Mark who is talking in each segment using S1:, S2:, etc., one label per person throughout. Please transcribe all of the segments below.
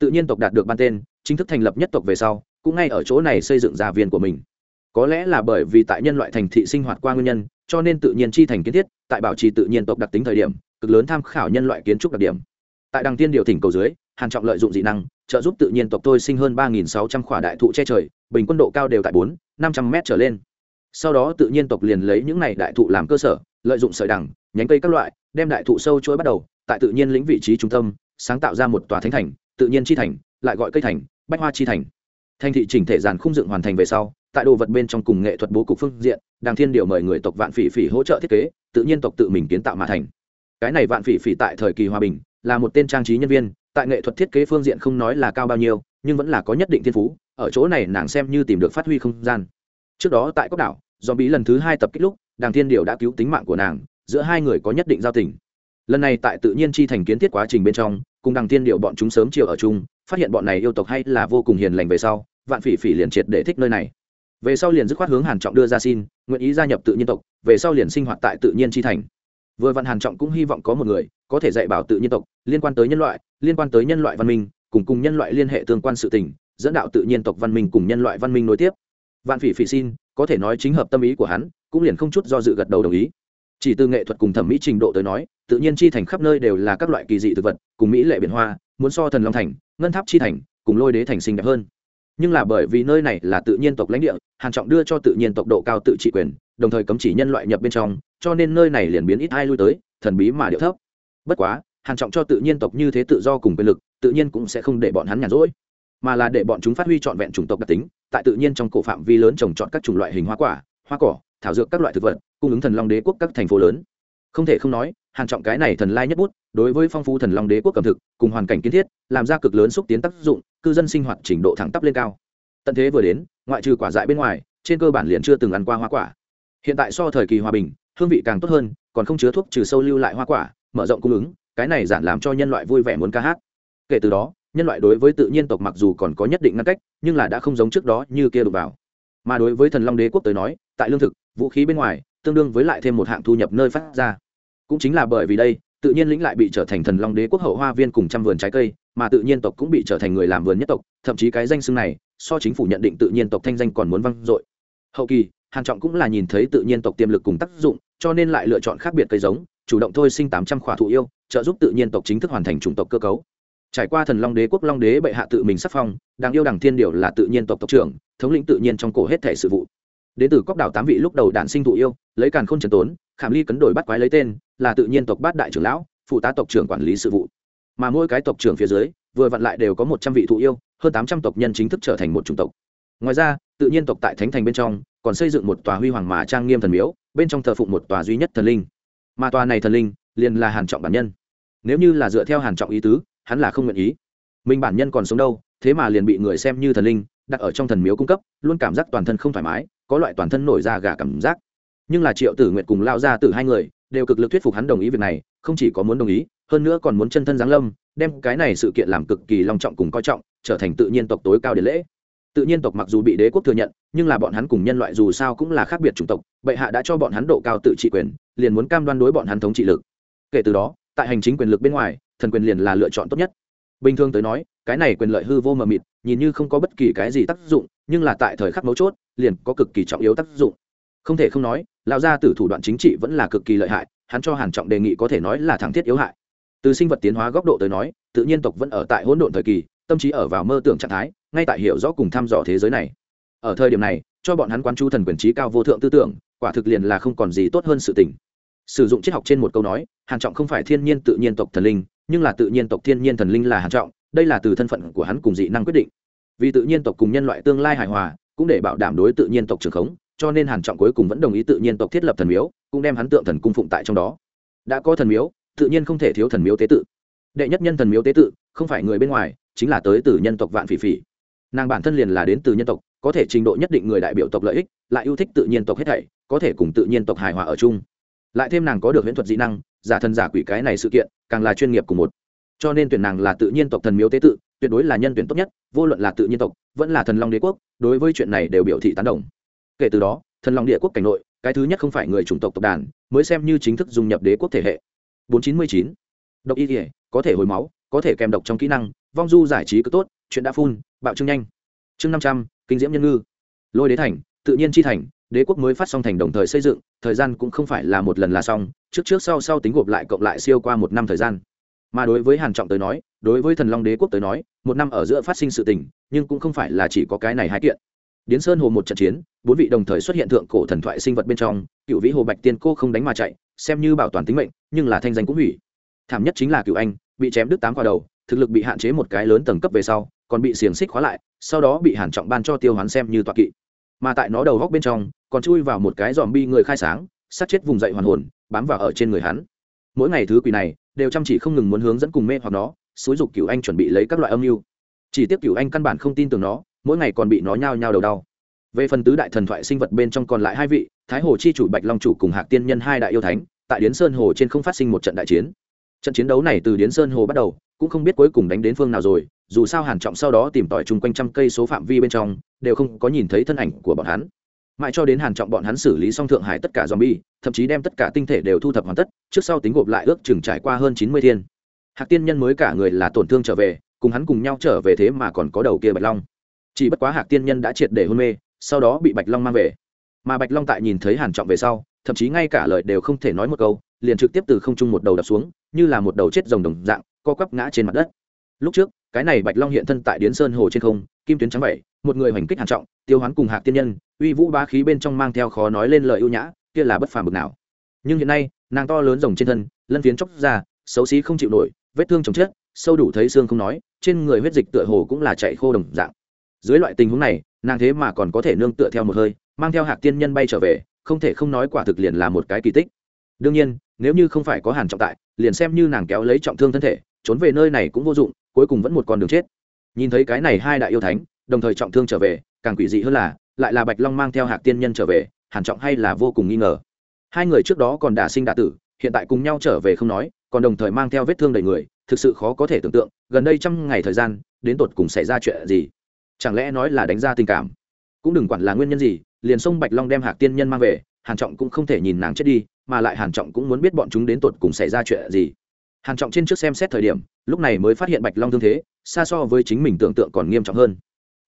S1: tự nhiên tộc đạt được ban tên, chính thức thành lập nhất tộc về sau, cũng ngay ở chỗ này xây dựng gia viên của mình. Có lẽ là bởi vì tại nhân loại thành thị sinh hoạt qua nguyên nhân, cho nên tự nhiên chi thành kiến thiết, tại bảo trì tự nhiên tộc đặc tính thời điểm, cực lớn tham khảo nhân loại kiến trúc đặc điểm. Tại Đằng tiên điều thỉnh cầu dưới, hàn trọng lợi dụng dị năng, trợ giúp tự nhiên tộc tôi sinh hơn ba nghìn sáu trăm khỏa đại thụ che trời, bình quân độ cao đều tại bốn, năm trăm m trở lên. Sau đó tự nhiên tộc liền lấy những này đại thụ làm cơ sở, lợi dụng sợi đằng, nhánh cây các loại, đem đại thụ sâu chuỗi bắt đầu, tại tự nhiên lĩnh vị trí trung tâm, sáng tạo ra một tòa thánh thành tự nhiên chi thành, lại gọi cây thành, bách hoa chi thành. Thành thị chỉnh thể giàn khung dựng hoàn thành về sau, tại đồ vật bên trong cùng nghệ thuật bố cục phương diện, đàng thiên điều mời người tộc vạn phỉ phỉ hỗ trợ thiết kế, tự nhiên tộc tự mình kiến tạo mà thành. Cái này vạn phỉ phỉ tại thời kỳ hòa bình, là một tên trang trí nhân viên, tại nghệ thuật thiết kế phương diện không nói là cao bao nhiêu, nhưng vẫn là có nhất định thiên phú, ở chỗ này nàng xem như tìm được phát huy không gian. Trước đó tại cốc đảo do bí lần thứ hai tập kích lúc, đàng thiên điều đã cứu tính mạng của nàng, giữa hai người có nhất định giao tình. Lần này tại tự nhiên chi thành kiến thiết quá trình bên trong cùng đằng tiên điều bọn chúng sớm chiều ở chung, phát hiện bọn này yêu tộc hay là vô cùng hiền lành về sau, vạn phỉ phỉ liền triệt để thích nơi này. Về sau liền dứt khoát hướng hàn trọng đưa ra xin, nguyện ý gia nhập tự nhiên tộc, về sau liền sinh hoạt tại tự nhiên chi thành. Vừa vạn hàn trọng cũng hy vọng có một người, có thể dạy bảo tự nhiên tộc, liên quan tới nhân loại, liên quan tới nhân loại văn minh, cùng cùng nhân loại liên hệ tương quan sự tình, dẫn đạo tự nhiên tộc văn minh cùng nhân loại văn minh nối tiếp. Vạn phỉ phỉ xin, có thể nói chính hợp tâm ý của hắn, cũng liền không chút do dự gật đầu đồng ý chỉ từ nghệ thuật cùng thẩm mỹ trình độ tới nói, tự nhiên chi thành khắp nơi đều là các loại kỳ dị thực vật, cùng mỹ lệ biển hoa, muốn so thần long thành, ngân tháp chi thành, cùng lôi đế thành xinh đẹp hơn. Nhưng là bởi vì nơi này là tự nhiên tộc lãnh địa, hàn trọng đưa cho tự nhiên tộc độ cao tự trị quyền, đồng thời cấm chỉ nhân loại nhập bên trong, cho nên nơi này liền biến ít ai lui tới, thần bí mà điệu thấp. Bất quá, hàn trọng cho tự nhiên tộc như thế tự do cùng quyền lực, tự nhiên cũng sẽ không để bọn hắn nhàn rỗi, mà là để bọn chúng phát huy trọn vẹn chủng tộc đặc tính, tại tự nhiên trong cổ phạm vi lớn trồng trọt các chủng loại hình hoa quả, hoa cỏ thảo dược các loại thực vật, cung ứng thần long đế quốc các thành phố lớn. Không thể không nói, hàn trọng cái này thần lai nhất bút, đối với phong phú thần long đế quốc cầm thực, cùng hoàn cảnh kiến thiết, làm ra cực lớn xúc tiến tác dụng, cư dân sinh hoạt trình độ thẳng tắp lên cao. Tận thế vừa đến, ngoại trừ quả dại bên ngoài, trên cơ bản liền chưa từng ăn qua hoa quả. Hiện tại so thời kỳ hòa bình, hương vị càng tốt hơn, còn không chứa thuốc trừ sâu lưu lại hoa quả, mở rộng cung ứng, cái này giản làm cho nhân loại vui vẻ muốn ca hát. Kể từ đó, nhân loại đối với tự nhiên tộc mặc dù còn có nhất định ngăn cách, nhưng là đã không giống trước đó như kia đụng vào. Mà đối với thần long đế quốc tới nói, tại lương thực vũ khí bên ngoài, tương đương với lại thêm một hạng thu nhập nơi phát ra. Cũng chính là bởi vì đây, tự nhiên lĩnh lại bị trở thành thần long đế quốc hậu hoa viên cùng trăm vườn trái cây, mà tự nhiên tộc cũng bị trở thành người làm vườn nhất tộc, thậm chí cái danh xưng này, so chính phủ nhận định tự nhiên tộc thanh danh còn muốn văng dội. Hậu kỳ, hàn trọng cũng là nhìn thấy tự nhiên tộc tiềm lực cùng tác dụng, cho nên lại lựa chọn khác biệt cây giống, chủ động thôi sinh tám trăm khỏa thụ yêu, trợ giúp tự nhiên tộc chính thức hoàn thành chủng tộc cơ cấu. Trải qua thần long đế quốc long đế bệ hạ tự mình sắc phong đáng yêu đẳng thiên điều là tự nhiên tộc tộc trưởng, thống lĩnh tự nhiên trong cổ hết thể sự vụ đến từ cốc đảo tám vị lúc đầu đản sinh thụ yêu, lấy càn khôn trần tốn, khảm ly cấn đổi bắt quái lấy tên, là tự nhiên tộc bát đại trưởng lão, phụ tá tộc trưởng quản lý sự vụ. Mà mỗi cái tộc trưởng phía dưới, vừa vặn lại đều có một trăm vị thụ yêu, hơn tám trăm tộc nhân chính thức trở thành một chủng tộc. Ngoài ra, tự nhiên tộc tại thánh thành bên trong, còn xây dựng một tòa huy hoàng mà trang nghiêm thần miếu, bên trong thờ phụng một tòa duy nhất thần linh. Mà tòa này thần linh, liền là hàn trọng bản nhân. Nếu như là dựa theo hàn trọng ý tứ, hắn là không nguyện ý. Mình bản nhân còn sống đâu, thế mà liền bị người xem như thần linh, đặt ở trong thần miếu cung cấp, luôn cảm giác toàn thân không thoải mái có loại toàn thân nổi ra gà cảm giác. Nhưng là triệu tử nguyện cùng lao ra từ hai người đều cực lực thuyết phục hắn đồng ý việc này, không chỉ có muốn đồng ý, hơn nữa còn muốn chân thân giáng lâm, đem cái này sự kiện làm cực kỳ long trọng cùng coi trọng, trở thành tự nhiên tộc tối cao để lễ. Tự nhiên tộc mặc dù bị đế quốc thừa nhận, nhưng là bọn hắn cùng nhân loại dù sao cũng là khác biệt chủng tộc, bệ hạ đã cho bọn hắn độ cao tự trị quyền, liền muốn cam đoan đối bọn hắn thống trị lực. Kể từ đó, tại hành chính quyền lực bên ngoài, thần quyền liền là lựa chọn tốt nhất. Bình thường tới nói, cái này quyền lợi hư vô mờ mịt, nhìn như không có bất kỳ cái gì tác dụng nhưng là tại thời khắc mấu chốt, liền có cực kỳ trọng yếu tác dụng. Không thể không nói, lão gia tử thủ đoạn chính trị vẫn là cực kỳ lợi hại, hắn cho hàn trọng đề nghị có thể nói là thẳng thiết yếu hại. Từ sinh vật tiến hóa góc độ tới nói, tự nhiên tộc vẫn ở tại hỗn độn thời kỳ, tâm trí ở vào mơ tưởng trạng thái, ngay tại hiểu rõ cùng thăm dò thế giới này. Ở thời điểm này, cho bọn hắn quan chú thần quyền trí cao vô thượng tư tưởng, quả thực liền là không còn gì tốt hơn sự tình. Sử dụng triết học trên một câu nói, hàn trọng không phải thiên nhiên tự nhiên tộc thần linh, nhưng là tự nhiên tộc thiên nhiên thần linh là hàn trọng, đây là từ thân phận của hắn cùng dị năng quyết định vì tự nhiên tộc cùng nhân loại tương lai hài hòa, cũng để bảo đảm đối tự nhiên tộc trường khống, cho nên hàn trọng cuối cùng vẫn đồng ý tự nhiên tộc thiết lập thần miếu, cũng đem hắn tượng thần cung phụng tại trong đó. Đã có thần miếu, tự nhiên không thể thiếu thần miếu tế tự. Đệ nhất nhân thần miếu tế tự, không phải người bên ngoài, chính là tới từ nhân tộc vạn phỉ phỉ. Nàng bản thân liền là đến từ nhân tộc, có thể trình độ nhất định người đại biểu tộc lợi ích, lại yêu thích tự nhiên tộc hết thảy, có thể cùng tự nhiên tộc hài hòa ở chung. Lại thêm nàng có được huyễn thuật dị năng, giả thân giả quỷ cái này sự kiện, càng là chuyên nghiệp của một cho nên tuyển nàng là tự nhiên tộc thần miếu tế tự, tuyệt đối là nhân tuyển tốt nhất, vô luận là tự nhiên tộc, vẫn là thần long đế quốc, đối với chuyện này đều biểu thị tán đồng. Kể từ đó, thần long địa quốc cảnh nội, cái thứ nhất không phải người chủng tộc tộc đàn, mới xem như chính thức dung nhập đế quốc thể hệ. 499. độc y thể có thể hồi máu, có thể kèm độc trong kỹ năng, vong du giải trí cứ tốt, chuyện đã phun, bạo trương nhanh. Chương năm trăm, kinh diễm nhân ngư. Lôi đế thành, tự nhiên chi thành, đế quốc mới phát xong thành đồng thời xây dựng, thời gian cũng không phải là một lần là xong, trước trước sau sau tính gộp lại cộng lại siêu qua một năm thời gian mà đối với hàn trọng tới nói, đối với thần long đế quốc tới nói, một năm ở giữa phát sinh sự tình, nhưng cũng không phải là chỉ có cái này hai kiện. Điến sơn hồ một trận chiến, bốn vị đồng thời xuất hiện thượng cổ thần thoại sinh vật bên trong, cựu vĩ hồ bạch tiên cô không đánh mà chạy, xem như bảo toàn tính mệnh, nhưng là thanh danh cũng hủy. Thảm nhất chính là cựu anh, bị chém đứt tám quả đầu, thực lực bị hạn chế một cái lớn tầng cấp về sau, còn bị xiềng xích khóa lại, sau đó bị hàn trọng ban cho tiêu hoán xem như tọa kỵ. Mà tại nó đầu góc bên trong, còn chui vào một cái dòm bi người khai sáng, sát chết vùng dậy hoàn hồn, bám vào ở trên người hắn mỗi ngày thứ quỷ này đều chăm chỉ không ngừng muốn hướng dẫn cùng mê hoặc nó, xúi dục cựu anh chuẩn bị lấy các loại âm mưu. Chỉ tiếc cựu anh căn bản không tin tưởng nó, mỗi ngày còn bị nó nhao nhao đầu đau. Về phần tứ đại thần thoại sinh vật bên trong còn lại hai vị, thái hồ chi chủ bạch long chủ cùng hạc tiên nhân hai đại yêu thánh, tại điến sơn hồ trên không phát sinh một trận đại chiến. Trận chiến đấu này từ điến sơn hồ bắt đầu, cũng không biết cuối cùng đánh đến phương nào rồi, dù sao hàn trọng sau đó tìm tòi chung quanh trăm cây số phạm vi bên trong, đều không có nhìn thấy thân ảnh của bọn hắn mãi cho đến hàn trọng bọn hắn xử lý xong thượng hải tất cả zombie, thậm chí đem tất cả tinh thể đều thu thập hoàn tất, trước sau tính gộp lại ước chừng trải qua hơn chín mươi thiên. Hạc tiên nhân mới cả người là tổn thương trở về, cùng hắn cùng nhau trở về thế mà còn có đầu kia bạch long. Chỉ bất quá hạc tiên nhân đã triệt để hôn mê, sau đó bị bạch long mang về. Mà bạch long tại nhìn thấy hàn trọng về sau, thậm chí ngay cả lời đều không thể nói một câu, liền trực tiếp từ không trung một đầu đập xuống, như là một đầu chết rồng đồng dạng, co quắp ngã trên mặt đất. Lúc trước, cái này bạch long hiện thân tại điến sơn hồ trên không kim tuyến trắng bảy, một người hoành kích hàn trọng, tiêu hoán cùng hạc tiên nhân, uy vũ ba khí bên trong mang theo khó nói lên lời ưu nhã, kia là bất phàm bực nào. Nhưng hiện nay, nàng to lớn rồng trên thân, lân phiến chóc ra, xấu xí không chịu nổi, vết thương chồng chết, sâu đủ thấy xương không nói, trên người huyết dịch tựa hồ cũng là chạy khô đồng dạng. Dưới loại tình huống này, nàng thế mà còn có thể nương tựa theo một hơi, mang theo hạc tiên nhân bay trở về, không thể không nói quả thực liền là một cái kỳ tích. Đương nhiên, nếu như không phải có hàn trọng tại, liền xem như nàng kéo lấy trọng thương thân thể, trốn về nơi này cũng vô dụng, cuối cùng vẫn một con đường chết nhìn thấy cái này hai đại yêu thánh, đồng thời trọng thương trở về, càng quỷ dị hơn là, lại là bạch long mang theo hạc tiên nhân trở về hàn trọng hay là vô cùng nghi ngờ. Hai người trước đó còn đả sinh đả tử, hiện tại cùng nhau trở về không nói, còn đồng thời mang theo vết thương đầy người, thực sự khó có thể tưởng tượng, gần đây trăm ngày thời gian, đến tột cùng xảy ra chuyện gì? Chẳng lẽ nói là đánh ra tình cảm? Cũng đừng quản là nguyên nhân gì, liền sông bạch long đem hạc tiên nhân mang về hàn trọng cũng không thể nhìn nàng chết đi, mà lại hàn trọng cũng muốn biết bọn chúng đến tột cùng xảy ra chuyện gì. Hàn trọng trên trước xem xét thời điểm lúc này mới phát hiện bạch long thương thế, xa so với chính mình tưởng tượng còn nghiêm trọng hơn.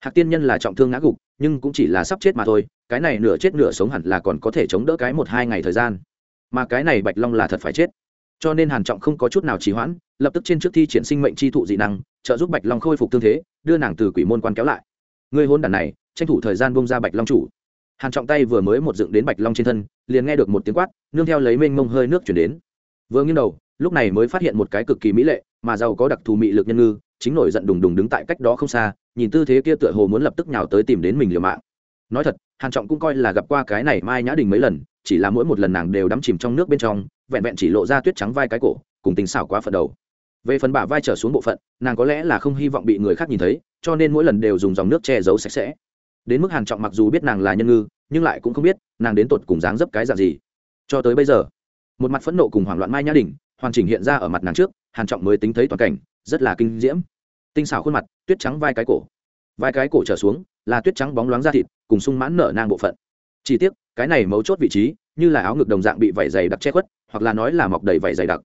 S1: Hạc tiên nhân là trọng thương ngã gục, nhưng cũng chỉ là sắp chết mà thôi, cái này nửa chết nửa sống hẳn là còn có thể chống đỡ cái một hai ngày thời gian. Mà cái này bạch long là thật phải chết. Cho nên hàn trọng không có chút nào trì hoãn, lập tức trên trước thi triển sinh mệnh chi thụ dị năng, trợ giúp bạch long khôi phục thương thế, đưa nàng từ quỷ môn quan kéo lại. Người hôn đàn này, tranh thủ thời gian bông ra bạch long chủ. Hàn trọng tay vừa mới một dựng đến bạch long trên thân, liền nghe được một tiếng quát, nương theo lấy mênh mông hơi nước chuyển đến. Vừa nghiêng đầu lúc này mới phát hiện một cái cực kỳ mỹ lệ, mà giàu có đặc thù mị lực nhân ngư, chính nổi giận đùng đùng đứng tại cách đó không xa, nhìn tư thế kia tựa hồ muốn lập tức nhào tới tìm đến mình liều mạng. Nói thật, hàn trọng cũng coi là gặp qua cái này mai nhã đình mấy lần, chỉ là mỗi một lần nàng đều đắm chìm trong nước bên trong, vẹn vẹn chỉ lộ ra tuyết trắng vai cái cổ, cùng tình xảo quá phần đầu. Về phần bả vai trở xuống bộ phận, nàng có lẽ là không hy vọng bị người khác nhìn thấy, cho nên mỗi lần đều dùng dòng nước che giấu sạch sẽ. Đến mức hàn trọng mặc dù biết nàng là nhân ngư, nhưng lại cũng không biết nàng đến tột cùng dáng dấp cái dạng gì. Cho tới bây giờ, một mặt phẫn nộ cùng hoảng loạn mai nhã đình hoàn chỉnh hiện ra ở mặt nàng trước, hàn trọng mới tính thấy toàn cảnh, rất là kinh diễm. Tinh xảo khuôn mặt, tuyết trắng vai cái cổ. Vai cái cổ trở xuống, là tuyết trắng bóng loáng da thịt, cùng sung mãn nở nang bộ phận. Chỉ tiếc, cái này mấu chốt vị trí, như là áo ngực đồng dạng bị vảy dày đặc che khuất, hoặc là nói là mọc đầy vảy dày đặc.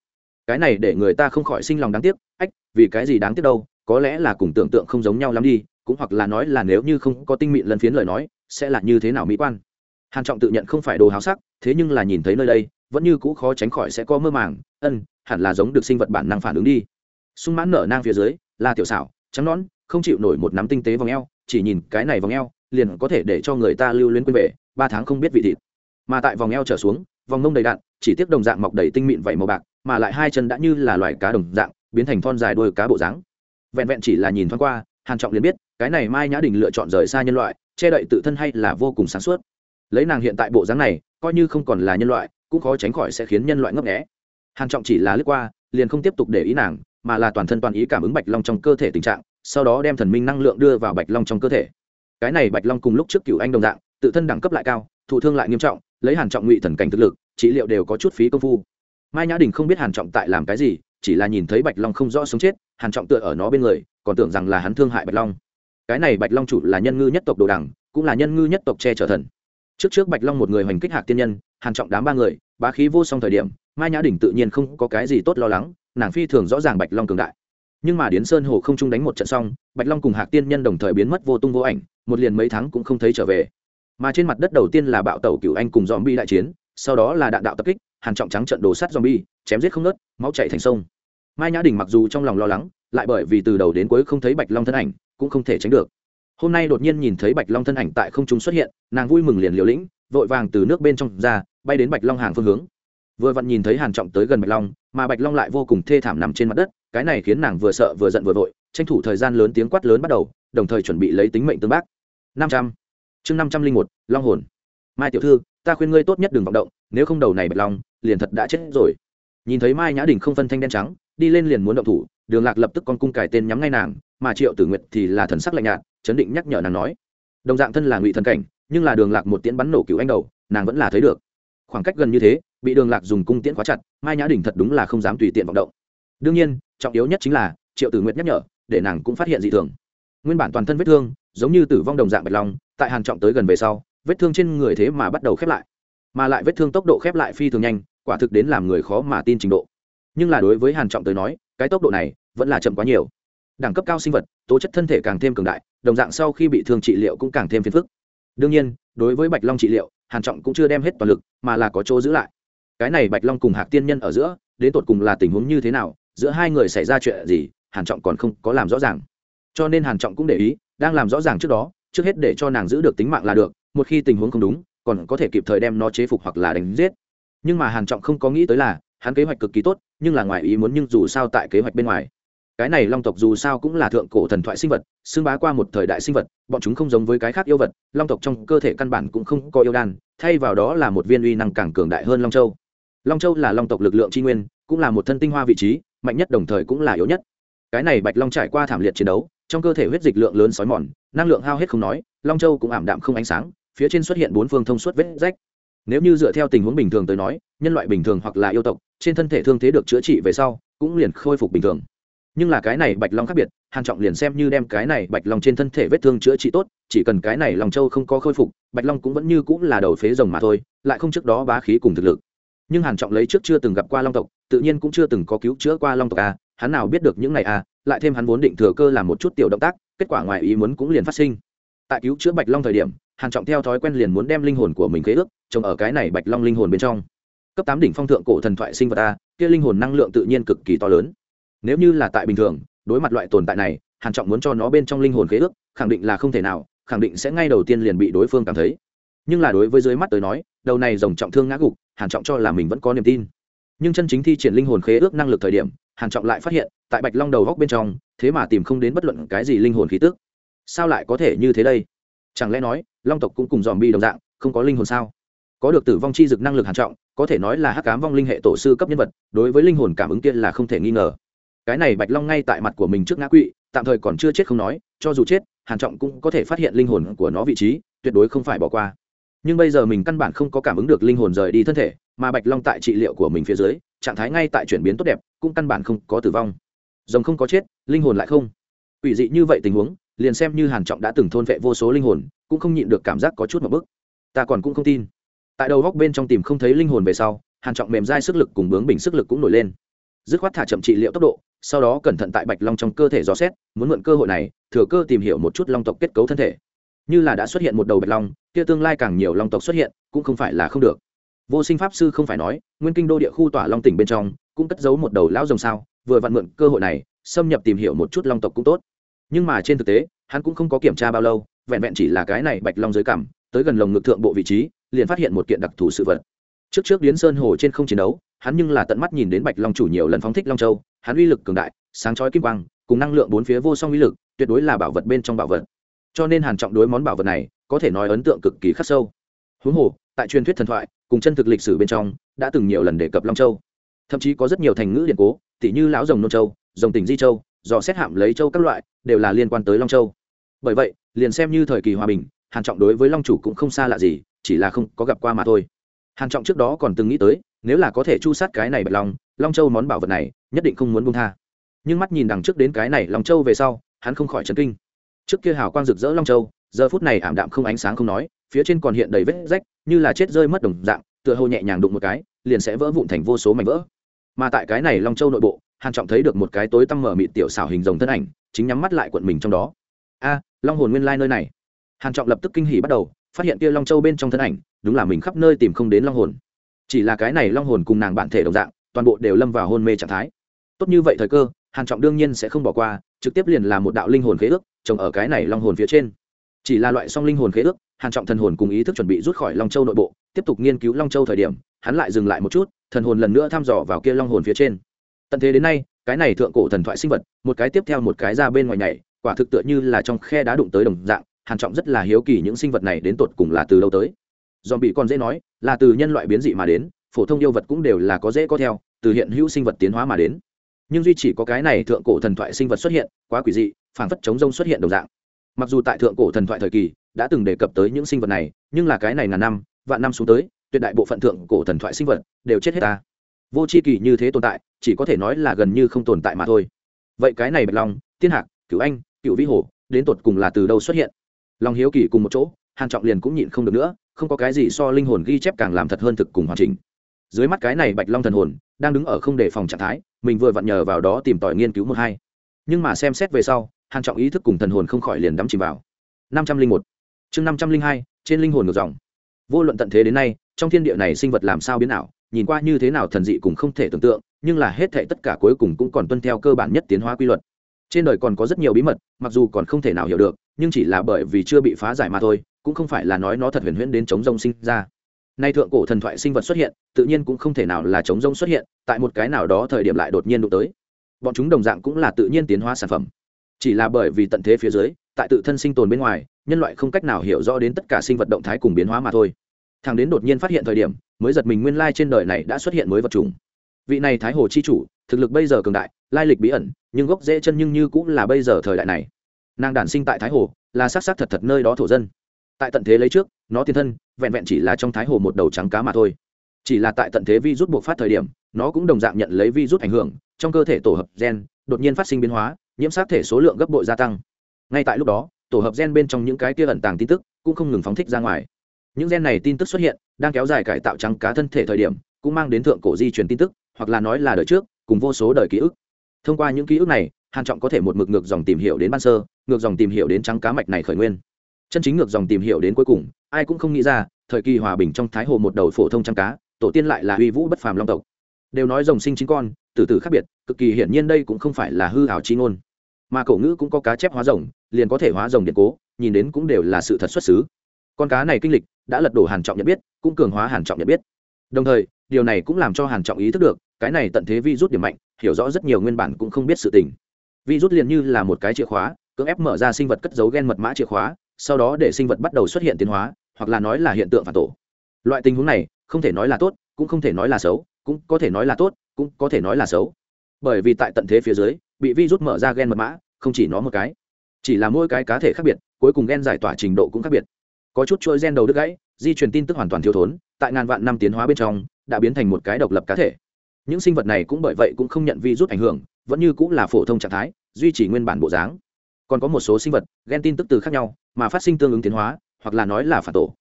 S1: Cái này để người ta không khỏi sinh lòng đáng tiếc, ách, vì cái gì đáng tiếc đâu, có lẽ là cùng tưởng tượng không giống nhau lắm đi, cũng hoặc là nói là nếu như không có tinh mịn lân phiến lời nói, sẽ là như thế nào mỹ quan. Hàn trọng tự nhận không phải đồ háo sắc, thế nhưng là nhìn thấy nơi đây vẫn như cũ khó tránh khỏi sẽ có mơ màng, ân, hẳn là giống được sinh vật bản năng phản ứng đi. Sung mãn nở nang phía dưới, là tiểu xảo, trắng nón không chịu nổi một nắm tinh tế vòng eo, chỉ nhìn cái này vòng eo, liền có thể để cho người ta lưu luyến quên về, ba tháng không biết vị thịt. Mà tại vòng eo trở xuống, vòng mông đầy đạn chỉ tiếc đồng dạng mọc đầy tinh mịn vảy màu bạc, mà lại hai chân đã như là loài cá đồng dạng, biến thành thon dài đôi cá bộ dáng. Vẹn vẹn chỉ là nhìn thoáng qua, hàn trọng liền biết, cái này mai nhã đình lựa chọn rời xa nhân loại, che đậy tự thân hay là vô cùng sáng suốt. Lấy nàng hiện tại bộ dáng này, coi như không còn là nhân loại cũng khó tránh khỏi sẽ khiến nhân loại ngấp nghé. Hàn trọng chỉ là lướt qua, liền không tiếp tục để ý nàng, mà là toàn thân toàn ý cảm ứng bạch long trong cơ thể tình trạng, sau đó đem thần minh năng lượng đưa vào bạch long trong cơ thể. Cái này bạch long cùng lúc trước cựu anh đồng dạng, tự thân đẳng cấp lại cao, thụ thương lại nghiêm trọng, lấy hàn trọng ngụy thần cảnh thực lực, trị liệu đều có chút phí công phu. Mai nhã đình không biết hàn trọng tại làm cái gì, chỉ là nhìn thấy bạch long không rõ sống chết, hàn trọng tựa ở nó bên người, còn tưởng rằng là hắn thương hại bạch long. Cái này bạch long chủ là nhân ngư nhất tộc đồ đằng, cũng là nhân ngư nhất tộc che chở thần trước trước bạch long một người hoành kích hạc tiên nhân, hàn trọng đám ba người, bá khí vô song thời điểm, mai nhã đỉnh tự nhiên không có cái gì tốt lo lắng, nàng phi thường rõ ràng bạch long cường đại. Nhưng mà đến sơn hồ không trung đánh một trận xong, bạch long cùng hạc tiên nhân đồng thời biến mất vô tung vô ảnh, một liền mấy tháng cũng không thấy trở về. Mà trên mặt đất đầu tiên là bạo tẩu cựu anh cùng dòm bi đại chiến, sau đó là đạn đạo tập kích, hàn trọng trắng trận đổ sát dòm bi chém giết không nớt máu chảy thành sông. Mai nhã đình mặc dù trong lòng lo lắng, lại bởi vì từ đầu đến cuối không thấy bạch long thân ảnh, cũng không thể tránh được hôm nay đột nhiên nhìn thấy bạch long thân ảnh tại không trung xuất hiện, nàng vui mừng liền liều lĩnh, vội vàng từ nước bên trong ra, bay đến bạch long hàng phương hướng. Vừa vặn nhìn thấy hàn trọng tới gần bạch long, mà bạch long lại vô cùng thê thảm nằm trên mặt đất, cái này khiến nàng vừa sợ vừa giận vừa vội, tranh thủ thời gian lớn tiếng quát lớn bắt đầu, đồng thời chuẩn bị lấy tính mệnh tương bác. Năm trăm. Chương năm trăm linh một, long hồn. Mai tiểu thư, ta khuyên ngươi tốt nhất đừng vọng động, nếu không đầu này bạch long, liền thật đã chết rồi. Nhìn thấy mai nhã đình không phân thanh đen trắng, đi lên liền muốn động thủ, đường lạc lập tức con cung cải tên nhắm ngay nàng, mà triệu tử nguyệt thì là thần sắc lạnh nhạt chấn định nhắc nhở nàng nói. Đồng dạng thân là ngụy thần cảnh, nhưng là đường lạc một tiễn bắn nổ cựu anh đầu, nàng vẫn là thấy được. Khoảng cách gần như thế, bị đường lạc dùng cung tiễn khóa chặt, mai nhã đình thật đúng là không dám tùy tiện vọng động. Đương nhiên, trọng yếu nhất chính là, triệu tử nguyệt nhắc nhở, để nàng cũng phát hiện dị thường. Nguyên bản toàn thân vết thương, giống như tử vong đồng dạng bạch long, tại hàn trọng tới gần về sau, vết thương trên người thế mà bắt đầu khép lại. Mà lại vết thương tốc độ khép lại phi thường nhanh, quả thực đến làm người khó mà tin trình độ. Nhưng là đối với hàn trọng tới nói, cái tốc độ này vẫn là chậm quá nhiều. Đẳng cấp cao sinh vật, tố chất thân thể càng thêm cường đại đồng dạng sau khi bị thương trị liệu cũng càng thêm phiền phức. Đương nhiên, đối với bạch long trị liệu, hàn trọng cũng chưa đem hết toàn lực, mà là có chỗ giữ lại. Cái này bạch long cùng hạc tiên nhân ở giữa, đến tột cùng là tình huống như thế nào, giữa hai người xảy ra chuyện gì, hàn trọng còn không có làm rõ ràng. Cho nên hàn trọng cũng để ý, đang làm rõ ràng trước đó, trước hết để cho nàng giữ được tính mạng là được, một khi tình huống không đúng, còn có thể kịp thời đem nó chế phục hoặc là đánh giết. Nhưng mà hàn trọng không có nghĩ tới là, hắn kế hoạch cực kỳ tốt, nhưng là ngoài ý muốn nhưng dù sao tại kế hoạch bên ngoài cái này long tộc dù sao cũng là thượng cổ thần thoại sinh vật, xưng bá qua một thời đại sinh vật, bọn chúng không giống với cái khác yêu vật, long tộc trong cơ thể căn bản cũng không có yêu đan, thay vào đó là một viên uy năng càng cường đại hơn long châu. Long châu là long tộc lực lượng tri nguyên, cũng là một thân tinh hoa vị trí, mạnh nhất đồng thời cũng là yếu nhất. Cái này bạch long trải qua thảm liệt chiến đấu, trong cơ thể huyết dịch lượng lớn sói mòn, năng lượng hao hết không nói, long châu cũng ảm đạm không ánh sáng, phía trên xuất hiện bốn phương thông suốt vết rách. Nếu như dựa theo tình huống bình thường tới nói, nhân loại bình thường hoặc là yêu tộc, trên thân thể thương thế được chữa trị về sau, cũng liền khôi phục bình thường nhưng là cái này bạch long khác biệt, hàn trọng liền xem như đem cái này bạch long trên thân thể vết thương chữa trị tốt, chỉ cần cái này lòng châu không có khôi phục, bạch long cũng vẫn như cũng là đầu phế rồng mà thôi, lại không trước đó bá khí cùng thực lực. Nhưng hàn trọng lấy trước chưa từng gặp qua long tộc, tự nhiên cũng chưa từng có cứu chữa qua long tộc a hắn nào biết được những này a lại thêm hắn vốn định thừa cơ làm một chút tiểu động tác, kết quả ngoài ý muốn cũng liền phát sinh. Tại cứu chữa bạch long thời điểm, hàn trọng theo thói quen liền muốn đem linh hồn của mình kế ước trồng ở cái này bạch long linh hồn bên trong. Cấp tám đỉnh phong thượng cổ thần thoại sinh vật a, kia linh hồn năng lượng tự nhiên cực kỳ to lớn nếu như là tại bình thường, đối mặt loại tồn tại này, hàn trọng muốn cho nó bên trong linh hồn khế ước, khẳng định là không thể nào, khẳng định sẽ ngay đầu tiên liền bị đối phương cảm thấy. Nhưng là đối với dưới mắt tới nói, đầu này rồng trọng thương ngã gục, hàn trọng cho là mình vẫn có niềm tin. Nhưng chân chính thi triển linh hồn khế ước năng lực thời điểm, hàn trọng lại phát hiện, tại bạch long đầu góc bên trong, thế mà tìm không đến bất luận cái gì linh hồn khí tức. Sao lại có thể như thế đây? Chẳng lẽ nói, long tộc cũng cùng dòm bi đồng dạng, không có linh hồn sao? Có được tử vong chi dực năng lực hàn trọng, có thể nói là hắc ám vong linh hệ tổ sư cấp nhân vật, đối với linh hồn cảm ứng kia là không thể nghi ngờ cái này bạch long ngay tại mặt của mình trước ngã quỵ, tạm thời còn chưa chết không nói, cho dù chết, hàn trọng cũng có thể phát hiện linh hồn của nó vị trí, tuyệt đối không phải bỏ qua. Nhưng bây giờ mình căn bản không có cảm ứng được linh hồn rời đi thân thể, mà bạch long tại trị liệu của mình phía dưới, trạng thái ngay tại chuyển biến tốt đẹp, cũng căn bản không có tử vong. Rồng không có chết, linh hồn lại không. Ủy dị như vậy tình huống, liền xem như hàn trọng đã từng thôn vệ vô số linh hồn, cũng không nhịn được cảm giác có chút một bức. Ta còn cũng không tin. Tại đầu góc bên trong tìm không thấy linh hồn về sau, hàn trọng mềm dai sức lực cùng bướng bình sức lực cũng nổi lên. Dứt khoát thả chậm trị liệu tốc độ sau đó cẩn thận tại bạch long trong cơ thể dò xét, muốn mượn cơ hội này, thừa cơ tìm hiểu một chút long tộc kết cấu thân thể. Như là đã xuất hiện một đầu bạch long, kia tương lai càng nhiều long tộc xuất hiện, cũng không phải là không được. Vô sinh pháp sư không phải nói, nguyên kinh đô địa khu tỏa long tỉnh bên trong, cũng cất giấu một đầu lão rồng sao, vừa vặn mượn cơ hội này, xâm nhập tìm hiểu một chút long tộc cũng tốt. Nhưng mà trên thực tế, hắn cũng không có kiểm tra bao lâu, vẹn vẹn chỉ là cái này bạch long dưới cảm tới gần lồng ngực thượng bộ vị trí, liền phát hiện một kiện đặc thù sự vật. Trước trước điến sơn hồ trên không chiến đấu, hắn nhưng là tận mắt nhìn đến bạch long chủ nhiều lần phóng thích long châu hắn uy lực cường đại, sáng chói kim quang, cùng năng lượng bốn phía vô song uy lực, tuyệt đối là bảo vật bên trong bảo vật. Cho nên hàn trọng đối món bảo vật này, có thể nói ấn tượng cực kỳ khắc sâu. Huống hồ, tại truyền thuyết thần thoại, cùng chân thực lịch sử bên trong, đã từng nhiều lần đề cập long châu. Thậm chí có rất nhiều thành ngữ điện cố tỷ như lão rồng nôn châu, rồng tỉnh di châu, dò xét hạm lấy châu các loại, đều là liên quan tới long châu. Bởi vậy, liền xem như thời kỳ hòa bình, hàn trọng đối với long chủ cũng không xa lạ gì, chỉ là không có gặp qua mà thôi. Hàn trọng trước đó còn từng nghĩ tới, nếu là có thể chu sát cái này bạch long long châu món bảo vật này, nhất định không muốn buông tha. Nhưng mắt nhìn đằng trước đến cái này long châu về sau, hắn không khỏi chấn kinh. Trước kia hào quang rực rỡ long châu, giờ phút này ảm đạm không ánh sáng không nói, phía trên còn hiện đầy vết rách, như là chết rơi mất đồng dạng, tựa hồ nhẹ nhàng đụng một cái, liền sẽ vỡ vụn thành vô số mảnh vỡ. Mà tại cái này long châu nội bộ, hàn trọng thấy được một cái tối tăm mở mịt tiểu xảo hình rồng thân ảnh, chính nhắm mắt lại cuộn mình trong đó. A, long hồn nguyên lai nơi này. Hàn trọng lập tức kinh hỉ bắt đầu, phát hiện kia long châu bên trong thân ảnh, đúng là mình khắp nơi tìm không đến long hồn. Chỉ là cái này long hồn cùng nàng bản thể đồng dạng toàn bộ đều lâm vào hôn mê trạng thái. Tốt như vậy thời cơ, hàn trọng đương nhiên sẽ không bỏ qua, trực tiếp liền là một đạo linh hồn khế ước, trồng ở cái này long hồn phía trên. Chỉ là loại song linh hồn khế ước, hàn trọng thần hồn cùng ý thức chuẩn bị rút khỏi long châu nội bộ, tiếp tục nghiên cứu long châu thời điểm, hắn lại dừng lại một chút, thần hồn lần nữa thăm dò vào kia long hồn phía trên. Tận thế đến nay, cái này thượng cổ thần thoại sinh vật, một cái tiếp theo một cái ra bên ngoài nhảy, quả thực tựa như là trong khe đá đụng tới đồng dạng, hàn trọng rất là hiếu kỳ những sinh vật này đến tột cùng là từ đâu tới. Zombie bị còn dễ nói, là từ nhân loại biến dị mà đến, phổ thông yêu vật cũng đều là có dễ có theo từ hiện hữu sinh vật tiến hóa mà đến. Nhưng duy chỉ có cái này thượng cổ thần thoại sinh vật xuất hiện quá quỷ dị phảng phất chống rông xuất hiện đồng dạng. Mặc dù tại thượng cổ thần thoại thời kỳ đã từng đề cập tới những sinh vật này nhưng là cái này ngàn năm vạn năm xuống tới tuyệt đại bộ phận thượng cổ thần thoại sinh vật đều chết hết ta. Vô c h i kỳ như thế tồn tại chỉ có thể nói là gần như không tồn tại mà thôi. Vậy cái này bạch long thiên hạc cựu anh cựu vĩ hồ, đến tột cùng là từ đâu xuất hiện? Lòng hiếu kỳ cùng một chỗ hàn trọng liền cũng nhịn không được nữa không có cái gì so linh hồn ghi chép càng làm thật hơn thực cùng hoàn chỉnh dưới mắt cái này bạch long thần hồn đang đứng ở không đề phòng trạng thái, mình vừa vặn nhờ vào đó tìm tòi nghiên cứu một hai. Nhưng mà xem xét về sau, hàn trọng ý thức cùng thần hồn không khỏi liền đắm chìm vào. năm trăm linh một. Chương năm trăm linh hai, trên linh hồn ngược dòng. Vô luận tận thế đến nay, trong thiên địa này sinh vật làm sao biến ảo, nhìn qua như thế nào thần dị cũng không thể tưởng tượng, nhưng là hết thảy tất cả cuối cùng cũng còn tuân theo cơ bản nhất tiến hóa quy luật. Trên đời còn có rất nhiều bí mật, mặc dù còn không thể nào hiểu được, nhưng chỉ là bởi vì chưa bị phá giải mà thôi, cũng không phải là nói nó thật huyền huyễn đến chống rông sinh ra nay thượng cổ thần thoại sinh vật xuất hiện, tự nhiên cũng không thể nào là chống rông xuất hiện, tại một cái nào đó thời điểm lại đột nhiên đụng tới. Bọn chúng đồng dạng cũng là tự nhiên tiến hóa sản phẩm. Chỉ là bởi vì tận thế phía dưới, tại tự thân sinh tồn bên ngoài, nhân loại không cách nào hiểu rõ đến tất cả sinh vật động thái cùng biến hóa mà thôi. Thằng đến đột nhiên phát hiện thời điểm, mới giật mình nguyên lai trên đời này đã xuất hiện mới vật chủng. Vị này thái hồ chi chủ, thực lực bây giờ cường đại, lai lịch bí ẩn, nhưng gốc dễ chân nhưng như cũng là bây giờ thời đại này. Nàng đản sinh tại thái hồ, là s á c s á c thật thật nơi đó thổ dân tại tận thế lấy trước, nó tiền thân, vẹn vẹn chỉ là trong thái hồ một đầu trắng cá mà thôi. Chỉ là tại tận thế vi rút buộc phát thời điểm, nó cũng đồng dạng nhận lấy vi rút ảnh hưởng, trong cơ thể tổ hợp gen, đột nhiên phát sinh biến hóa, nhiễm sát thể số lượng gấp bội gia tăng. Ngay tại lúc đó, tổ hợp gen bên trong những cái kia ẩn tàng tin tức cũng không ngừng phóng thích ra ngoài. Những gen này tin tức xuất hiện, đang kéo dài cải tạo trắng cá thân thể thời điểm, cũng mang đến thượng cổ di truyền tin tức, hoặc là nói là đời trước, cùng vô số đời ký ức. Thông qua những ký ức này, hàn trọng có thể một mực ngược dòng tìm hiểu đến ban sơ, ngược dòng tìm hiểu đến trắng cá mạch này khởi nguyên chân chính ngược dòng tìm hiểu đến cuối cùng, ai cũng không nghĩ ra, thời kỳ hòa bình trong thái hồ một đầu phổ thông trắng cá, tổ tiên lại là uy vũ bất phàm long tộc. Đều nói rồng sinh chính con từ từ khác biệt, cực kỳ hiển nhiên đây cũng không phải là hư hảo chi ngôn. Mà cổ ngữ cũng có cá chép hóa rồng, liền có thể hóa rồng điện cố, nhìn đến cũng đều là sự thật xuất xứ. Con cá này kinh lịch, đã lật đổ hàn trọng nhận biết, cũng cường hóa hàn trọng nhận biết. Đồng thời, điều này cũng làm cho hàn trọng ý thức được, cái này tận thế vi rút điểm mạnh, hiểu rõ rất nhiều nguyên bản cũng không biết sự tình. Vi rút liền như là một cái chìa khóa, cưỡng ép mở ra sinh vật cất giấu gen mật mã chìa khóa sau đó để sinh vật bắt đầu xuất hiện tiến hóa, hoặc là nói là hiện tượng phản tổ. Loại tình huống này, không thể nói là tốt, cũng không thể nói là xấu, cũng có thể nói là tốt, cũng có thể nói là xấu. Bởi vì tại tận thế phía dưới, bị virus mở ra gen mật mã, không chỉ nó một cái, chỉ là mỗi cái cá thể khác biệt, cuối cùng gen giải tỏa trình độ cũng khác biệt. Có chút chuỗi gen đầu đứt gãy, di truyền tin tức hoàn toàn thiếu thốn, tại ngàn vạn năm tiến hóa bên trong, đã biến thành một cái độc lập cá thể. Những sinh vật này cũng bởi vậy cũng không nhận vi rút ảnh hưởng, vẫn như cũng là phổ thông trạng thái, duy trì nguyên bản bộ dáng. Còn có một số sinh vật, gen tin tức từ khác nhau mà phát sinh tương ứng tiến hóa, hoặc là nói là phản tổ.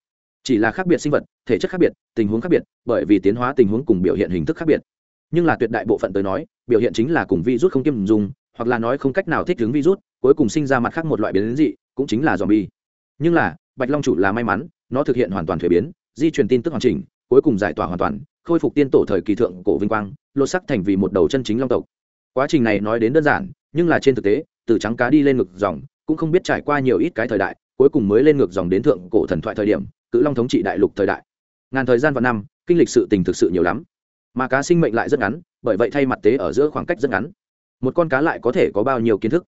S1: Chỉ là khác biệt sinh vật, thể chất khác biệt, tình huống khác biệt, bởi vì tiến hóa tình huống cùng biểu hiện hình thức khác biệt. Nhưng là tuyệt đại bộ phận tới nói, biểu hiện chính là cùng virus không kiêm dùng, hoặc là nói không cách nào thích ứng virus, cuối cùng sinh ra mặt khác một loại biến dị, cũng chính là dòm bi. nhưng là, bạch long chủ là may mắn, nó thực hiện hoàn toàn thuế biến, di truyền tin tức hoàn chỉnh, cuối cùng giải tỏa hoàn toàn, khôi phục tiên tổ thời kỳ thượng cổ vinh quang, lột sắc thành vì một đầu chân chính long tộc. Quá trình này nói đến đơn giản, nhưng là trên thực tế, từ trắng cá đi lên ngực dòng, cũng không biết trải qua nhiều ít cái thời đại cuối cùng mới lên ngược dòng đến thượng cổ thần thoại thời điểm, cự long thống trị đại lục thời đại. Ngàn thời gian và năm, kinh lịch sự tình thực sự nhiều lắm. Mà cá sinh mệnh lại rất ngắn, bởi vậy thay mặt tế ở giữa khoảng cách rất ngắn. Một con cá lại có thể có bao nhiêu kiến thức?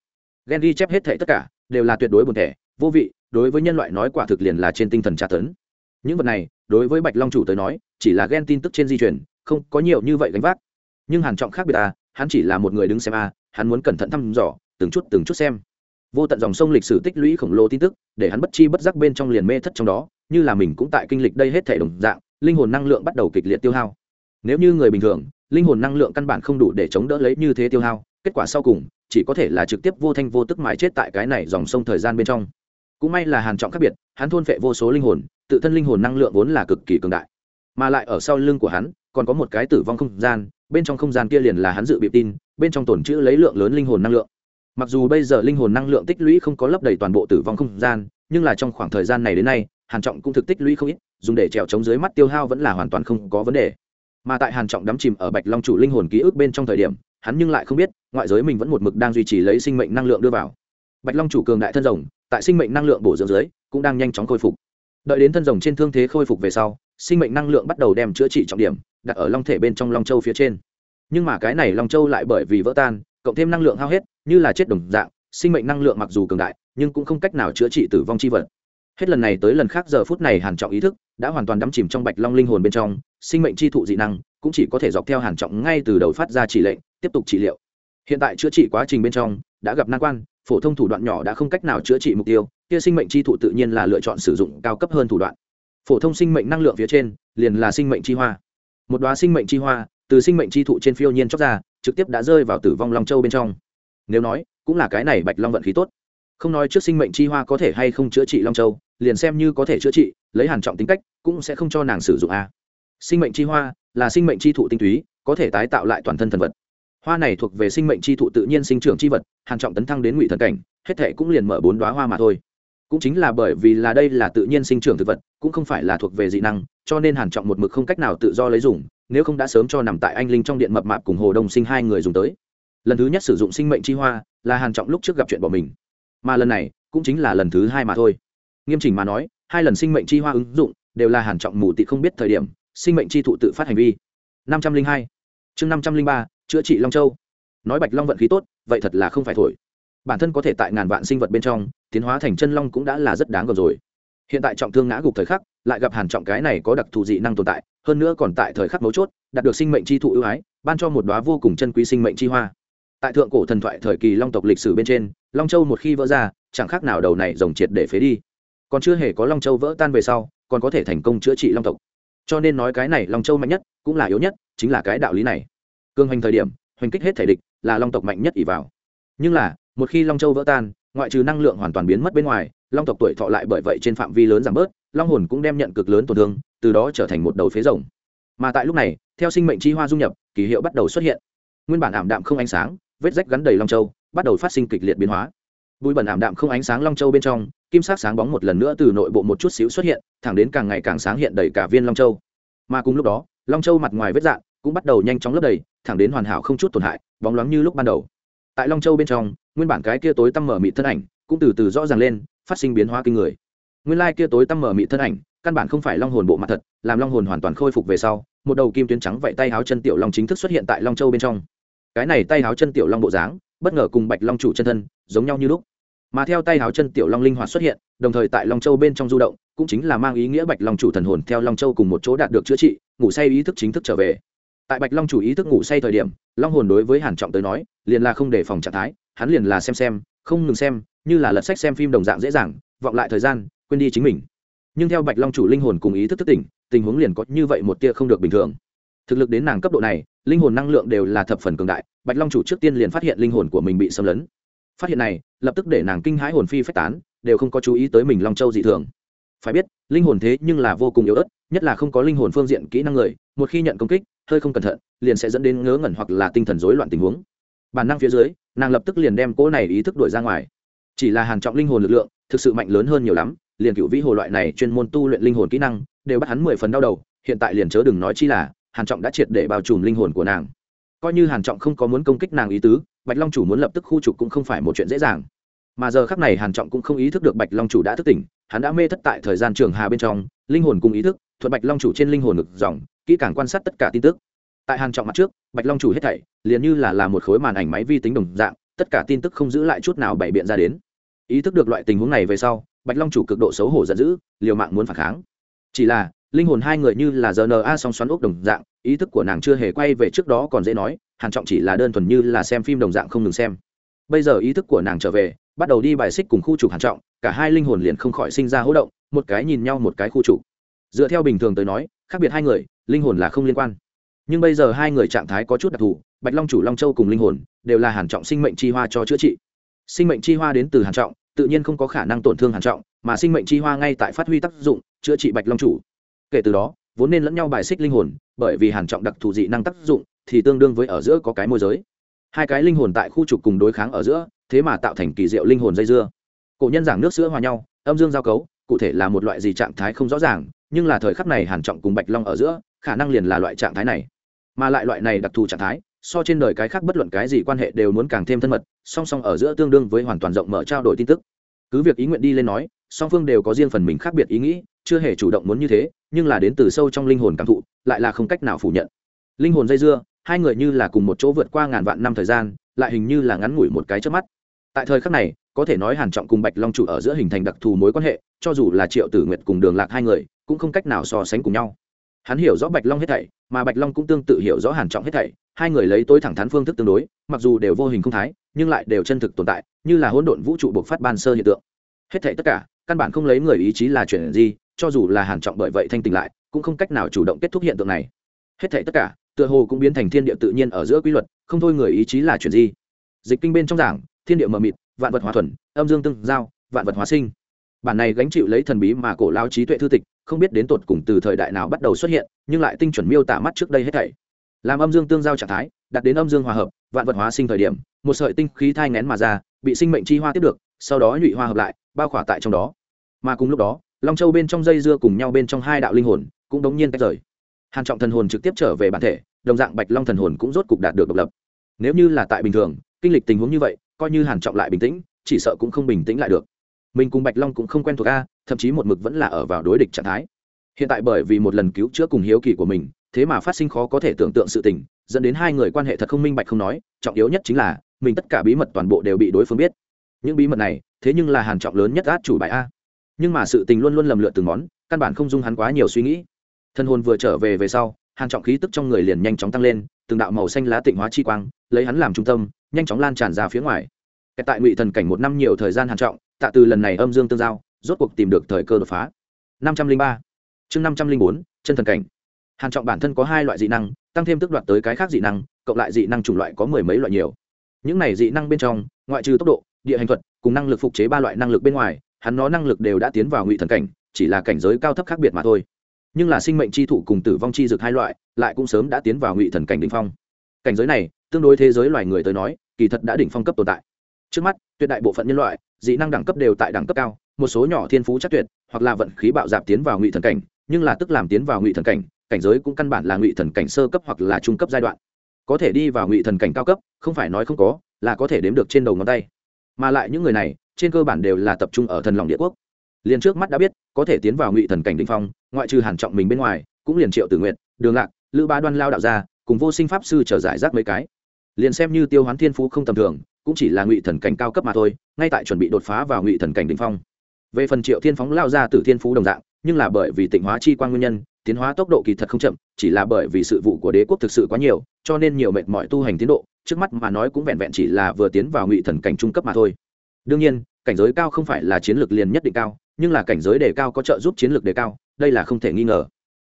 S1: Ghen ghi chép hết thể tất cả, đều là tuyệt đối buồn thẻ, vô vị, đối với nhân loại nói quả thực liền là trên tinh thần tra tấn. Những vật này, đối với bạch long chủ tới nói, chỉ là ghen tin tức trên di chuyển không có nhiều như vậy gánh vác. Nhưng hàn trọng khác biệt à hắn chỉ là một người đứng xem à hắn muốn cẩn thận thăm dò, từng chút từng chút xem vô tận dòng sông lịch sử tích lũy khổng lồ tin tức, để hắn bất chi bất giác bên trong liền mê thất trong đó, như là mình cũng tại kinh lịch đây hết thể đồng dạng, linh hồn năng lượng bắt đầu kịch liệt tiêu hao. Nếu như người bình thường, linh hồn năng lượng căn bản không đủ để chống đỡ lấy như thế tiêu hao, kết quả sau cùng, chỉ có thể là trực tiếp vô thanh vô tức mãi chết tại cái này dòng sông thời gian bên trong. Cũng may là hàn trọng khác biệt, hắn thôn phệ vô số linh hồn, tự thân linh hồn năng lượng vốn là cực kỳ cường đại. Mà lại ở sau lưng của hắn, còn có một cái tử vong không gian, bên trong không gian kia liền là hắn dự bị tin, bên trong tổn chữ lấy lượng lớn linh hồn năng lượng mặc dù bây giờ linh hồn năng lượng tích lũy không có lấp đầy toàn bộ tử vong không gian, nhưng là trong khoảng thời gian này đến nay, hàn trọng cũng thực tích lũy không ít, dùng để trèo chống dưới mắt tiêu hao vẫn là hoàn toàn không có vấn đề. Mà tại hàn trọng đắm chìm ở bạch long chủ linh hồn ký ức bên trong thời điểm, hắn nhưng lại không biết, ngoại giới mình vẫn một mực đang duy trì lấy sinh mệnh năng lượng đưa vào. Bạch long chủ cường đại thân rồng, tại sinh mệnh năng lượng bổ dưỡng dưới, cũng đang nhanh chóng khôi phục. Đợi đến thân rồng trên thương thế khôi phục về sau, sinh mệnh năng lượng bắt đầu đem chữa trị trọng điểm, đặt ở long thể bên trong long châu phía trên. Nhưng mà cái này long châu lại bởi vì vỡ tan cộng thêm năng lượng hao hết, như là chết đồng dạng, sinh mệnh năng lượng mặc dù cường đại, nhưng cũng không cách nào chữa trị tử vong chi vật. Hết lần này tới lần khác giờ phút này hàn trọng ý thức đã hoàn toàn đắm chìm trong bạch long linh hồn bên trong, sinh mệnh chi thụ dị năng cũng chỉ có thể dọc theo hàn trọng ngay từ đầu phát ra chỉ lệnh, tiếp tục trị liệu. Hiện tại chữa trị quá trình bên trong đã gặp nan quan, phổ thông thủ đoạn nhỏ đã không cách nào chữa trị mục tiêu, kia sinh mệnh chi thụ tự nhiên là lựa chọn sử dụng cao cấp hơn thủ đoạn. Phổ thông sinh mệnh năng lượng phía trên liền là sinh mệnh chi hoa. Một đóa sinh mệnh chi hoa từ sinh mệnh chi thụ trên phiêu nhiên chóc ra trực tiếp đã rơi vào tử vong long châu bên trong. Nếu nói, cũng là cái này bạch long vận khí tốt. Không nói trước sinh mệnh chi hoa có thể hay không chữa trị long châu, liền xem như có thể chữa trị, lấy hàn trọng tính cách, cũng sẽ không cho nàng sử dụng a. Sinh mệnh chi hoa, là sinh mệnh chi thụ tinh túy, có thể tái tạo lại toàn thân thần vật. Hoa này thuộc về sinh mệnh chi thụ tự nhiên sinh trưởng chi vật, hàn trọng tấn thăng đến ngụy thần cảnh, hết thể cũng liền mở bốn đóa hoa mà thôi. Cũng chính là bởi vì là đây là tự nhiên sinh trưởng thực vật, cũng không phải là thuộc về dị năng, cho nên hàn trọng một mực không cách nào tự do lấy dùng nếu không đã sớm cho nằm tại anh linh trong điện mập mạp cùng hồ đông sinh hai người dùng tới. Lần thứ nhất sử dụng sinh mệnh chi hoa là hàn trọng lúc trước gặp chuyện bỏ mình. Mà lần này, cũng chính là lần thứ hai mà thôi. Nghiêm chỉnh mà nói, hai lần sinh mệnh chi hoa ứng dụng đều là hàn trọng mù tị không biết thời điểm, sinh mệnh chi thụ tự phát hành vi. năm trăm linh hai. Chương năm trăm linh ba, chữa trị long châu. Nói bạch long vận khí tốt, vậy thật là không phải thổi. Bản thân có thể tại ngàn vạn sinh vật bên trong, tiến hóa thành chân long cũng đã là rất đáng gờm rồi. Hiện tại trọng thương ngã gục thời khắc, lại gặp hàn trọng cái này có đặc thù dị năng tồn tại hơn nữa còn tại thời khắc mấu chốt, đạt được sinh mệnh chi thụ ưu ái, ban cho một đóa vô cùng chân quý sinh mệnh chi hoa. Tại thượng cổ thần thoại thời kỳ long tộc lịch sử bên trên, long châu một khi vỡ ra, chẳng khác nào đầu này rồng triệt để phế đi. Còn chưa hề có long châu vỡ tan về sau, còn có thể thành công chữa trị long tộc. Cho nên nói cái này long châu mạnh nhất, cũng là yếu nhất, chính là cái đạo lý này. Cương hoành thời điểm, hoành kích hết thể địch, là long tộc mạnh nhất ỷ vào. Nhưng là, một khi long châu vỡ tan, ngoại trừ năng lượng hoàn toàn biến mất bên ngoài, long tộc tuổi thọ lại bởi vậy trên phạm vi lớn giảm bớt, long hồn cũng đem nhận cực lớn tổn thương từ đó trở thành một đầu phế rồng. Mà tại lúc này, theo sinh mệnh chi hoa dung nhập, kỳ hiệu bắt đầu xuất hiện. Nguyên bản ảm đạm không ánh sáng, vết rách gắn đầy long châu, bắt đầu phát sinh kịch liệt biến hóa. Bụi bẩn ảm đạm không ánh sáng long châu bên trong, kim sắc sáng bóng một lần nữa từ nội bộ một chút xíu xuất hiện, thẳng đến càng ngày càng sáng hiện đầy cả viên long châu. Mà cùng lúc đó, long châu mặt ngoài vết dạng cũng bắt đầu nhanh chóng lấp đầy, thẳng đến hoàn hảo không chút tổn hại, bóng loáng như lúc ban đầu. Tại long châu bên trong, nguyên bản cái kia tối tăm mở mị thân ảnh cũng từ từ rõ ràng lên, phát sinh biến hóa kinh người. Nguyên lai kia tối tăm mở mị thân ảnh căn bản không phải long hồn bộ mặt thật, làm long hồn hoàn toàn khôi phục về sau, một đầu kim tuyến trắng vậy tay háo chân tiểu long chính thức xuất hiện tại long châu bên trong. Cái này tay háo chân tiểu long bộ dáng, bất ngờ cùng bạch long chủ chân thân, giống nhau như lúc. Mà theo tay háo chân tiểu long linh hoạt xuất hiện, đồng thời tại long châu bên trong du động, cũng chính là mang ý nghĩa bạch long chủ thần hồn theo long châu cùng một chỗ đạt được chữa trị, ngủ say ý thức chính thức trở về. Tại bạch long chủ ý thức ngủ say thời điểm, long hồn đối với hàn trọng tới nói, liền là không để phòng trạng thái, hắn liền là xem xem, không ngừng xem, như là lật sách xem phim đồng dạng dễ dàng, vọng lại thời gian, quên đi chính mình nhưng theo bạch long chủ linh hồn cùng ý thức thức tỉnh, tình huống liền có như vậy một tia không được bình thường. Thực lực đến nàng cấp độ này, linh hồn năng lượng đều là thập phần cường đại, bạch long chủ trước tiên liền phát hiện linh hồn của mình bị xâm lấn. Phát hiện này, lập tức để nàng kinh hãi hồn phi phách tán, đều không có chú ý tới mình long châu dị thường. Phải biết, linh hồn thế nhưng là vô cùng yếu ớt, nhất là không có linh hồn phương diện kỹ năng người, một khi nhận công kích, hơi không cẩn thận, liền sẽ dẫn đến ngớ ngẩn hoặc là tinh thần rối loạn tình huống. Bản năng phía dưới, nàng lập tức liền đem cỗ này ý thức đuổi ra ngoài. Chỉ là hàn trọng linh hồn lực lượng thực sự mạnh lớn hơn nhiều lắm, liền cựu vĩ hồ loại này chuyên môn tu luyện linh hồn kỹ năng, đều bắt hắn mười phần đau đầu, hiện tại liền chớ đừng nói chi là, hàn trọng đã triệt để bao trùm linh hồn của nàng. Coi như hàn trọng không có muốn công kích nàng ý tứ, bạch long chủ muốn lập tức khu trục cũng không phải một chuyện dễ dàng. Mà giờ khắc này hàn trọng cũng không ý thức được bạch long chủ đã thức tỉnh, hắn đã mê thất tại thời gian trường hà bên trong, linh hồn cùng ý thức, thuận bạch long chủ trên linh hồn ngực dòng, kỹ càng quan sát tất cả tin tức. Tại hàn trọng mặt trước, bạch long chủ hết thảy, liền như là là một khối màn ảnh máy vi tính đồng dạng, tất cả tin tức không giữ lại chút nào bày biện ra đến ý thức được loại tình huống này về sau, bạch long chủ cực độ xấu hổ giận dữ, liều mạng muốn phản kháng. Chỉ là, linh hồn hai người như là rna song xoắn ốc đồng dạng, ý thức của nàng chưa hề quay về trước đó còn dễ nói, hàn trọng chỉ là đơn thuần như là xem phim đồng dạng không ngừng xem. Bây giờ ý thức của nàng trở về, bắt đầu đi bài xích cùng khu trục hàn trọng, cả hai linh hồn liền không khỏi sinh ra hỗ động, một cái nhìn nhau một cái khu trục. Dựa theo bình thường tới nói, khác biệt hai người, linh hồn là không liên quan. Nhưng bây giờ hai người trạng thái có chút đặc thù, bạch long chủ long châu cùng linh hồn, đều là hàn trọng sinh mệnh chi hoa cho chữa trị sinh mệnh chi hoa đến từ hàn trọng, tự nhiên không có khả năng tổn thương hàn trọng, mà sinh mệnh chi hoa ngay tại phát huy tác dụng, chữa trị bạch long chủ. Kể từ đó, vốn nên lẫn nhau bài xích linh hồn, bởi vì hàn trọng đặc thù dị năng tác dụng, thì tương đương với ở giữa có cái môi giới. Hai cái linh hồn tại khu trục cùng đối kháng ở giữa, thế mà tạo thành kỳ diệu linh hồn dây dưa. Cổ nhân giảng nước sữa hòa nhau, âm dương giao cấu, cụ thể là một loại gì trạng thái không rõ ràng, nhưng là thời khắc này hàn trọng cùng bạch long ở giữa, khả năng liền là loại trạng thái này. Mà lại loại này đặc thù trạng thái so trên đời cái khác bất luận cái gì quan hệ đều muốn càng thêm thân mật, song song ở giữa tương đương với hoàn toàn rộng mở trao đổi tin tức. Cứ việc ý nguyện đi lên nói, song phương đều có riêng phần mình khác biệt ý nghĩ, chưa hề chủ động muốn như thế, nhưng là đến từ sâu trong linh hồn cảm thụ, lại là không cách nào phủ nhận. Linh hồn dây dưa, hai người như là cùng một chỗ vượt qua ngàn vạn năm thời gian, lại hình như là ngắn ngủi một cái trước mắt. Tại thời khắc này, có thể nói hàn trọng cùng bạch long chủ ở giữa hình thành đặc thù mối quan hệ, cho dù là triệu tử nguyệt cùng đường lạc hai người, cũng không cách nào so sánh cùng nhau. Hắn hiểu rõ bạch long hết thảy, mà bạch long cũng tương tự hiểu rõ hàn trọng hết thảy hai người lấy tối thẳng thắn phương thức tương đối, mặc dù đều vô hình không thái, nhưng lại đều chân thực tồn tại, như là hỗn độn vũ trụ buộc phát ban sơ hiện tượng. Hết thể tất cả, căn bản không lấy người ý chí là chuyển gì, cho dù là hàn trọng bởi vậy thanh tỉnh lại, cũng không cách nào chủ động kết thúc hiện tượng này. Hết thể tất cả, tựa hồ cũng biến thành thiên địa tự nhiên ở giữa quy luật, không thôi người ý chí là chuyển gì. Dịch kinh bên trong giảng, thiên địa mờ mịt, vạn vật hóa thuần, âm dương tương giao, vạn vật hóa sinh. Bản này gánh chịu lấy thần bí mà cổ lao trí tuệ thư tịch, không biết đến tột cùng từ thời đại nào bắt đầu xuất hiện, nhưng lại tinh chuẩn miêu tả mắt trước đây hết thảy làm âm dương tương giao trạng thái, đặt đến âm dương hòa hợp, vạn vật hóa sinh thời điểm, một sợi tinh khí thai ngén mà ra, bị sinh mệnh chi hoa tiếp được, sau đó nhụy hoa hợp lại, bao khỏa tại trong đó. Mà cùng lúc đó, long châu bên trong dây dưa cùng nhau bên trong hai đạo linh hồn cũng đống nhiên tách rời. Hàn trọng thần hồn trực tiếp trở về bản thể, đồng dạng bạch long thần hồn cũng rốt cục đạt được độc lập. Nếu như là tại bình thường, kinh lịch tình huống như vậy, coi như hàn trọng lại bình tĩnh, chỉ sợ cũng không bình tĩnh lại được. Mình cùng bạch long cũng không quen thuộc a, thậm chí một mực vẫn là ở vào đối địch trạng thái. Hiện tại bởi vì một lần cứu chữa cùng hiếu kỳ của mình thế mà phát sinh khó có thể tưởng tượng sự tình, dẫn đến hai người quan hệ thật không minh bạch không nói, trọng yếu nhất chính là, mình tất cả bí mật toàn bộ đều bị đối phương biết. Những bí mật này, thế nhưng là hàn trọng lớn nhất át chủ bài a. Nhưng mà sự tình luôn luôn lầm lượt từng món, căn bản không dung hắn quá nhiều suy nghĩ. Thân hồn vừa trở về về sau, hàn trọng khí tức trong người liền nhanh chóng tăng lên, từng đạo màu xanh lá tịnh hóa chi quang, lấy hắn làm trung tâm, nhanh chóng lan tràn ra phía ngoài. Tại ngụy thần cảnh một năm nhiều thời gian hàn trọng, tạ từ lần này âm dương tương giao, rốt cuộc tìm được thời cơ đột phá. Năm trăm linh ba. Chương năm trăm linh bốn, chân thần cảnh hàn trọng bản thân có hai loại dị năng, tăng thêm tức đoạt tới cái khác dị năng, cộng lại dị năng chủng loại có mười mấy loại nhiều. Những này dị năng bên trong, ngoại trừ tốc độ, địa hành thuật, cùng năng lực phục chế ba loại năng lực bên ngoài, hắn nó năng lực đều đã tiến vào ngụy thần cảnh, chỉ là cảnh giới cao thấp khác biệt mà thôi. Nhưng là sinh mệnh chi thụ cùng tử vong chi dược hai loại, lại cũng sớm đã tiến vào ngụy thần cảnh đỉnh phong. Cảnh giới này, tương đối thế giới loài người tới nói, kỳ thật đã đỉnh phong cấp tồn tại. Trước mắt, tuyệt đại bộ phận nhân loại, dị năng đẳng cấp đều tại đẳng cấp cao, một số nhỏ thiên phú chắc tuyệt, hoặc là vận khí bạo dạp tiến vào ngụy thần cảnh, nhưng là tức làm tiến vào ngụy thần cảnh cảnh giới cũng căn bản là ngụy thần cảnh sơ cấp hoặc là trung cấp giai đoạn. Có thể đi vào ngụy thần cảnh cao cấp, không phải nói không có, là có thể đếm được trên đầu ngón tay. Mà lại những người này, trên cơ bản đều là tập trung ở thần lòng địa quốc. Liền trước mắt đã biết, có thể tiến vào ngụy thần cảnh định phong, ngoại trừ hàn trọng mình bên ngoài, cũng liền triệu tử nguyện đường lạc, lữ ba đoan lao đạo ra, cùng vô sinh pháp sư trở giải rác mấy cái. Liền xem như tiêu hoán thiên phú không tầm thường, cũng chỉ là ngụy thần cảnh cao cấp mà thôi, ngay tại chuẩn bị đột phá vào ngụy thần cảnh đỉnh phong. Về phần triệu thiên phóng lao ra từ thiên phú đồng dạng, nhưng là bởi vì tịnh hóa chi quan nguyên nhân tiến hóa tốc độ kỳ thật không chậm, chỉ là bởi vì sự vụ của đế quốc thực sự quá nhiều, cho nên nhiều mệt mỏi tu hành tiến độ, trước mắt mà nói cũng vẹn vẹn chỉ là vừa tiến vào ngụy thần cảnh trung cấp mà thôi. Đương nhiên, cảnh giới cao không phải là chiến lược liền nhất định cao, nhưng là cảnh giới đề cao có trợ giúp chiến lược đề cao, đây là không thể nghi ngờ.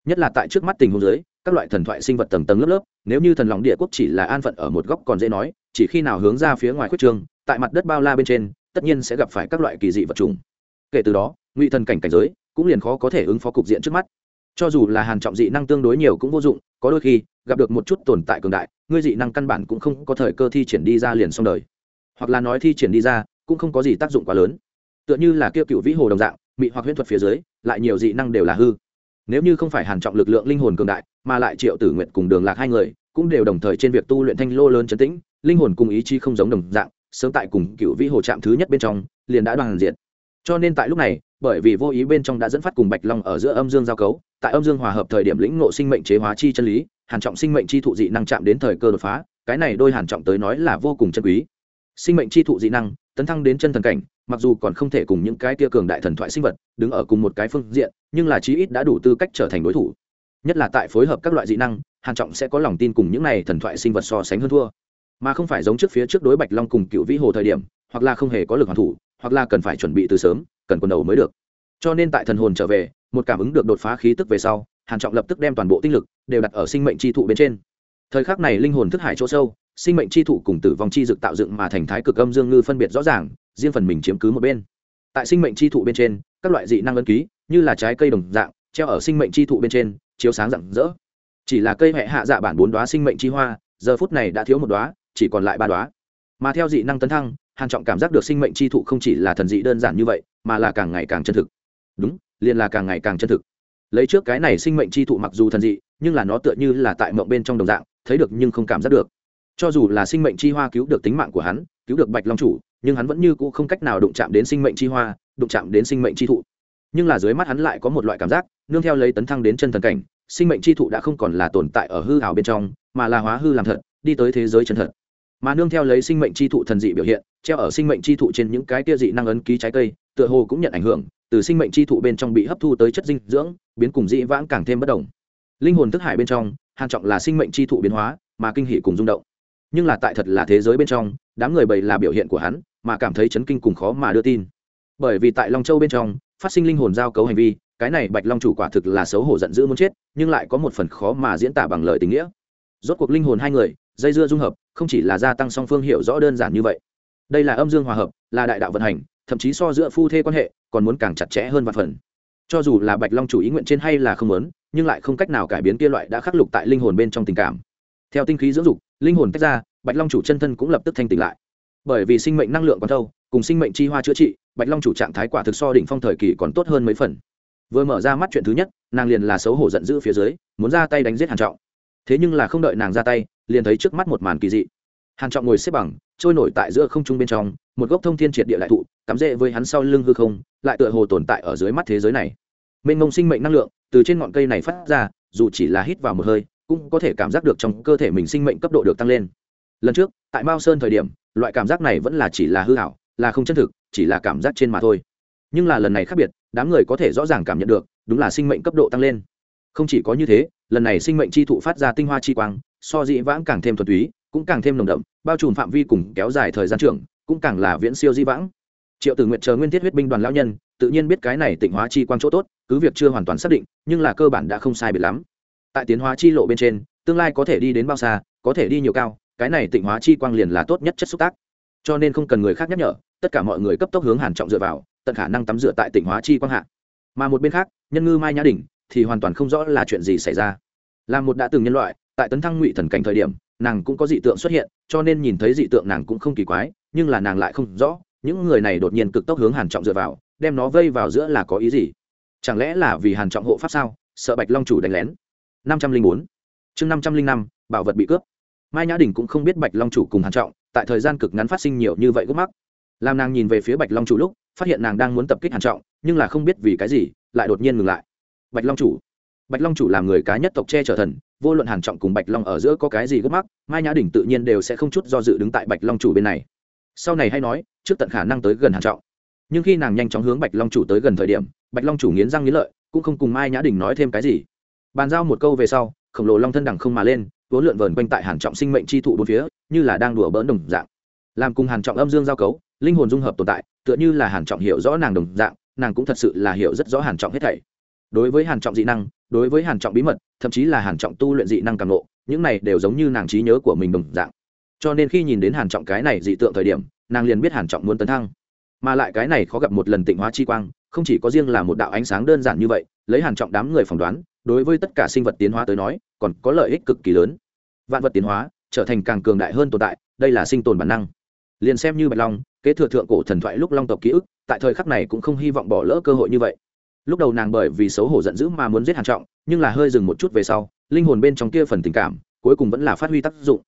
S1: Nhất là tại trước mắt tình huống giới các loại thần thoại sinh vật tầng tầng lớp lớp, nếu như thần lòng địa quốc chỉ là an phận ở một góc còn dễ nói, chỉ khi nào hướng ra phía ngoài khuất trường, tại mặt đất bao la bên trên, tất nhiên sẽ gặp phải các loại kỳ dị vật trùng kể từ đó, ngụy thần cảnh cảnh giới cũng liền khó có thể ứng phó cục diện trước mắt cho dù là hàn trọng dị năng tương đối nhiều cũng vô dụng, có đôi khi, gặp được một chút tồn tại cường đại, ngươi dị năng căn bản cũng không có thời cơ thi triển đi ra liền xong đời. Hoặc là nói thi triển đi ra, cũng không có gì tác dụng quá lớn. Tựa như là kêu cựu vĩ hồ đồng dạng, mị hoặc huyễn thuật phía dưới, lại nhiều dị năng đều là hư. Nếu như không phải hàn trọng lực lượng linh hồn cường đại, mà lại triệu tử nguyện cùng đường lạc hai người, cũng đều đồng thời trên việc tu luyện thanh lô lớn chấn tĩnh, linh hồn cùng ý chí không giống đồng dạng, sớm tại cùng cựu vĩ hồ trạm thứ nhất bên trong, liền đã đoàn diện cho nên tại lúc này, bởi vì vô ý bên trong đã dẫn phát cùng bạch long ở giữa âm dương giao cấu tại âm dương hòa hợp thời điểm lĩnh ngộ sinh mệnh chế hóa chi chân lý, hàn trọng sinh mệnh chi thụ dị năng chạm đến thời cơ đột phá, cái này đôi hàn trọng tới nói là vô cùng chân quý. Sinh mệnh chi thụ dị năng, tấn thăng đến chân thần cảnh, mặc dù còn không thể cùng những cái kia cường đại thần thoại sinh vật đứng ở cùng một cái phương diện, nhưng là chí ít đã đủ tư cách trở thành đối thủ. Nhất là tại phối hợp các loại dị năng, hàn trọng sẽ có lòng tin cùng những này thần thoại sinh vật so sánh hơn thua. Mà không phải giống trước phía trước đối bạch long cùng cựu vĩ hồ thời điểm, hoặc là không hề có lực hoàn thủ, hoặc là cần phải chuẩn bị từ sớm, cần quần đầu mới được. Cho nên tại thần hồn trở về một cảm ứng được đột phá khí tức về sau, hàn trọng lập tức đem toàn bộ tinh lực đều đặt ở sinh mệnh chi thụ bên trên. Thời khắc này linh hồn thức hải chỗ sâu, sinh mệnh chi thụ cùng tử vong chi dực tạo dựng mà thành thái cực âm dương ngư phân biệt rõ ràng, riêng phần mình chiếm cứ một bên. Tại sinh mệnh chi thụ bên trên, các loại dị năng ấn ký, như là trái cây đồng dạng, treo ở sinh mệnh chi thụ bên trên, chiếu sáng rạng rỡ. Chỉ là cây hệ hạ dạ bản bốn đoá sinh mệnh chi hoa, giờ phút này đã thiếu một đoá chỉ còn lại ba đoá mà theo dị năng tấn thăng, hàn trọng cảm giác được sinh mệnh chi thụ không chỉ là thần dị đơn giản như vậy, mà là càng ngày càng chân thực. Đúng liền là càng ngày càng chân thực. Lấy trước cái này sinh mệnh chi thụ mặc dù thần dị, nhưng là nó tựa như là tại mộng bên trong đồng dạng, thấy được nhưng không cảm giác được. Cho dù là sinh mệnh chi hoa cứu được tính mạng của hắn, cứu được bạch long chủ, nhưng hắn vẫn như cũ không cách nào đụng chạm đến sinh mệnh chi hoa, đụng chạm đến sinh mệnh chi thụ. Nhưng là dưới mắt hắn lại có một loại cảm giác, nương theo lấy tấn thăng đến chân thần cảnh, sinh mệnh chi thụ đã không còn là tồn tại ở hư hào bên trong, mà là hóa hư làm thật, đi tới thế giới chân thật. Mà nương theo lấy sinh mệnh chi thụ thần dị biểu hiện, treo ở sinh mệnh chi thụ trên những cái tia dị năng ấn ký trái cây, tựa hồ cũng nhận ảnh hưởng từ sinh mệnh chi thụ bên trong bị hấp thu tới chất dinh dưỡng, biến cùng dị vãng càng thêm bất đồng. Linh hồn thức hải bên trong, hàn trọng là sinh mệnh chi thụ biến hóa, mà kinh hỉ cùng rung động. Nhưng là tại thật là thế giới bên trong, đám người bầy là biểu hiện của hắn, mà cảm thấy chấn kinh cùng khó mà đưa tin. Bởi vì tại long châu bên trong, phát sinh linh hồn giao cấu hành vi, cái này bạch long chủ quả thực là xấu hổ giận dữ muốn chết, nhưng lại có một phần khó mà diễn tả bằng lời tình nghĩa. Rốt cuộc linh hồn hai người, dây dưa dung hợp, không chỉ là gia tăng song phương hiểu rõ đơn giản như vậy. Đây là âm dương hòa hợp, là đại đạo vận hành thậm chí so giữa phu thê quan hệ còn muốn càng chặt chẽ hơn và phần. Cho dù là bạch long chủ ý nguyện trên hay là không muốn, nhưng lại không cách nào cải biến kia loại đã khắc lục tại linh hồn bên trong tình cảm. Theo tinh khí dưỡng dục, linh hồn tách ra, bạch long chủ chân thân cũng lập tức thanh tỉnh lại. Bởi vì sinh mệnh năng lượng còn thâu, cùng sinh mệnh chi hoa chữa trị, bạch long chủ trạng thái quả thực so đỉnh phong thời kỳ còn tốt hơn mấy phần. Vừa mở ra mắt chuyện thứ nhất, nàng liền là xấu hổ giận dữ phía dưới, muốn ra tay đánh giết hàn trọng. Thế nhưng là không đợi nàng ra tay, liền thấy trước mắt một màn kỳ dị hàn trọng ngồi xếp bằng, trôi nổi tại giữa không trung bên trong, một gốc thông thiên triệt địa đại thụ, cắm rễ với hắn sau lưng hư không, lại tựa hồ tồn tại ở dưới mắt thế giới này. Mênh mông sinh mệnh năng lượng từ trên ngọn cây này phát ra, dù chỉ là hít vào một hơi, cũng có thể cảm giác được trong cơ thể mình sinh mệnh cấp độ được tăng lên. Lần trước, tại mao sơn thời điểm, loại cảm giác này vẫn là chỉ là hư hảo là không chân thực, chỉ là cảm giác trên mà thôi. Nhưng là lần này khác biệt, đám người có thể rõ ràng cảm nhận được, đúng là sinh mệnh cấp độ tăng lên. Không chỉ có như thế, lần này sinh mệnh chi thụ phát ra tinh hoa chi quang, so dị vãng càng thêm thuần túy cũng càng thêm nồng đậm, bao trùm phạm vi cùng kéo dài thời gian trưởng, cũng càng là viễn siêu di vãng. Triệu tử nguyện chờ nguyên thiết huyết binh đoàn lão nhân, tự nhiên biết cái này tịnh hóa chi quang chỗ tốt, cứ việc chưa hoàn toàn xác định, nhưng là cơ bản đã không sai biệt lắm. Tại tiến hóa chi lộ bên trên, tương lai có thể đi đến bao xa, có thể đi nhiều cao, cái này tịnh hóa chi quang liền là tốt nhất chất xúc tác. Cho nên không cần người khác nhắc nhở, tất cả mọi người cấp tốc hướng hàn trọng dựa vào, tận khả năng tắm rửa tại tịnh hóa chi quang hạ. Mà một bên khác, nhân ngư mai nhã đỉnh, thì hoàn toàn không rõ là chuyện gì xảy ra. Là một đã từng nhân loại, tại tấn thăng ngụy thần cảnh thời điểm nàng cũng có dị tượng xuất hiện, cho nên nhìn thấy dị tượng nàng cũng không kỳ quái, nhưng là nàng lại không rõ, những người này đột nhiên cực tốc hướng hàn trọng dựa vào, đem nó vây vào giữa là có ý gì? Chẳng lẽ là vì hàn trọng hộ pháp sao? Sợ bạch long chủ đánh lén. năm trăm linh bốn. Chương năm trăm linh năm, bảo vật bị cướp. Mai nhã đình cũng không biết bạch long chủ cùng hàn trọng, tại thời gian cực ngắn phát sinh nhiều như vậy gốc mắc. Làm nàng nhìn về phía bạch long chủ lúc, phát hiện nàng đang muốn tập kích hàn trọng, nhưng là không biết vì cái gì, lại đột nhiên ngừng lại. Bạch long chủ bạch long chủ làm người cá nhất tộc che chở thần, vô luận hàn trọng cùng bạch long ở giữa có cái gì gấp mắc, mai nhã đỉnh tự nhiên đều sẽ không chút do dự đứng tại bạch long chủ bên này. Sau này hay nói, trước tận khả năng tới gần hàn trọng. Nhưng khi nàng nhanh chóng hướng bạch long chủ tới gần thời điểm, bạch long chủ nghiến răng nghiến lợi, cũng không cùng mai nhã đình nói thêm cái gì. Bàn giao một câu về sau, khổng lồ long thân đằng không mà lên, vốn lượn vờn quanh tại hàn trọng sinh mệnh chi thụ bốn phía, như là đang đùa bỡn đồng dạng. Làm cùng hàn trọng âm dương giao cấu, linh hồn dung hợp tồn tại, tựa như là hàn trọng hiểu rõ nàng đồng dạng, nàng cũng thật sự là hiểu rất rõ hàn trọng hết thảy đối với hàn trọng dị năng, đối với hàn trọng bí mật, thậm chí là hàn trọng tu luyện dị năng càng lộ, những này đều giống như nàng trí nhớ của mình đồng dạng. Cho nên khi nhìn đến hàn trọng cái này dị tượng thời điểm, nàng liền biết hàn trọng muốn tấn thăng. Mà lại cái này khó gặp một lần tịnh hóa chi quang, không chỉ có riêng là một đạo ánh sáng đơn giản như vậy, lấy hàn trọng đám người phỏng đoán, đối với tất cả sinh vật tiến hóa tới nói, còn có lợi ích cực kỳ lớn. Vạn vật tiến hóa, trở thành càng cường đại hơn tồn tại, đây là sinh tồn bản năng. Liền xem như bạch long, kế thừa thượng cổ thần thoại lúc long tộc ký ức, tại thời khắc này cũng không hy vọng bỏ lỡ cơ hội như vậy lúc đầu nàng bởi vì xấu hổ giận dữ mà muốn giết hàn trọng, nhưng là hơi dừng một chút về sau, linh hồn bên trong kia phần tình cảm, cuối cùng vẫn là phát huy tác dụng.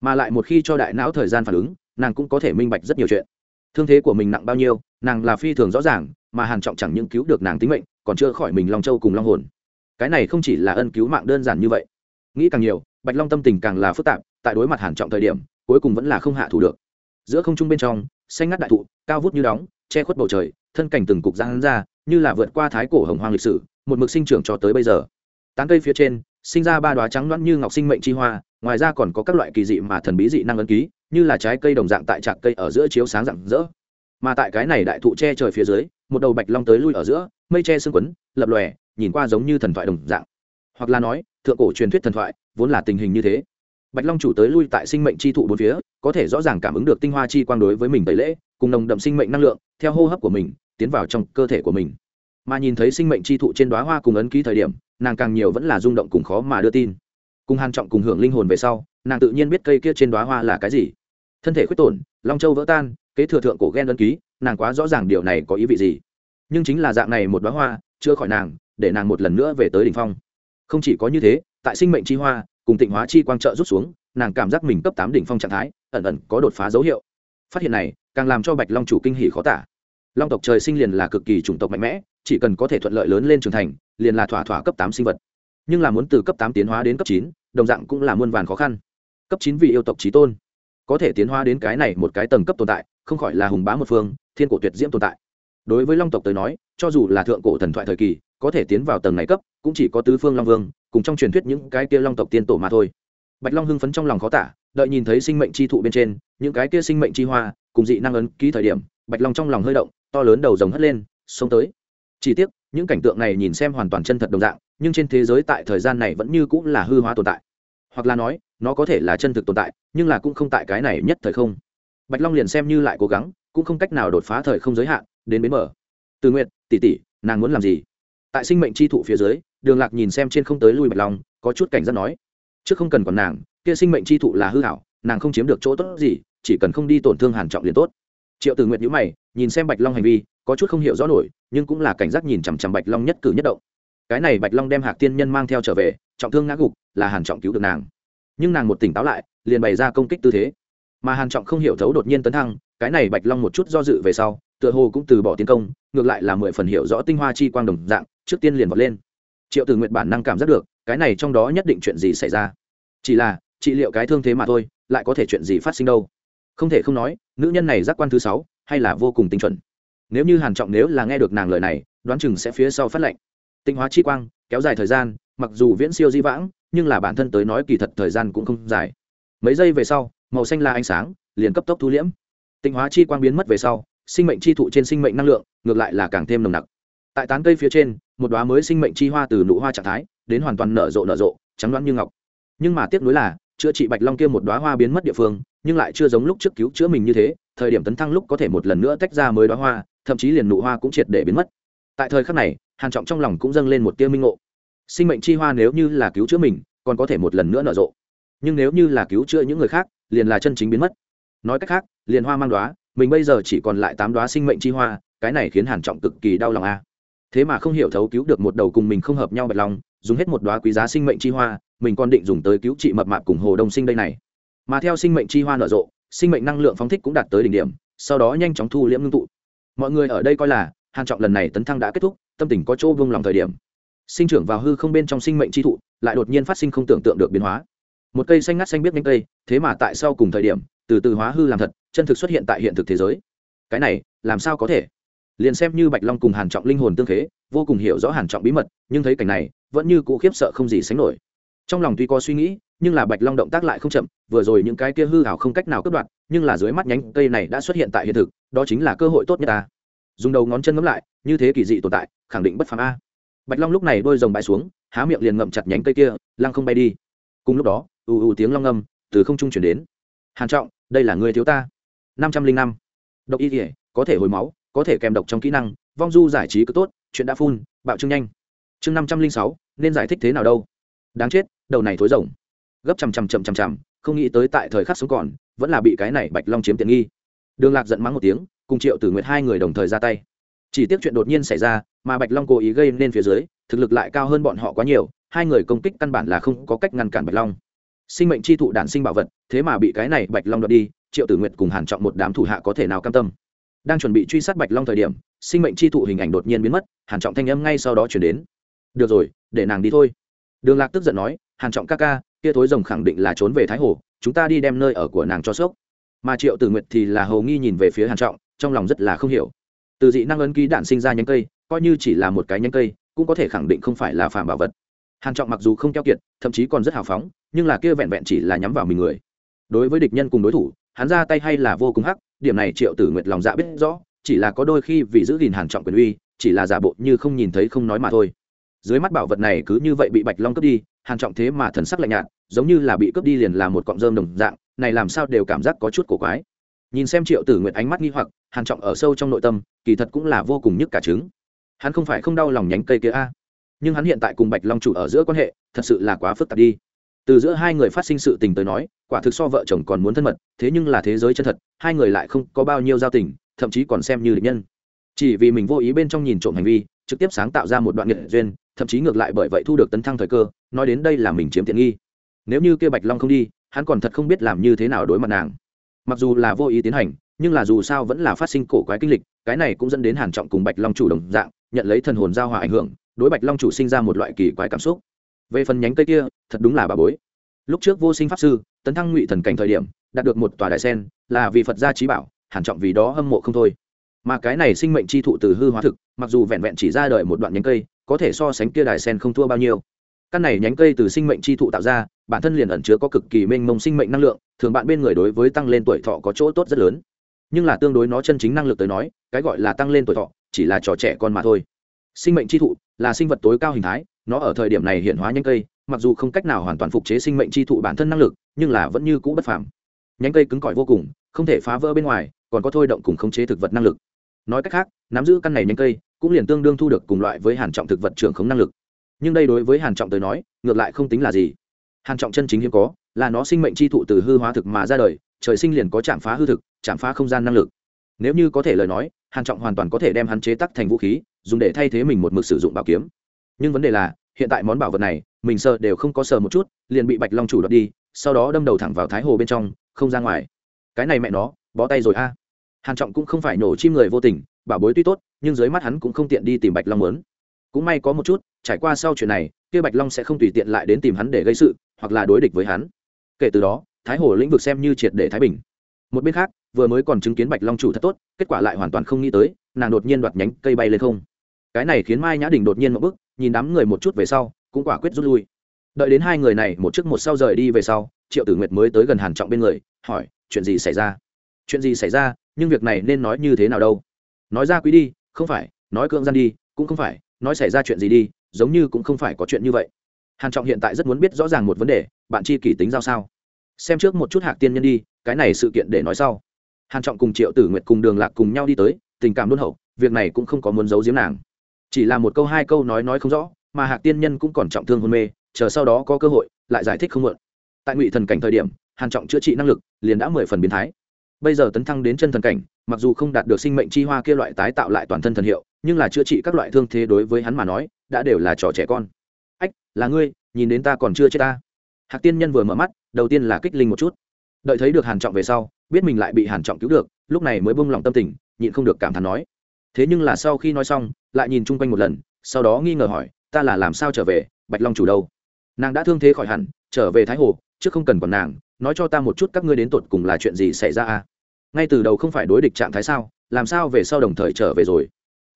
S1: Mà lại một khi cho đại não thời gian phản ứng, nàng cũng có thể minh bạch rất nhiều chuyện. Thương thế của mình nặng bao nhiêu, nàng là phi thường rõ ràng, mà hàn trọng chẳng những cứu được nàng tính mệnh, còn chưa khỏi mình long châu cùng long hồn. Cái này không chỉ là ân cứu mạng đơn giản như vậy. Nghĩ càng nhiều, bạch long tâm tình càng là phức tạp, tại đối mặt hàn trọng thời điểm, cuối cùng vẫn là không hạ thủ được. Giữa không trung bên trong, xanh ngắt đại thụ, cao vút như đóng, che khuất bầu trời, thân cảnh từng cục giang ra như là vượt qua thái cổ hồng hoang lịch sử, một mực sinh trưởng cho tới bây giờ. Tán cây phía trên, sinh ra ba đoá trắng loãng như ngọc sinh mệnh chi hoa, ngoài ra còn có các loại kỳ dị mà thần bí dị năng ấn ký, như là trái cây đồng dạng tại trạc cây ở giữa chiếu sáng rạng rỡ. Mà tại cái này đại thụ che trời phía dưới, một đầu bạch long tới lui ở giữa, mây che sương quấn, lập lòe, nhìn qua giống như thần thoại đồng dạng. Hoặc là nói, thượng cổ truyền thuyết thần thoại, vốn là tình hình như thế. Bạch long chủ tới lui tại sinh mệnh chi thụ bốn phía, có thể rõ ràng cảm ứng được tinh hoa chi quang đối với mình tẩy lễ, cùng nồng đậm sinh mệnh năng lượng theo hô hấp của mình, tiến vào trong cơ thể của mình. Mà nhìn thấy sinh mệnh chi thụ trên đoá hoa cùng ấn ký thời điểm, nàng càng nhiều vẫn là rung động cùng khó mà đưa tin. Cùng hàn trọng cùng hưởng linh hồn về sau, nàng tự nhiên biết cây kia trên đoá hoa là cái gì. Thân thể khuyết tổn, long châu vỡ tan, kế thừa thượng cổ ghen ấn ký, nàng quá rõ ràng điều này có ý vị gì. Nhưng chính là dạng này một đoá hoa chưa khỏi nàng, để nàng một lần nữa về tới đỉnh phong. Không chỉ có như thế, tại sinh mệnh chi hoa, cùng tịnh hóa chi quang trợ rút xuống, nàng cảm giác mình cấp tám đỉnh phong trạng thái, ẩn ẩn có đột phá dấu hiệu. Phát hiện này càng làm cho bạch long chủ kinh hỉ khó tả. Long tộc trời sinh liền là cực kỳ chủng tộc mạnh mẽ, chỉ cần có thể thuận lợi lớn lên trưởng thành, liền là thỏa thỏa cấp tám sinh vật. Nhưng là muốn từ cấp tám tiến hóa đến cấp chín, đồng dạng cũng là muôn vàn khó khăn. Cấp chín vì yêu tộc trí tôn. Có thể tiến hóa đến cái này một cái tầng cấp tồn tại, không khỏi là hùng bá một phương, thiên cổ tuyệt diễm tồn tại. Đối với long tộc tới nói, cho dù là thượng cổ thần thoại thời kỳ, có thể tiến vào tầng này cấp, cũng chỉ có tứ phương long vương, cùng trong truyền thuyết những cái kia long tộc tiên tổ mà thôi. Bạch long hưng phấn trong lòng khó tả, đợi nhìn thấy sinh mệnh chi thụ bên trên, những cái kia sinh mệnh chi hoa cùng dị năng ấn ký thời điểm, bạch long trong lòng hơi động, to lớn đầu rồng hất lên, xông tới. Chỉ tiếc, những cảnh tượng này nhìn xem hoàn toàn chân thật đồng dạng, nhưng trên thế giới tại thời gian này vẫn như cũng là hư hóa tồn tại. Hoặc là nói, nó có thể là chân thực tồn tại, nhưng là cũng không tại cái này nhất thời không. Bạch long liền xem như lại cố gắng, cũng không cách nào đột phá thời không giới hạn, đến bến mở từ nguyện tỷ tỷ, nàng muốn làm gì? Tại sinh mệnh chi thụ phía dưới, đường lạc nhìn xem trên không tới lui bạch long, có chút cảnh giác nói, trước không cần còn nàng, kia sinh mệnh chi thụ là hư hảo, nàng không chiếm được chỗ tốt gì chỉ cần không đi tổn thương hàn trọng liền tốt. Triệu từ nguyện nhữ mày, nhìn xem bạch long hành vi, có chút không hiểu rõ nổi, nhưng cũng là cảnh giác nhìn chằm chằm bạch long nhất cử nhất động. Cái này bạch long đem hạc tiên nhân mang theo trở về, trọng thương ngã gục, là hàn trọng cứu được nàng. Nhưng nàng một tỉnh táo lại, liền bày ra công kích tư thế. Mà hàn trọng không hiểu thấu đột nhiên tấn thăng, cái này bạch long một chút do dự về sau, tựa hồ cũng từ bỏ tiến công, ngược lại là mười phần hiểu rõ tinh hoa chi quang đồng dạng, trước tiên liền vọt lên. Triệu từ nguyện bản năng cảm giác được, cái này trong đó nhất định chuyện gì xảy ra. Chỉ là, trị liệu cái thương thế mà thôi, lại có thể chuyện gì phát sinh đâu? Không thể không nói, nữ nhân này giác quan thứ sáu, hay là vô cùng tinh chuẩn. Nếu như hàn trọng nếu là nghe được nàng lời này, đoán chừng sẽ phía sau phát lệnh. Tinh hóa chi quang, kéo dài thời gian, mặc dù viễn siêu di vãng, nhưng là bản thân tới nói kỳ thật thời gian cũng không dài. Mấy giây về sau, màu xanh là ánh sáng, liền cấp tốc thu liễm. Tinh hóa chi quang biến mất về sau, sinh mệnh chi thụ trên sinh mệnh năng lượng, ngược lại là càng thêm nồng nặc. Tại tán cây phía trên, một đóa mới sinh mệnh chi hoa từ nụ hoa trạng thái, đến hoàn toàn nở rộ nở rộ, trắng đoán như ngọc. Nhưng mà tiếc nuối là chữa trị bạch long kia một đoá hoa biến mất địa phương, nhưng lại chưa giống lúc trước cứu chữa mình như thế, thời điểm tấn thăng lúc có thể một lần nữa tách ra mới đoá hoa, thậm chí liền nụ hoa cũng triệt để biến mất. Tại thời khắc này, hàn trọng trong lòng cũng dâng lên một tia minh ngộ. Sinh mệnh chi hoa nếu như là cứu chữa mình, còn có thể một lần nữa nở rộ. Nhưng nếu như là cứu chữa những người khác, liền là chân chính biến mất. Nói cách khác, liền hoa mang đoá mình bây giờ chỉ còn lại tám đoá sinh mệnh chi hoa, cái này khiến hàn trọng cực kỳ đau lòng a. Thế mà không hiểu thấu cứu được một đầu cùng mình không hợp nhau bạch long, dùng hết một đoá quý giá sinh mệnh chi hoa mình còn định dùng tới cứu trị mập mạp cùng hồ đông sinh đây này. Mà theo sinh mệnh chi hoa nở rộ sinh mệnh năng lượng phóng thích cũng đạt tới đỉnh điểm sau đó nhanh chóng thu liễm ngưng tụ. Mọi người ở đây coi là hàn trọng lần này tấn thăng đã kết thúc tâm tình có chỗ vương lòng thời điểm. Sinh trưởng vào hư không bên trong sinh mệnh chi thụ lại đột nhiên phát sinh không tưởng tượng được biến hóa. Một cây xanh ngắt xanh biết nhánh cây thế mà tại sau cùng thời điểm từ từ hóa hư làm thật chân thực xuất hiện tại hiện thực thế giới. Cái này làm sao có thể? Liền xem như bạch long cùng hàn trọng linh hồn tương thế, vô cùng hiểu rõ hàn trọng bí mật nhưng thấy cảnh này vẫn như cũ khiếp sợ không gì sánh nổi trong lòng tuy có suy nghĩ, nhưng là bạch long động tác lại không chậm, vừa rồi những cái kia hư hảo không cách nào cướp đoạt, nhưng là dưới mắt nhánh cây này đã xuất hiện tại hiện thực, đó chính là cơ hội tốt nhất ta. Dùng đầu ngón chân ngấm lại, như thế kỳ dị tồn tại, khẳng định bất phàm a. Bạch long lúc này đôi rồng bãi xuống, há miệng liền ngậm chặt nhánh cây kia, lăng không bay đi. Cùng lúc đó, ù ù tiếng long ngâm từ không trung chuyển đến. Hàn trọng, đây là người thiếu ta. Năm trăm linh năm. Độc y thể có thể hồi máu, có thể kèm độc trong kỹ năng, vong du giải trí cứ tốt, chuyện đã phun, bạo trưng nhanh. Chương năm trăm linh sáu, nên giải thích thế nào đâu? Đáng chết, đầu này thối rồng. Gấp chằm chằm chậm chằm chằm, không nghĩ tới tại thời khắc sống còn, vẫn là bị cái này bạch long chiếm tiện nghi. Đường lạc giận mắng một tiếng, cùng triệu tử nguyệt hai người đồng thời ra tay. Chỉ tiếc chuyện đột nhiên xảy ra, mà bạch long cố ý gây nên phía dưới, thực lực lại cao hơn bọn họ quá nhiều, hai người công kích căn bản là không có cách ngăn cản bạch long. Sinh mệnh chi thụ đản sinh bảo vật, thế mà bị cái này bạch long đoạt đi, triệu tử nguyệt cùng hàn trọng một đám thủ hạ có thể nào cam tâm? Đang chuẩn bị truy sát bạch long thời điểm, sinh mệnh chi thụ hình ảnh đột nhiên biến mất, hàn trọng thanh âm ngay sau đó chuyển đến. Được rồi, để nàng đi thôi đường lạc tức giận nói, hàn trọng ca ca, kia thối rồng khẳng định là trốn về thái hồ, chúng ta đi đem nơi ở của nàng cho sốc. Mà triệu tử nguyệt thì là hầu nghi nhìn về phía hàn trọng, trong lòng rất là không hiểu. Từ dị năng ấn ký đạn sinh ra nhánh cây, coi như chỉ là một cái nhánh cây, cũng có thể khẳng định không phải là phàm bảo vật. Hàn trọng mặc dù không keo kiệt, thậm chí còn rất hào phóng, nhưng là kia vẹn vẹn chỉ là nhắm vào mình người. Đối với địch nhân cùng đối thủ, hắn ra tay hay là vô cùng hắc, điểm này triệu tử nguyệt lòng dạ biết rõ, chỉ là có đôi khi vì giữ gìn hàn trọng quyền uy, chỉ là giả bộ như không nhìn thấy không nói mà thôi dưới mắt bảo vật này cứ như vậy bị bạch long cướp đi hàn trọng thế mà thần sắc lạnh nhạt, giống như là bị cướp đi liền là một cọng rơm đồng dạng, này làm sao đều cảm giác có chút cổ quái. Nhìn xem triệu tử nguyệt ánh mắt nghi hoặc hàn trọng ở sâu trong nội tâm, kỳ thật cũng là vô cùng nhức cả trứng. Hắn không phải không đau lòng nhánh cây kia a, nhưng hắn hiện tại cùng bạch long chủ ở giữa quan hệ, thật sự là quá phức tạp đi. Từ giữa hai người phát sinh sự tình tới nói, quả thực so vợ chồng còn muốn thân mật, thế nhưng là thế giới chân thật, hai người lại không có bao nhiêu giao tình, thậm chí còn xem như địch nhân. Chỉ vì mình vô ý bên trong nhìn trộm hành vi trực tiếp sáng tạo ra một đoạn nghiệt duyên, thậm chí ngược lại bởi vậy thu được tấn thăng thời cơ, nói đến đây là mình chiếm tiện nghi. Nếu như kêu bạch long không đi, hắn còn thật không biết làm như thế nào đối mặt nàng. Mặc dù là vô ý tiến hành, nhưng là dù sao vẫn là phát sinh cổ quái kinh lịch, cái này cũng dẫn đến hàn trọng cùng bạch long chủ đồng dạng, nhận lấy thần hồn giao hòa ảnh hưởng, đối bạch long chủ sinh ra một loại kỳ quái cảm xúc. Về phần nhánh cây kia, thật đúng là bà bối. Lúc trước vô sinh pháp sư, tấn thăng ngụy thần cảnh thời điểm, đạt được một tòa đại sen, là vì phật gia trí bảo, hàn trọng vì đó hâm mộ không thôi mà cái này sinh mệnh chi thụ từ hư hóa thực, mặc dù vẹn vẹn chỉ ra đời một đoạn nhánh cây, có thể so sánh kia đài sen không thua bao nhiêu. Căn này nhánh cây từ sinh mệnh chi thụ tạo ra, bản thân liền ẩn chứa có cực kỳ mênh mông sinh mệnh năng lượng, thường bạn bên người đối với tăng lên tuổi thọ có chỗ tốt rất lớn. Nhưng là tương đối nó chân chính năng lực tới nói, cái gọi là tăng lên tuổi thọ, chỉ là trò trẻ con mà thôi. Sinh mệnh chi thụ là sinh vật tối cao hình thái, nó ở thời điểm này hiện hóa nhánh cây, mặc dù không cách nào hoàn toàn phục chế sinh mệnh chi thụ bản thân năng lực, nhưng là vẫn như cũ bất phàm. Nhánh cây cứng cỏi vô cùng, không thể phá vỡ bên ngoài, còn có thôi động cùng khống chế thực vật năng lực nói cách khác, nắm giữ căn này nhanh cây cũng liền tương đương thu được cùng loại với hàn trọng thực vật trưởng khống năng lực. Nhưng đây đối với hàn trọng tới nói, ngược lại không tính là gì. Hàn trọng chân chính hiếm có, là nó sinh mệnh chi thụ từ hư hóa thực mà ra đời, trời sinh liền có chạm phá hư thực, chạm phá không gian năng lực. Nếu như có thể lời nói, hàn trọng hoàn toàn có thể đem hắn chế tác thành vũ khí, dùng để thay thế mình một mực sử dụng bảo kiếm. Nhưng vấn đề là, hiện tại món bảo vật này, mình sợ đều không có sờ một chút, liền bị bạch long chủ đoạt đi, sau đó đâm đầu thẳng vào thái hồ bên trong, không ra ngoài. Cái này mẹ nó, bó tay rồi a hàn trọng cũng không phải nổ chim người vô tình, bảo bối tuy tốt, nhưng dưới mắt hắn cũng không tiện đi tìm bạch long muốn. Cũng may có một chút, trải qua sau chuyện này, kia bạch long sẽ không tùy tiện lại đến tìm hắn để gây sự, hoặc là đối địch với hắn. Kể từ đó, thái hồ lĩnh vực xem như triệt để thái bình. Một bên khác, vừa mới còn chứng kiến bạch long chủ thật tốt, kết quả lại hoàn toàn không nghĩ tới, nàng đột nhiên đoạt nhánh cây bay lên không. Cái này khiến mai nhã đình đột nhiên một bước, nhìn đám người một chút về sau, cũng quả quyết rút lui. Đợi đến hai người này một trước một sau rời đi về sau, triệu tử nguyệt mới tới gần hàn trọng bên người, hỏi, chuyện gì xảy ra? Chuyện gì xảy ra? Nhưng việc này nên nói như thế nào đâu? Nói ra quý đi, không phải, nói cưỡng gian đi, cũng không phải, nói xảy ra chuyện gì đi, giống như cũng không phải có chuyện như vậy. Hàn trọng hiện tại rất muốn biết rõ ràng một vấn đề, bạn chi kỷ tính giao sao? Xem trước một chút hạc tiên nhân đi, cái này sự kiện để nói sau. Hàn trọng cùng triệu tử nguyệt cùng đường lạc cùng nhau đi tới, tình cảm luôn hậu, việc này cũng không có muốn giấu giếm nàng. Chỉ là một câu hai câu nói nói không rõ, mà hạc tiên nhân cũng còn trọng thương hôn mê, chờ sau đó có cơ hội, lại giải thích không mượn tại ngụy thần cảnh thời điểm, hàn trọng chữa trị năng lực liền đã mười phần biến thái bây giờ tấn thăng đến chân thần cảnh, mặc dù không đạt được sinh mệnh chi hoa kia loại tái tạo lại toàn thân thần hiệu, nhưng là chữa trị các loại thương thế đối với hắn mà nói, đã đều là trò trẻ con. Ách, là ngươi, nhìn đến ta còn chưa chết ta. Hạc tiên nhân vừa mở mắt, đầu tiên là kích linh một chút. Đợi thấy được hàn trọng về sau, biết mình lại bị hàn trọng cứu được, lúc này mới buông lòng tâm tình, nhịn không được cảm thán nói. Thế nhưng là sau khi nói xong, lại nhìn chung quanh một lần, sau đó nghi ngờ hỏi, ta là làm sao trở về, bạch long chủ đâu? Nàng đã thương thế khỏi hẳn, trở về thái hồ, chứ không cần còn nàng nói cho ta một chút các ngươi đến tột cùng là chuyện gì xảy ra à ngay từ đầu không phải đối địch trạng thái sao? Làm sao về sau đồng thời trở về rồi?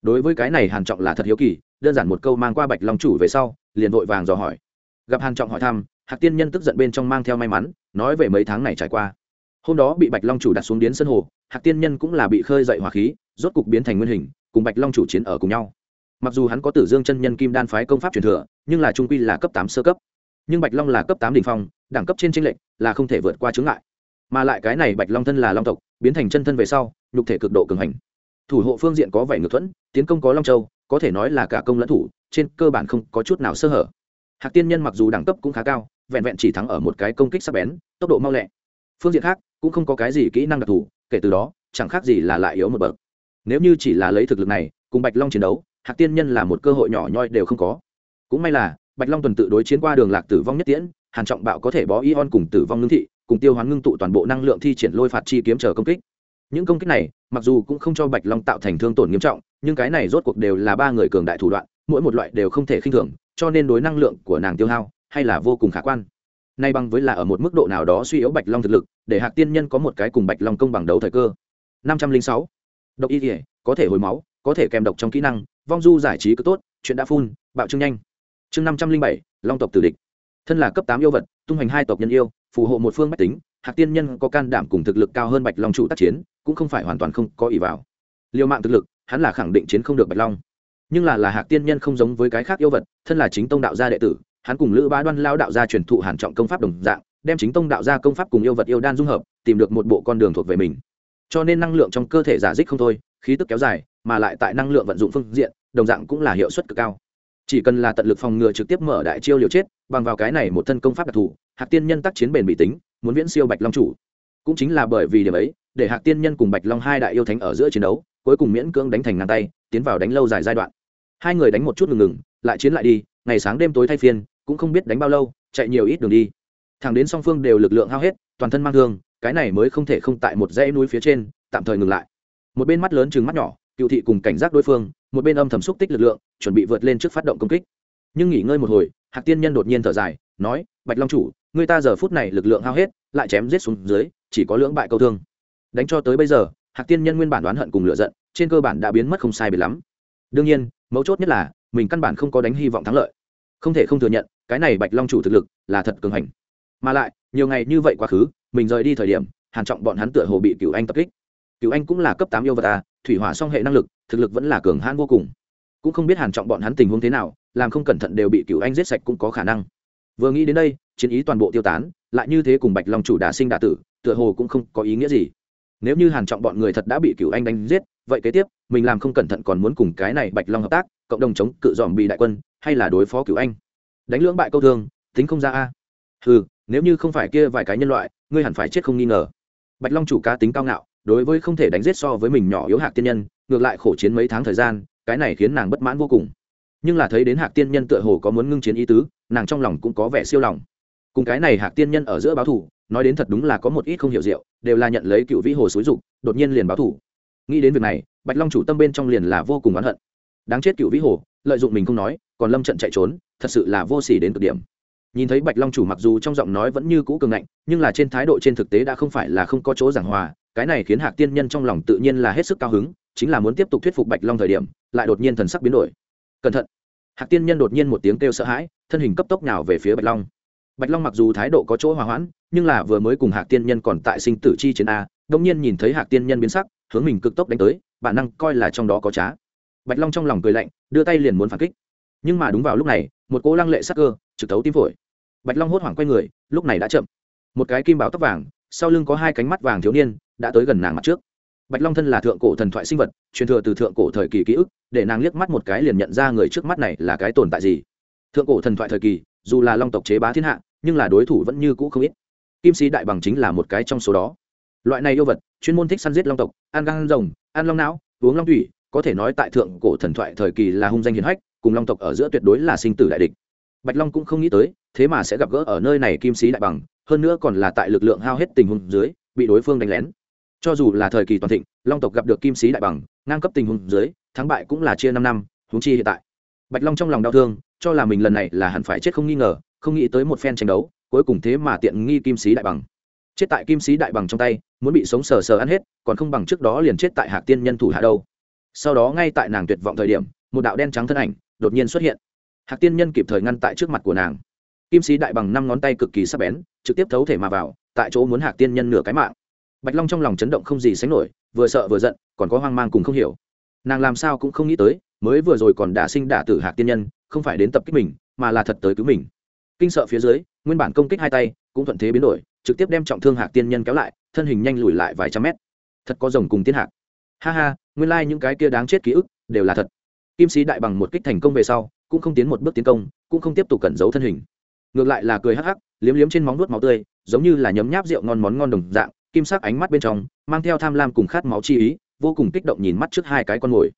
S1: Đối với cái này hàn trọng là thật hiếu kỳ, đơn giản một câu mang qua bạch long chủ về sau, liền vội vàng dò hỏi. Gặp hàn trọng hỏi thăm, hạc tiên nhân tức giận bên trong mang theo may mắn, nói về mấy tháng này trải qua. Hôm đó bị bạch long chủ đặt xuống điến sân hồ, hạc tiên nhân cũng là bị khơi dậy hỏa khí, rốt cục biến thành nguyên hình, cùng bạch long chủ chiến ở cùng nhau. Mặc dù hắn có tử dương chân nhân kim đan phái công pháp truyền thừa, nhưng là trung quy là cấp tám sơ cấp. Nhưng bạch long là cấp tám đỉnh phong đẳng cấp trên tranh lệnh là không thể vượt qua chướng ngại. Mà lại cái này bạch long thân là long tộc, biến thành chân thân về sau, nhục thể cực độ cường hành. Thủ hộ phương diện có vẻ ngược thuẫn, tiến công có long châu, có thể nói là cả công lẫn thủ, trên cơ bản không có chút nào sơ hở. Hạc tiên nhân mặc dù đẳng cấp cũng khá cao, vẹn vẹn chỉ thắng ở một cái công kích sắc bén, tốc độ mau lẹ. Phương diện khác, cũng không có cái gì kỹ năng đặc thù, kể từ đó, chẳng khác gì là lại yếu một bậc. Nếu như chỉ là lấy thực lực này, cùng bạch long chiến đấu, hạc tiên nhân là một cơ hội nhỏ nhoi đều không có. Cũng may là, bạch long tuần tự đối chiến qua đường lạc tử vong nhất tiễn hàn trọng bạo có thể bó ion cùng tử vong ngưng thị, cùng tiêu hoán ngưng tụ toàn bộ năng lượng thi triển lôi phạt chi kiếm chờ công kích. Những công kích này, mặc dù cũng không cho bạch long tạo thành thương tổn nghiêm trọng, nhưng cái này rốt cuộc đều là ba người cường đại thủ đoạn, mỗi một loại đều không thể khinh thường, cho nên đối năng lượng của nàng tiêu hao hay là vô cùng khả quan. Nay bằng với là ở một mức độ nào đó suy yếu bạch long thực lực, để hạc tiên nhân có một cái cùng bạch long công bằng đấu thời cơ. Năm trăm linh sáu. Độc y thể có thể hồi máu, có thể kèm độc trong kỹ năng, vong du giải trí cứ tốt, chuyện đã phun, bạo trương nhanh. Chương năm trăm linh bảy, long tộc tử địch thân là cấp tám yêu vật, tung hoành hai tộc nhân yêu, phù hộ một phương bách tính, hạc tiên nhân có can đảm cùng thực lực cao hơn bạch long chủ tác chiến, cũng không phải hoàn toàn không có ý vào. Liều mạng thực lực, hắn là khẳng định chiến không được bạch long. Nhưng là là hạc tiên nhân không giống với cái khác yêu vật, thân là chính tông đạo gia đệ tử, hắn cùng lữ bá đoan lao đạo gia truyền thụ hàn trọng công pháp đồng dạng, đem chính tông đạo gia công pháp cùng yêu vật yêu đan dung hợp, tìm được một bộ con đường thuộc về mình. Cho nên năng lượng trong cơ thể giả dích không thôi, khí tức kéo dài, mà lại tại năng lượng vận dụng phương diện, đồng dạng cũng là hiệu suất cực cao chỉ cần là tận lực phòng ngừa trực tiếp mở đại chiêu liều chết, bằng vào cái này một thân công pháp đặc thù, hạc tiên nhân tác chiến bền bị tính, muốn viễn siêu bạch long chủ. Cũng chính là bởi vì điểm ấy, để hạc tiên nhân cùng bạch long hai đại yêu thánh ở giữa chiến đấu, cuối cùng miễn cưỡng đánh thành ngang tay, tiến vào đánh lâu dài giai đoạn. Hai người đánh một chút ngừng ngừng, lại chiến lại đi, ngày sáng đêm tối thay phiên, cũng không biết đánh bao lâu, chạy nhiều ít đường đi. Thẳng đến song phương đều lực lượng hao hết, toàn thân mang thương, cái này mới không thể không tại một dãy núi phía trên, tạm thời ngừng lại. Một bên mắt lớn chừng mắt nhỏ, cựu thị cùng cảnh giác đối phương một bên âm thầm xúc tích lực lượng, chuẩn bị vượt lên trước phát động công kích. Nhưng nghỉ ngơi một hồi, hạc tiên nhân đột nhiên thở dài, nói, bạch long chủ, người ta giờ phút này lực lượng hao hết, lại chém giết xuống dưới, chỉ có lưỡng bại câu thương. Đánh cho tới bây giờ, hạc tiên nhân nguyên bản đoán hận cùng lựa giận, trên cơ bản đã biến mất không sai biệt lắm. Đương nhiên, mấu chốt nhất là, mình căn bản không có đánh hy vọng thắng lợi. Không thể không thừa nhận, cái này bạch long chủ thực lực là thật cường hành. Mà lại, nhiều ngày như vậy quá khứ, mình rời đi thời điểm, hàn trọng bọn hắn tựa hồ bị cựu anh tập kích cựu anh cũng là cấp tám yêu vật à thủy hỏa song hệ năng lực, thực lực vẫn là cường hãn vô cùng. Cũng không biết hàn trọng bọn hắn tình huống thế nào, làm không cẩn thận đều bị cựu anh giết sạch cũng có khả năng. Vừa nghĩ đến đây, chiến ý toàn bộ tiêu tán, lại như thế cùng bạch long chủ đả sinh đả tử, tựa hồ cũng không có ý nghĩa gì. Nếu như hàn trọng bọn người thật đã bị cựu anh đánh giết, vậy kế tiếp, mình làm không cẩn thận còn muốn cùng cái này bạch long hợp tác, cộng đồng chống cự dòm bị đại quân, hay là đối phó cựu anh? Đánh lưỡng bại câu thương tính không ra a. Ừ nếu như không phải kia vài cái nhân loại, ngươi hẳn phải chết không nghi ngờ. Bạch long chủ cá tính cao ngạo đối với không thể đánh giết so với mình nhỏ yếu hạc tiên nhân, ngược lại khổ chiến mấy tháng thời gian, cái này khiến nàng bất mãn vô cùng. Nhưng là thấy đến hạc tiên nhân tựa hồ có muốn ngưng chiến ý tứ, nàng trong lòng cũng có vẻ siêu lòng. Cùng cái này hạc tiên nhân ở giữa báo thủ nói đến thật đúng là có một ít không hiểu diệu đều là nhận lấy cựu vĩ hồ xúi dục, đột nhiên liền báo thủ nghĩ đến việc này, bạch long chủ tâm bên trong liền là vô cùng oán hận. Đáng chết cựu vĩ hồ, lợi dụng mình không nói, còn lâm trận chạy trốn, thật sự là vô s ỉ đến cực điểm nhìn thấy bạch long chủ mặc dù trong giọng nói vẫn như cũ cường ngạnh, nhưng là trên thái độ trên thực tế đã không phải là không có chỗ giảng hòa, cái này khiến hạc tiên nhân trong lòng tự nhiên là hết sức cao hứng, chính là muốn tiếp tục thuyết phục bạch long thời điểm, lại đột nhiên thần sắc biến đổi. Cẩn thận. Hạc tiên nhân đột nhiên một tiếng kêu sợ hãi, thân hình cấp tốc nào về phía bạch long. Bạch long mặc dù thái độ có chỗ hòa hoãn, nhưng là vừa mới cùng hạc tiên nhân còn tại sinh tử chi chiến a đông nhiên nhìn thấy hạc tiên nhân biến sắc, hướng mình cực tốc đánh tới, bản năng coi là trong đó có trá. Bạch long trong lòng cười lạnh, đưa tay liền muốn phản kích nhưng mà đúng vào lúc này, một cỗ lăng lệ sắc cơ trực tấu tim phổi. Bạch long hốt hoảng quay người, lúc này đã chậm. Một cái kim bảo tóc vàng, sau lưng có hai cánh mắt vàng thiếu niên, đã tới gần nàng mặt trước. Bạch long thân là thượng cổ thần thoại sinh vật, truyền thừa từ thượng cổ thời kỳ ký ức, để nàng liếc mắt một cái liền nhận ra người trước mắt này là cái tồn tại gì. Thượng cổ thần thoại thời kỳ, dù là long tộc chế bá thiên hạ, nhưng là đối thủ vẫn như cũ không ít. Kim sĩ đại bằng chính là một cái trong số đó. Loại này yêu vật, chuyên môn thích săn giết long tộc, ăn gan rồng, ăn long não, uống long thủy, có thể nói tại thượng cổ thần thoại thời kỳ là hung danh hiền hách cùng long tộc ở giữa tuyệt đối là sinh tử đại địch. Bạch long cũng không nghĩ tới, thế mà sẽ gặp gỡ ở nơi này kim sĩ đại bằng, hơn nữa còn là tại lực lượng hao hết tình huống dưới, bị đối phương đánh lén. Cho dù là thời kỳ toàn thịnh, long tộc gặp được kim sĩ đại bằng, ngang cấp tình huống dưới, thắng bại cũng là chia năm năm, huống chi hiện tại. Bạch long trong lòng đau thương, cho là mình lần này là hẳn phải chết không nghi ngờ, không nghĩ tới một phen tranh đấu, cuối cùng thế mà tiện nghi kim sĩ đại bằng. Chết tại kim sĩ đại bằng trong tay, muốn bị sống sờ sờ ăn hết, còn không bằng trước đó liền chết tại hạc tiên nhân thủ hạ đâu. Sau đó ngay tại nàng tuyệt vọng thời điểm, một đạo đen trắng thân ảnh đột nhiên xuất hiện. Hạc tiên nhân kịp thời ngăn tại trước mặt của nàng. Kim sĩ đại bằng năm ngón tay cực kỳ sắc bén, trực tiếp thấu thể mà vào, tại chỗ muốn hạc tiên nhân nửa cái mạng. Bạch long trong lòng chấn động không gì sánh nổi, vừa sợ vừa giận, còn có hoang mang cùng không hiểu. Nàng làm sao cũng không nghĩ tới, mới vừa rồi còn đả sinh đả tử hạc tiên nhân, không phải đến tập kích mình, mà là thật tới cứu mình. Kinh sợ phía dưới, nguyên bản công kích hai tay, cũng thuận thế biến đổi, trực tiếp đem trọng thương hạc tiên nhân kéo lại, thân hình nhanh lùi lại vài trăm mét. Thật có rồng cùng tiên hạc. Ha ha, nguyên lai、like、những cái kia đáng chết ký ức, đều là thật kim sĩ đại bằng một kích thành công về sau, cũng không tiến một bước tiến công, cũng không tiếp tục cẩn giấu thân hình. Ngược lại là cười hắc hắc, liếm liếm trên móng nuốt máu tươi, giống như là nhấm nháp rượu ngon món ngon đồng dạng, kim sắc ánh mắt bên trong, mang theo tham lam cùng khát máu chi ý, vô cùng kích động nhìn mắt trước hai cái con mồi.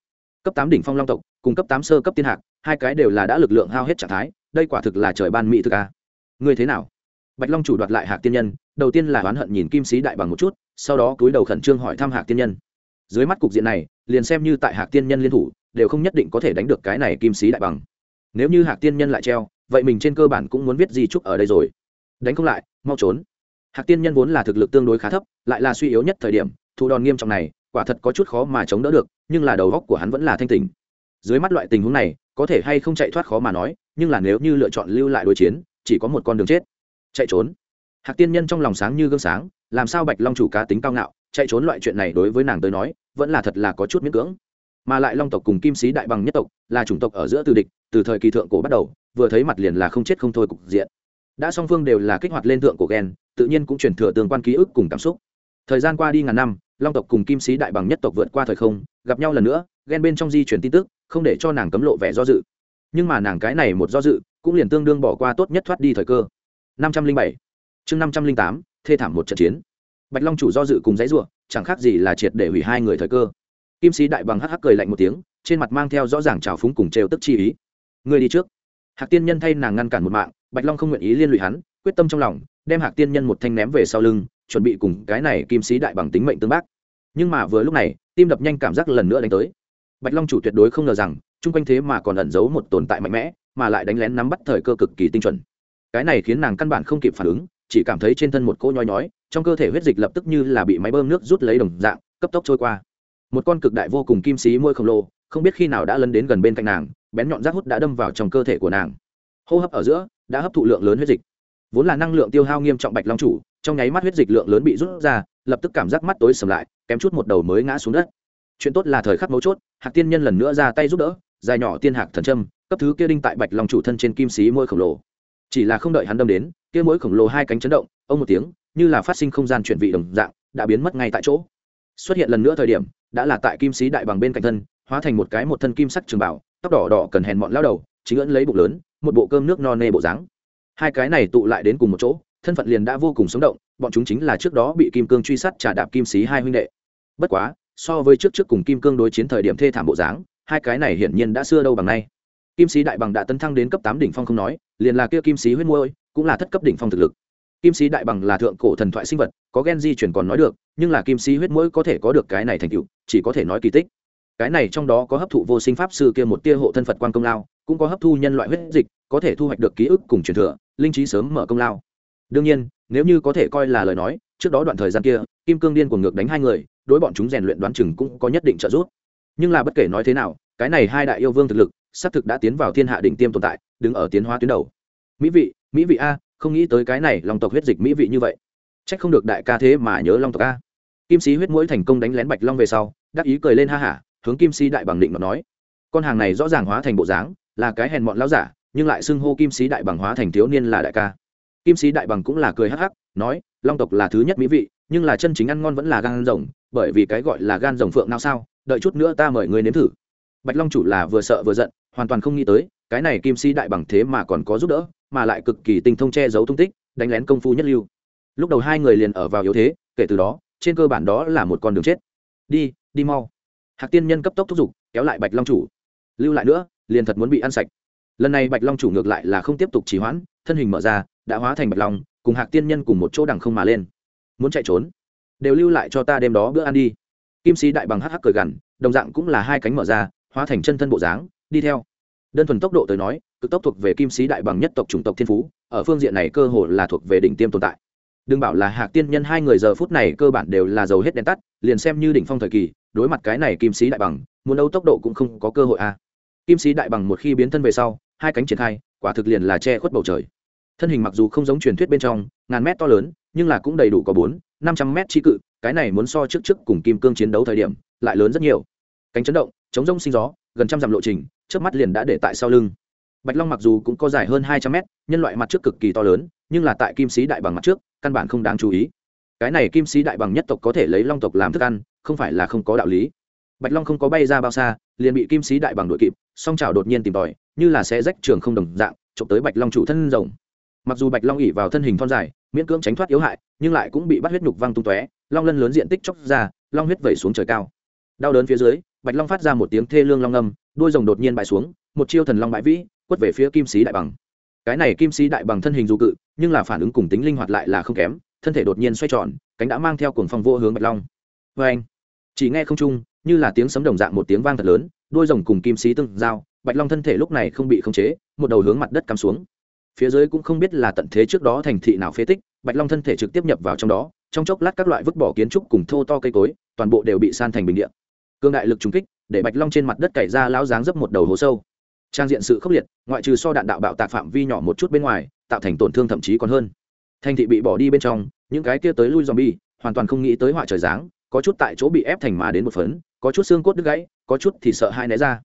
S1: Cấp tám đỉnh phong long tộc, cùng cấp tám sơ cấp tiên hạc, hai cái đều là đã lực lượng hao hết trạng thái, đây quả thực là trời ban mỹ thực a. Ngươi thế nào? Bạch long chủ đoạt lại hạc tiên nhân, đầu tiên là oán hận nhìn kim sĩ đại bằng một chút, sau đó cúi đầu khẩn trương hỏi thăm hạc tiên nhân. Dưới mắt cục diện này, liền xem như tại hạc tiên nhân liên thủ đều không nhất định có thể đánh được cái này kim sĩ đại bằng. Nếu như hạc tiên nhân lại treo, vậy mình trên cơ bản cũng muốn viết di trúc ở đây rồi. Đánh không lại, mau trốn. Hạc tiên nhân vốn là thực lực tương đối khá thấp, lại là suy yếu nhất thời điểm, thủ đòn nghiêm trọng này, quả thật có chút khó mà chống đỡ được, nhưng là đầu góc của hắn vẫn là thanh tình dưới mắt loại tình huống này, có thể hay không chạy thoát khó mà nói, nhưng là nếu như lựa chọn lưu lại đối chiến, chỉ có một con đường chết. Chạy trốn. Hạc tiên nhân trong lòng sáng như gương sáng, làm sao bạch long chủ cá tính cao ngạo, chạy trốn loại chuyện này đối với nàng tới nói, vẫn là thật là có chút miễn cưỡng mà lại long tộc cùng kim sĩ đại bằng nhất tộc là chủng tộc ở giữa từ địch, từ thời kỳ thượng cổ bắt đầu, vừa thấy mặt liền là không chết không thôi cục diện. Đã song phương đều là kích hoạt lên thượng cổ ghen tự nhiên cũng chuyển thừa tương quan ký ức cùng cảm xúc. Thời gian qua đi ngàn năm, long tộc cùng kim sĩ đại bằng nhất tộc vượt qua thời không, gặp nhau lần nữa ghen bên trong di chuyển tin tức, không để cho nàng cấm lộ vẻ do dự. Nhưng mà nàng cái này một do dự, cũng liền tương đương bỏ qua tốt nhất thoát đi thời cơ. năm trăm linh bảy, chương năm trăm linh tám, thê thảm một trận chiến. Bạch long chủ do dự cùng dãy ruộng chẳng khác gì là triệt để hủy hai người thời cơ kim sĩ đại bằng hắc hắc cười lạnh một tiếng, trên mặt mang theo rõ ràng trào phúng cùng trêu tức chi ý. Người đi trước. Hạc tiên nhân thay nàng ngăn cản một mạng, bạch long không nguyện ý liên lụy hắn, quyết tâm trong lòng, đem hạc tiên nhân một thanh ném về sau lưng, chuẩn bị cùng cái này kim sĩ đại bằng tính mệnh tương bác. Nhưng mà vừa lúc này, tim đập nhanh cảm giác lần nữa đánh tới. Bạch long chủ tuyệt đối không ngờ rằng, chung quanh thế mà còn ẩn giấu một tồn tại mạnh mẽ, mà lại đánh lén nắm bắt thời cơ cực kỳ tinh chuẩn. Cái này khiến nàng căn bản không kịp phản ứng, chỉ cảm thấy trên thân một cỗ nhói nhói, trong cơ thể huyết dịch lập tức như là bị máy bơm nước rút lấy đồng dạng, cấp tốc trôi qua một con cực đại vô cùng kim xí môi khổng lồ, không biết khi nào đã lấn đến gần bên cạnh nàng, bén nhọn rác hút đã đâm vào trong cơ thể của nàng. Hô hấp ở giữa đã hấp thụ lượng lớn huyết dịch. Vốn là năng lượng tiêu hao nghiêm trọng bạch long chủ, trong nháy mắt huyết dịch lượng lớn bị rút ra, lập tức cảm giác mắt tối sầm lại, kém chút một đầu mới ngã xuống đất. Chuyện tốt là thời khắc mấu chốt, hạc tiên nhân lần nữa ra tay giúp đỡ, dài nhỏ tiên hạc thần trâm cấp thứ kia đinh tại bạch long chủ thân trên kim xí môi khổng lồ. Chỉ là không đợi hắn đâm đến, kia mỗi khổng lồ hai cánh chấn động, ông một tiếng, như là phát sinh không gian chuyển vị đồng dạng, đã biến mất ngay tại chỗ. Xuất hiện lần nữa thời điểm đã là tại kim sĩ đại bằng bên cạnh thân, hóa thành một cái một thân kim sắc trường bảo, tóc đỏ đỏ cần hèn mọn lao đầu, chính ẫn lấy bụng lớn, một bộ cơm nước no nê bộ dáng. Hai cái này tụ lại đến cùng một chỗ, thân phận liền đã vô cùng sống động, bọn chúng chính là trước đó bị kim cương truy sát trả đạp kim sĩ hai huynh đệ. Bất quá, so với trước trước cùng kim cương đối chiến thời điểm thê thảm bộ dáng, hai cái này hiển nhiên đã xưa đâu bằng nay. Kim sĩ đại bằng đã tấn thăng đến cấp tám đỉnh phong không nói, liền là kia kim sĩ huyết môi, cũng là thất cấp đỉnh phong thực lực kim sĩ đại bằng là thượng cổ thần thoại sinh vật, có gen di chuyển còn nói được, nhưng là kim sĩ huyết mũi có thể có được cái này thành tựu, chỉ có thể nói kỳ tích. Cái này trong đó có hấp thụ vô sinh pháp sư kia một tia hộ thân phật quan công lao, cũng có hấp thu nhân loại huyết dịch, có thể thu hoạch được ký ức cùng truyền thừa, linh trí sớm mở công lao. Đương nhiên, nếu như có thể coi là lời nói, trước đó đoạn thời gian kia, kim cương điên của ngược đánh hai người, đối bọn chúng rèn luyện đoán chừng cũng có nhất định trợ giúp. Nhưng là bất kể nói thế nào, cái này hai đại yêu vương thực lực xác thực đã tiến vào thiên hạ đỉnh tiêm tồn tại, đứng ở tiến hóa tuyến đầu. Mỹ vị mỹ vị a không nghĩ tới cái này long tộc huyết dịch mỹ vị như vậy. C h ắ c không được đại ca thế mà nhớ long tộc a. Kim sĩ huyết mũi thành công đánh lén bạch long về sau, đắc ý cười lên ha hả, hướng kim sĩ đại bằng định mà nói. Con hàng này rõ ràng hóa thành bộ dáng, là cái hèn mọn lao giả, nhưng lại xưng hô kim sĩ đại bằng hóa thành thiếu niên là đại ca. Kim sĩ đại bằng cũng là cười hắc hắc, nói, long tộc là thứ nhất mỹ vị, nhưng là chân chính ăn ngon vẫn là gan rồng, bởi vì cái gọi là gan rồng phượng nào sao, đợi chút nữa ta mời người nếm thử. Bạch long chủ là vừa sợ vừa giận, hoàn toàn không nghĩ tới, cái này kim sĩ đại bằng thế mà còn có giúp đỡ mà lại cực kỳ tinh thông che giấu tung tích, đánh lén công phu nhất lưu. Lúc đầu hai người liền ở vào yếu thế, kể từ đó, trên cơ bản đó là một con đường chết. Đi đi mau. Hạc tiên nhân cấp tốc thúc giục, kéo lại bạch long chủ. Lưu lại nữa, liền thật muốn bị ăn sạch. Lần này bạch long chủ ngược lại là không tiếp tục trì hoãn, thân hình mở ra, đã hóa thành bạch long, cùng hạc tiên nhân cùng một chỗ đằng không mà lên. Muốn chạy trốn, đều lưu lại cho ta đêm đó bữa ăn đi. Kim sĩ đại bằng hắc hắc cười gằn, đồng dạng cũng là hai cánh mở ra, hóa thành chân thân bộ dáng, đi theo đơn thuần tốc độ tới nói, cực tốc thuộc về kim sĩ đại bằng nhất tộc chủng tộc thiên phú, ở phương diện này cơ hồ là thuộc về đỉnh tiêm tồn tại. Đừng bảo là hạc tiên nhân hai người giờ phút này cơ bản đều là giàu hết đèn tắt, liền xem như đỉnh phong thời kỳ, đối mặt cái này kim sĩ đại bằng, muốn đấu tốc độ cũng không có cơ hội a à. kim sĩ đại bằng một khi biến thân về sau, hai cánh triển khai, quả thực liền là che khuất bầu trời. Thân hình mặc dù không giống truyền thuyết bên trong, ngàn mét to lớn, nhưng là cũng đầy đủ có bốn, năm trăm mét chi cự, cái này muốn so trước trước cùng kim cương chiến đấu thời điểm, lại lớn rất nhiều. Cánh chấn động, chống rông sinh gió, gần trăm dặm lộ trình trước mắt liền đã để tại sau lưng. Bạch long mặc dù cũng có dài hơn hai trăm mét, nhân loại mặt trước cực kỳ to lớn, nhưng là tại kim sĩ đại bằng mặt trước, căn bản không đáng chú ý. Cái này kim sĩ đại bằng nhất tộc có thể lấy long tộc làm thức ăn, không phải là không có đạo lý. Bạch long không có bay ra bao xa, liền bị kim sĩ đại bằng đội kịp, song trào đột nhiên tìm tòi, như là sẽ rách trường không đồng dạng trộm tới bạch long chủ thân rồng. Mặc dù bạch long ỉ vào thân hình thon dài, miễn cưỡng tránh thoát yếu hại, nhưng lại cũng bị bắt huyết nhục văng tung tóe, long lân lớn diện tích chóc ra, long huyết vẩy xuống trời cao đau đớn phía dưới, bạch long phát ra một tiếng thê lương long âm, đuôi rồng đột nhiên bại xuống, một chiêu thần long bãi vĩ, quất về phía kim sĩ đại bằng. Cái này kim sĩ đại bằng thân hình dù cự, nhưng là phản ứng cùng tính linh hoạt lại là không kém, thân thể đột nhiên xoay tròn, cánh đã mang theo cuồng phong vô hướng bạch long. Vê anh chỉ nghe không trung, như là tiếng sấm đồng dạng một tiếng vang thật lớn, đuôi rồng cùng kim sĩ tương giao, bạch long thân thể lúc này không bị khống chế, một đầu hướng mặt đất cắm xuống. Phía dưới cũng không biết là tận thế trước đó thành thị nào phế tích, bạch long thân thể trực tiếp nhập vào trong đó, trong chốc lát các loại vứt bỏ kiến trúc cùng thô to cây cối, toàn bộ đều bị san thành bình điện cương đại lực trùng kích, để bạch long trên mặt đất cày ra lão dáng dấp một đầu hố sâu. Trang diện sự khốc liệt, ngoại trừ so đạn đạo bạo tạc phạm vi nhỏ một chút bên ngoài, tạo thành tổn thương thậm chí còn hơn. Thành thị bị bỏ đi bên trong, những cái kia tới lui dòm bi hoàn toàn không nghĩ tới họa trời dáng, có chút tại chỗ bị ép thành mà đến một phấn, có chút xương cốt đứt gãy, có chút thì sợ hai né ra.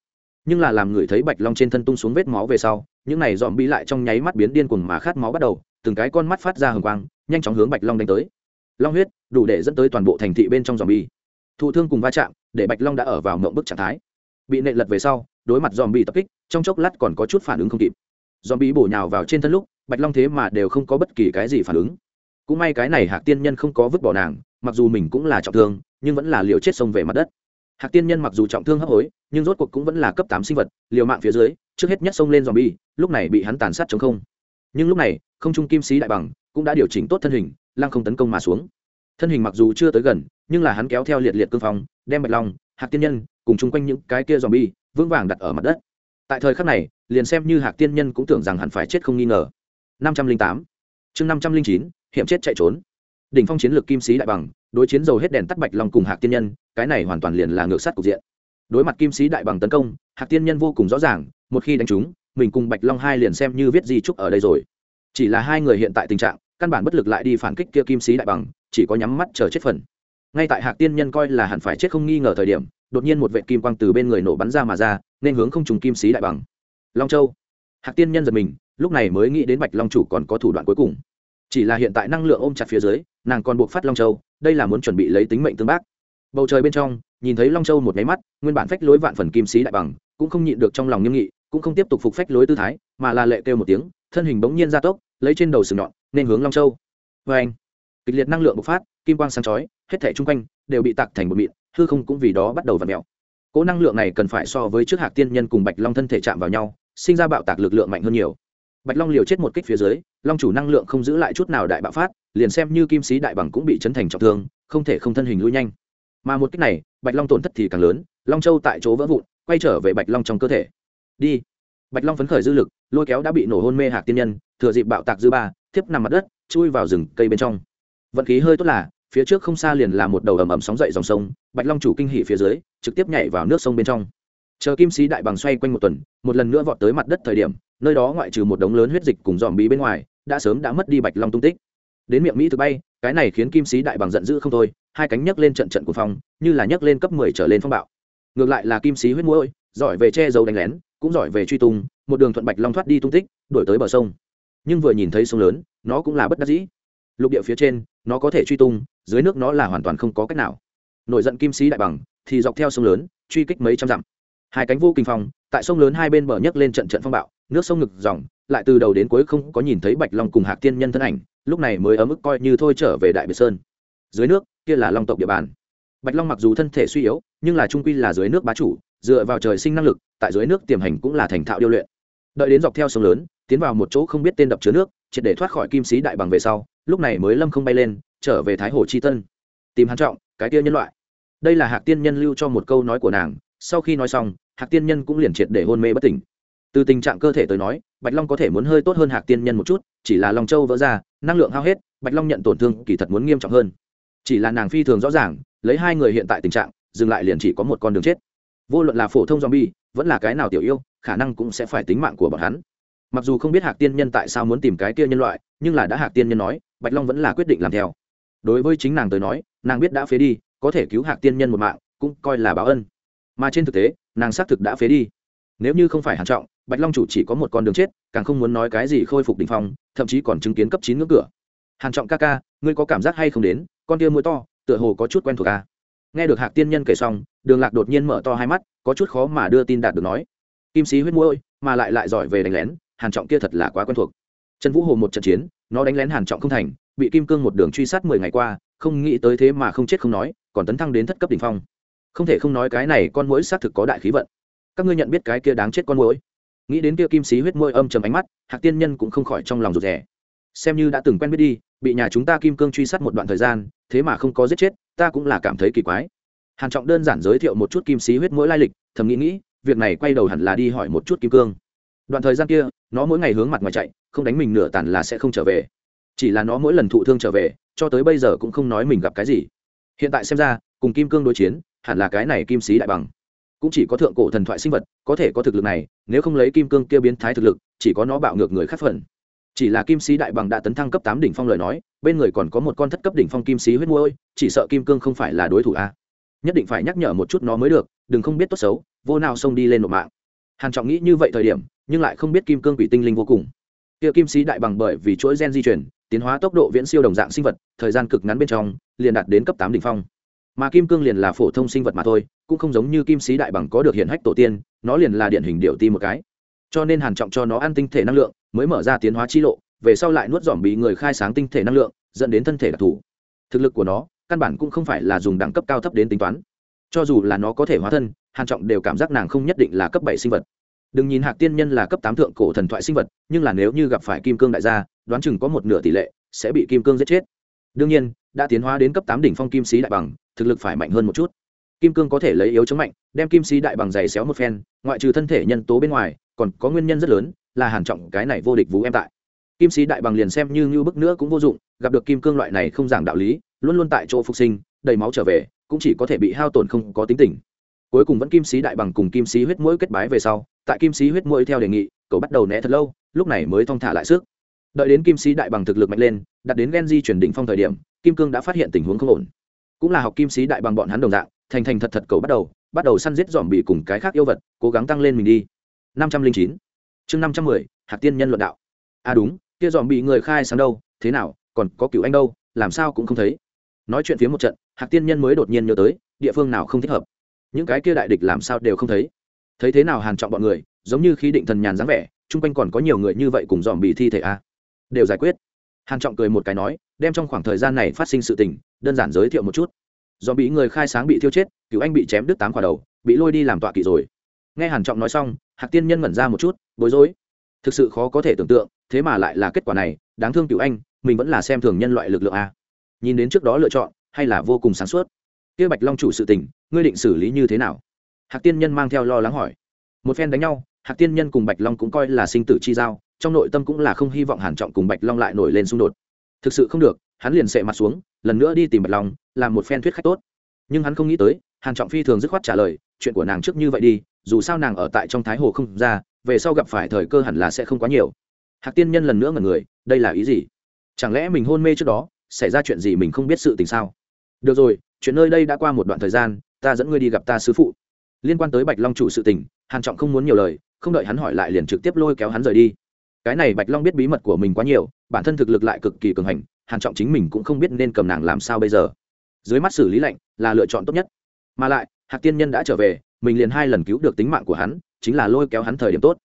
S1: Nhưng là làm người thấy bạch long trên thân tung xuống vết máu về sau, những này dòm bi lại trong nháy mắt biến điên cuồng mà khát máu bắt đầu, từng cái con mắt phát ra hừng quang, nhanh chóng hướng bạch long đánh tới. Long huyết, đủ để dẫn tới toàn bộ thành thị bên trong dòm bi thụ thương cùng va chạm, để bạch long đã ở vào mộng bức trạng thái. Bị nệ lật về sau, đối mặt dòm bi tập kích, trong chốc lát còn có chút phản ứng không kịp. Dòm bi bổ nhào vào trên thân lúc, bạch long thế mà đều không có bất kỳ cái gì phản ứng. Cũng may cái này hạc tiên nhân không có vứt bỏ nàng, mặc dù mình cũng là trọng thương, nhưng vẫn là liều chết sông về mặt đất. Hạc tiên nhân mặc dù trọng thương hấp hối, nhưng rốt cuộc cũng vẫn là cấp tám sinh vật, liều mạng phía dưới, trước hết nhất xông lên dòm bi lúc này bị hắn tàn sát chống không. Nhưng lúc này, không trung kim sĩ đại bằng cũng đã điều chỉnh tốt thân hình, lăng không tấn công mà xuống thân hình mặc dù chưa tới gần, nhưng là hắn kéo theo liệt liệt cương phong, đem bạch long, hạc tiên nhân cùng chung quanh những cái kia dòm bi vững vàng đặt ở mặt đất. Tại thời khắc này, liền xem như hạc tiên nhân cũng tưởng rằng hẳn phải chết không nghi ngờ. năm trăm linh tám, chương năm trăm linh chín, hiểm chết chạy trốn. Đỉnh phong chiến lược kim sĩ đại bằng, đối chiến dầu hết đèn tắt bạch long cùng hạc tiên nhân, cái này hoàn toàn liền là ngược sát cục diện. Đối mặt kim sĩ đại bằng tấn công, hạc tiên nhân vô cùng rõ ràng, một khi đánh trúng, mình cùng bạch long hai liền xem như viết di trúc ở đây rồi. Chỉ là hai người hiện tại tình trạng, căn bản bất lực lại đi phản kích kia kim sĩ đại bằng chỉ có nhắm mắt chờ chết phần. Ngay tại hạc tiên nhân coi là hẳn phải chết không nghi ngờ thời điểm, đột nhiên một vệ kim quang từ bên người nổ bắn ra mà ra, nên hướng không trùng kim sĩ đại bằng. Long châu. Hạc tiên nhân giật mình, lúc này mới nghĩ đến bạch long chủ còn có thủ đoạn cuối cùng. Chỉ là hiện tại năng lượng ôm chặt phía dưới, nàng còn buộc phát long châu, đây là muốn chuẩn bị lấy tính mệnh tương bác. Bầu trời bên trong, nhìn thấy long châu một nháy mắt, nguyên bản phách lối vạn phần kim sĩ đại bằng, cũng không nhịn được trong lòng nghiêm nghị, cũng không tiếp tục phục phách lối tư thái, mà là lệ kêu một tiếng, thân hình bỗng nhiên ra tốc, lấy trên đầu sừng nhọn, nên hướng long châu. Vê anh kịch liệt năng lượng bộc phát, kim quang sáng chói, hết thảy chung quanh đều bị tạc thành một mịn, hư không cũng vì đó bắt đầu v ặ mẹo cỗ năng lượng này cần phải so với trước hạc tiên nhân cùng bạch long thân thể chạm vào nhau, sinh ra bạo tạc lực lượng mạnh hơn nhiều. Bạch long liều chết một kích phía dưới, long chủ năng lượng không giữ lại chút nào đại bạo phát, liền xem như kim sĩ đại bằng cũng bị chấn thành trọng thương, không thể không thân hình lui nhanh. Mà một kích này, bạch long tổn thất thì càng lớn, long châu tại chỗ vỡ vụn, quay trở về bạch long trong cơ thể. Đi. Bạch long phấn khởi dư lực, lôi kéo đã bị nổ hôn mê hạc tiên nhân, thừa dịp bạo tạc dư ba, thiếp nằm mặt đất, chui vào rừng cây bên trong vận khí hơi tốt là, phía trước không xa liền là một đầu ầm ầm sóng dậy dòng sông, bạch long chủ kinh hỉ phía dưới, trực tiếp nhảy vào nước sông bên trong. Chờ kim sĩ đại bằng xoay quanh một tuần, một lần nữa vọt tới mặt đất thời điểm, nơi đó ngoại trừ một đống lớn huyết dịch cùng dòm bí bên ngoài, đã sớm đã mất đi bạch long tung tích. Đến miệng mỹ thực bay, cái này khiến kim sĩ đại bằng giận dữ không thôi, hai cánh nhấc lên trận trận của phong, như là nhấc lên cấp mười trở lên phong bạo. Ngược lại là kim sĩ huyết mũi giỏi về che giấu đánh lén, cũng giỏi về truy tung, một đường thuận bạch long thoát đi tung tích đổi tới bờ sông. Nhưng vừa nhìn thấy sông lớn, nó cũng là bất đắc dĩ. Lục địa phía trên nó có thể truy tung, dưới nước nó là hoàn toàn không có cách nào. Nổi giận kim sĩ đại bằng, thì dọc theo sông lớn, truy kích mấy trăm dặm. Hai cánh vô kinh phong, tại sông lớn hai bên bờ nhấc lên trận trận phong bạo, nước sông ngực dòng, lại từ đầu đến cuối không có nhìn thấy bạch long cùng hạc tiên nhân thân ảnh, lúc này mới ở mức coi như thôi trở về đại biệt sơn. Dưới nước, kia là long tộc địa bàn. Bạch long mặc dù thân thể suy yếu, nhưng là trung quy là dưới nước bá chủ, dựa vào trời sinh năng lực, tại dưới nước tiềm hành cũng là thành thạo điêu luyện. Đợi đến dọc theo sông lớn, tiến vào một chỗ không biết tên đập chứa nước triệt để thoát khỏi kim sĩ đại bằng về sau, lúc này mới lâm không bay lên, trở về thái hồ chi tân, tìm hắn trọng, cái kia nhân loại. Đây là hạc tiên nhân lưu cho một câu nói của nàng, sau khi nói xong, hạc tiên nhân cũng liền triệt để hôn mê bất tỉnh. Từ tình trạng cơ thể tới nói, bạch long có thể muốn hơi tốt hơn hạc tiên nhân một chút, chỉ là lòng châu vỡ ra, năng lượng hao hết, bạch long nhận tổn thương kỳ thật muốn nghiêm trọng hơn. Chỉ là nàng phi thường rõ ràng, lấy hai người hiện tại tình trạng, dừng lại liền chỉ có một con đường chết. Vô luận là phổ thông zombie, vẫn là cái nào tiểu yêu, khả năng cũng sẽ phải tính mạng của bọn hắn mặc dù không biết hạc tiên nhân tại sao muốn tìm cái kia nhân loại, nhưng là đã hạc tiên nhân nói, bạch long vẫn là quyết định làm theo. Đối với chính nàng tới nói, nàng biết đã phế đi, có thể cứu hạc tiên nhân một mạng, cũng coi là báo ân. Mà trên thực tế, nàng xác thực đã phế đi. Nếu như không phải hàn trọng, bạch long chủ chỉ có một con đường chết, càng không muốn nói cái gì khôi phục đỉnh phong, thậm chí còn chứng kiến cấp chín ngưỡng cửa. Hàn trọng ca ca, ngươi có cảm giác hay không đến? Con kia mũi to, tựa hồ có chút quen thuộc ca nghe được hạc tiên nhân kể xong, đường lạc đột nhiên mở to hai mắt, có chút khó mà đưa tin đạt được nói. Kim sĩ huyết mũi mà lại lại giỏi về đánh lén hàn trọng kia thật là quá quen thuộc. Trần vũ hồ một trận chiến, nó đánh lén hàn trọng không thành, bị kim cương một đường truy sát mười ngày qua, không nghĩ tới thế mà không chết không nói, còn tấn thăng đến thất cấp đỉnh phong. Không thể không nói cái này con mũi xác thực có đại khí vận. Các ngươi nhận biết cái kia đáng chết con mũi nghĩ đến kia kim sĩ huyết môi âm trầm ánh mắt, hạc tiên nhân cũng không khỏi trong lòng rụt rè. Xem như đã từng quen biết đi, bị nhà chúng ta kim cương truy sát một đoạn thời gian, thế mà không có giết chết, ta cũng là cảm thấy kỳ quái. Hàn trọng đơn giản giới thiệu một chút kim sĩ huyết mỗi lai lịch, thầm nghĩ nghĩ, việc này quay đầu hẳn là đi hỏi một chút kim cương đoạn thời gian kia, nó mỗi ngày hướng mặt ngoài chạy, không đánh mình nửa tàn là sẽ không trở về. Chỉ là nó mỗi lần thụ thương trở về, cho tới bây giờ cũng không nói mình gặp cái gì. Hiện tại xem ra, cùng kim cương đối chiến, hẳn là cái này kim sĩ đại bằng. Cũng chỉ có thượng cổ thần thoại sinh vật, có thể có thực lực này, nếu không lấy kim cương kia biến thái thực lực, chỉ có nó bạo ngược người khác phần. Chỉ là kim sĩ đại bằng đã tấn thăng cấp tám đỉnh phong lời nói, bên người còn có một con thất cấp đỉnh phong kim sĩ huyết môi chỉ sợ kim cương không phải là đối thủ a. Nhất định phải nhắc nhở một chút nó mới được, đừng không biết tốt xấu, vô nào xông đi lên nộp mạng. Hàn trọng nghĩ như vậy thời điểm nhưng lại không biết kim cương quỷ tinh linh vô cùng. Kia kim sĩ đại bằng bởi vì chuỗi gen di chuyển tiến hóa tốc độ viễn siêu đồng dạng sinh vật, thời gian cực ngắn bên trong, liền đạt đến cấp tám đỉnh phong. Mà kim cương liền là phổ thông sinh vật mà thôi, cũng không giống như kim sĩ đại bằng có được hiện hách tổ tiên, nó liền là điển hình điệu ti một cái. Cho nên hàn trọng cho nó ăn tinh thể năng lượng, mới mở ra tiến hóa chi lộ, về sau lại nuốt dòm bị người khai sáng tinh thể năng lượng, dẫn đến thân thể đặc thù. Thực lực của nó, căn bản cũng không phải là dùng đẳng cấp cao thấp đến tính toán. Cho dù là nó có thể hóa thân, hàn trọng đều cảm giác nàng không nhất định là cấp bảy sinh vật đừng nhìn hạc tiên nhân là cấp tám thượng cổ thần thoại sinh vật, nhưng là nếu như gặp phải kim cương đại gia, đoán chừng có một nửa tỷ lệ sẽ bị kim cương giết chết. Đương nhiên, đã tiến hóa đến cấp tám đỉnh phong kim sĩ đại bằng, thực lực phải mạnh hơn một chút. Kim cương có thể lấy yếu chống mạnh, đem kim sĩ đại bằng giày xéo một phen, ngoại trừ thân thể nhân tố bên ngoài, còn có nguyên nhân rất lớn là hàn trọng cái này vô địch vũ em tại. Kim sĩ đại bằng liền xem như như bức nữa cũng vô dụng, gặp được kim cương loại này không giảng đạo lý, luôn luôn tại chỗ phục sinh, đầy máu trở về, cũng chỉ có thể bị hao tổn không có tính tình cuối cùng vẫn kim sĩ đại bằng cùng kim sĩ huyết mũi kết bái về sau, tại kim sĩ huyết mũi theo đề nghị, cậu bắt đầu né thật lâu, lúc này mới thong thả lại sức. Đợi đến kim sĩ đại bằng thực lực mạnh lên, đặt đến gen di chuyển đỉnh phong thời điểm, kim cương đã phát hiện tình huống không ổn. Cũng là học kim sĩ đại bằng bọn hắn đồng dạng, thành thành thật thật cầu bắt đầu bắt đầu săn giết dòm bị cùng cái khác yêu vật, cố gắng tăng lên mình đi. năm trăm linh chín. Chương năm trăm mười hạt tiên nhân luận đạo. À đúng, kia dòm bị người khai sáng đâu, thế nào, còn có cựu anh đâu, làm sao cũng không thấy. Nói chuyện phía một trận hạt tiên nhân mới đột nhiên nhớ tới, địa phương nào không thích hợp những cái kia đại địch làm sao đều không thấy. Thấy thế nào hàn trọng bọn người, giống như khí định thần nhàn dáng vẻ, chung quanh còn có nhiều người như vậy cùng dòm bị thi thể a à. đều giải quyết. Hàn trọng cười một cái nói, đem trong khoảng thời gian này phát sinh sự tình, đơn giản giới thiệu một chút. Do bị người khai sáng bị thiêu chết cứu anh bị chém đứt tám quả đầu, bị lôi đi làm tọa kỵ rồi. Nghe hàn trọng nói xong, hạc tiên nhân ngẩn ra một chút, bối rối. Thực sự khó có thể tưởng tượng, thế mà lại là kết quả này, đáng thương cựu anh, mình vẫn là xem thường nhân loại lực lượng a nhìn đến trước đó lựa chọn, hay là vô cùng sáng suốt? Kia bạch long chủ sự tình, ngươi định xử lý như thế nào? Hạc tiên nhân mang theo lo lắng hỏi. Một phen đánh nhau, hạc tiên nhân cùng bạch long cũng coi là sinh tử chi giao, trong nội tâm cũng là không hy vọng hàn trọng cùng bạch long lại nổi lên xung đột. Thực sự không được, hắn liền sệ mặt xuống, lần nữa đi tìm bạch long, làm một phen thuyết khách tốt. Nhưng hắn không nghĩ tới, hàn trọng phi thường dứt khoát trả lời, chuyện của nàng trước như vậy đi, dù sao nàng ở tại trong thái hồ không ra, về sau gặp phải thời cơ hẳn là sẽ không quá nhiều. Hạc tiên nhân lần nữa ngẩn người, đây là ý gì? Chẳng lẽ mình hôn mê trước đó, xảy ra chuyện gì mình không biết sự tình sao? Được rồi chuyện nơi đây đã qua một đoạn thời gian, ta dẫn ngươi đi gặp ta sứ phụ. Liên quan tới bạch long chủ sự tình, hàn trọng không muốn nhiều lời, không đợi hắn hỏi lại liền trực tiếp lôi kéo hắn rời đi. Cái này bạch long biết bí mật của mình quá nhiều, bản thân thực lực lại cực kỳ cường hành, hàn trọng chính mình cũng không biết nên cầm nàng làm sao bây giờ. Dưới mắt xử lý lạnh là lựa chọn tốt nhất. Mà lại, hạc tiên nhân đã trở về, mình liền hai lần cứu được tính mạng của hắn, chính là lôi kéo hắn thời điểm tốt.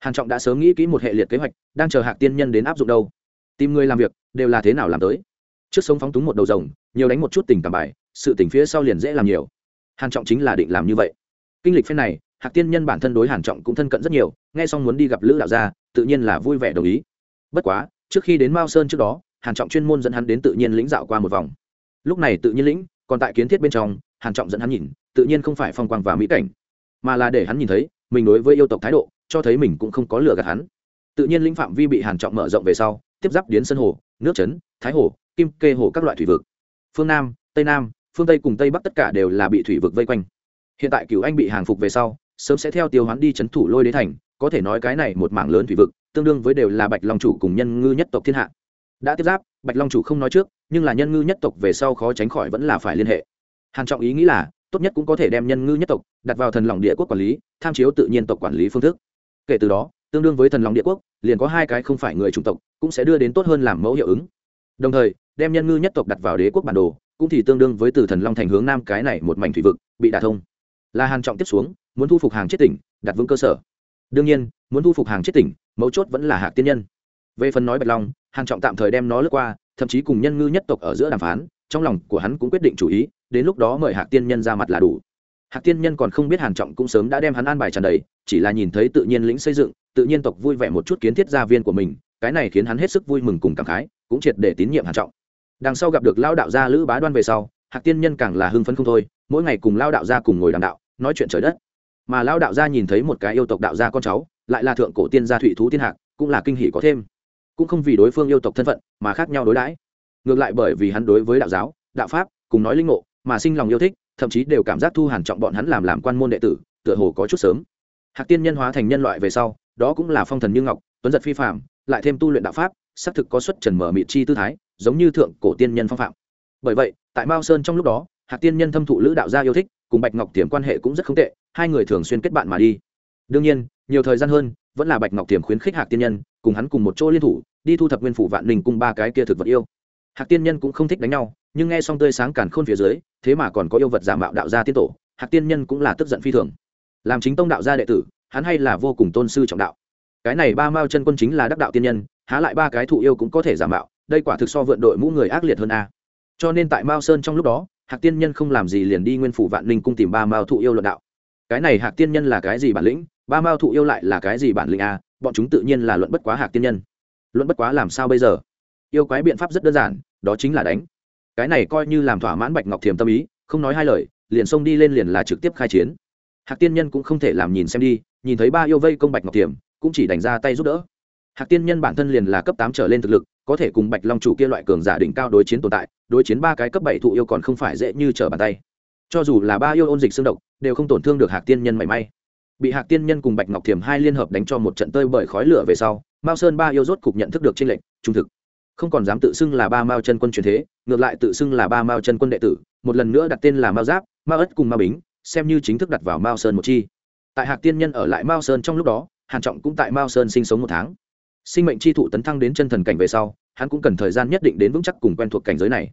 S1: Hàn trọng đã sớm nghĩ kỹ một hệ liệt kế hoạch, đang chờ hạc tiên nhân đến áp dụng đâu. Tìm người làm việc, đều là thế nào làm tới. Trước sống phóng túng một đầu rồng, nhiều đánh một chút tình cảm bài sự tình phía sau liền dễ làm nhiều. Hàn trọng chính là định làm như vậy. Kinh lịch phen này hạc tiên nhân bản thân đối hàn trọng cũng thân cận rất nhiều nghe xong muốn đi gặp lữ đạo gia tự nhiên là vui vẻ đồng ý. Bất quá trước khi đến mao sơn trước đó hàn trọng chuyên môn dẫn hắn đến tự nhiên lĩnh dạo qua một vòng. Lúc này tự nhiên lĩnh còn tại kiến thiết bên trong hàn trọng dẫn hắn nhìn tự nhiên không phải phong quang và mỹ cảnh mà là để hắn nhìn thấy mình đối với yêu tộc thái độ cho thấy mình cũng không có lừa gạt hắn. Tự nhiên lĩnh phạm vi bị hàn trọng mở rộng về sau tiếp giáp đến sân hồ nước trấn, thái hồ kim kê hồ các loại thủy vực. Phương nam tây nam phương tây cùng tây bắc tất cả đều là bị thủy vực vây quanh. Hiện tại cửu anh bị hàng phục về sau, sớm sẽ theo tiêu hoán đi chấn thủ lôi đế thành, có thể nói cái này một mảng lớn thủy vực, tương đương với đều là bạch long chủ cùng nhân ngư nhất tộc thiên hạ. Đã tiếp giáp, bạch long chủ không nói trước, nhưng là nhân ngư nhất tộc về sau khó tránh khỏi vẫn là phải liên hệ. Hàn trọng ý nghĩ là, tốt nhất cũng có thể đem nhân ngư nhất tộc đặt vào thần lòng địa quốc quản lý, tham chiếu tự nhiên tộc quản lý phương thức. Kể từ đó, tương đương với thần lòng địa quốc, liền có hai cái không phải người chủng tộc, cũng sẽ đưa đến tốt hơn làm mẫu hiệu ứng. Đồng thời, đem nhân ngư nhất tộc đặt vào đế quốc bản đồ cũng thì tương đương với từ thần long thành hướng nam cái này một mảnh thủy vực, bị đả thông. Là hàn trọng tiếp xuống, muốn thu phục hàng chết tỉnh, đặt vững cơ sở. Đương nhiên, muốn thu phục hàng chết tỉnh, mấu chốt vẫn là hạc tiên nhân. Về phần nói bạch long, hàn trọng tạm thời đem nó lướt qua, thậm chí cùng nhân ngư nhất tộc ở giữa đàm phán, trong lòng của hắn cũng quyết định chủ ý, đến lúc đó mời hạc tiên nhân ra mặt là đủ. Hạc tiên nhân còn không biết hàn trọng cũng sớm đã đem hắn an bài tràn đầy, chỉ là nhìn thấy tự nhiên lĩnh xây dựng, tự nhiên tộc vui vẻ một chút kiến thiết gia viên của mình, cái này khiến hắn hết sức vui mừng cùng cảm khái, cũng triệt để tín nhiệm hàn trọng đằng sau gặp được lao đạo gia lữ bá đoan về sau, hạc tiên nhân càng là hưng phấn không thôi, mỗi ngày cùng lao đạo gia cùng ngồi đàm đạo, nói chuyện trời đất. Mà lao đạo gia nhìn thấy một cái yêu tộc đạo gia con cháu, lại là thượng cổ tiên gia thụy thú tiên hạc, cũng là kinh hỷ có thêm. Cũng không vì đối phương yêu tộc thân phận, mà khác nhau đối đãi. Ngược lại bởi vì hắn đối với đạo giáo, đạo pháp, cùng nói linh ngộ, mà sinh lòng yêu thích, thậm chí đều cảm giác thu hàn trọng bọn hắn làm làm quan môn đệ tử, tựa hồ có chút sớm. Hạc tiên nhân hóa thành nhân loại về sau, đó cũng là phong thần như ngọc, tuấn giật phi phạm lại thêm tu luyện đạo pháp, xác thực có xuất trần mở mịt chi tư thái giống như thượng cổ tiên nhân phong phạm. Bởi vậy, tại mao sơn trong lúc đó, hạc tiên nhân thâm thụ lữ đạo gia yêu thích, cùng bạch ngọc tiềm quan hệ cũng rất không tệ, hai người thường xuyên kết bạn mà đi. Đương nhiên, nhiều thời gian hơn, vẫn là bạch ngọc tiềm khuyến khích hạc tiên nhân, cùng hắn cùng một chỗ liên thủ, đi thu thập nguyên phủ vạn ninh cung ba cái kia thực vật yêu. Hạc tiên nhân cũng không thích đánh nhau, nhưng nghe xong tươi sáng càn khôn phía dưới, thế mà còn có yêu vật giả mạo đạo gia tiên tổ, hạc tiên nhân cũng là tức giận phi thường. Làm chính tông đạo gia đệ tử, hắn hay là vô cùng tôn sư trọng đạo. Cái này ba mao chân quân chính là đắc đạo tiên nhân, há lại ba cái thụ yêu cũng có thể giả mạo đây quả thực so vượn đội mũ người ác liệt hơn a. Cho nên tại mao sơn trong lúc đó, hạc tiên nhân không làm gì liền đi nguyên phủ vạn ninh cung tìm ba mao thụ yêu luận đạo. Cái này hạc tiên nhân là cái gì bản lĩnh? Ba mao thụ yêu lại là cái gì bản lĩnh a? Bọn chúng tự nhiên là luận bất quá hạc tiên nhân. Luận bất quá làm sao bây giờ? Yêu quái biện pháp rất đơn giản, đó chính là đánh. Cái này coi như làm thỏa mãn bạch ngọc thiềm tâm ý, không nói hai lời, liền xông đi lên liền là trực tiếp khai chiến. Hạc tiên nhân cũng không thể làm nhìn xem đi, nhìn thấy ba yêu vây công bạch ngọc thiềm cũng chỉ đánh ra tay giúp đỡ. Hạc tiên nhân bản thân liền là cấp tám trở lên thực lực có thể cùng bạch long chủ kia loại cường giả đỉnh cao đối chiến tồn tại, đối chiến ba cái cấp bảy thụ yêu còn không phải dễ như trở bàn tay. Cho dù là ba yêu ôn dịch xương độc, đều không tổn thương được hạc tiên nhân mảy may. Bị hạc tiên nhân cùng bạch ngọc thiềm hai liên hợp đánh cho một trận tơi bởi khói lửa về sau, mao sơn ba yêu rốt cục nhận thức được tranh lệnh trung thực. Không còn dám tự xưng là ba mao chân quân truyền thế, ngược lại tự xưng là ba mao chân quân đệ tử, một lần nữa đặt tên là mao giáp, mao ất cùng mao bính, xem như chính thức đặt vào mao sơn một chi. Tại hạc tiên nhân ở lại mao sơn trong lúc đó, hàn trọng cũng tại mao sơn sinh sống một tháng. Sinh mệnh chi thụ tấn thăng đến chân thần cảnh về sau hắn cũng cần thời gian nhất định đến vững chắc cùng quen thuộc cảnh giới này.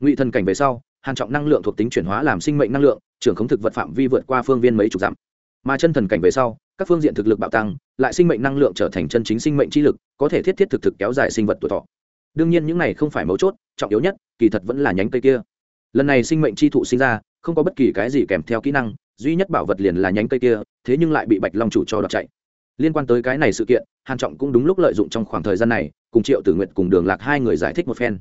S1: Ngụy thần cảnh về sau hàn trọng năng lượng thuộc tính chuyển hóa làm sinh mệnh năng lượng, trưởng khống thực vật phạm vi vượt qua phương viên mấy chục dặm. Mà chân thần cảnh về sau, các phương diện thực lực bạo tăng, lại sinh mệnh năng lượng trở thành chân chính sinh mệnh chi lực, có thể thiết thiết thực thực kéo dài sinh vật tuổi thọ. Đương nhiên những này không phải mấu chốt, trọng yếu nhất, kỳ thật vẫn là nhánh cây kia. Lần này sinh mệnh chi thụ sinh ra, không có bất kỳ cái gì kèm theo kỹ năng, duy nhất bảo vật liền là nhánh cây kia, thế nhưng lại bị bạch long chủ cho đọc chạy liên quan tới cái này sự kiện, hàn trọng cũng đúng lúc lợi dụng trong khoảng thời gian này, cùng triệu tử nguyện cùng đường lạc hai người giải thích một phen.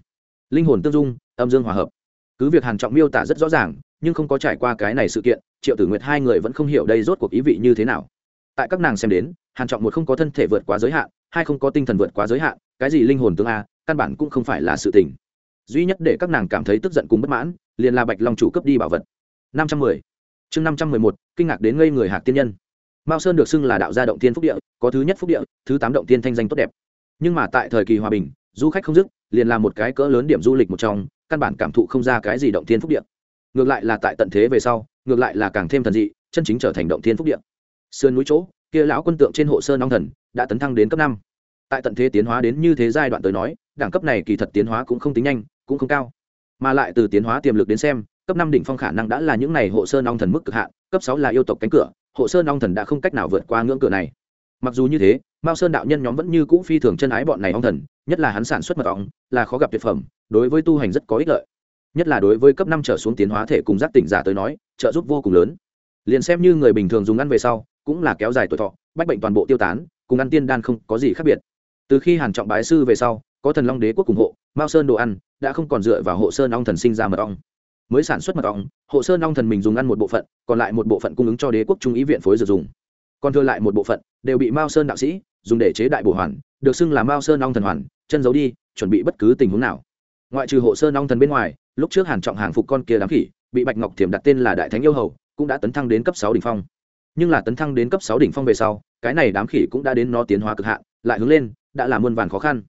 S1: Linh hồn tương dung, âm dương hòa hợp. Cứ việc hàn trọng miêu tả rất rõ ràng, nhưng không có trải qua cái này sự kiện, triệu tử nguyệt hai người vẫn không hiểu đây rốt cuộc ý vị như thế nào. Tại các nàng xem đến, hàn trọng một không có thân thể vượt quá giới hạn, hai không có tinh thần vượt quá giới hạn, cái gì linh hồn tương a, căn bản cũng không phải là sự tình. Duy nhất để các nàng cảm thấy tức giận cùng bất mãn, liền là bạch long chủ cấp đi bảo vật. Năm trăm mười. Chương năm trăm mười một, kinh ngạc đến ngây người hạc tiên nhân mao sơn được xưng là đạo gia động tiên phúc địa, có thứ nhất phúc địa, thứ tám động tiên thanh danh tốt đẹp. Nhưng mà tại thời kỳ hòa bình, du khách không dứt, liền là một cái cỡ lớn điểm du lịch một trong, căn bản cảm thụ không ra cái gì động tiên phúc địa. Ngược lại là tại tận thế về sau, ngược lại là càng thêm thần dị, chân chính trở thành động thiên phúc địa. Sườn núi chỗ, kia lão quân tượng trên hộ sơn long thần, đã tấn thăng đến cấp năm. Tại tận thế tiến hóa đến như thế giai đoạn tới nói, đẳng cấp này kỳ thật tiến hóa cũng không tính nhanh, cũng không cao. Mà lại từ tiến hóa tiềm lực đến xem, cấp năm đỉnh phong khả năng đã là những này hộ sơn long thần mức cực hạn, cấp sáu là yêu tộc cánh cửa hộ sơn long thần đã không cách nào vượt qua ngưỡng cửa này. Mặc dù như thế, mao sơn đạo nhân nhóm vẫn như cũ phi thường chân ái bọn này long thần, nhất là hắn sản xuất mật ong, là khó gặp tuyệt phẩm, đối với tu hành rất có ích lợi. Nhất là đối với cấp năm trở xuống tiến hóa thể cùng giác tỉnh giả tới nói, trợ giúp vô cùng lớn. Liền xem như người bình thường dùng ăn về sau, cũng là kéo dài tuổi thọ, bách bệnh toàn bộ tiêu tán, cùng ăn tiên đan không có gì khác biệt. Từ khi hàn trọng bái sư về sau, có thần long đế quốc ủng hộ, mao sơn đồ ăn đã không còn dựa vào hộ sơn ong thần sinh ra mật ong mới sản xuất mật ong, hộ sơn long thần mình dùng ăn một bộ phận, còn lại một bộ phận cung ứng cho đế quốc trung ý viện phối dược dùng. Còn thừa lại một bộ phận, đều bị mao sơn đạo sĩ dùng để chế đại bổ hoàn, được xưng là mao sơn long thần hoàn, chân giấu đi, chuẩn bị bất cứ tình huống nào. Ngoại trừ hộ sơn long thần bên ngoài, lúc trước hàn trọng hàng phục con kia đám khỉ, bị bạch ngọc thiểm đặt tên là đại thánh yêu hầu, cũng đã tấn thăng đến cấp sáu đỉnh phong. Nhưng là tấn thăng đến cấp sáu đỉnh phong về sau, cái này đám khỉ cũng đã đến nó tiến hóa cực hạn, lại hướng lên, đã là muôn vàn khó khăn.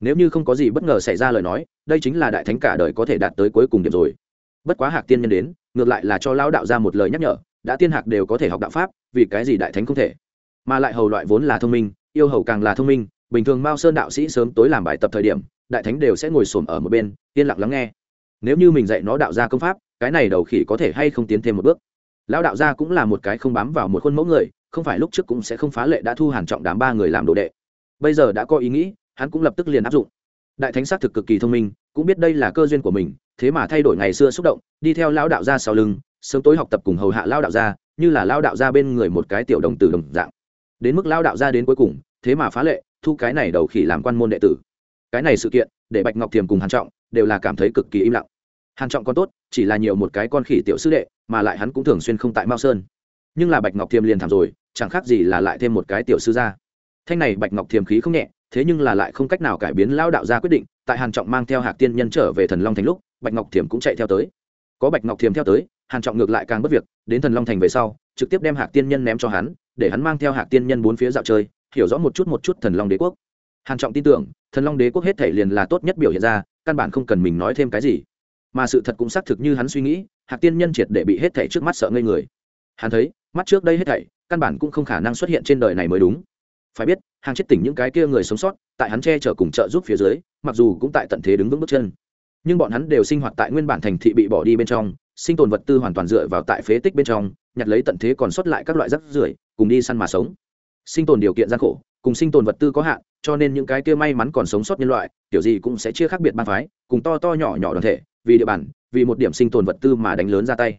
S1: Nếu như không có gì bất ngờ xảy ra lời nói, đây chính là đại thánh cả đời có thể đạt tới cuối cùng điểm rồi bất quá hạc tiên nhân đến, ngược lại là cho lão đạo ra một lời nhắc nhở, đã tiên hạc đều có thể học đạo pháp, vì cái gì đại thánh không thể? Mà lại hầu loại vốn là thông minh, yêu hầu càng là thông minh, bình thường mao sơn đạo sĩ sớm tối làm bài tập thời điểm, đại thánh đều sẽ ngồi xổm ở một bên, yên lặng lắng nghe. Nếu như mình dạy nó đạo ra công pháp, cái này đầu khỉ có thể hay không tiến thêm một bước? Lão đạo gia cũng là một cái không bám vào một khuôn mẫu người, không phải lúc trước cũng sẽ không phá lệ đã thu hàn trọng đám ba người làm đồ đệ. Bây giờ đã có ý nghĩ, hắn cũng lập tức liền áp dụng. Đại thánh xác thực cực kỳ thông minh, cũng biết đây là cơ duyên của mình thế mà thay đổi ngày xưa xúc động, đi theo lão đạo gia sau lưng, sớm tối học tập cùng hầu hạ lão đạo gia, như là lão đạo gia bên người một cái tiểu đồng tử đồng dạng. Đến mức lão đạo gia đến cuối cùng, thế mà phá lệ, thu cái này đầu khỉ làm quan môn đệ tử. Cái này sự kiện, để bạch ngọc thiềm cùng hàn trọng đều là cảm thấy cực kỳ im lặng. Hàn trọng con tốt, chỉ là nhiều một cái con khỉ tiểu sư đệ, mà lại hắn cũng thường xuyên không tại mao sơn. Nhưng là bạch ngọc thiềm liền thảm rồi, chẳng khác gì là lại thêm một cái tiểu sư gia. Thanh này bạch ngọc thiềm khí không nhẹ, thế nhưng là lại không cách nào cải biến lao đạo gia quyết định, tại hàn trọng mang theo hạc tiên nhân trở về thần long thành lúc bạch ngọc thiềm cũng chạy theo tới. Có bạch ngọc thiềm theo tới, hàn trọng ngược lại càng bất việc, đến thần long thành về sau, trực tiếp đem hạc tiên nhân ném cho hắn, để hắn mang theo hạc tiên nhân bốn phía dạo chơi, hiểu rõ một chút một chút thần long đế quốc. Hàn trọng tin tưởng, thần long đế quốc hết thể liền là tốt nhất biểu hiện ra, căn bản không cần mình nói thêm cái gì. Mà sự thật cũng xác thực như hắn suy nghĩ, hạc tiên nhân triệt để bị hết thảy trước mắt sợ ngây người. Hắn thấy, mắt trước đây hết thảy, căn bản cũng không khả năng xuất hiện trên đời này mới đúng. Phải biết, hàng chết tỉnh những cái kia người sống sót, tại hắn che chở cùng trợ giúp phía dưới, mặc dù cũng tại tận thế đứng vững bước chân nhưng bọn hắn đều sinh hoạt tại nguyên bản thành thị bị bỏ đi bên trong, sinh tồn vật tư hoàn toàn dựa vào tại phế tích bên trong, nhặt lấy tận thế còn sót lại các loại rác rưởi, cùng đi săn mà sống. Sinh tồn điều kiện gian khổ, cùng sinh tồn vật tư có hạn, cho nên những cái kia may mắn còn sống sót nhân loại, kiểu gì cũng sẽ chia khác biệt ban phái, cùng to to nhỏ nhỏ đoàn thể, vì địa bàn, vì một điểm sinh tồn vật tư mà đánh lớn ra tay.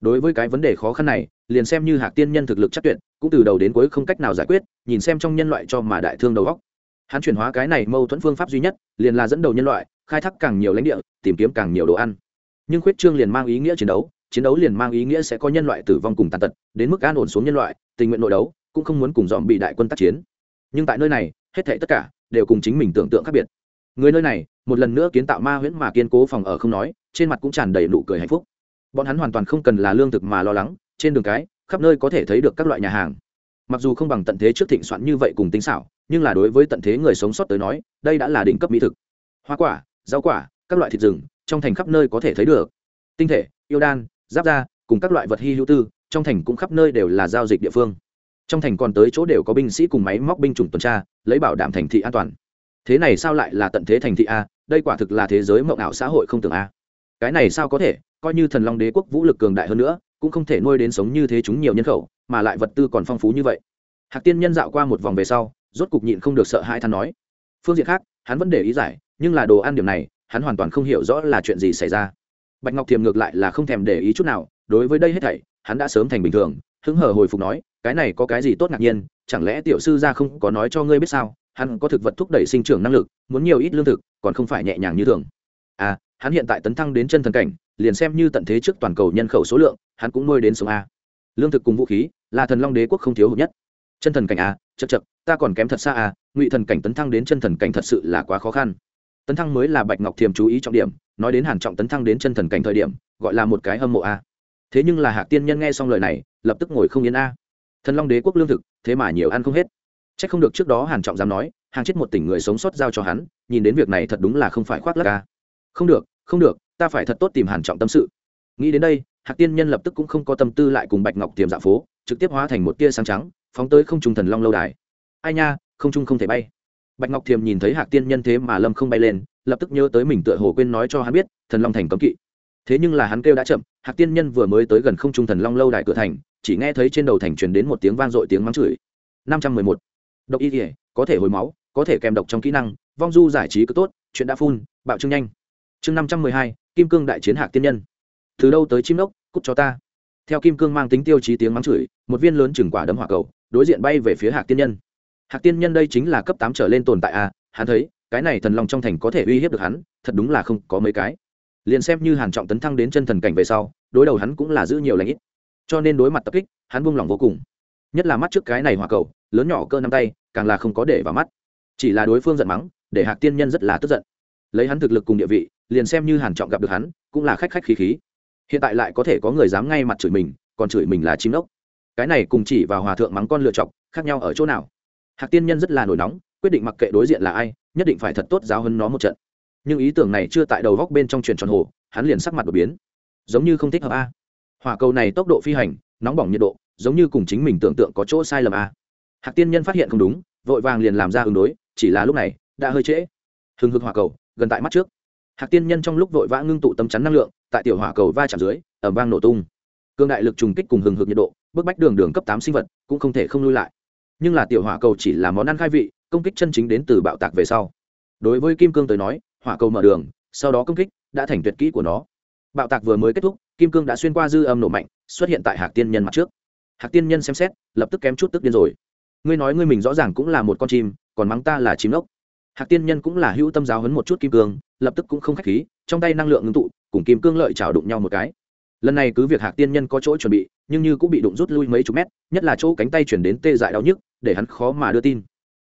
S1: Đối với cái vấn đề khó khăn này, liền xem như hạc tiên nhân thực lực chắc tuyệt, cũng từ đầu đến cuối không cách nào giải quyết, nhìn xem trong nhân loại cho mà đại thương đầu góc hắn chuyển hóa cái này mâu thuẫn phương pháp duy nhất, liền là dẫn đầu nhân loại, khai thác càng nhiều lãnh địa, tìm kiếm càng nhiều đồ ăn. Nhưng khuyết trương liền mang ý nghĩa chiến đấu chiến đấu liền mang ý nghĩa sẽ có nhân loại tử vong cùng tàn tật, đến mức an ổn xuống nhân loại, tình nguyện nội đấu, cũng không muốn cùng dòm bị đại quân tác chiến. Nhưng tại nơi này, hết thảy tất cả đều cùng chính mình tưởng tượng khác biệt. Người nơi này, một lần nữa kiến tạo ma huyễn mà kiên cố phòng ở không nói, trên mặt cũng tràn đầy nụ cười hạnh phúc. Bọn hắn hoàn toàn không cần là lương thực mà lo lắng, trên đường cái, khắp nơi có thể thấy được các loại nhà hàng. Mặc dù không bằng tận thế trước thịnh soạn như vậy cùng tính xảo nhưng là đối với tận thế người sống sót tới nói, đây đã là đỉnh cấp mỹ thực. Hoa quả, rau quả, các loại thịt rừng, trong thành khắp nơi có thể thấy được. Tinh thể, yêu đan, giáp da, cùng các loại vật hy hữu tư, trong thành cũng khắp nơi đều là giao dịch địa phương. Trong thành còn tới chỗ đều có binh sĩ cùng máy móc binh chủng tuần tra, lấy bảo đảm thành thị an toàn. Thế này sao lại là tận thế thành thị a? Đây quả thực là thế giới mộng ảo xã hội không tưởng a. Cái này sao có thể? Coi như thần long đế quốc vũ lực cường đại hơn nữa, cũng không thể nuôi đến sống như thế chúng nhiều nhân khẩu, mà lại vật tư còn phong phú như vậy. Hạc tiên nhân dạo qua một vòng về sau rốt cục nhịn không được sợ hai than nói. Phương diện khác, hắn vẫn để ý giải, nhưng là đồ ăn điểm này, hắn hoàn toàn không hiểu rõ là chuyện gì xảy ra. Bạch ngọc thiềm ngược lại là không thèm để ý chút nào, đối với đây hết thảy, hắn đã sớm thành bình thường, hứng hở hồi phục nói, cái này có cái gì tốt ngạc nhiên, chẳng lẽ tiểu sư gia không có nói cho ngươi biết sao, hắn có thực vật thúc đẩy sinh trưởng năng lực, muốn nhiều ít lương thực, còn không phải nhẹ nhàng như thường. À hắn hiện tại tấn thăng đến chân thần cảnh, liền xem như tận thế trước toàn cầu nhân khẩu số lượng, hắn cũng nuôi đến số a. Lương thực cùng vũ khí, là thần long đế quốc không thiếu hụt nhất chân thần cảnh à, chật chật ta còn kém thật xa à, ngụy thần cảnh tấn thăng đến chân thần cảnh thật sự là quá khó khăn. Tấn thăng mới là bạch ngọc thiềm chú ý trọng điểm nói đến hàn trọng tấn thăng đến chân thần cảnh thời điểm gọi là một cái hâm mộ a. Thế nhưng là hạc tiên nhân nghe xong lời này lập tức ngồi không yên a. Thần long đế quốc lương thực thế mà nhiều ăn không hết. Chắc không được trước đó hàn trọng dám nói hàng chết một tỉnh người sống sót giao cho hắn nhìn đến việc này thật đúng là không phải khoác lác a. Không được không được ta phải thật tốt tìm hàn trọng tâm sự. Nghĩ đến đây hạc tiên nhân lập tức cũng không có tâm tư lại cùng bạch ngọc tiềm dạ phố trực tiếp hóa thành một tia sáng trắng phóng tới không trung thần long lâu đài. Ai nha, không trung không thể bay. Bạch ngọc thiềm nhìn thấy hạc tiên nhân thế mà lâm không bay lên, lập tức nhớ tới mình tựa hồ quên nói cho hắn biết, thần long thành cấm kỵ. Thế nhưng là hắn kêu đã chậm, hạc tiên nhân vừa mới tới gần không trung thần long lâu đài cửa thành, chỉ nghe thấy trên đầu thành truyền đến một tiếng vang dội tiếng mắng chửi. Năm trăm mười một. Độc y thể có thể hồi máu, có thể kèm độc trong kỹ năng, vong du giải trí cứ tốt, chuyện đã phun, bạo trưng nhanh. Chương năm trăm mười hai, kim cương đại chiến hạc tiên nhân. Từ đâu tới chim đốc cút cho ta. Theo kim cương mang tính tiêu chí tiếng mắng chửi, một viên lớn chừng quả đấm hỏa cầu đối diện bay về phía hạc tiên nhân. Hạc tiên nhân đây chính là cấp tám trở lên tồn tại a à, hắn thấy cái này thần long trong thành có thể uy hiếp được hắn thật đúng là không có mấy cái. Liền xem như hàn trọng tấn thăng đến chân thần cảnh về sau đối đầu hắn cũng là giữ nhiều lãnh ít. Cho nên đối mặt tập kích hắn buông lỏng vô cùng. Nhất là mắt trước cái này hỏa cầu lớn nhỏ cơ năm tay càng là không có để vào mắt. Chỉ là đối phương giận mắng để hạc tiên nhân rất là tức giận. Lấy hắn thực lực cùng địa vị liền xem như hàn trọng gặp được hắn cũng là khách khách khí khí. Hiện tại lại có thể có người dám ngay mặt chửi mình còn chửi mình là chim đốc cái này cùng chỉ vào hòa thượng mắng con lựa chọc, khác nhau ở chỗ nào? Hạc tiên nhân rất là nổi nóng, quyết định mặc kệ đối diện là ai, nhất định phải thật tốt giáo hơn nó một trận. Nhưng ý tưởng này chưa tại đầu góc bên trong truyền tròn hồ, hắn liền sắc mặt đột biến. Giống như không thích hợp a. Hỏa cầu này tốc độ phi hành, nóng bỏng nhiệt độ, giống như cùng chính mình tưởng tượng có chỗ sai lầm a. Hạc tiên nhân phát hiện không đúng, vội vàng liền làm ra ứng đối, chỉ là lúc này, đã hơi trễ. Hừng hực hỏa cầu, gần tại mắt trước. Hạc tiên nhân trong lúc vội vã ngưng tụ tấm chắn năng lượng, tại tiểu hỏa cầu va chạm dưới ẩm vang nổ tung. Cương đại lực trùng kích cùng hừng hực nhiệt độ bức bách đường đường cấp tám sinh vật, cũng không thể không lui lại. Nhưng là tiểu hỏa cầu chỉ là món ăn khai vị, công kích chân chính đến từ bạo tạc về sau. Đối với kim cương tới nói, hỏa cầu mở đường, sau đó công kích, đã thành tuyệt kỹ của nó. Bạo tạc vừa mới kết thúc, kim cương đã xuyên qua dư âm nổ mạnh, xuất hiện tại hạc tiên nhân mặt trước. Hạc tiên nhân xem xét, lập tức kém chút tức điên rồi. Ngươi nói ngươi mình rõ ràng cũng là một con chim, còn mắng ta là chim ốc hạc tiên nhân cũng là hữu tâm giáo hấn một chút kim cương, lập tức cũng không k h á c h khí, trong tay năng lượng ngưng tụ, cùng kim cương lợi trào đụng nhau một cái lần này cứ việc hạc tiên nhân có chỗ chuẩn bị, nhưng như cũng bị đụng rút lui mấy chục mét, nhất là chỗ cánh tay chuyển đến tê dại đau nhức, để hắn khó mà đưa tin.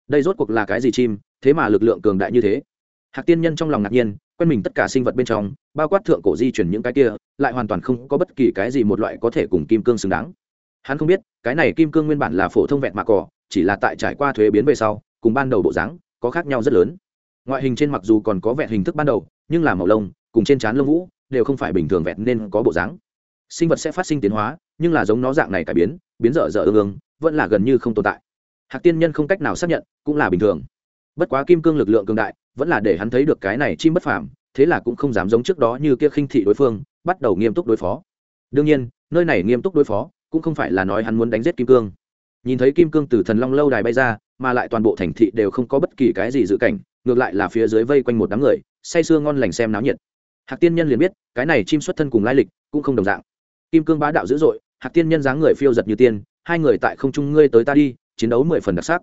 S1: Đây rốt cuộc là cái gì chim, thế mà lực lượng cường đại như thế? Hạc tiên nhân trong lòng ngạc nhiên, quen mình tất cả sinh vật bên trong, bao quát thượng cổ di chuyển những cái kia, lại hoàn toàn không có bất kỳ cái gì một loại có thể cùng kim cương xứng đáng. Hắn không biết, cái này kim cương nguyên bản là phổ thông vẹn mạ cỏ, chỉ là tại trải qua thuế biến về sau, cùng ban đầu bộ dáng, có khác nhau rất lớn. Ngoại hình trên mặc dù còn có vẹn hình thức ban đầu, nhưng là màu lông, cùng trên trán lông vũ, đều không phải bình thường vẹn nên có bộ dáng sinh vật sẽ phát sinh tiến hóa, nhưng là giống nó dạng này cải biến biến dở dở ương ương, vẫn là gần như không tồn tại. Hạc tiên nhân không cách nào xác nhận, cũng là bình thường. Bất quá kim cương lực lượng cường đại, vẫn là để hắn thấy được cái này chim bất phàm, thế là cũng không dám giống trước đó như kia khinh thị đối phương, bắt đầu nghiêm túc đối phó. Đương nhiên, nơi này nghiêm túc đối phó, cũng không phải là nói hắn muốn đánh giết kim cương. Nhìn thấy kim cương từ thần long lâu đài bay ra, mà lại toàn bộ thành thị đều không có bất kỳ cái gì dự cảnh, ngược lại là phía dưới vây quanh một đám người, say sưa ngon lành xem náo nhiệt. Hạc tiên nhân liền biết, cái này chim xuất thân cùng lai lịch, cũng không đồng dạng kim cương bá đạo dữ dội hạc tiên nhân dáng người phiêu giật như tiên, hai người tại không trung ngươi tới ta đi, chiến đấu mười phần đặc sắc.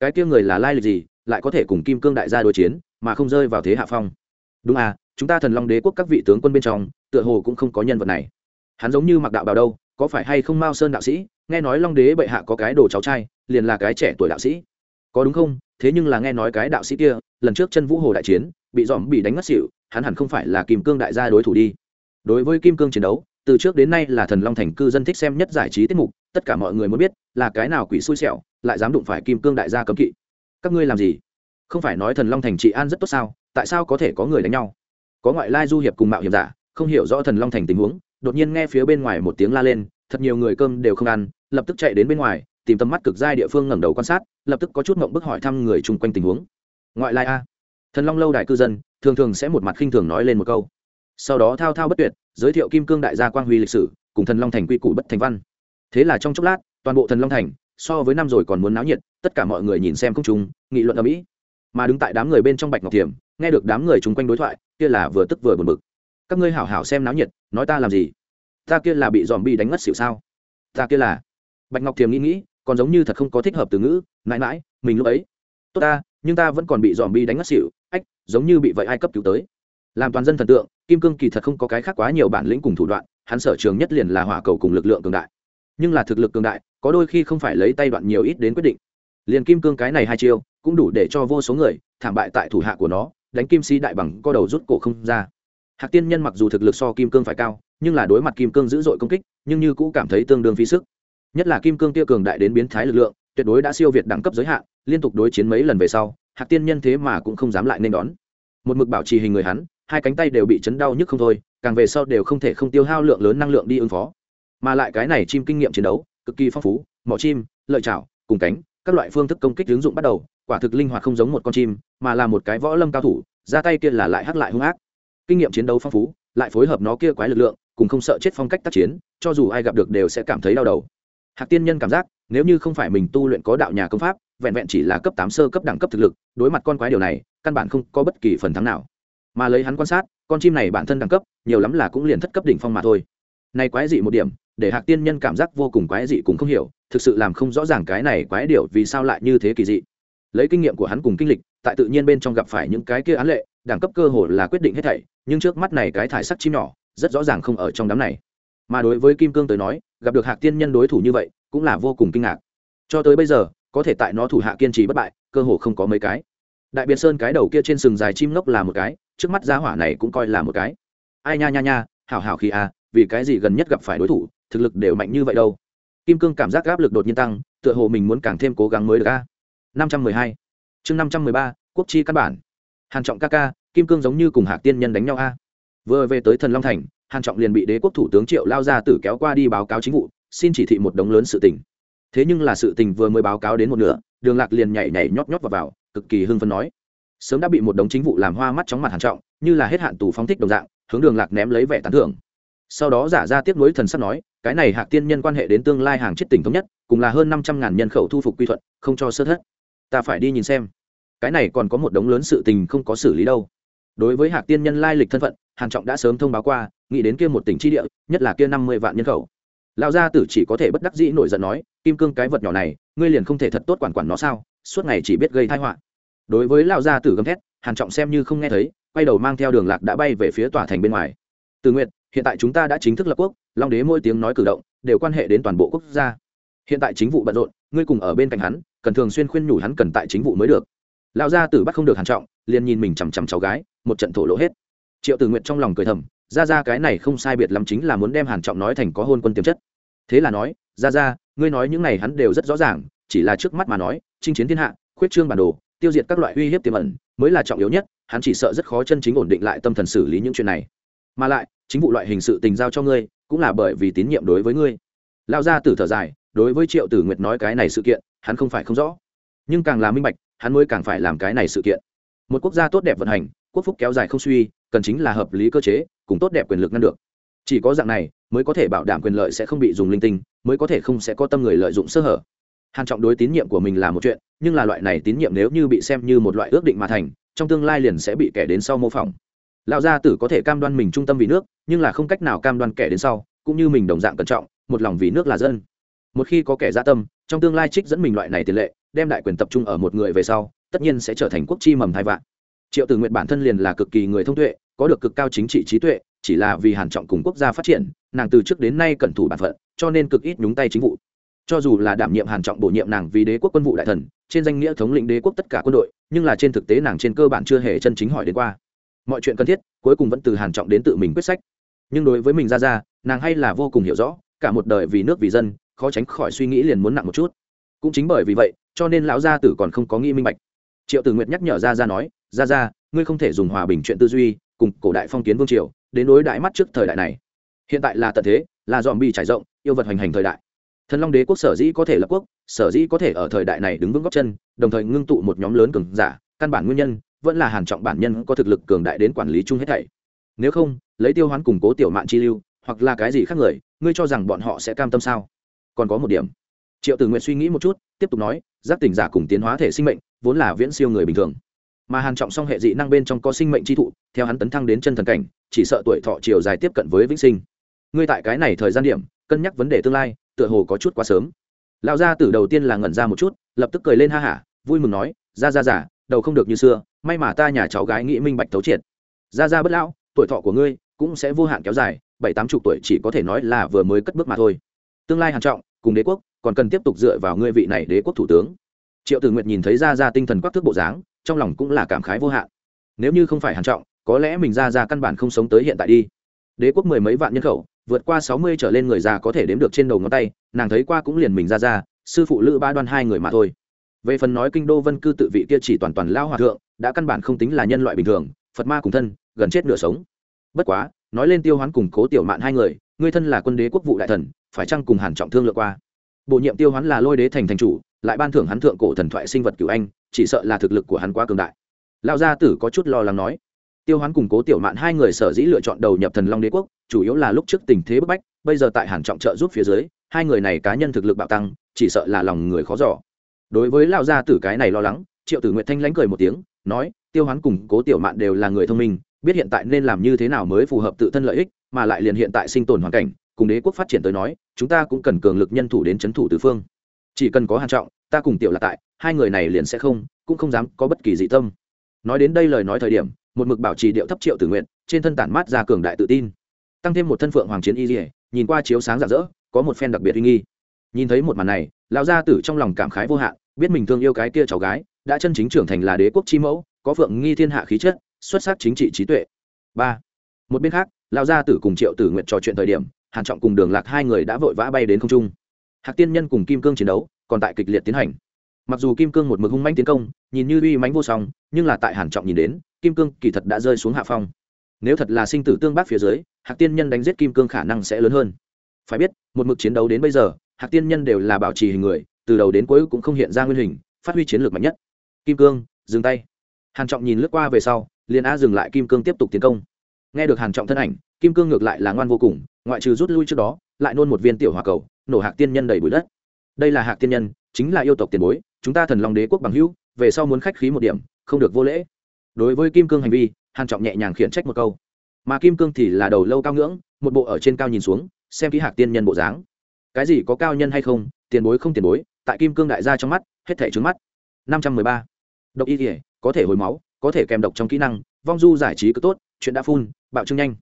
S1: Cái kia người là lai lịch gì, lại có thể cùng kim cương đại gia đối chiến, mà không rơi vào thế hạ phong. Đúng à chúng ta thần long đế quốc các vị tướng quân bên trong, tựa hồ cũng không có nhân vật này. Hắn giống như mặc đạo bào đâu, có phải hay không mao sơn đạo sĩ? Nghe nói long đế bệ hạ có cái đồ cháu trai, liền là cái trẻ tuổi đạo sĩ. Có đúng không? Thế nhưng là nghe nói cái đạo sĩ kia, lần trước chân vũ hồ đại chiến, bị dòm bị đánh ngất xỉu, hắn hẳn không phải là kim cương đại gia đối thủ đi. Đối với kim cương chiến đấu từ trước đến nay là thần long thành cư dân thích xem nhất giải trí tiết mục, tất cả mọi người muốn biết là cái nào quỷ xui xẻo, lại dám đụng phải kim cương đại gia cấm kỵ. Các ngươi làm gì? Không phải nói thần long thành trị an rất tốt sao? Tại sao có thể có người đánh nhau? Có ngoại lai du hiệp cùng mạo hiểm giả, không hiểu rõ thần long thành tình huống, đột nhiên nghe phía bên ngoài một tiếng la lên, thật nhiều người cơm đều không ăn, lập tức chạy đến bên ngoài, tìm tầm mắt cực giai địa phương ngẩng đầu quan sát, lập tức có chút mộng bức hỏi thăm người chung quanh tình huống. Ngoại lai a? Thần long lâu đại cư dân, thường thường sẽ một mặt khinh thường nói lên một câu sau đó thao thao bất tuyệt, giới thiệu kim cương đại gia quang huy lịch sử, cùng thần long thành quy củ bất thành văn. Thế là trong chốc lát, toàn bộ thần long thành, so với năm rồi còn muốn náo nhiệt, tất cả mọi người nhìn xem công chúng nghị luận ở mỹ. Mà đứng tại đám người bên trong bạch ngọc thiểm, nghe được đám người chung quanh đối thoại, kia là vừa tức vừa buồn bực. Các ngươi hảo hảo xem náo nhiệt, nói ta làm gì? Ta kia là bị dòm bi đánh ngất xỉu sao? Ta kia là. Bạch ngọc thiềm nghĩ nghĩ, còn giống như thật không có thích hợp từ ngữ, mãi mãi, mình lúc ấy, tốt ta, nhưng ta vẫn còn bị dòm bi đánh ngất xỉu, ách, giống như bị vậy ai cấp cứu tới làm toàn dân thần tượng, kim cương kỳ thật không có cái khác quá nhiều bản lĩnh cùng thủ đoạn, hắn sở trường nhất liền là hỏa cầu cùng lực lượng cường đại. Nhưng là thực lực cường đại, có đôi khi không phải lấy tay đoạn nhiều ít đến quyết định. Liền kim cương cái này hai chiêu, cũng đủ để cho vô số người thảm bại tại thủ hạ của nó, đánh kim si đại bằng co đầu rút cổ không ra. Hạc tiên nhân mặc dù thực lực so kim cương phải cao, nhưng là đối mặt kim cương dữ dội công kích, nhưng như cũng cảm thấy tương đương phí sức. Nhất là kim cương tia cường đại đến biến thái lực lượng, tuyệt đối đã siêu việt đẳng cấp giới hạn, liên tục đối chiến mấy lần về sau, hạc tiên nhân thế mà cũng không dám lại nên đón. Một mực bảo trì hình người hắn hai cánh tay đều bị chấn đau nhức không thôi, càng về sau đều không thể không tiêu hao lượng lớn năng lượng đi ứng phó. Mà lại cái này chim kinh nghiệm chiến đấu, cực kỳ phong phú, mỏ chim, lợi chảo, cùng cánh, các loại phương thức công kích ứng dụng bắt đầu, quả thực linh hoạt không giống một con chim, mà là một cái võ lâm cao thủ, ra tay kia là lại hắc lại hung ác. Kinh nghiệm chiến đấu phong phú, lại phối hợp nó kia quái lực lượng, cùng không sợ chết phong cách tác chiến, cho dù ai gặp được đều sẽ cảm thấy đau đầu. Hạc tiên nhân cảm giác, nếu như không phải mình tu luyện có đạo nhà công pháp, vẹn vẹn chỉ là cấp tám sơ cấp đẳng cấp thực lực, đối mặt con quái điều này, căn bản không có bất kỳ phần thắng nào mà lấy hắn quan sát, con chim này bản thân đẳng cấp, nhiều lắm là cũng liền thất cấp đỉnh phong mà thôi. Này quái dị một điểm, để hạc tiên nhân cảm giác vô cùng quái dị cũng không hiểu, thực sự làm không rõ ràng cái này quái điều vì sao lại như thế kỳ dị. Lấy kinh nghiệm của hắn cùng kinh lịch, tại tự nhiên bên trong gặp phải những cái kia án lệ, đẳng cấp cơ hồ là quyết định hết thảy, nhưng trước mắt này cái thải sắc chim nhỏ, rất rõ ràng không ở trong đám này. Mà đối với kim cương tới nói, gặp được hạc tiên nhân đối thủ như vậy, cũng là vô cùng kinh ngạc. Cho tới bây giờ, có thể tại nó thủ hạ kiên trì bất bại, cơ hồ không có mấy cái. Đại biệt sơn cái đầu kia trên sừng dài chim ngốc là một cái trước mắt giá hỏa này cũng coi là một cái. Ai nha nha nha hảo hảo khi à vì cái gì gần nhất gặp phải đối thủ thực lực đều mạnh như vậy đâu. Kim cương cảm giác áp lực đột nhiên tăng tựa hồ mình muốn càng thêm cố gắng mới được a. Năm trăm mười hai. Chương năm trăm mười ba quốc chi căn bản. Hàn trọng ca ca kim cương giống như cùng hạc tiên nhân đánh nhau a. Vừa về tới thần long thành hàn trọng liền bị đế quốc thủ tướng triệu lao ra tử kéo qua đi báo cáo chính vụ xin chỉ thị một đống lớn sự tình. Thế nhưng là sự tình vừa mới báo cáo đến một nửa đường lạc liền nhảy nhảy nhót nhót vào, vào cực kỳ hưng phấn nói sớm đã bị một đống chính vụ làm hoa mắt chóng mặt hàn trọng, như là hết hạn tù phóng thích đồng dạng, hướng đường lạc ném lấy vẻ tán thưởng. Sau đó giả ra tiếp nối thần sắp nói, cái này hạc tiên nhân quan hệ đến tương lai hàng chết tỉnh thống nhất, cùng là hơn năm trăm ngàn nhân khẩu thu phục quy thuận, không cho sơ thất. Ta phải đi nhìn xem. Cái này còn có một đống lớn sự tình không có xử lý đâu. Đối với hạc tiên nhân lai lịch thân phận, hàn trọng đã sớm thông báo qua, nghĩ đến kia một tỉnh tri địa, nhất là kia năm mươi vạn nhân khẩu. Lão gia tử chỉ có thể bất đắc dĩ nổi giận nói, kim cương cái vật nhỏ này, ngươi liền không thể thật tốt quản quản nó sao? Suốt ngày chỉ biết gây tai họa đối với lão gia tử gầm thét, hàn trọng xem như không nghe thấy, quay đầu mang theo đường lạc đã bay về phía tòa thành bên ngoài. Từ nguyện hiện tại chúng ta đã chính thức lập quốc, long đế mỗi tiếng nói cử động, đều quan hệ đến toàn bộ quốc gia. Hiện tại chính vụ bận rộn, ngươi cùng ở bên cạnh hắn, cần thường xuyên khuyên nhủ hắn cần tại chính vụ mới được. Lão gia tử bắt không được hàn trọng, liền nhìn mình chằm chằm cháu gái, một trận thổ lộ hết. Triệu tử nguyện trong lòng cười thầm, ra ra cái này không sai biệt lắm chính là muốn đem hàn trọng nói thành có hôn quân tiềm chất. Thế là nói, ra ra, ngươi nói những này hắn đều rất rõ ràng, chỉ là trước mắt mà nói, chinh chiến thiên hạ, khuyết trương bản đồ tiêu diệt các loại uy hiếp tiềm ẩn, mới là trọng yếu nhất, hắn chỉ sợ rất khó chân chính ổn định lại tâm thần xử lý những chuyện này. Mà lại, chính vụ loại hình sự tình giao cho ngươi, cũng là bởi vì tín nhiệm đối với ngươi. Lao ra tử thở dài, đối với triệu tử nguyệt nói cái này sự kiện, hắn không phải không rõ. Nhưng càng là minh bạch, hắn mới càng phải làm cái này sự kiện. Một quốc gia tốt đẹp vận hành, quốc phúc kéo dài không suy, cần chính là hợp lý cơ chế, cùng tốt đẹp quyền lực ngăn được. Chỉ có dạng này, mới có thể bảo đảm quyền lợi sẽ không bị dùng linh tinh, mới có thể không sẽ có tâm người lợi dụng sơ hở hàn trọng đối tín nhiệm của mình là một chuyện, nhưng là loại này tín nhiệm nếu như bị xem như một loại ước định mà thành, trong tương lai liền sẽ bị kẻ đến sau mô phỏng. Lão gia tử có thể cam đoan mình trung tâm vì nước, nhưng là không cách nào cam đoan kẻ đến sau, cũng như mình đồng dạng cẩn trọng, một lòng vì nước là dân. Một khi có kẻ gia tâm, trong tương lai trích dẫn mình loại này tiền lệ, đem đại quyền tập trung ở một người về sau, tất nhiên sẽ trở thành quốc chi mầm thai vạn. Triệu tử nguyện bản thân liền là cực kỳ người thông tuệ, có được cực cao chính trị trí tuệ, chỉ là vì hàn trọng cùng quốc gia phát triển, nàng từ trước đến nay cẩn thủ bản phận, cho nên cực ít nhúng tay chính vụ cho dù là đảm nhiệm hàn trọng bổ nhiệm nàng vì đế quốc quân vụ đại thần, trên danh nghĩa thống lĩnh đế quốc tất cả quân đội, nhưng là trên thực tế nàng trên cơ bản chưa hề chân chính hỏi đến qua. Mọi chuyện cần thiết, cuối cùng vẫn từ hàn trọng đến tự mình quyết sách. Nhưng đối với mình ra ra, nàng hay là vô cùng hiểu rõ, cả một đời vì nước vì dân, khó tránh khỏi suy nghĩ liền muốn nặng một chút. Cũng chính bởi vì vậy, cho nên lão gia tử còn không có nghĩ minh bạch. Triệu tử nguyệt nhắc nhở ra ra nói, ra ra, ngươi không thể dùng hòa bình chuyện tư duy, cùng cổ đại phong kiến vương triều, đến đối đại mắt trước thời đại này. Hiện tại là tận thế, là dòm bi trải rộng, yêu vật hoành hành thời đại thần long đế quốc sở dĩ có thể lập quốc, sở dĩ có thể ở thời đại này đứng vững góc chân, đồng thời ngưng tụ một nhóm lớn cường giả, căn bản nguyên nhân vẫn là hàn trọng bản nhân có thực lực cường đại đến quản lý chung hết thảy. Nếu không, lấy tiêu hoán củng cố tiểu mạn chi lưu, hoặc là cái gì khác người, ngươi cho rằng bọn họ sẽ cam tâm sao? Còn có một điểm, triệu tử nguyện suy nghĩ một chút, tiếp tục nói, giác tỉnh giả cùng tiến hóa thể sinh mệnh, vốn là viễn siêu người bình thường. Mà hàn trọng song hệ dị năng bên trong có sinh mệnh chi thụ, theo hắn tấn thăng đến chân thần cảnh, chỉ sợ tuổi thọ chiều dài tiếp cận với vĩnh sinh. Ngươi tại cái này thời gian điểm, cân nhắc vấn đề tương lai tựa hồ có chút quá sớm. Lão gia tử đầu tiên là ngẩn ra một chút, lập tức cười lên ha hả, vui mừng nói, ra ra giả đầu không được như xưa, may mà ta nhà cháu gái nghĩ minh bạch thấu triệt. Ra ra bất lão, tuổi thọ của ngươi cũng sẽ vô hạn kéo dài, bảy, tám chục tuổi chỉ có thể nói là vừa mới cất bước mà thôi. Tương lai hàn trọng, cùng đế quốc, còn cần tiếp tục dựa vào ngươi vị này đế quốc thủ tướng. Triệu tử nguyệt nhìn thấy ra ra tinh thần quắc thước bộ dáng, trong lòng cũng là cảm khái vô hạn. Nếu như không phải hàn trọng, có lẽ mình ra ra căn bản không sống tới hiện tại đi. Đế quốc mười mấy vạn nhân khẩu vượt qua sáu mươi trở lên người già có thể đếm được trên đầu ngón tay, nàng thấy qua cũng liền mình ra ra, sư phụ lữ ba đoan hai người mà thôi. Về phần nói kinh đô vân cư tự vị kia chỉ toàn toàn lao hòa thượng, đã căn bản không tính là nhân loại bình thường, phật ma cùng thân, gần chết nửa sống. Bất quá, nói lên tiêu hoán cùng cố tiểu mạn hai người, ngươi thân là quân đế quốc vụ đại thần, phải chăng cùng hàn trọng thương lượng qua? Bổ nhiệm tiêu hoán là lôi đế thành thành chủ, lại ban thưởng hắn thượng cổ thần thoại sinh vật cửu anh, chỉ sợ là thực lực của hắn quá cường đại. Lão gia tử có chút lo lắng nói tiêu hoán cùng cố tiểu mạn hai người sở dĩ lựa chọn đầu nhập thần long đế quốc, chủ yếu là lúc trước tình thế bức bách, bây giờ tại hàn trọng trợ giúp phía dưới, hai người này cá nhân thực lực bạo tăng, chỉ sợ là lòng người khó dò. Đối với lão gia tử cái này lo lắng, triệu tử nguyệt thanh lánh cười một tiếng, nói, tiêu hoán cùng cố tiểu mạn đều là người thông minh, biết hiện tại nên làm như thế nào mới phù hợp tự thân lợi ích, mà lại liền hiện tại sinh tồn hoàn cảnh, cùng đế quốc phát triển tới nói, chúng ta cũng cần cường lực nhân thủ đến c h ấ n thủ tứ phương. Chỉ cần có hàn trọng, ta cùng tiểu là tại, hai người này liền sẽ không, cũng không dám có bất kỳ dị tâm. Nói đến đây lời nói thời điểm một mực bảo trì điệu thấp triệu tử nguyện, trên thân tản mát ra cường đại tự tin. Tăng thêm một thân phượng hoàng chiến y dỉa nhìn qua chiếu sáng rạng rỡ, có một phen đặc biệt uy nghi. Nhìn thấy một màn này, lão gia tử trong lòng cảm khái vô hạn, biết mình thương yêu cái kia cháu gái, đã chân chính trưởng thành là đế quốc chi mẫu, có phượng nghi thiên hạ khí chất, xuất sắc chính trị trí tuệ. Ba. Một bên khác, lão gia tử cùng triệu tử nguyện trò chuyện thời điểm, hàn trọng cùng đường lạc hai người đã vội vã bay đến không trung. Hạc tiên nhân cùng kim cương chiến đấu còn tại kịch liệt tiến hành. Mặc dù kim cương một mực hung manh tiến công, nhìn như uy mãnh vô song, nhưng là tại hàn trọng nhìn đến kim cương kỳ thật đã rơi xuống hạ phong. Nếu thật là sinh tử tương bác phía dưới, hạc tiên nhân đánh giết kim cương khả năng sẽ lớn hơn. Phải biết, một mực chiến đấu đến bây giờ, hạc tiên nhân đều là bảo trì hình người, từ đầu đến cuối cũng không hiện ra nguyên hình, phát huy chiến lược mạnh nhất. Kim cương, dừng tay. Hàn trọng nhìn lướt qua về sau, liền a dừng lại kim cương tiếp tục tiến công. Nghe được hàn trọng thân ảnh, kim cương ngược lại là ngoan vô cùng, ngoại trừ rút lui trước đó, lại nôn một viên tiểu hỏa cầu, nổ hạc tiên nhân đầy bụi đất. Đây là hạc tiên nhân, chính là yêu tộc tiền bối, chúng ta thần long đế quốc bằng hữu, về sau muốn khách khí một điểm, không được vô lễ đối với kim cương hành vi, hàn trọng nhẹ nhàng khiển trách một câu. Mà kim cương thì là đầu lâu cao ngưỡng, một bộ ở trên cao nhìn xuống, xem kỹ hạc tiên nhân bộ dáng. Cái gì có cao nhân hay không, tiền bối không tiền bối, tại kim cương đại gia trong mắt, hết thể trứng mắt. Năm trăm mười ba. Độc y thể có thể hồi máu, có thể kèm độc trong kỹ năng, vong du giải trí cứ tốt, chuyện đã phun, bạo trưng nhanh.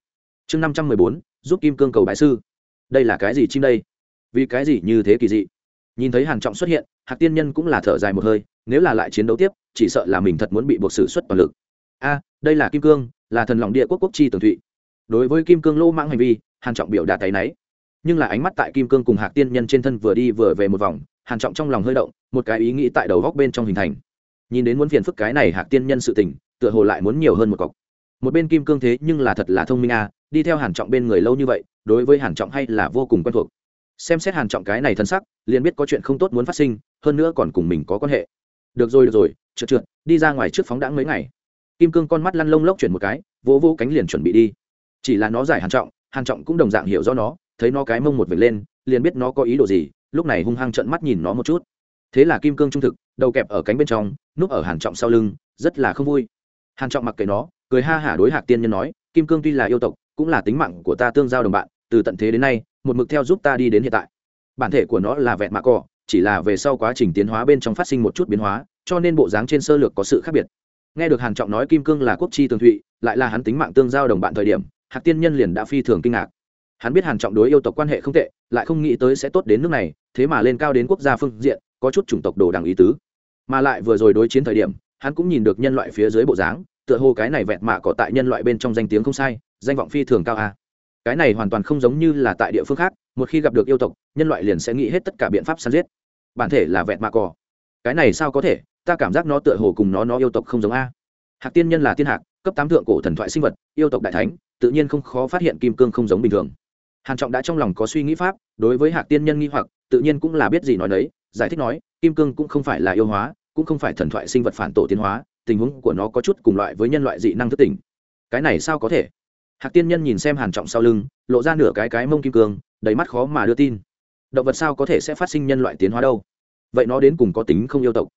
S1: Chương năm trăm mười bốn, giúp kim cương cầu bái sư. Đây là cái gì chim đây? Vì cái gì như thế kỳ dị? Nhìn thấy hàn trọng xuất hiện, hạc tiên nhân cũng là thở dài một hơi, nếu là lại chiến đấu tiếp, chỉ sợ là mình thật muốn bị buộc xử xuất toàn lực a, đây là kim cương, là thần lòng địa quốc quốc chi tường thụy. Đối với kim cương lô mãng hành vi, hàn trọng biểu đạt tay náy nhưng là ánh mắt tại kim cương cùng hạc tiên nhân trên thân vừa đi vừa về một vòng, hàn trọng trong lòng hơi động, một cái ý nghĩ tại đầu góc bên trong hình thành. Nhìn đến muốn phiền phức cái này hạc tiên nhân sự tình, tựa hồ lại muốn nhiều hơn một cọc. Một bên kim cương thế nhưng là thật là thông minh a, đi theo hàn trọng bên người lâu như vậy, đối với hàn trọng hay là vô cùng quen thuộc. Xem xét hàn trọng cái này thân sắc, liền biết có chuyện không tốt muốn phát sinh, hơn nữa còn cùng mình có quan hệ. Được rồi được rồi trượt trượt, đi ra ngoài trước phóng đãng mấy ngày kim cương con mắt lăn lông lốc chuyển một cái, vỗ vỗ cánh liền chuẩn bị đi. Chỉ là nó giải hàn trọng hàn trọng cũng đồng dạng hiểu rõ nó, thấy nó cái mông một vệt lên, liền biết nó có ý đồ gì, lúc này hung hăng trợn mắt nhìn nó một chút. Thế là kim cương trung thực, đầu kẹp ở cánh bên trong, núp ở hàn trọng sau lưng, rất là không vui. Hàn trọng mặc kệ nó, cười ha hả đối hạc tiên nhân nói, kim cương tuy là yêu tộc, cũng là tính mạng của ta tương giao đồng bạn, từ tận thế đến nay, một mực theo giúp ta đi đến hiện tại. Bản thể của nó là vẹn mạ cỏ, chỉ là về sau quá trình tiến hóa bên trong phát sinh một chút biến hóa, cho nên bộ dáng trên sơ lược có sự khác biệt nghe được hàn trọng nói kim cương là quốc chi tường thụy, lại là hắn tính mạng tương giao đồng bạn thời điểm, hạc tiên nhân liền đã phi thường kinh ngạc. Hắn biết hàn trọng đối yêu tộc quan hệ không tệ, lại không nghĩ tới sẽ tốt đến nước này, thế mà lên cao đến quốc gia phương diện, có chút chủng tộc đồ đằng ý tứ. Mà lại vừa rồi đối chiến thời điểm, hắn cũng nhìn được nhân loại phía dưới bộ dáng, tựa hồ cái này vẹn mạ có tại nhân loại bên trong danh tiếng không sai, danh vọng phi thường cao a. À. cái này hoàn toàn không giống như là tại địa phương khác, một khi gặp được yêu tộc, nhân loại liền sẽ nghĩ hết tất cả biện pháp săn giết. Bản thể là vẹn mạ cỏ. Cái này sao có thể? Ta cảm giác nó tựa hồ cùng nó nó yêu tộc không giống a. Hạc tiên nhân là tiên hạc, cấp tám thượng cổ thần thoại sinh vật, yêu tộc đại thánh, tự nhiên không khó phát hiện kim cương không giống bình thường. Hàn trọng đã trong lòng có suy nghĩ pháp, đối với hạc tiên nhân nghi hoặc, tự nhiên cũng là biết gì nói đấy giải thích nói, kim cương cũng không phải là yêu hóa, cũng không phải thần thoại sinh vật phản tổ tiến hóa, tình huống của nó có chút cùng loại với nhân loại dị năng thức tỉnh. Cái này sao có thể? Hạc tiên nhân nhìn xem hàn trọng sau lưng, lộ ra nửa cái cái mông kim cương, đầy mắt khó mà đưa tin. Động vật sao có thể sẽ phát sinh nhân loại tiến hóa đâu? Vậy nó đến cùng có tính không yêu tộc?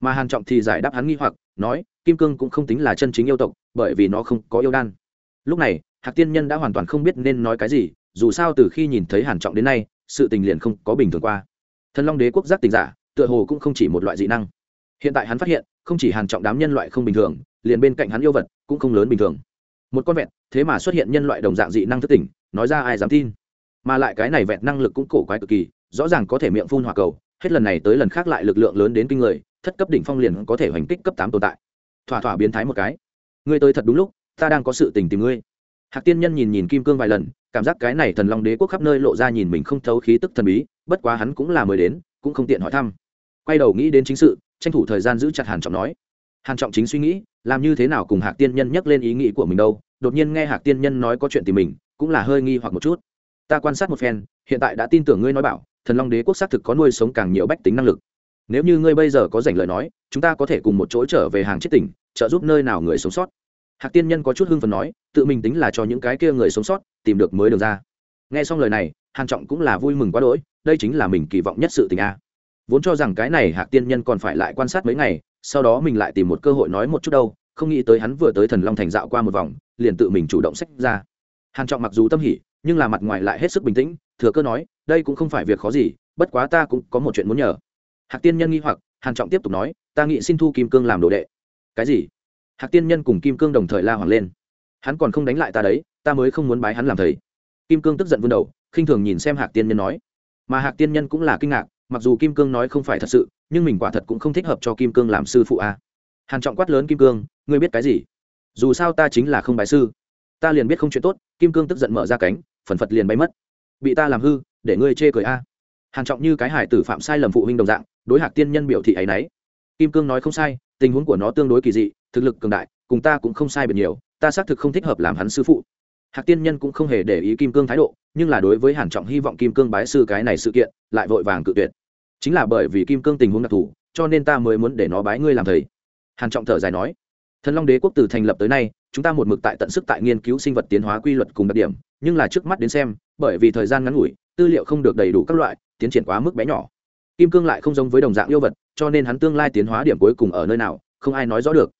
S1: Mà hàn trọng thì giải đáp hắn nghi hoặc nói kim cương cũng không tính là chân chính yêu tộc bởi vì nó không có yêu đan. Lúc này hạc tiên nhân đã hoàn toàn không biết nên nói cái gì dù sao từ khi nhìn thấy hàn trọng đến nay sự tình liền không có bình thường qua. Thần long đế quốc giác tình giả tựa hồ cũng không chỉ một loại dị năng. Hiện tại hắn phát hiện không chỉ hàn trọng đám nhân loại không bình thường liền bên cạnh hắn yêu vật cũng không lớn bình thường. Một con vẹt, thế mà xuất hiện nhân loại đồng dạng dị năng thức tỉnh nói ra ai dám tin? Mà lại cái này vẹt năng lực cũng cổ quái cực kỳ rõ ràng có thể miệng phun hỏa cầu hết lần này tới lần khác lại lực lượng lớn đến kinh người thất cấp đỉnh phong liền có thể hoành kích cấp tám tồn tại. Thỏa thỏa biến thái một cái. Ngươi tới thật đúng lúc, ta đang có sự tình tìm ngươi. Hạc tiên nhân nhìn nhìn kim cương vài lần, cảm giác cái này thần long đế quốc khắp nơi lộ ra nhìn mình không thấu khí tức thần bí, bất quá hắn cũng là mới đến, cũng không tiện hỏi thăm. Quay đầu nghĩ đến chính sự, tranh thủ thời gian giữ chặt hàn trọng nói. Hàn trọng chính suy nghĩ, làm như thế nào cùng hạc tiên nhân nhắc lên ý nghĩ của mình đâu, đột nhiên nghe hạc tiên nhân nói có chuyện tìm mình, cũng là hơi nghi hoặc một chút. Ta quan sát một phen, hiện tại đã tin tưởng ngươi nói bảo, thần long đế quốc xác thực có nuôi sống càng nhiều bách tính năng lực nếu như ngươi bây giờ có dành lời nói, chúng ta có thể cùng một chỗ trở về hàng chết tỉnh, trợ giúp nơi nào người sống sót. Hạc tiên nhân có chút hưng phần nói, tự mình tính là cho những cái kia người sống sót, tìm được mới được ra. Nghe xong lời này, hàn trọng cũng là vui mừng quá đỗi, đây chính là mình kỳ vọng nhất sự tình a. Vốn cho rằng cái này hạc tiên nhân còn phải lại quan sát mấy ngày, sau đó mình lại tìm một cơ hội nói một chút đâu, không nghĩ tới hắn vừa tới thần long thành dạo qua một vòng, liền tự mình chủ động sách ra. Hàn trọng mặc dù tâm hỉ, nhưng là mặt ngoài lại hết sức bình tĩnh, thừa cơ nói, đây cũng không phải việc khó gì, bất quá ta cũng có một chuyện muốn nhờ hạc tiên nhân nghi hoặc, hàn trọng tiếp tục nói, ta nghĩ xin thu kim cương làm đồ đệ. Cái gì? Hạc tiên nhân cùng kim cương đồng thời la hoàng lên. Hắn còn không đánh lại ta đấy, ta mới không muốn bái hắn làm thầy. Kim cương tức giận vươn đầu, khinh thường nhìn xem hạc tiên nhân nói. Mà hạc tiên nhân cũng là kinh ngạc, mặc dù kim cương nói không phải thật sự, nhưng mình quả thật cũng không thích hợp cho kim cương làm sư phụ a. À. hàn trọng quát lớn kim cương, ngươi biết cái gì? Dù sao ta chính là không bái sư. Ta liền biết không chuyện tốt. Kim cương tức giận mở ra cánh, phần phật liền bay mất. Bị ta làm hư, để ngươi chê cười a. À. hàn trọng như cái hải tử phạm sai lầm phụ huynh đồng dạng đối hạc tiên nhân biểu thị ấy nấy. Kim cương nói không sai, tình huống của nó tương đối kỳ dị, thực lực cường đại, cùng ta cũng không sai biệt nhiều, ta xác thực không thích hợp làm hắn sư phụ. Hạc tiên nhân cũng không hề để ý kim cương thái độ, nhưng là đối với hàn trọng hy vọng kim cương bái sư cái này sự kiện, lại vội vàng cự tuyệt. Chính là bởi vì kim cương tình huống đặc thù, cho nên ta mới muốn để nó bái ngươi làm thầy. Hàn trọng thở dài nói, thần long đế quốc từ thành lập tới nay, chúng ta một mực tại tận sức tại nghiên cứu sinh vật tiến hóa quy luật cùng đặc điểm, nhưng là trước mắt đến xem, bởi vì thời gian ngắn ngủi, tư liệu không được đầy đủ các loại, tiến triển quá mức bé nhỏ kim cương lại không giống với đồng dạng yêu vật, cho nên hắn tương lai tiến hóa điểm cuối cùng ở nơi nào, không ai nói rõ được.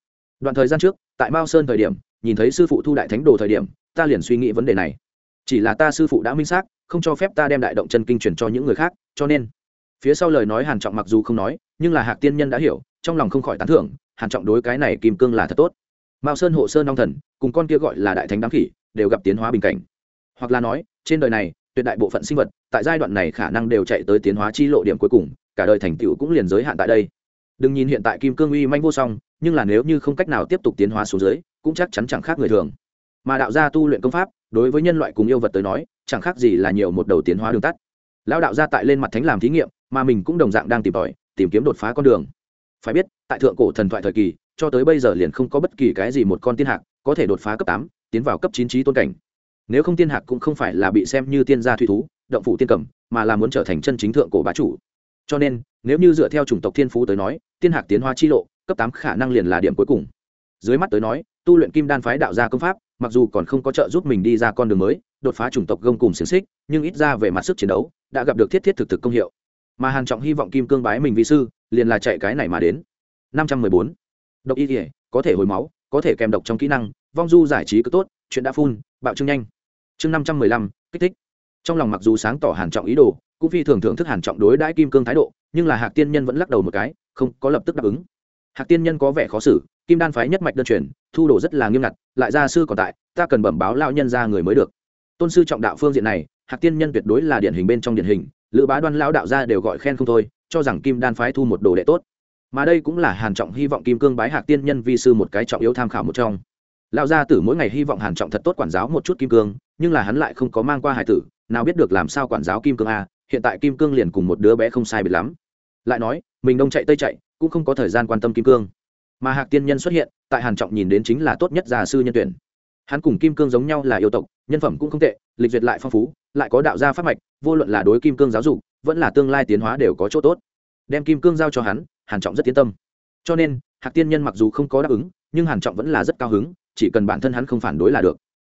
S1: Đoạn thời gian trước, tại mao sơn thời điểm, nhìn thấy sư phụ thu đại thánh đồ thời điểm, ta liền suy nghĩ vấn đề này. Chỉ là ta sư phụ đã minh xác, không cho phép ta đem đại động chân kinh truyền cho những người khác, cho nên. Phía sau lời nói hàn trọng mặc dù không nói, nhưng là hạc tiên nhân đã hiểu, trong lòng không khỏi tán thưởng, hàn trọng đối cái này kim cương là thật tốt. Mao sơn hộ sơn long thần, cùng con kia gọi là đại thánh đám khỉ, đều gặp tiến hóa bình cảnh. Hoặc là nói, trên đời này tuyệt đại bộ phận sinh vật tại giai đoạn này khả năng đều chạy tới tiến hóa chi lộ điểm cuối cùng, cả đời thành tựu cũng liền giới hạn tại đây. Đừng nhìn hiện tại kim cương uy manh vô song, nhưng là nếu như không cách nào tiếp tục tiến hóa xuống dưới, cũng chắc chắn chẳng khác người thường. Mà đạo gia tu luyện công pháp, đối với nhân loại cùng yêu vật tới nói, chẳng khác gì là nhiều một đầu tiến hóa đường tắt. Lão đạo gia tại lên mặt thánh làm thí nghiệm, mà mình cũng đồng dạng đang tìm tòi, tìm kiếm đột phá con đường. Phải biết, tại thượng cổ thần thoại thời kỳ, cho tới bây giờ liền không có bất kỳ cái gì một con tiên hạc có thể đột phá cấp tám, tiến vào cấp chín trí tôn cảnh nếu không tiên hạc cũng không phải là bị xem như tiên gia thủy thú, động phủ tiên cầm, mà là muốn trở thành chân chính thượng cổ bá chủ. Cho nên, nếu như dựa theo chủng tộc thiên phú tới nói, tiên hạc tiến hóa chi lộ, cấp tám khả năng liền là điểm cuối cùng. Dưới mắt tới nói, tu luyện kim đan phái đạo gia công pháp, mặc dù còn không có trợ giúp mình đi ra con đường mới, đột phá chủng tộc gông cùng xiềng xích, nhưng ít ra về mặt sức chiến đấu, đã gặp được thiết thiết thực thực công hiệu. Mà hàn trọng hy vọng kim cương bái mình vi sư, liền là chạy cái này mà đến. Năm trăm mười bốn. Độc y thể có thể hồi máu, có thể kèm độc trong kỹ năng, vong du giải trí cứ tốt, chuyện đã phun, bạo trương nhanh chương năm trăm mười lăm, kích thích. Trong lòng mặc dù sáng tỏ hàn trọng ý đồ, cũng phi thường thưởng thức hàn trọng đối đãi kim cương thái độ, nhưng là hạc tiên nhân vẫn lắc đầu một cái, không có lập tức đáp ứng. Hạc tiên nhân có vẻ khó xử, kim đan phái nhất mạch đơn truyền, thu đồ rất là nghiêm ngặt, lại gia sư còn tại, ta cần bẩm báo lao nhân ra người mới được. Tôn sư trọng đạo phương diện này, hạc tiên nhân tuyệt đối là điển hình bên trong điển hình, lữ bá đoan lão đạo gia đều gọi khen không thôi, cho rằng kim đan phái thu một đồ đệ tốt. Mà đây cũng là hàn trọng hy vọng kim cương bái hạc tiên nhân vi sư một cái trọng yếu tham khảo một trong. Lão gia tử mỗi ngày hy vọng hàn trọng thật tốt quản giáo một chút kim cương nhưng là hắn lại không có mang qua hải tử, nào biết được làm sao quản giáo kim cương a, hiện tại kim cương liền cùng một đứa bé không sai biệt lắm. Lại nói, mình đông chạy tây chạy, cũng không có thời gian quan tâm kim cương. Mà hạc tiên nhân xuất hiện, tại hàn trọng nhìn đến chính là tốt nhất già sư nhân tuyển. Hắn cùng kim cương giống nhau là yêu tộc, nhân phẩm cũng không tệ, lịch duyệt lại phong phú, lại có đạo gia pháp mạch, vô luận là đối kim cương giáo dục, vẫn là tương lai tiến hóa đều có chỗ tốt. Đem kim cương giao cho hắn, hàn trọng rất tiến tâm. Cho nên, hạc tiên nhân mặc dù không có đáp ứng, nhưng hàn trọng vẫn là rất cao hứng, chỉ cần bản thân hắn không phản đối là được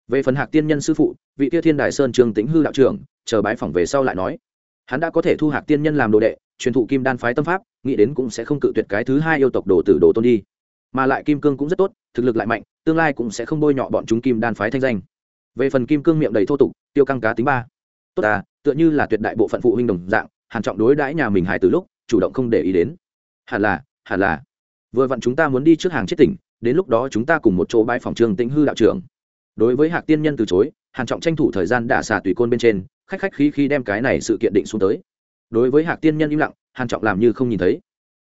S1: về phần hạc tiên nhân sư phụ, vị tia thiên đài sơn trường tĩnh hư đạo trưởng, chờ bái phỏng về sau lại nói. Hắn đã có thể thu hạc tiên nhân làm đồ đệ, truyền thụ kim đan phái tâm pháp, nghĩ đến cũng sẽ không cự tuyệt cái thứ hai yêu tộc đồ tử đồ tôn đi. Mà lại kim cương cũng rất tốt, thực lực lại mạnh, tương lai cũng sẽ không bôi nhọ bọn chúng kim đan phái thanh danh. Về phần kim cương miệng đầy thô tục, tiêu căng cá tính ba. Tốt à tựa như là tuyệt đại bộ phận phụ huynh đồng dạng, hàn trọng đối đãi nhà mình hài từ lúc, chủ động không để ý đến. Hẳn là hẳn là. Vừa vặn chúng ta muốn đi trước hàng chết tỉnh, đến lúc đó chúng ta cùng một chỗ bãi phòng trường tĩnh hư đạo trưởng đối với hạc tiên nhân từ chối, hàn trọng tranh thủ thời gian đả xà tùy côn bên trên, khách khách khí khi đem cái này sự kiện định xuống tới. Đối với hạc tiên nhân im lặng, hàn trọng làm như không nhìn thấy.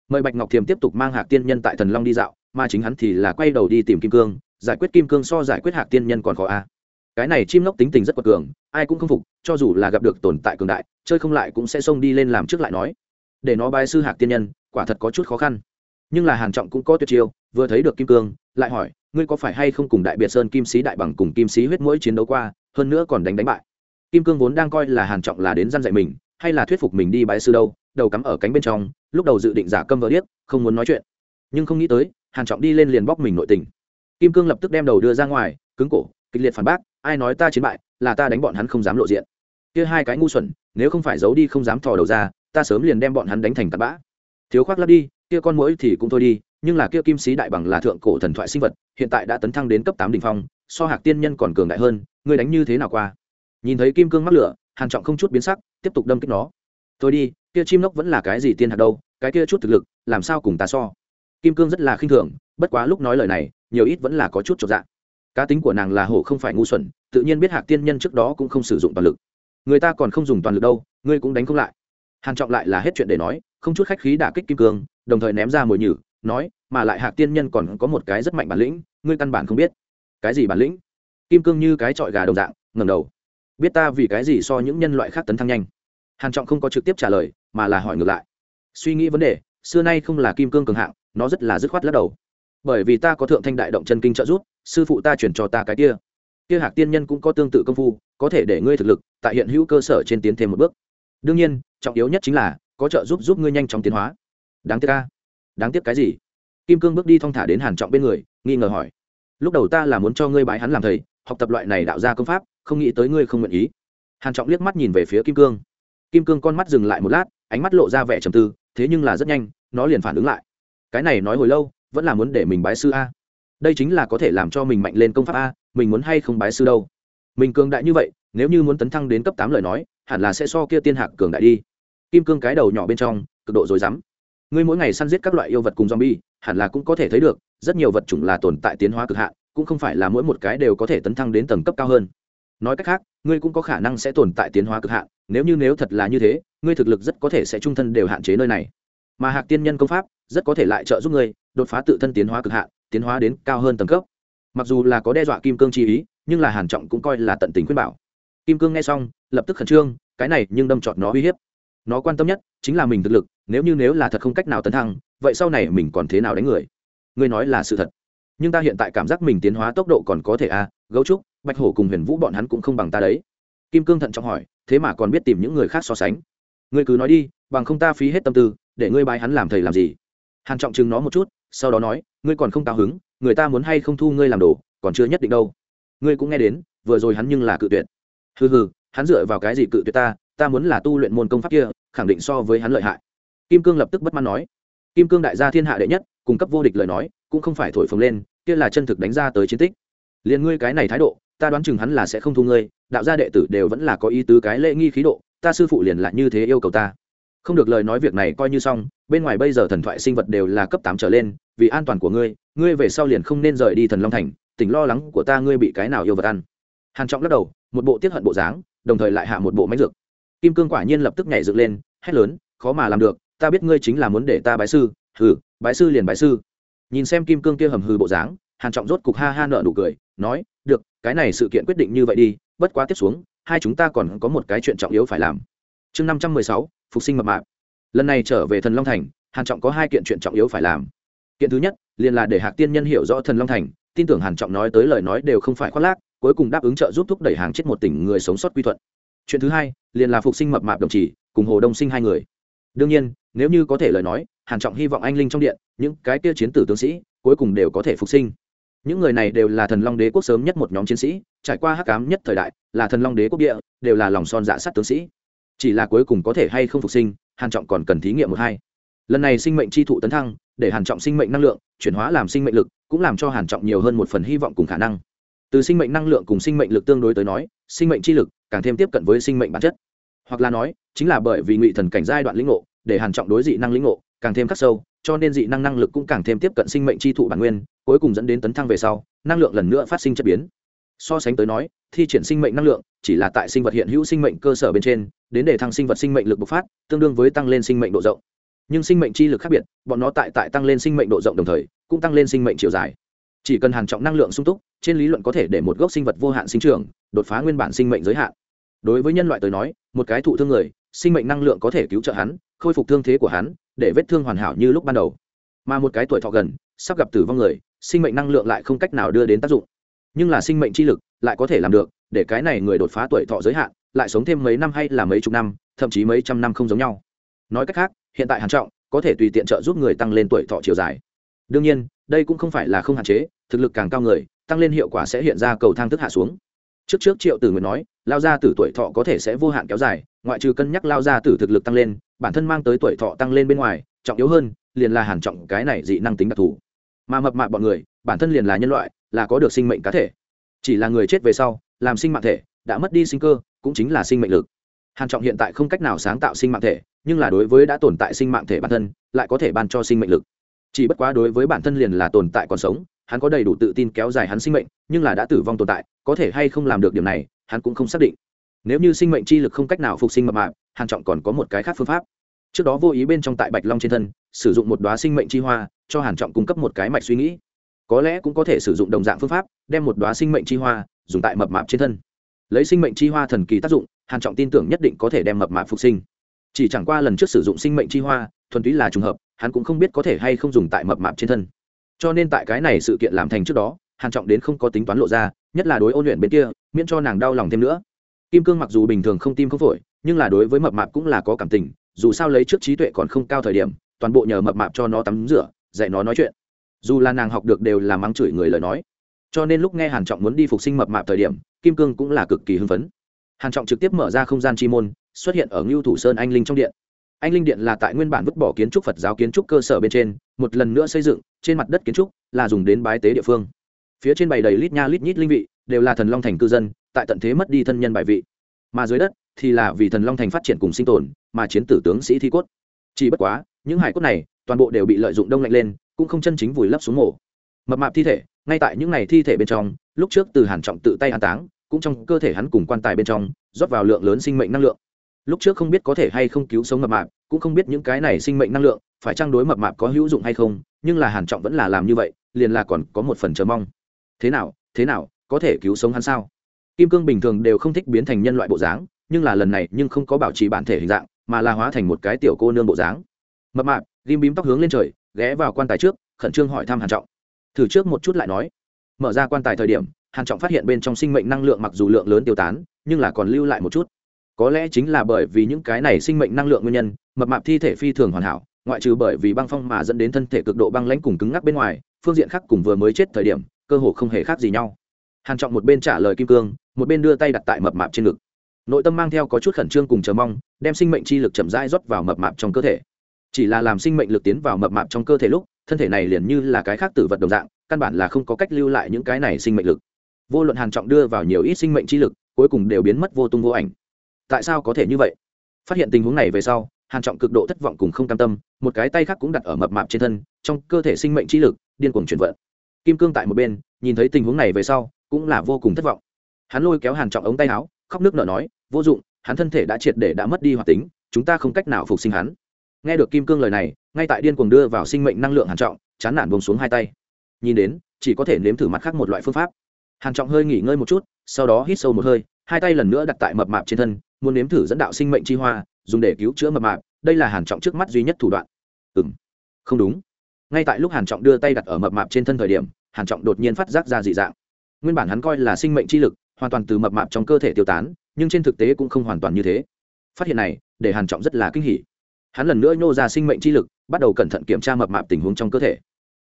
S1: Mời bạch ngọc thiềm tiếp tục mang hạc tiên nhân tại thần long đi dạo, mà chính hắn thì là quay đầu đi tìm kim cương, giải quyết kim cương so giải quyết hạc tiên nhân còn khó a. Cái này chim lốc tính tình rất quật cường, ai cũng không phục, cho dù là gặp được tồn tại cường đại, chơi không lại cũng sẽ xông đi lên làm trước lại nói. Để nó bài sư hạc tiên nhân, quả thật có chút khó khăn. Nhưng là hàn trọng cũng có tuyệt chiêu, vừa thấy được kim cương, lại hỏi ngươi có phải hay không cùng đại biệt sơn kim sĩ đại bằng cùng kim sĩ huyết mũi chiến đấu qua, hơn nữa còn đánh đánh bại? Kim cương vốn đang coi là hàn trọng là đến gian dạy mình, hay là thuyết phục mình đi bái sư đâu, đầu cắm ở cánh bên trong, lúc đầu dự định giả câm vỡ điếc, không muốn nói chuyện. Nhưng không nghĩ tới, hàn trọng đi lên liền bóc mình nội tình. Kim cương lập tức đem đầu đưa ra ngoài, cứng cổ, kịch liệt phản bác, ai nói ta chiến bại, là ta đánh bọn hắn không dám lộ diện. Kia hai cái ngu xuẩn, nếu không phải giấu đi không dám thò đầu ra, ta sớm liền đem bọn hắn đánh thành tạt bã. Thiếu khoác lắp đi, kia con mũi thì cũng thôi đi nhưng là kia kim sĩ đại bằng là thượng cổ thần thoại sinh vật, hiện tại đã tấn thăng đến cấp tám đỉnh phong, so hạc tiên nhân còn cường đại hơn, ngươi đánh như thế nào qua? Nhìn thấy kim cương mắc lửa, hàn trọng không chút biến sắc, tiếp tục đâm kích nó. Tôi đi, kia chim lốc vẫn là cái gì tiên hạt đâu, cái kia chút thực lực, làm sao cùng ta so? Kim cương rất là khinh thường, bất quá lúc nói lời này, nhiều ít vẫn là có chút chột dạ. Cá tính của nàng là hổ không phải ngu xuẩn, tự nhiên biết hạc tiên nhân trước đó cũng không sử dụng toàn lực. Người ta còn không dùng toàn lực đâu, ngươi cũng đánh không lại. Hàn trọng lại là hết chuyện để nói, không chút khách khí đả kích kim cương, đồng thời ném ra mồi nhử nói, mà lại hạc tiên nhân còn có một cái rất mạnh bản lĩnh, ngươi căn bản không biết. Cái gì bản lĩnh? Kim cương như cái trọi gà đồng dạng, ngẩng đầu. Biết ta vì cái gì so những nhân loại khác tấn thăng nhanh? Hàn trọng không có trực tiếp trả lời, mà là hỏi ngược lại. Suy nghĩ vấn đề, xưa nay không là kim cương cường hạng, nó rất là dứt khoát lắc đầu. Bởi vì ta có thượng thanh đại động chân kinh trợ giúp, sư phụ ta chuyển cho ta cái kia. Kia hạc tiên nhân cũng có tương tự công phu, có thể để ngươi thực lực tại hiện hữu cơ sở trên tiến thêm một bước. Đương nhiên, trọng yếu nhất chính là có trợ giúp giúp ngươi nhanh chóng tiến hóa. Đáng tiếc ca đáng tiếc cái gì? Kim cương bước đi thong thả đến hàn trọng bên người, nghi ngờ hỏi. Lúc đầu ta là muốn cho ngươi bái hắn làm thầy, học tập loại này đạo ra công pháp, không nghĩ tới ngươi không nguyện ý. Hàn trọng liếc mắt nhìn về phía kim cương. Kim cương con mắt dừng lại một lát, ánh mắt lộ ra vẻ trầm tư, thế nhưng là rất nhanh, nó liền phản ứng lại. Cái này nói hồi lâu, vẫn là muốn để mình bái sư a. Đây chính là có thể làm cho mình mạnh lên công pháp a, mình muốn hay không bái sư đâu? Mình cường đại như vậy, nếu như muốn tấn thăng đến cấp tám lời nói, hẳn là sẽ so kia tiên hạc cường đại đi. Kim cương cái đầu nhỏ bên trong, cực độ rối rắm ngươi mỗi ngày săn giết các loại yêu vật cùng zombie, hẳn là cũng có thể thấy được, rất nhiều vật chủng là tồn tại tiến hóa cực hạn, cũng không phải là mỗi một cái đều có thể tấn thăng đến tầng cấp cao hơn. Nói cách khác, ngươi cũng có khả năng sẽ tồn tại tiến hóa cực hạn, nếu như nếu thật là như thế, ngươi thực lực rất có thể sẽ trung thân đều hạn chế nơi này. Mà hạc tiên nhân công pháp, rất có thể lại trợ giúp ngươi, đột phá tự thân tiến hóa cực hạn, tiến hóa đến cao hơn tầng cấp. Mặc dù là có đe dọa kim cương chi ý, nhưng là hàn trọng cũng coi là tận tình khuyên bảo. Kim cương nghe xong, lập tức khẩn trương, cái này nhưng đâm trọt nó uy hiếp. Nó quan tâm nhất chính là mình thực lực nếu như nếu là thật không cách nào tấn thăng vậy sau này mình còn thế nào đánh người? Ngươi nói là sự thật. Nhưng ta hiện tại cảm giác mình tiến hóa tốc độ còn có thể a à, gấu trúc bạch hổ cùng huyền vũ bọn hắn cũng không bằng ta đấy. Kim cương thận trọng hỏi thế mà còn biết tìm những người khác so sánh. Ngươi cứ nói đi bằng không ta phí hết tâm tư để ngươi bài hắn làm thầy làm gì? Hàn trọng chừng nó một chút sau đó nói ngươi còn không cao hứng người ta muốn hay không thu ngươi làm đồ còn chưa nhất định đâu. Ngươi cũng nghe đến vừa rồi hắn nhưng là cự tuyệt. Hừ hừ hắn dựa vào cái gì cự tuyệt ta? Ta muốn là tu luyện môn công pháp kia khẳng định so với hắn lợi hại kim cương lập tức bất mãn nói, kim cương đại gia thiên hạ đệ nhất, cung cấp vô địch lời nói, cũng không phải thổi phồng lên, kia là chân thực đánh ra tới chiến tích. Liền ngươi cái này thái độ, ta đoán chừng hắn là sẽ không thu ngươi, đạo gia đệ tử đều vẫn là có ý tứ cái lễ nghi khí độ, ta sư phụ liền lại như thế yêu cầu ta. Không được lời nói việc này coi như xong, bên ngoài bây giờ thần thoại sinh vật đều là cấp tám trở lên, vì an toàn của ngươi ngươi về sau liền không nên rời đi thần long thành tỉnh lo lắng của ta ngươi bị cái nào yêu vật ăn. Hàn trọng lắc đầu, một bộ tiết hận bộ dáng, đồng thời lại hạ một bộ máy dược. Kim cương quả nhiên lập tức nhảy dựng lên, hét lớn, khó mà làm được ta biết ngươi chính là muốn để ta bái sư, hừ, bái sư liền bái sư. Nhìn xem kim cương kia hầm hừ bộ dáng, hàn trọng rốt cục ha ha nở nụ cười, nói, được, cái này sự kiện quyết định như vậy đi, bất quá tiếp xuống, hai chúng ta còn có một cái chuyện trọng yếu phải làm. Chương năm trăm mười sáu, phục sinh mập mạp. Lần này trở về thần long thành, hàn trọng có hai kiện chuyện trọng yếu phải làm. Kiện thứ nhất, liền là để hạc tiên nhân hiểu rõ thần long thành, tin tưởng hàn trọng nói tới lời nói đều không phải khoác lác, cuối cùng đáp ứng trợ giúp thúc đẩy hàng chết một tỉnh người sống sót quy thuận. Chuyện thứ hai, liền là phục sinh mập mạp đồng chí cùng hồ đông sinh hai người. Đương nhiên nếu như có thể lời nói, hàn trọng hy vọng anh linh trong điện, những cái kia chiến tử tướng sĩ, cuối cùng đều có thể phục sinh. Những người này đều là thần long đế quốc sớm nhất một nhóm chiến sĩ, trải qua hắc ám nhất thời đại, là thần long đế quốc địa, đều là lòng son dạ sắt tướng sĩ. Chỉ là cuối cùng có thể hay không phục sinh, hàn trọng còn cần thí nghiệm một hai. Lần này sinh mệnh chi thụ tấn thăng, để hàn trọng sinh mệnh năng lượng, chuyển hóa làm sinh mệnh lực, cũng làm cho hàn trọng nhiều hơn một phần hy vọng cùng khả năng. Từ sinh mệnh năng lượng cùng sinh mệnh lực tương đối tới nói, sinh mệnh chi lực càng thêm tiếp cận với sinh mệnh bản chất. Hoặc là nói, chính là bởi vì ngụy thần cảnh giai đoạn lĩnh ngộ để hàn trọng đối dị năng lĩnh ngộ càng thêm khắc sâu cho nên dị năng năng lực cũng càng thêm tiếp cận sinh mệnh chi thụ bản nguyên cuối cùng dẫn đến tấn thăng về sau năng lượng lần nữa phát sinh chất biến so sánh tới nói thi triển sinh mệnh năng lượng chỉ là tại sinh vật hiện hữu sinh mệnh cơ sở bên trên đến để thăng sinh vật sinh mệnh lực bộc phát tương đương với tăng lên sinh mệnh độ rộng nhưng sinh mệnh chi lực khác biệt bọn nó tại tại tăng lên sinh mệnh độ rộng đồng thời cũng tăng lên sinh mệnh chiều dài chỉ cần hàn trọng năng lượng sung túc trên lý luận có thể để một gốc sinh vật vô hạn sinh trưởng đột phá nguyên bản sinh mệnh giới hạn đối với nhân loại tới nói một cái thụ thương người sinh mệnh năng lượng có thể cứu trợ hắn khôi phục thương thế của hắn, để vết thương hoàn hảo như lúc ban đầu. Mà một cái tuổi thọ gần, sắp gặp tử vong người, sinh mệnh năng lượng lại không cách nào đưa đến tác dụng. Nhưng là sinh mệnh chi lực lại có thể làm được, để cái này người đột phá tuổi thọ giới hạn, lại sống thêm mấy năm hay là mấy chục năm, thậm chí mấy trăm năm không giống nhau. Nói cách khác, hiện tại hàn trọng, có thể tùy tiện trợ giúp người tăng lên tuổi thọ chiều dài. Đương nhiên, đây cũng không phải là không hạn chế, thực lực càng cao người, tăng lên hiệu quả sẽ hiện ra cầu thang thức hạ xuống. Trước trước triệu tử người nói, lao ra tử tuổi thọ có thể sẽ vô hạn kéo dài, ngoại trừ cân nhắc lao ra tử thực lực tăng lên bản thân mang tới tuổi thọ tăng lên bên ngoài, trọng yếu hơn, liền là hàn trọng cái này dị năng tính đặc thù. Mà mập mạp bọn người, bản thân liền là nhân loại, là có được sinh mệnh cá thể. Chỉ là người chết về sau, làm sinh mạng thể, đã mất đi sinh cơ, cũng chính là sinh mệnh lực. Hàn trọng hiện tại không cách nào sáng tạo sinh mạng thể, nhưng là đối với đã tồn tại sinh mạng thể bản thân, lại có thể ban cho sinh mệnh lực. Chỉ bất quá đối với bản thân liền là tồn tại còn sống, hắn có đầy đủ tự tin kéo dài hắn sinh mệnh, nhưng là đã tử vong tồn tại, có thể hay không làm được điểm này, hắn cũng không xác định. Nếu như sinh mệnh chi lực không cách nào phục sinh mập mạp hàn trọng còn có một cái khác phương pháp. Trước đó vô ý bên trong tại bạch long trên thân, sử dụng một đóa sinh mệnh chi hoa, cho hàn trọng cung cấp một cái mạch suy nghĩ. Có lẽ cũng có thể sử dụng đồng dạng phương pháp, đem một đóa sinh mệnh chi hoa dùng tại mập mạp trên thân. Lấy sinh mệnh chi hoa thần kỳ tác dụng, hàn trọng tin tưởng nhất định có thể đem mập mạp phục sinh. Chỉ chẳng qua lần trước sử dụng sinh mệnh chi hoa, thuần túy là trùng hợp, hắn cũng không biết có thể hay không dùng tại mập mạp trên thân. Cho nên tại cái này sự kiện làm thành trước đó, hàn trọng đến không có tính toán lộ ra, nhất là đối ôn luyện bên kia, miễn cho nàng đau lòng thêm nữa. Kim cương mặc dù bình thường không tim không phổi nhưng là đối với mập mạp cũng là có cảm tình, dù sao lấy trước trí tuệ còn không cao thời điểm, toàn bộ nhờ mập mạp cho nó tắm rửa, dạy nó nói chuyện. Dù là nàng học được đều là mắng chửi người lời nói. Cho nên lúc nghe hàn trọng muốn đi phục sinh mập mạp thời điểm, kim cương cũng là cực kỳ hưng phấn. Hàn trọng trực tiếp mở ra không gian chi môn, xuất hiện ở ngưu thủ sơn anh linh trong điện. Anh linh điện là tại nguyên bản vứt bỏ kiến trúc phật giáo kiến trúc cơ sở bên trên, một lần nữa xây dựng, trên mặt đất kiến trúc là dùng đến bái tế địa phương. Phía trên bày đầy lít nha lít nhít linh vị, đều là thần long thành cư dân, tại tận thế mất đi thân nhân bài vị. Mà dưới đất thì là vì thần long thành phát triển cùng sinh tồn, mà chiến tử tướng sĩ thi cốt. Chỉ bất quá, những hải cốt này, toàn bộ đều bị lợi dụng đông lạnh lên, cũng không chân chính vùi lấp xuống mổ mập mạp thi thể, ngay tại những ngày thi thể bên trong, lúc trước từ hàn trọng tự tay an táng, cũng trong cơ thể hắn cùng quan tài bên trong, rót vào lượng lớn sinh mệnh năng lượng. Lúc trước không biết có thể hay không cứu sống mập mạp, cũng không biết những cái này sinh mệnh năng lượng, phải trang đối mập mạp có hữu dụng hay không, nhưng là hàn trọng vẫn là làm như vậy, liền là còn có một phần chờ mong. Thế nào thế nào, có thể cứu sống hắn sao? Kim cương bình thường đều không thích biến thành nhân loại bộ dáng nhưng là lần này nhưng không có bảo trì bản thể hình dạng, mà là hóa thành một cái tiểu cô nương bộ dáng. Mập mạp ghim bím tóc hướng lên trời, ghé vào quan tài trước, khẩn trương hỏi thăm hàn trọng. Thử trước một chút lại nói. Mở ra quan tài thời điểm, hàn trọng phát hiện bên trong sinh mệnh năng lượng mặc dù lượng lớn tiêu tán, nhưng là còn lưu lại một chút. Có lẽ chính là bởi vì những cái này sinh mệnh năng lượng nguyên nhân, mập mạp thi thể phi thường hoàn hảo, ngoại trừ bởi vì băng phong mà dẫn đến thân thể cực độ băng lãnh cùng cứng ngắc bên ngoài, phương diện khác cùng vừa mới chết thời điểm, cơ hồ không hề khác gì nhau. Hàn trọng một bên trả lời kim cương, một bên đưa tay đặt tại mập mạp trên ngực nội tâm mang theo có chút khẩn trương cùng chờ mong, đem sinh mệnh chi lực chậm rãi rót vào mập mạp trong cơ thể. Chỉ là làm sinh mệnh lực tiến vào mập mạp trong cơ thể lúc, thân thể này liền như là cái khác tử vật đồng dạng, căn bản là không có cách lưu lại những cái này sinh mệnh lực. Vô luận hàn trọng đưa vào nhiều ít sinh mệnh chi lực, cuối cùng đều biến mất vô tung vô ảnh. Tại sao có thể như vậy? Phát hiện tình huống này về sau, hàn trọng cực độ thất vọng cùng không cam tâm, một cái tay khác cũng đặt ở mập mạp trên thân, trong cơ thể sinh mệnh chi lực điên cuồng chuyển vận. Kim cương tại một bên, nhìn thấy tình huống này về sau, cũng là vô cùng thất vọng. Hắn lôi kéo hàn trọng ống tay áo, khóc nước nở nói vô dụng, hắn thân thể đã triệt để đã mất đi hoạt tính, chúng ta không cách nào phục sinh hắn. Nghe được kim cương lời này, ngay tại điên cuồng đưa vào sinh mệnh năng lượng hàn trọng, chán nản buông xuống hai tay. Nhìn đến, chỉ có thể nếm thử mặt khác một loại phương pháp. Hàn trọng hơi nghỉ ngơi một chút, sau đó hít sâu một hơi, hai tay lần nữa đặt tại mập mạp trên thân, muốn nếm thử dẫn đạo sinh mệnh chi hoa, dùng để cứu chữa mập mạp, đây là hàn trọng trước mắt duy nhất thủ đoạn. Ừm, không đúng. Ngay tại lúc hàn trọng đưa tay đặt ở mập mạp trên thân thời điểm, hàn trọng đột nhiên phát giác ra dị dạng. Nguyên bản hắn coi là sinh mệnh chi lực, hoàn toàn từ mập mạp trong cơ thể tiêu tán nhưng trên thực tế cũng không hoàn toàn như thế. Phát hiện này, để hàn trọng rất là kinh hỉ. Hắn lần nữa nhô ra sinh mệnh chi lực, bắt đầu cẩn thận kiểm tra mập mạp tình huống trong cơ thể.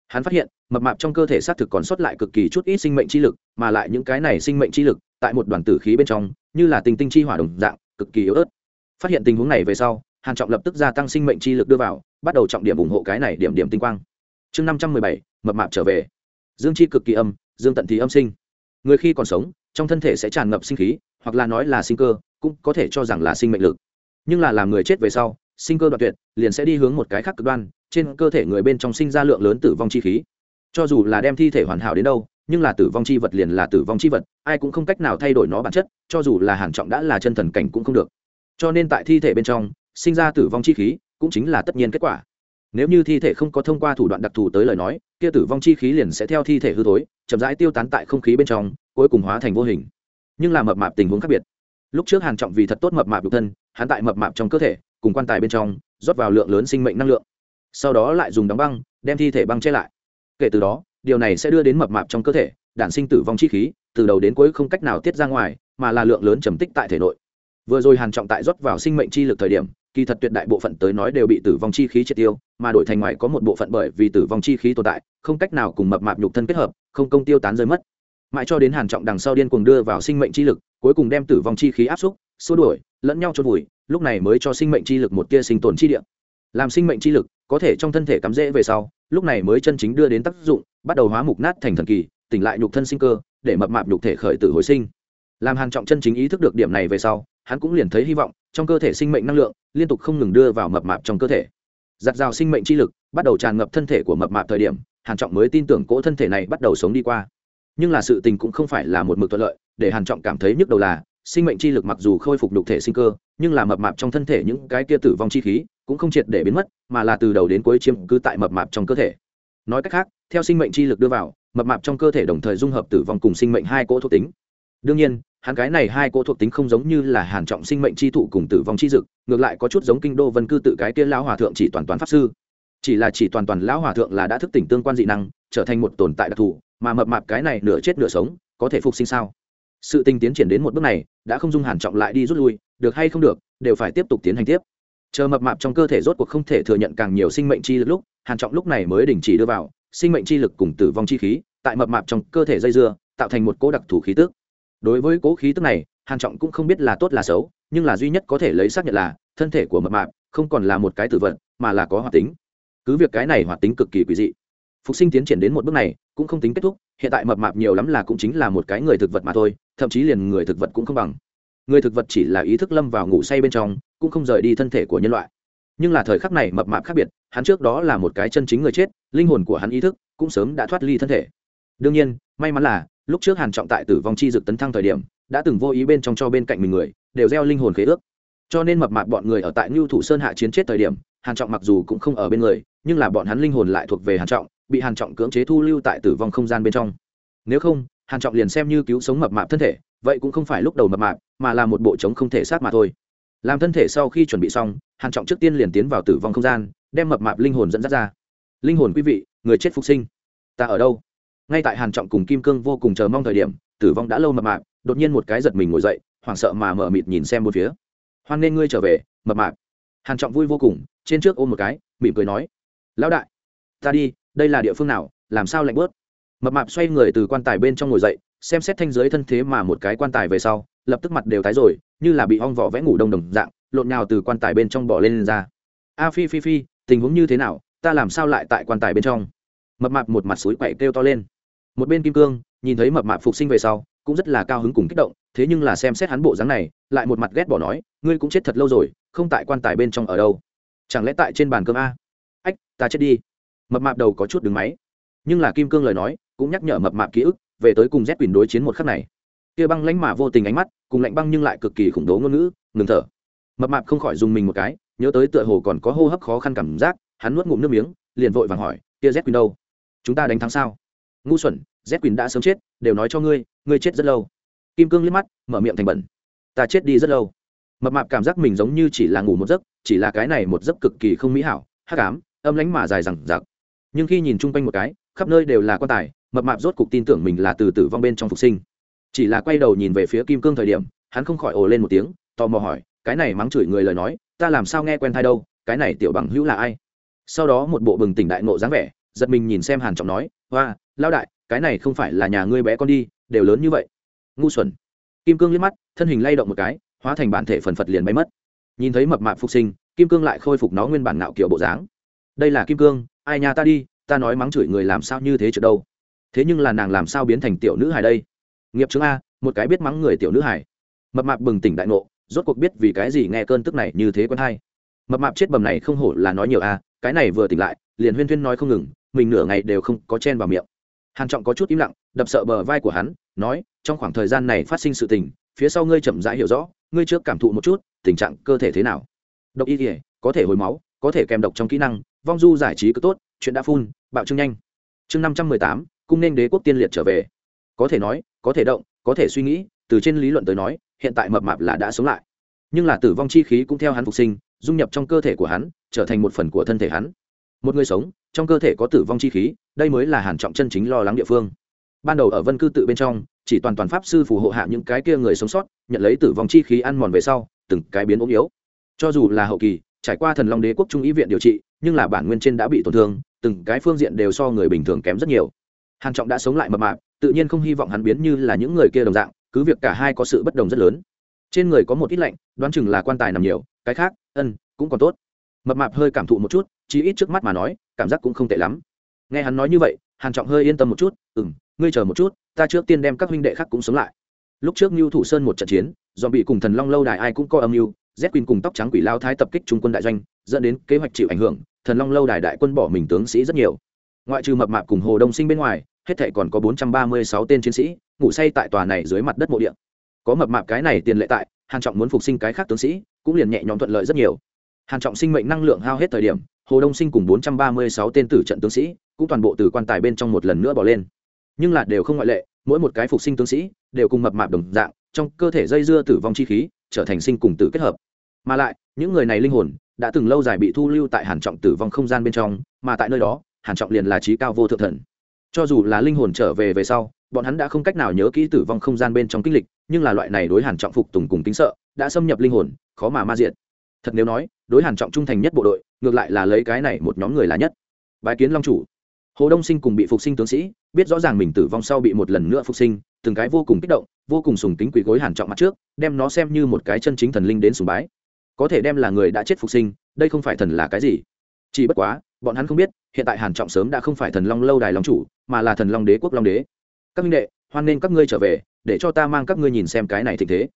S1: Hắn phát hiện, mập mạp trong cơ thể xác thực còn sót lại cực kỳ chút ít sinh mệnh chi lực, mà lại những cái này sinh mệnh chi lực, tại một đoàn tử khí bên trong, như là tình tinh chi hỏa đồng dạng, cực kỳ yếu ớt. Phát hiện tình huống này về sau, hàn trọng lập tức gia tăng sinh mệnh chi lực đưa vào, bắt đầu trọng điểm ủng hộ cái này điểm điểm tinh quang. Chương năm trăm mười bảy, mập mạp trở về. Dương chi cực kỳ âm, dương tận thì âm sinh. Người khi còn sống trong thân thể sẽ tràn ngập sinh khí, hoặc là nói là sinh cơ, cũng có thể cho rằng là sinh mệnh lực. Nhưng là làm người chết về sau, sinh cơ đoạn tuyệt, liền sẽ đi hướng một cái khác cực đoan, trên cơ thể người bên trong sinh ra lượng lớn tử vong chi khí. Cho dù là đem thi thể hoàn hảo đến đâu, nhưng là tử vong chi vật liền là tử vong chi vật, ai cũng không cách nào thay đổi nó bản chất, cho dù là hàn trọng đã là chân thần cảnh cũng không được. Cho nên tại thi thể bên trong, sinh ra tử vong chi khí cũng chính là tất nhiên kết quả. Nếu như thi thể không có thông qua thủ đoạn đặc thù tới lời nói, kia tử vong chi khí liền sẽ theo thi thể hư thối, chậm rãi tiêu tán tại không khí bên trong cuối cùng hóa thành vô hình. Nhưng là mập mạp tình huống khác biệt. Lúc trước hàn trọng vì thật tốt mập mạp đục thân, hắn tại mập mạp trong cơ thể, cùng quan tài bên trong, rót vào lượng lớn sinh mệnh năng lượng. Sau đó lại dùng đóng băng, đem thi thể băng che lại. Kể từ đó, điều này sẽ đưa đến mập mạp trong cơ thể, đản sinh tử vong chi khí, từ đầu đến cuối không cách nào tiết ra ngoài, mà là lượng lớn trầm tích tại thể nội. Vừa rồi hàn trọng tại rót vào sinh mệnh chi lực thời điểm, kỳ thật tuyệt đại bộ phận tới nói đều bị tử vong chi khí triệt tiêu, mà đổi thành ngoài có một bộ phận bởi vì tử vong chi khí tồn tại, không cách nào cùng mập mạp nhục thân kết hợp, không công tiêu tán rơi mất mãi cho đến hàn trọng đằng sau điên cuồng đưa vào sinh mệnh chi lực, cuối cùng đem tử vong chi khí áp xúc, xua đuổi, lẫn nhau chôn vùi, lúc này mới cho sinh mệnh chi lực một tia sinh tồn chi địa. Làm sinh mệnh chi lực, có thể trong thân thể cắm rễ về sau, lúc này mới chân chính đưa đến tác dụng, bắt đầu hóa mục nát thành thần kỳ, tỉnh lại nhục thân sinh cơ, để mập mạp nhục thể khởi tử hồi sinh. Làm hàn trọng chân chính ý thức được điểm này về sau, hắn cũng liền thấy hy vọng, trong cơ thể sinh mệnh năng lượng, liên tục không ngừng đưa vào mập mạp trong cơ thể. Giặt rào sinh mệnh chi lực, bắt đầu tràn ngập thân thể của mập mạp thời điểm, hàn trọng mới tin tưởng cỗ thân thể này bắt đầu sống đi qua nhưng là sự tình cũng không phải là một mực thuận lợi, để hàn trọng cảm thấy nhức đầu là, sinh mệnh chi lực mặc dù khôi phục đục thể sinh cơ, nhưng là mập mạp trong thân thể những cái kia tử vong chi khí cũng không triệt để biến mất, mà là từ đầu đến cuối chiếm cứ tại mập mạp trong cơ thể. Nói cách khác, theo sinh mệnh chi lực đưa vào, mập mạp trong cơ thể đồng thời dung hợp tử vong cùng sinh mệnh hai cỗ thuộc tính. Đương nhiên, hắn cái này hai cỗ thuộc tính không giống như là hàn trọng sinh mệnh chi thụ cùng tử vong chi dực, ngược lại có chút giống kinh đô vân cư tự cái kia lão hòa thượng chỉ toàn toàn pháp sư. Chỉ là chỉ toàn toàn lão hòa thượng là đã thức tỉnh tương quan dị năng, trở thành một tồn tại đặc thù mà mập mạp cái này nửa chết nửa sống, có thể phục sinh sao? Sự tình tiến triển đến một bước này, đã không dung hàn trọng lại đi rút lui, được hay không được, đều phải tiếp tục tiến hành tiếp. Chờ mập mạp trong cơ thể rốt cuộc không thể thừa nhận càng nhiều sinh mệnh chi lực lúc, hàn trọng lúc này mới đình chỉ đưa vào, sinh mệnh chi lực cùng tử vong chi khí, tại mập mạp trong cơ thể dây dưa, tạo thành một cố đặc thù khí tức. Đối với cố khí tức này, hàn trọng cũng không biết là tốt là xấu, nhưng là duy nhất có thể lấy xác nhận là, thân thể của mập mạp không còn là một cái tử vật, mà là có hoạt tính. Cứ việc cái này hoạt tính cực kỳ quý dị. Phục sinh tiến triển đến một bước này cũng không tính kết thúc, hiện tại mập mạp nhiều lắm là cũng chính là một cái người thực vật mà thôi, thậm chí liền người thực vật cũng không bằng. Người thực vật chỉ là ý thức lâm vào ngủ say bên trong, cũng không rời đi thân thể của nhân loại. Nhưng là thời khắc này mập mạp khác biệt, hắn trước đó là một cái chân chính người chết, linh hồn của hắn ý thức cũng sớm đã thoát ly thân thể. Đương nhiên, may mắn là, lúc trước hàn trọng tại tử vong chi dực tấn thăng thời điểm, đã từng vô ý bên trong cho bên cạnh mình người, đều gieo linh hồn khế ước. Cho nên mập mạp bọn người ở tại ngưu thủ sơn hạ chiến chết thời điểm, hàn trọng mặc dù cũng không ở bên người, nhưng là bọn hắn linh hồn lại thuộc về hàn trọng bị hàn trọng cưỡng chế thu lưu tại tử vong không gian bên trong. Nếu không, hàn trọng liền xem như cứu sống mập mạp thân thể, vậy cũng không phải lúc đầu mập mạp, mà là một bộ chống không thể sát mà thôi. Làm thân thể sau khi chuẩn bị xong, hàn trọng trước tiên liền tiến vào tử vong không gian, đem mập mạp linh hồn dẫn dắt ra. Linh hồn quý vị, người chết phục sinh. Ta ở đâu? Ngay tại hàn trọng cùng kim cương vô cùng chờ mong thời điểm, tử vong đã lâu mập mạp, đột nhiên một cái giật mình ngồi dậy, hoảng sợ mà mở mịt nhìn xem một phía. Hoan nên ngươi trở về, mập mạp. Hàn trọng vui vô cùng, trên trước ôm một cái, mỉm cười nói, lão đại, ta đi đây là địa phương nào làm sao lạnh bớt? Mập mạp xoay người từ quan tài bên trong ngồi dậy xem xét thanh giới thân thế mà một cái quan tài về sau lập tức mặt đều tái rồi như là bị ong vỏ vẽ ngủ đông đồng dạng lộn nhào từ quan tài bên trong bỏ lên, lên ra. A phi phi phi tình huống như thế nào ta làm sao lại tại quan tài bên trong? Mập mạp một mặt suối quậy kêu to lên. Một bên kim cương nhìn thấy mập mạp phục sinh về sau cũng rất là cao hứng cùng kích động thế nhưng là xem xét hắn bộ dáng này lại một mặt ghét bỏ nói ngươi cũng chết thật lâu rồi không tại quan tài bên trong ở đâu? Chẳng lẽ tại trên bàn cơm a? Ách ta chết đi mập mạp đầu có chút đứng máy. Nhưng là kim cương lời nói, cũng nhắc nhở mập mạp ký ức, về tới cùng z quyền đối chiến một khắc này. Kia băng lãnh mà vô tình ánh mắt, cùng lạnh băng nhưng lại cực kỳ khủng bố ngôn ngữ, ngừng thở. Mập mạp không khỏi dùng mình một cái, nhớ tới tựa hồ còn có hô hấp khó khăn cảm giác, hắn nuốt ngụm nước miếng, liền vội vàng hỏi, kia z quyền đâu? Chúng ta đánh thắng sao? Ngu xuẩn, z quyền đã sớm chết, đều nói cho ngươi ngươi chết rất lâu. Kim cương liếc mắt, mở miệng thành bẩn. Ta chết đi rất lâu. Mập mạp cảm giác mình giống như chỉ là ngủ một giấc, chỉ là cái này một giấc cực kỳ không mỹ hảo, hắc ám, âm lánh mà dài rằng giặc nhưng khi nhìn chung quanh một cái, khắp nơi đều là quan tài, mập mạp rốt cục tin tưởng mình là từ tử vong bên trong phục sinh. Chỉ là quay đầu nhìn về phía kim cương thời điểm, hắn không khỏi ồ lên một tiếng, tò mò hỏi, cái này mắng chửi người lời nói, ta làm sao nghe quen thai đâu, cái này tiểu bằng hữu là ai? Sau đó một bộ bừng tỉnh đại nộ dáng vẻ, giật mình nhìn xem hàn trọng nói, hoa lao đại, cái này không phải là nhà ngươi bé con đi, đều lớn như vậy. Ngu xuẩn. Kim cương liếc mắt, thân hình lay động một cái, hóa thành bản thể phần phật liền bay mất. Nhìn thấy mập mạp phục sinh, kim cương lại khôi phục nó nguyên bản nạo kiểu bộ dáng đây là kim cương, ai nhà ta đi, ta nói mắng chửi người làm sao như thế chứ đâu. Thế nhưng là nàng làm sao biến thành tiểu nữ hài đây? Nghiệp chứng a, một cái biết mắng người tiểu nữ hài. Mập mạp bừng tỉnh đại ngộ, rốt cuộc biết vì cái gì nghe cơn tức này như thế quân hay. Mập mạp chết bầm này không hổ là nói nhiều a, cái này vừa tỉnh lại, liền huyên thuyên nói không ngừng, mình nửa ngày đều không có chen vào miệng. Hàn trọng có chút im lặng, đập sợ bờ vai của hắn, nói, trong khoảng thời gian này phát sinh sự tình, phía sau ngươi chậm rãi hiểu rõ, ngươi trước cảm thụ một chút, tình trạng cơ thể thế nào. Độc y thể có thể hồi máu, có thể kèm độc trong kỹ năng vong du giải trí cứ tốt, chuyện đã phun bạo trương nhanh. Chương năm trăm mười tám, cung nên đế quốc tiên liệt trở về. Có thể nói, có thể động, có thể suy nghĩ, từ trên lý luận tới nói, hiện tại mập mạp là đã sống lại. Nhưng là tử vong chi khí cũng theo hắn phục sinh, dung nhập trong cơ thể của hắn, trở thành một phần của thân thể hắn. Một người sống, trong cơ thể có tử vong chi khí, đây mới là hàn trọng chân chính lo lắng địa phương. Ban đầu ở vân cư tự bên trong, chỉ toàn toàn pháp sư phù hộ hạ những cái kia người sống sót, nhận lấy tử vong chi khí ăn mòn về sau, từng cái biến ốm yếu. Cho dù là hậu kỳ trải qua thần long đế quốc trung ý viện điều trị nhưng là bản nguyên trên đã bị tổn thương từng cái phương diện đều so người bình thường kém rất nhiều. Hàn trọng đã sống lại mập mạp tự nhiên không hy vọng hắn biến như là những người kia đồng dạng cứ việc cả hai có sự bất đồng rất lớn. Trên người có một ít lạnh đoán chừng là quan tài nằm nhiều cái khác ân cũng còn tốt. Mập mạp hơi cảm thụ một chút chỉ ít trước mắt mà nói cảm giác cũng không tệ lắm. Nghe hắn nói như vậy hàn trọng hơi yên tâm một chút ừm ngươi chờ một chút ta trước tiên đem các huynh đệ khác cũng sống lại. Lúc trước Lưu Thủ Sơn một trận chiến, do bị cùng Thần Long lâu đài ai cũng coi âm mưu, Z Queen cùng tóc trắng quỷ lao thái tập kích trung quân đại doanh, dẫn đến kế hoạch chịu ảnh hưởng, Thần Long lâu đài đại quân bỏ mình tướng sĩ rất nhiều. Ngoại trừ mập mạp cùng Hồ Đông Sinh bên ngoài, hết thảy còn có 436 tên chiến sĩ, ngủ say tại tòa này dưới mặt đất mộ địa. Có mập mạp cái này tiền lệ tại, Hàn Trọng muốn phục sinh cái khác tướng sĩ, cũng liền nhẹ nhõm thuận lợi rất nhiều. Hàn Trọng sinh mệnh năng lượng hao hết thời điểm, Hồ Đông Sinh cùng 436 tên tử trận tướng sĩ, cũng toàn bộ từ quan tài bên trong một lần nữa bỏ lên. Nhưng là đều không ngoại lệ, mỗi một cái phục sinh tướng sĩ đều cùng mập mạp đồng dạng trong cơ thể dây dưa tử vong chi khí trở thành sinh cùng tử kết hợp. Mà lại, những người này linh hồn đã từng lâu dài bị thu lưu tại hàn trọng tử vong không gian bên trong, mà tại nơi đó, hàn trọng liền là trí cao vô thượng thần. Cho dù là linh hồn trở về về sau, bọn hắn đã không cách nào nhớ kỹ tử vong không gian bên trong kinh lịch, nhưng là loại này đối hàn trọng phục tùng cùng kính sợ, đã xâm nhập linh hồn, khó mà ma diện thật nếu nói, đối hàn trọng trung thành nhất bộ đội, ngược lại là lấy cái này một nhóm người là nhất. Bái kiến long chủ hồ đông sinh cùng bị phục sinh tướng sĩ biết rõ ràng mình tử vong sau bị một lần nữa phục sinh, từng cái vô cùng kích động, vô cùng sùng kính quỷ gối hàn trọng mặt trước, đem nó xem như một cái chân chính thần linh đến sùng bái. Có thể đem là người đã chết phục sinh, đây không phải thần là cái gì? Chỉ bất quá, bọn hắn không biết, hiện tại hàn trọng sớm đã không phải thần long lâu đài long chủ, mà là thần long đế quốc long đế. Các minh đệ, hoan nên các ngươi trở về, để cho ta mang các ngươi nhìn xem cái này thịnh thế.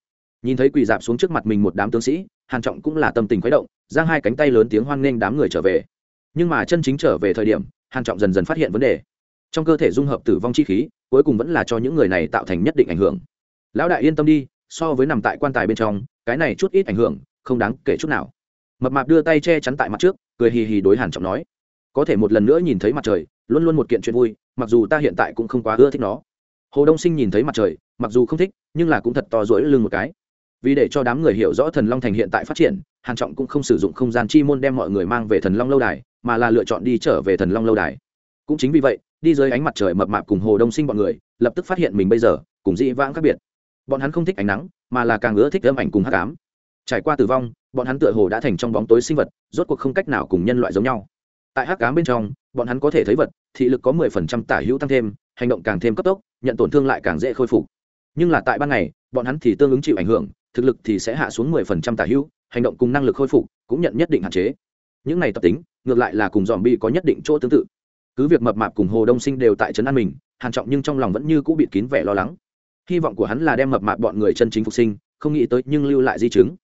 S1: Nhìn thấy quỳ dạp xuống trước mặt mình một đám tướng sĩ, hàn trọng cũng là tâm tình khuấy động, giang hai cánh tay lớn tiếng hoan nghênh đám người trở về. Nhưng mà chân chính trở về thời điểm hàn trọng dần dần phát hiện vấn đề. Trong cơ thể dung hợp tử vong chi khí, cuối cùng vẫn là cho những người này tạo thành nhất định ảnh hưởng. Lão đại yên tâm đi, so với nằm tại quan tài bên trong, cái này chút ít ảnh hưởng, không đáng kể chút nào. Mập mạp đưa tay che chắn tại mặt trước, cười hì hì đối hàn trọng nói. Có thể một lần nữa nhìn thấy mặt trời, luôn luôn một kiện chuyện vui, mặc dù ta hiện tại cũng không quá ưa thích nó. Hồ đông sinh nhìn thấy mặt trời, mặc dù không thích, nhưng là cũng thật to rỗi lưng một cái. Vì để cho đám người hiểu rõ thần long thành hiện tại phát triển hàn trọng cũng không sử dụng không gian chi môn đem mọi người mang về thần long lâu đài, mà là lựa chọn đi trở về thần long lâu đài. Cũng chính vì vậy, đi dưới ánh mặt trời mập mạp cùng hồ đông sinh bọn người, lập tức phát hiện mình bây giờ cùng dị vãng khác biệt. Bọn hắn không thích ánh nắng, mà là càng ưa thích âm ảnh cùng hắc ám. Trải qua tử vong, bọn hắn tựa hồ đã thành trong bóng tối sinh vật, rốt cuộc không cách nào cùng nhân loại giống nhau. Tại hắc ám bên trong, bọn hắn có thể thấy vật, thị lực có mười phần trăm tả hữu tăng thêm, hành động càng thêm cấp tốc, nhận tổn thương lại càng dễ khôi phục. Nhưng là tại ban ngày, bọn hắn thì tương ứng chịu ảnh hưởng, thực lực thì sẽ hạ xuống mười phần trăm tả hữu hành động cùng năng lực khôi phục cũng nhận nhất định hạn chế. Những này tập tính, ngược lại là cùng dòm bi có nhất định chỗ tương tự. Cứ việc mập mạp cùng hồ đông sinh đều tại trấn an mình, hàn trọng nhưng trong lòng vẫn như cũ bịt kín vẻ lo lắng. Hy vọng của hắn là đem mập mạp bọn người chân chính phục sinh, không nghĩ tới nhưng lưu lại di chứng.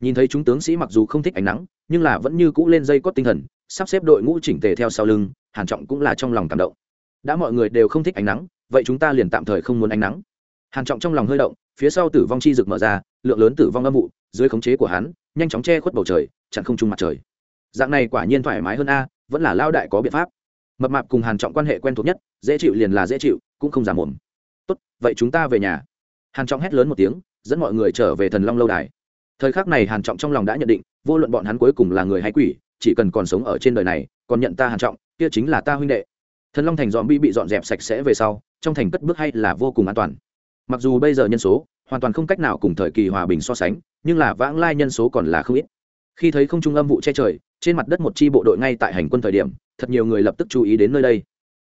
S1: Nhìn thấy chúng tướng sĩ mặc dù không thích ánh nắng, nhưng là vẫn như cũ lên dây cót tinh thần, sắp xếp đội ngũ chỉnh tề theo sau lưng, hàn trọng cũng là trong lòng cảm động. Đã mọi người đều không thích ánh nắng, vậy chúng ta liền tạm thời không muốn ánh nắng. Hàn trọng trong lòng hơi động, phía sau tử vong chi rực mở ra, lượng lớn tử vong âm vụ, dưới khống chế của hắn nhanh chóng che khuất bầu trời, chặn không trung mặt trời. Dạng này quả nhiên thoải mái hơn a, vẫn là lao đại có biện pháp. Mập mạp cùng hàn trọng quan hệ quen thuộc nhất, dễ chịu liền là dễ chịu, cũng không giả mồm. Tốt, vậy chúng ta về nhà. Hàn trọng hét lớn một tiếng, dẫn mọi người trở về thần long lâu đài. Thời khắc này hàn trọng trong lòng đã nhận định, vô luận bọn hắn cuối cùng là người hay quỷ, chỉ cần còn sống ở trên đời này, còn nhận ta hàn trọng, kia chính là ta huynh đệ. Thần long thành dọn bi bị dọn dẹp sạch sẽ về sau, trong thành cất bước hay là vô cùng an toàn mặc dù bây giờ nhân số hoàn toàn không cách nào cùng thời kỳ hòa bình so sánh, nhưng là vãng lai nhân số còn là không ít. Khi thấy không trung âm vụ che trời, trên mặt đất một chi bộ đội ngay tại hành quân thời điểm, thật nhiều người lập tức chú ý đến nơi đây.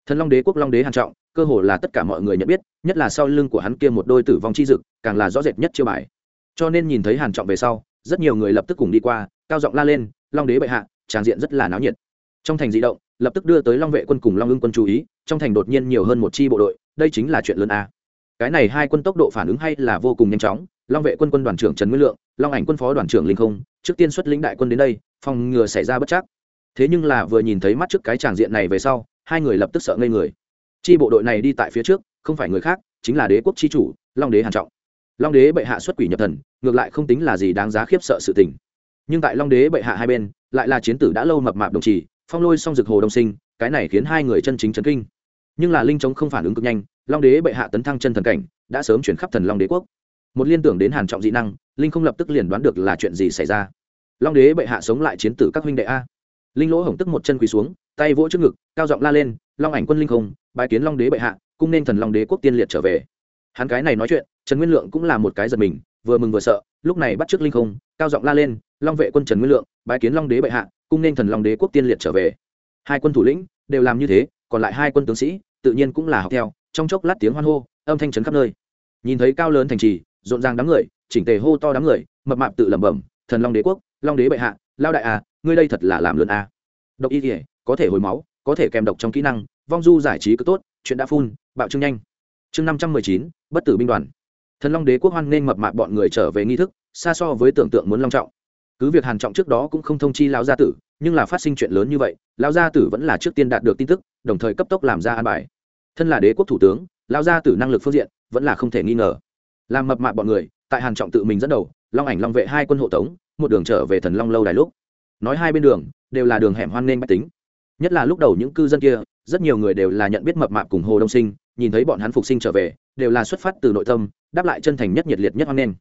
S1: Thần long đế, quốc long đế hàn trọng, cơ hồ là tất cả mọi người nhận biết, nhất là sau lưng của hắn kia một đôi tử vong chi dực, càng là rõ rệt nhất chiêu bài. Cho nên nhìn thấy hàn trọng về sau, rất nhiều người lập tức cùng đi qua, cao giọng la lên, long đế bệ hạ, tràng diện rất là náo nhiệt. Trong thành di động, lập tức đưa tới long vệ quân cùng long ưng quân chú ý, trong thành đột nhiên nhiều hơn một chi bộ đội, đây chính là chuyện lớn a cái này hai quân tốc độ phản ứng hay là vô cùng nhanh chóng, long vệ quân quân đoàn trưởng trần nguyên lượng, long ảnh quân phó đoàn trưởng linh không, trước tiên xuất lĩnh đại quân đến đây, phòng ngừa xảy ra bất chắc. Thế nhưng là vừa nhìn thấy mắt trước cái tràng diện này về sau, hai người lập tức sợ ngây người. Chi bộ đội này đi tại phía trước, không phải người khác, chính là đế quốc chi chủ, long đế hàn trọng. Long đế bệ hạ xuất quỷ nhập thần, ngược lại không tính là gì đáng giá khiếp sợ sự tình. Nhưng tại long đế bệ hạ hai bên, lại là chiến tử đã lâu mập mạp đồng trì, phong lôi xong rực hồ đông sinh, cái này khiến hai người chân chính chấn kinh. Nhưng là linh chống không phản ứng cực nhanh long đế bệ hạ tấn thăng chân thần cảnh, đã sớm chuyển khắp thần long đế quốc. Một liên tưởng đến hàn trọng dị năng, linh không lập tức liền đoán được là chuyện gì xảy ra. Long đế bệ hạ sống lại chiến tử các huynh đệ a. Linh lỗ hổng tức một chân quỳ xuống, tay vỗ trước ngực, cao giọng la lên, long ảnh quân linh không bài kiến long đế bệ hạ, cung nên thần long đế quốc tiên liệt trở về. Hắn cái này nói chuyện, trần nguyên lượng cũng là một cái giật mình, vừa mừng vừa sợ, lúc này bắt trước linh không, cao giọng la lên, long vệ quân trần nguyên lượng, bái kiến long đế bệ hạ, cung nên thần long đế quốc tiên liệt trở về. Hai quân thủ lĩnh đều làm như thế, còn lại hai quân tướng sĩ, tự nhiên cũng là học theo trong chốc lát tiếng hoan hô, âm thanh trấn khắp nơi. Nhìn thấy cao lớn thành trì, rộn ràng đám người, chỉnh tề hô to đám người, mập mạp tự lẩm bẩm, thần long đế quốc, long đế bệ hạ, lao đại à ngươi đây thật là làm lớn à. độc y thể có thể hồi máu, có thể kèm độc trong kỹ năng, vong du giải trí cứ tốt, chuyện đã phun, bạo trưng nhanh. Chương năm trăm mười chín, bất tử binh đoàn. Thần long đế quốc hoan nên mập mạp bọn người trở về nghi thức, xa so với tưởng tượng muốn long trọng. Cứ việc hàn trọng trước đó cũng không thông chi lão gia tử, nhưng là phát sinh chuyện lớn như vậy, lão gia tử vẫn là trước tiên đạt được tin tức, đồng thời cấp tốc làm ra an bài thân là đế quốc thủ tướng lão gia tử năng lực phương diện, vẫn là không thể nghi ngờ. Làm mập mạp bọn người, tại hàn trọng tự mình dẫn đầu, long ảnh long vệ hai quân hộ tống, một đường trở về thần long lâu đài lúc. Nói hai bên đường, đều là đường hẻm hoan nên bách tính. Nhất là lúc đầu những cư dân kia, rất nhiều người đều là nhận biết mập mạp cùng hồ đông sinh, nhìn thấy bọn hắn phục sinh trở về, đều là xuất phát từ nội tâm, đáp lại chân thành nhất nhiệt liệt nhất hoan nên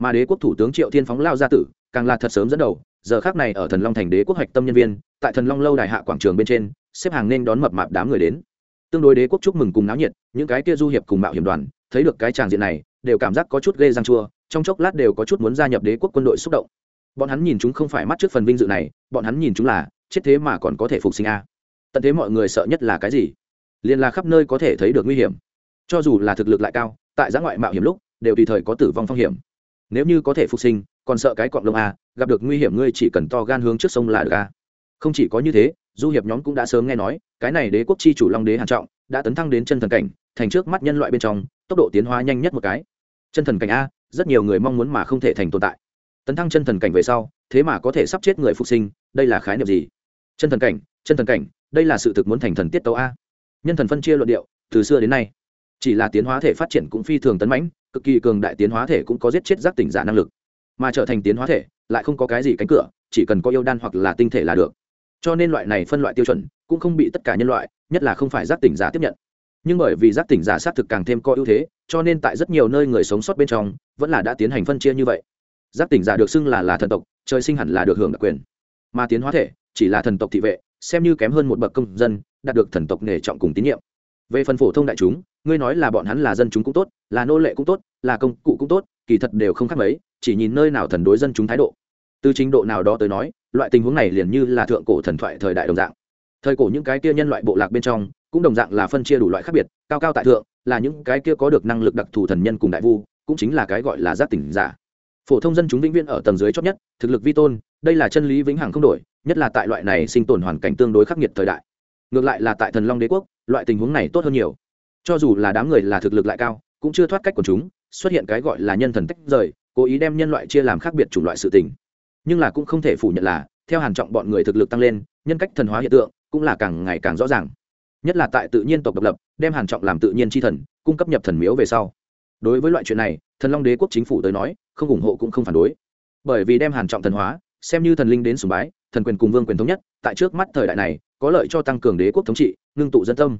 S1: mà đế quốc thủ tướng triệu thiên phóng lao gia tử, càng là thật sớm dẫn đầu, giờ khác này ở thần long thành đế quốc hoạch tâm nhân viên, tại thần long lâu đài hạ quảng trường bên trên, xếp hàng nên đón mập mạp đám người đến tương đối đế quốc chúc mừng cùng náo nhiệt, những cái kia du hiệp cùng mạo hiểm đoàn, thấy được cái tràng diện này, đều cảm giác có chút ghê răng chua, trong chốc lát đều có chút muốn gia nhập đế quốc quân đội xúc động. Bọn hắn nhìn chúng không phải mắt trước phần vinh dự này, bọn hắn nhìn chúng là, chết thế mà còn có thể phục sinh a. Tận thế mọi người sợ nhất là cái gì? Liền là khắp nơi có thể thấy được nguy hiểm. Cho dù là thực lực lại cao, tại giã ngoại mạo hiểm lúc, đều tùy thời có tử vong phong hiểm. Nếu như có thể phục sinh, còn sợ cái cọng lông a, gặp được nguy hiểm ngươi chỉ cần to gan hướng trước sông là được a không chỉ có như thế, du hiệp nhóm cũng đã sớm nghe nói, cái này đế quốc chi chủ long đế hàn trọng, đã tấn thăng đến chân thần cảnh, thành trước mắt nhân loại bên trong, tốc độ tiến hóa nhanh nhất một cái. Chân thần cảnh a, rất nhiều người mong muốn mà không thể thành tồn tại. Tấn thăng chân thần cảnh về sau, thế mà có thể sắp chết người phục sinh, đây là khái niệm gì? Chân thần cảnh, chân thần cảnh, đây là sự thực muốn thành thần tiết tấu a. Nhân thần phân chia luận điệu, từ xưa đến nay, chỉ là tiến hóa thể phát triển cũng phi thường tấn mãnh, cực kỳ cường đại tiến hóa thể cũng có giết chết giác tỉnh giả năng lực. Mà trở thành tiến hóa thể, lại không có cái gì cánh cửa, chỉ cần có yêu đan hoặc là tinh thể là được cho nên loại này phân loại tiêu chuẩn cũng không bị tất cả nhân loại, nhất là không phải giác tỉnh giả tiếp nhận. Nhưng bởi vì giác tỉnh giả xác thực càng thêm có ưu thế, cho nên tại rất nhiều nơi người sống sót bên trong vẫn là đã tiến hành phân chia như vậy. Giác tỉnh giả được xưng là là thần tộc, trời sinh hẳn là được hưởng đặc quyền. Mà tiến hóa thể chỉ là thần tộc thị vệ, xem như kém hơn một bậc công dân, đạt được thần tộc nể trọng cùng tín nhiệm. Về phần phổ thông đại chúng, ngươi nói là bọn hắn là dân chúng cũng tốt, là nô lệ cũng tốt, là công cụ cũng tốt, kỳ thật đều không khác mấy, chỉ nhìn nơi nào thần đối dân chúng thái độ từ trình độ nào đó tới nói, loại tình huống này liền như là thượng cổ thần thoại thời đại đồng dạng. Thời cổ những cái kia nhân loại bộ lạc bên trong, cũng đồng dạng là phân chia đủ loại khác biệt, cao cao tại thượng, là những cái kia có được năng lực đặc thù thần nhân cùng đại vu, cũng chính là cái gọi là giác tỉnh giả. Phổ thông dân chúng vĩnh viễn ở tầng dưới chót nhất, thực lực vi tôn, đây là chân lý vĩnh hằng không đổi, nhất là tại loại này sinh tồn hoàn cảnh tương đối khắc nghiệt thời đại. Ngược lại là tại thần long đế quốc, loại tình huống này tốt hơn nhiều. Cho dù là đám người là thực lực lại cao, cũng chưa thoát cách của chúng, xuất hiện cái gọi là nhân thần tách rời, cố ý đem nhân loại chia làm khác biệt chủng loại sự tình nhưng là cũng không thể phủ nhận là, theo hàn trọng bọn người thực lực tăng lên, nhân cách thần hóa hiện tượng cũng là càng ngày càng rõ ràng. Nhất là tại tự nhiên tộc độc lập, đem hàn trọng làm tự nhiên chi thần, cung cấp nhập thần miếu về sau. Đối với loại chuyện này, thần long đế quốc chính phủ tới nói, không ủng hộ cũng không phản đối. Bởi vì đem hàn trọng thần hóa, xem như thần linh đến sùng bái, thần quyền cùng vương quyền thống nhất, tại trước mắt thời đại này, có lợi cho tăng cường đế quốc thống trị, ngưng tụ dân tâm.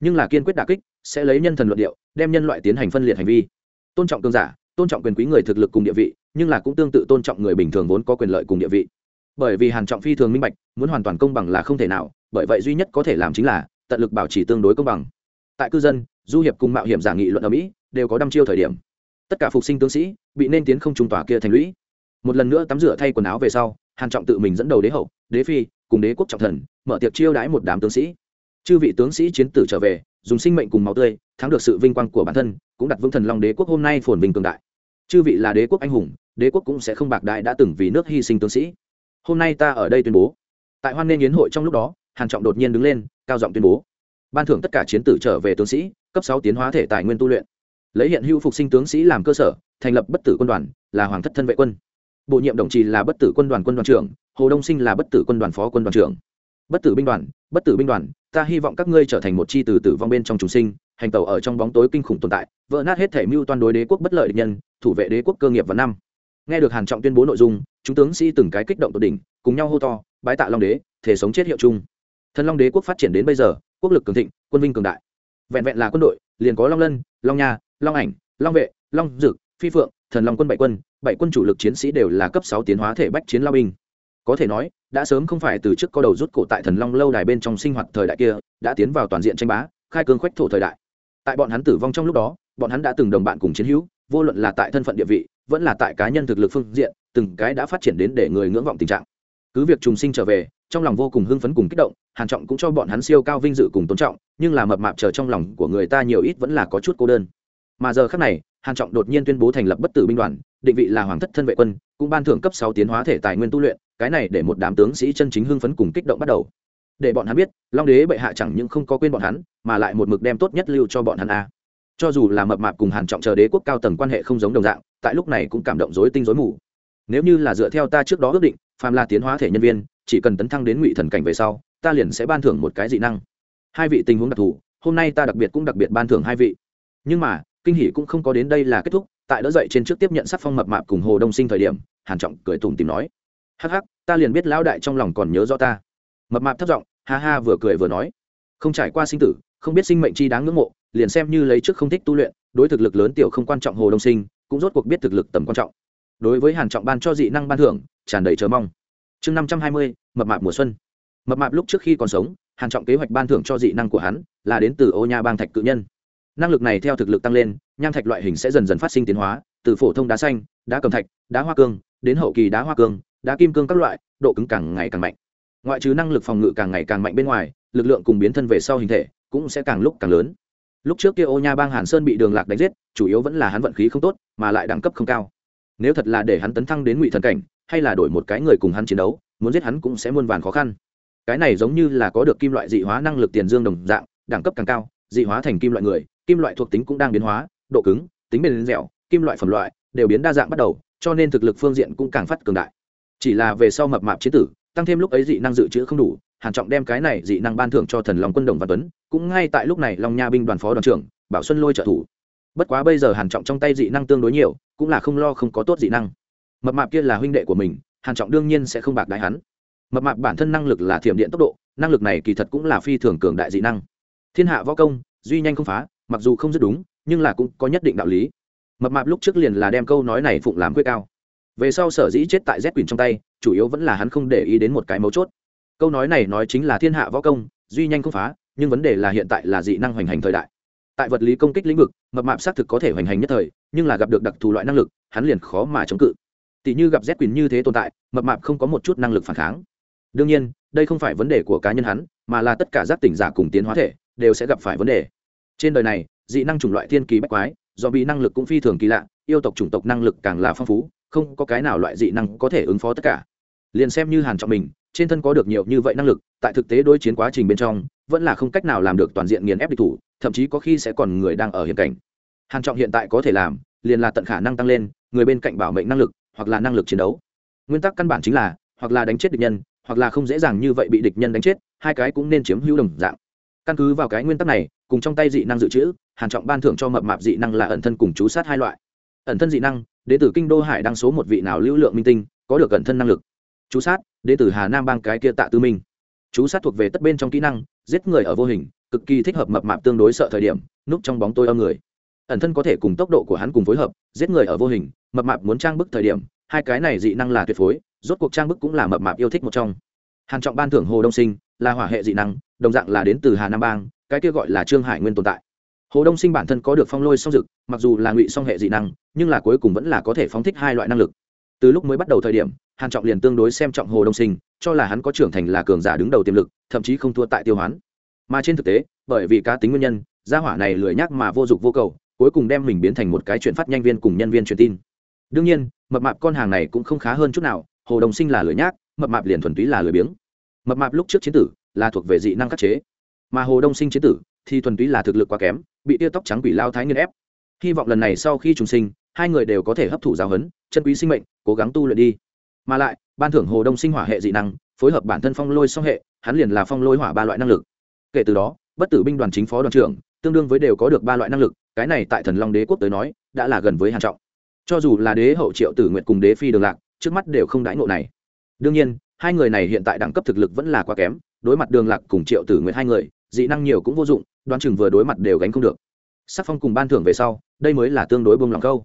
S1: Nhưng là kiên quyết đả kích, sẽ lấy nhân thần luận điệu, đem nhân loại tiến hành phân liệt hành vi. Tôn trọng cường giả, tôn trọng quyền quý người thực lực cùng địa vị nhưng là cũng tương tự tôn trọng người bình thường vốn có quyền lợi cùng địa vị. Bởi vì hàn trọng phi thường minh bạch, muốn hoàn toàn công bằng là không thể nào, bởi vậy duy nhất có thể làm chính là tận lực bảo trì tương đối công bằng. Tại cư dân, du hiệp cùng mạo hiểm giả nghị luận ở mỹ đều có đăm chiêu thời điểm. Tất cả phục sinh tướng sĩ bị nên tiến không trung tòa kia thành lũy. Một lần nữa tắm rửa thay quần áo về sau, hàn trọng tự mình dẫn đầu đế hậu, đế phi, cùng đế quốc trọng thần, mở tiệc chiêu đãi một đám tướng sĩ. Chư vị tướng sĩ chiến tử trở về, dùng sinh mệnh cùng máu tươi, thắng được sự vinh quang của bản thân, cũng đặt vững thần long đế quốc hôm nay phồn vinh cường đại. Chư vị là đế quốc anh hùng đế quốc cũng sẽ không bạc đại đã từng vì nước hy sinh tướng sĩ. Hôm nay ta ở đây tuyên bố. Tại hoan nghênh yến hội trong lúc đó, hàn trọng đột nhiên đứng lên, cao giọng tuyên bố. Ban thưởng tất cả chiến tử trở về tướng sĩ, cấp sáu tiến hóa thể tài nguyên tu luyện. Lấy hiện hữu phục sinh tướng sĩ làm cơ sở, thành lập bất tử quân đoàn, là hoàng thất thân vệ quân. Bổ nhiệm đồng trì là bất tử quân đoàn quân đoàn trưởng, hồ đông sinh là bất tử quân đoàn phó quân đoàn trưởng. Bất tử binh đoàn, bất tử binh đoàn, ta hy vọng các ngươi trở thành một chi từ tử vong bên trong chúng sinh, hành tẩu ở trong bóng tối kinh khủng tồn tại, vỡ nát hết thể mưu toàn đối đế quốc bất lợi địch nhân, thủ vệ đế quốc cơ nghiệp và năm nghe được hàn trọng tuyên bố nội dung, chúng tướng sĩ từng cái kích động tột đỉnh, cùng nhau hô to, bái tạ long đế, thể sống chết hiệu chung. Thần long đế quốc phát triển đến bây giờ, quốc lực cường thịnh, quân vinh cường đại. Vẹn vẹn là quân đội, liền có long lân, long nha, long ảnh, long vệ, long dực, phi phượng, thần long quân bảy quân bảy quân chủ lực chiến sĩ đều là cấp sáu tiến hóa thể bách chiến lao binh. Có thể nói, đã sớm không phải từ trước có đầu rút cổ tại thần long lâu đài bên trong sinh hoạt thời đại kia, đã tiến vào toàn diện tranh bá, khai cương khoách thổ thời đại. Tại bọn hắn tử vong trong lúc đó, bọn hắn đã từng đồng bạn cùng chiến hữu, vô luận là tại thân phận địa vị vẫn là tại cá nhân thực lực phương diện, từng cái đã phát triển đến để người ngưỡng vọng tình trạng. Cứ việc trùng sinh trở về, trong lòng vô cùng hưng phấn cùng kích động, hàn trọng cũng cho bọn hắn siêu cao vinh dự cùng tôn trọng, nhưng là mập mạp chờ trong lòng của người ta nhiều ít vẫn là có chút cô đơn. Mà giờ khắc này, hàn trọng đột nhiên tuyên bố thành lập bất tử binh đoàn, định vị là hoàng thất thân vệ quân, cũng ban thưởng cấp sáu tiến hóa thể tài nguyên tu luyện, cái này để một đám tướng sĩ chân chính hưng phấn cùng kích động bắt đầu. Để bọn hắn biết, long đế bệ hạ chẳng những không có quên bọn hắn, mà lại một mực đem tốt nhất lưu cho bọn hắn a cho dù là mập mạp cùng hàn trọng chờ đế quốc cao tầng quan hệ không giống đồng dạng, tại lúc này cũng cảm động rối tinh rối mù. Nếu như là dựa theo ta trước đó ước định, phàm là tiến hóa thể nhân viên, chỉ cần tấn thăng đến ngụy thần cảnh về sau, ta liền sẽ ban thưởng một cái dị năng. Hai vị tình huống đặc thù, hôm nay ta đặc biệt cũng đặc biệt ban thưởng hai vị. Nhưng mà, kinh hỷ cũng không có đến đây là kết thúc, tại đỡ dậy trên trước tiếp nhận sắc phong mập mạp cùng hồ đông sinh thời điểm, hàn trọng cười tủm tìm nói, hắc hắc, ta liền biết lão đại trong lòng còn nhớ rõ ta. Mập mạp thấp giọng, ha ha vừa cười vừa nói, không trải qua sinh tử, không biết sinh mệnh chi đáng ngưỡng mộ liền xem như lấy trước không thích tu luyện, đối thực lực lớn tiểu không quan trọng hồ đông sinh, cũng rốt cuộc biết thực lực tầm quan trọng. Đối với hàn trọng ban cho dị năng ban thưởng, tràn đầy chờ mong. Chương năm trăm hai mươi, mập mạp mùa xuân. Mập mạp lúc trước khi còn sống, hàn trọng kế hoạch ban thưởng cho dị năng của hắn là đến từ ô nha bang thạch cự nhân. Năng lực này theo thực lực tăng lên, nham thạch loại hình sẽ dần dần phát sinh tiến hóa, từ phổ thông đá xanh, đá cầm thạch, đá hoa cương, đến hậu kỳ đá hoa cương, đá kim cương các loại, độ cứng càng ngày càng mạnh. Ngoại trừ năng lực phòng ngự càng ngày càng mạnh bên ngoài, lực lượng cùng biến thân về sau hình thể cũng sẽ càng lúc càng lớn lúc trước kia ô nha bang hàn sơn bị đường lạc đánh giết, chủ yếu vẫn là hắn vận khí không tốt, mà lại đẳng cấp không cao. Nếu thật là để hắn tấn thăng đến ngụy thần cảnh, hay là đổi một cái người cùng hắn chiến đấu, muốn giết hắn cũng sẽ muôn vàn khó khăn. Cái này giống như là có được kim loại dị hóa năng lực tiền dương đồng dạng, đẳng cấp càng cao, dị hóa thành kim loại người, kim loại thuộc tính cũng đang biến hóa, độ cứng, tính bền dẻo, kim loại phẩm loại đều biến đa dạng bắt đầu, cho nên thực lực phương diện cũng càng phát cường đại. Chỉ là về sau mập mạp chế tử, tăng thêm lúc ấy dị năng dự trữ không đủ hàn trọng đem cái này dị năng ban thưởng cho thần long quân đồng Văn tuấn, cũng ngay tại lúc này long nha binh đoàn phó đoàn trưởng, bảo xuân lôi trợ thủ. Bất quá bây giờ hàn trọng trong tay dị năng tương đối nhiều, cũng là không lo không có tốt dị năng. Mập mạp kia là huynh đệ của mình, hàn trọng đương nhiên sẽ không bạc đại hắn. Mập mạp bản thân năng lực là thiểm điện tốc độ, năng lực này kỳ thật cũng là phi thường cường đại dị năng. Thiên hạ võ công, duy nhanh không phá, mặc dù không rất đúng, nhưng là cũng có nhất định đạo lý. Mập mạp lúc trước liền là đem câu nói này phụng làm quê cao. Về sau sở dĩ chết tại z quỳnh trong tay, chủ yếu vẫn là hắn không để ý đến một cái mấu chốt câu nói này nói chính là thiên hạ võ công, duy nhanh không phá, nhưng vấn đề là hiện tại là dị năng hoành hành thời đại. Tại vật lý công kích lĩnh vực, mập mạp xác thực có thể hoành hành nhất thời, nhưng là gặp được đặc thù loại năng lực, hắn liền khó mà chống cự. Tỷ như gặp z quyền như thế tồn tại, mập mạp không có một chút năng lực phản kháng. Đương nhiên, đây không phải vấn đề của cá nhân hắn, mà là tất cả giác tỉnh giả cùng tiến hóa thể đều sẽ gặp phải vấn đề. Trên đời này, dị năng chủng loại thiên kỳ bách quái, do bị năng lực cũng phi thường kỳ lạ, yêu tộc chủng tộc năng lực càng là phong phú, không có cái nào loại dị năng có thể ứng phó tất cả. Liền xem như hàn trọng mình trên thân có được nhiều như vậy năng lực, tại thực tế đối chiến quá trình bên trong, vẫn là không cách nào làm được toàn diện nghiền ép địch thủ, thậm chí có khi sẽ còn người đang ở hiểm cảnh. Hàn trọng hiện tại có thể làm, liền là tận khả năng tăng lên, người bên cạnh bảo mệnh năng lực, hoặc là năng lực chiến đấu. Nguyên tắc căn bản chính là, hoặc là đánh chết địch nhân, hoặc là không dễ dàng như vậy bị địch nhân đánh chết, hai cái cũng nên chiếm hữu đồng dạng. Căn cứ vào cái nguyên tắc này, cùng trong tay dị năng dự trữ, hàn trọng ban thưởng cho mập mạp dị năng là ẩn thân cùng chú sát hai loại. Ẩn thân dị năng đến tử kinh đô hải đăng số một vị nào lưu lượng minh tinh, có được ẩn thân năng lực chú sát, đến từ hà nam bang cái kia tạ tư minh. Chú sát thuộc về tất bên trong kỹ năng, giết người ở vô hình, cực kỳ thích hợp mập mạp tương đối sợ thời điểm, núp trong bóng tôi âm người. Ẩn thân có thể cùng tốc độ của hắn cùng phối hợp, giết người ở vô hình, mập mạp muốn trang bức thời điểm, hai cái này dị năng là tuyệt phối, rốt cuộc trang bức cũng là mập mạp yêu thích một trong. Hàn trọng ban thưởng hồ đông sinh, là hỏa hệ dị năng, đồng dạng là đến từ hà nam bang, cái kia gọi là trương hải nguyên tồn tại. Hồ đông sinh bản thân có được phong lôi song dực, mặc dù là ngụy song hệ dị năng, nhưng là cuối cùng vẫn là có thể phóng thích hai loại năng lực từ lúc mới bắt đầu thời điểm, hàn trọng liền tương đối xem trọng hồ đông sinh, cho là hắn có trưởng thành là cường giả đứng đầu tiềm lực, thậm chí không thua tại tiêu hoán. Mà trên thực tế, bởi vì cá tính nguyên nhân, gia hỏa này lười nhác mà vô dụng vô cầu, cuối cùng đem mình biến thành một cái chuyện phát nhanh viên cùng nhân viên truyền tin. Đương nhiên, mập mạp con hàng này cũng không khá hơn chút nào, hồ đồng sinh là lười nhác, mập mạp liền thuần túy là lười biếng. Mập mạp lúc trước chiến tử, là thuộc về dị năng khắc chế. Mà hồ đông sinh chiến tử, thì thuần túy là thực lực quá kém, bị tia tóc trắng quỷ lao thái nghiên ép. Hy vọng lần này sau khi trùng sinh hai người đều có thể hấp thụ giáo huấn, chân quý sinh mệnh, cố gắng tu luyện đi. Mà lại, ban thưởng hồ đông sinh hỏa hệ dị năng, phối hợp bản thân phong lôi song hệ, hắn liền là phong lôi hỏa ba loại năng lực. Kể từ đó, bất tử binh đoàn chính phó đoàn trưởng, tương đương với đều có được ba loại năng lực, cái này tại thần long đế quốc tới nói, đã là gần với hàn trọng. Cho dù là đế hậu triệu tử nguyện cùng đế phi đường lạc, trước mắt đều không đãi ngộ này. Đương nhiên, hai người này hiện tại đẳng cấp thực lực vẫn là quá kém, đối mặt đường lạc cùng triệu tử nguyện hai người, dị năng nhiều cũng vô dụng, đoán chừng vừa đối mặt đều gánh không được. Sắc phong cùng ban thưởng về sau, đây mới là tương đối buông lòng câu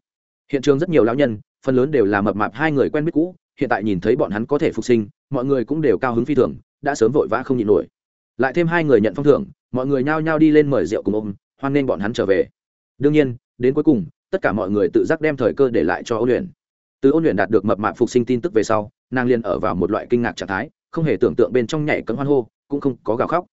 S1: hiện trường rất nhiều lão nhân, phần lớn đều là mập mạp, hai người quen biết cũ, hiện tại nhìn thấy bọn hắn có thể phục sinh, mọi người cũng đều cao hứng phi thường, đã sớm vội vã không nhịn nổi. Lại thêm hai người nhận phong thưởng, mọi người nhao nhao đi lên mời rượu cùng ôm, hoan nghênh bọn hắn trở về. Đương nhiên, đến cuối cùng, tất cả mọi người tự giác đem thời cơ để lại cho ôn luyện từ ôn luyện đạt được mập mạp phục sinh tin tức về sau, nàng liền ở vào một loại kinh ngạc trạng thái, không hề tưởng tượng bên trong nhảy cấm hoan hô, cũng không có gào khóc.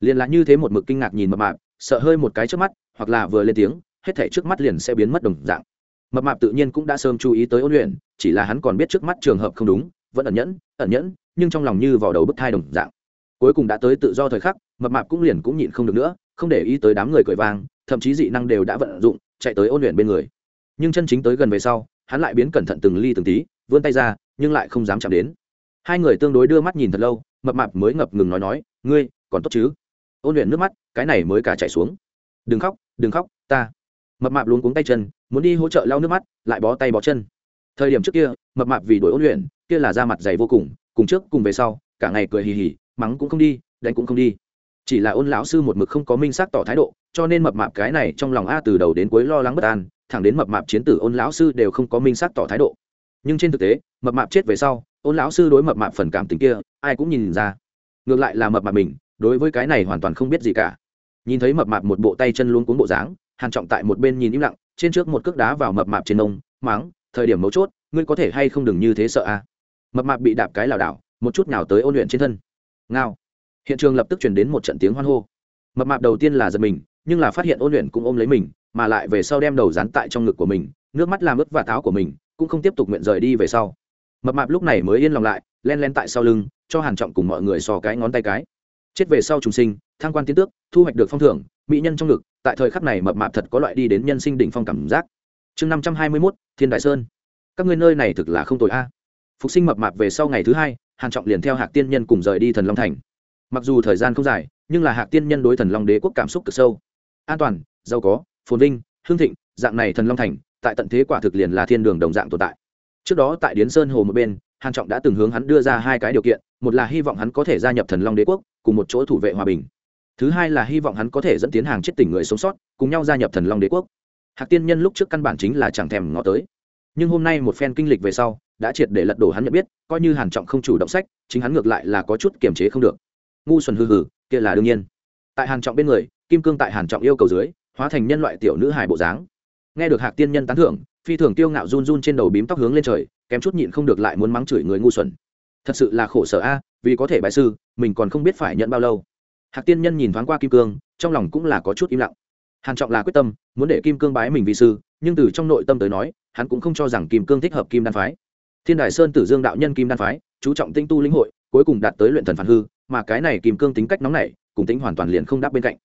S1: Liền là như thế một mực kinh ngạc nhìn mập mạp, sợ hơi một cái trước mắt, hoặc là vừa lên tiếng, hết thể trước mắt liền sẽ biến mất đồng dạng mập mạp tự nhiên cũng đã sớm chú ý tới ôn luyện, chỉ là hắn còn biết trước mắt trường hợp không đúng, vẫn ẩn nhẫn ẩn nhẫn, nhưng trong lòng như vào đầu bức thai đồng dạng. Cuối cùng đã tới tự do thời khắc, mập mạp cũng liền cũng nhịn không được nữa, không để ý tới đám người cười vang, thậm chí dị năng đều đã vận dụng, chạy tới ôn luyện bên người. Nhưng chân chính tới gần về sau, hắn lại biến cẩn thận từng ly từng tí, vươn tay ra, nhưng lại không dám chạm đến. Hai người tương đối đưa mắt nhìn thật lâu, mập mạp mới ngập ngừng nói nói, ngươi, còn tốt chứ? Ôn luyện nước mắt, cái này mới cả chạy xuống. Đừng khóc đừng khóc, ta mập mạp luống cuống tay chân, muốn đi hỗ trợ lau nước mắt, lại bó tay bó chân. Thời điểm trước kia, mập mạp vì đổi ôn luyện, kia là da mặt dày vô cùng cùng trước, cùng về sau, cả ngày cười hì hì, mắng cũng không đi, đánh cũng không đi. Chỉ là ôn lão sư một mực không có minh xác tỏ thái độ, cho nên mập mạp cái này trong lòng a từ đầu đến cuối lo lắng bất an, thẳng đến mập mạp chiến tử ôn lão sư đều không có minh xác tỏ thái độ. Nhưng trên thực tế, mập mạp chết về sau, ôn lão sư đối mập mạp phần cảm tình kia, ai cũng nhìn ra. Ngược lại là mập mạp mình, đối với cái này hoàn toàn không biết gì cả. Nhìn thấy mập mạp một bộ tay chân luôn cuốn bộ dáng hàn trọng tại một bên nhìn im lặng trên trước một cước đá vào mập mạp trên ông, mắng thời điểm mấu chốt ngươi có thể hay không đừng như thế sợ a mập mạp bị đạp cái lảo đảo một chút nào tới ôn luyện trên thân. Ngao. Hiện trường lập tức chuyển đến một trận tiếng hoan hô. Mập mạp đầu tiên là giật mình nhưng là phát hiện ôn luyện cũng ôm lấy mình mà lại về sau đem đầu dán tại trong ngực của mình nước mắt làm ướt và táo của mình cũng không tiếp tục nguyện rời đi về sau. Mập mạp lúc này mới yên lòng lại len len tại sau lưng cho hàn trọng cùng mọi người so cái ngón tay cái. Chết về sau trùng sinh thăng quan tiến tước thu hoạch được phong thưởng mỹ nhân trong ngực, tại thời khắc này mập mạp thật có loại đi đến nhân sinh đỉnh phong cảm giác. Chương năm trăm hai mươi mốt, thiên đại sơn. Các ngươi nơi này thực là không tồi a. Phục sinh mập mạp về sau ngày thứ hai, hàn trọng liền theo hạc tiên nhân cùng rời đi thần long thành. Mặc dù thời gian không dài, nhưng là hạc tiên nhân đối thần long đế quốc cảm xúc cực sâu. An toàn, giàu có, phồn vinh, hương thịnh, dạng này thần long thành, tại tận thế quả thực liền là thiên đường đồng dạng tồn tại. Trước đó tại điến sơn hồ một bên, hàn trọng đã từng hướng hắn đưa ra hai cái điều kiện, một là hy vọng hắn có thể gia nhập thần long đế quốc, cùng một chỗ thủ vệ hòa bình thứ hai là hy vọng hắn có thể dẫn tiến hàng chết tỉnh người sống sót, cùng nhau gia nhập thần long đế quốc. Hạc tiên nhân lúc trước căn bản chính là chẳng thèm ngó tới. Nhưng hôm nay một phen kinh lịch về sau, đã triệt để lật đổ hắn nhận biết, coi như hàn trọng không chủ động sách, chính hắn ngược lại là có chút kiềm chế không được. Ngu xuẩn hư hử kia là đương nhiên. Tại hàn trọng bên người, kim cương tại hàn trọng yêu cầu dưới, hóa thành nhân loại tiểu nữ hài bộ dáng. Nghe được hạc tiên nhân tán thưởng, phi thường tiêu ngạo run run trên đầu bím tóc hướng lên trời, kém chút nhịn không được lại muốn mắng chửi người ngu xuẩn. Thật sự là khổ sở a, vì có thể bại sư, mình còn không biết phải nhận bao lâu hạc tiên nhân nhìn thoáng qua kim cương, trong lòng cũng là có chút im lặng. Hàn trọng là quyết tâm, muốn để kim cương bái mình vì sư, nhưng từ trong nội tâm tới nói, hắn cũng không cho rằng kim cương thích hợp kim đan phái. Thiên đài sơn tử dương đạo nhân kim đan phái, chú trọng tinh tu lĩnh hội, cuối cùng đạt tới luyện thần phản hư, mà cái này kim cương tính cách nóng này cùng tính hoàn toàn liền không đáp bên cạnh.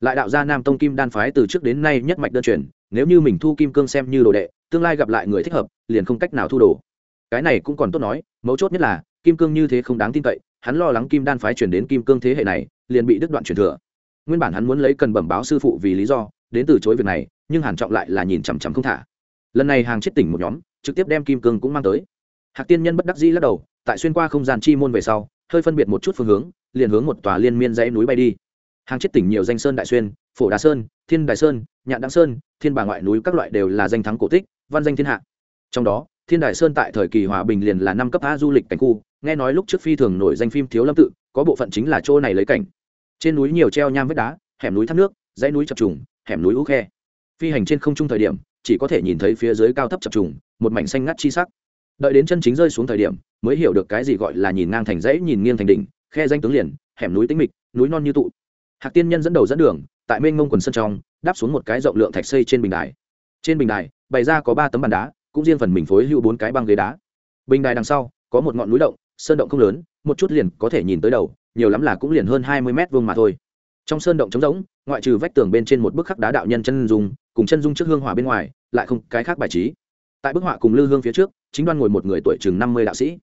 S1: Lại đạo gia nam tông kim đan phái từ trước đến nay nhất mạch đơn truyền, nếu như mình thu kim cương xem như đồ đệ, tương lai gặp lại người thích hợp, liền không cách nào thu đồ. Cái này cũng còn tốt nói, mấu chốt nhất là, kim cương như thế không đáng tin cậy, hắn lo lắng kim đan phái chuyển đến kim cương thế hệ này liền bị đứt đoạn truyền thừa. Nguyên bản hắn muốn lấy cần bẩm báo sư phụ vì lý do, đến từ chối việc này, nhưng hàn trọng lại là nhìn chằm chằm không thả. Lần này hàng chết tỉnh một nhóm, trực tiếp đem kim cương cũng mang tới. Hạc tiên nhân bất đắc dĩ lắc đầu, tại xuyên qua không gian chi môn về sau, hơi phân biệt một chút phương hướng, liền hướng một tòa liên miên dãy núi bay đi. Hàng chết tỉnh nhiều danh sơn đại xuyên, phổ đà sơn, thiên đại sơn, nhạn đăng sơn, thiên bà ngoại núi các loại đều là danh thắng cổ tích, văn danh thiên hạ. Trong đó, thiên đại sơn tại thời kỳ hòa bình liền là năm cấp a du lịch cảnh khu, nghe nói lúc trước phi thường nổi danh phim thiếu lâm tự có bộ phận chính là chỗ này lấy cảnh. Trên núi nhiều treo nham vết đá, hẻm núi thác nước, dãy núi chập trùng, hẻm núi ú khe. Phi hành trên không trung thời điểm, chỉ có thể nhìn thấy phía dưới cao thấp chập trùng, một mảnh xanh ngắt chi sắc. Đợi đến chân chính rơi xuống thời điểm, mới hiểu được cái gì gọi là nhìn ngang thành dãy, nhìn nghiêng thành đỉnh, khe danh tướng liền, hẻm núi tĩnh mịch, núi non như tụ. Hạc tiên nhân dẫn đầu dẫn đường, tại mênh ngông quần sân trong, đáp xuống một cái rộng lượng thạch xây trên bình đài. Trên bình đài, bày ra có ba tấm bàn đá, cũng riêng phần mình phối hữu bốn cái băng ghế đá. Bình đài đằng sau, có một ngọn núi động sơn động không lớn, một chút liền có thể nhìn tới đầu, nhiều lắm là cũng liền hơn hai mươi mét vuông mà thôi. Trong sơn động trống rỗng, ngoại trừ vách tường bên trên một bức khắc đá đạo nhân chân dung, cùng chân dung trước hương hỏa bên ngoài, lại không cái khác bài trí. Tại bức họa cùng lư hương phía trước, chính đoan ngồi một người tuổi chừng năm mươi đạo sĩ.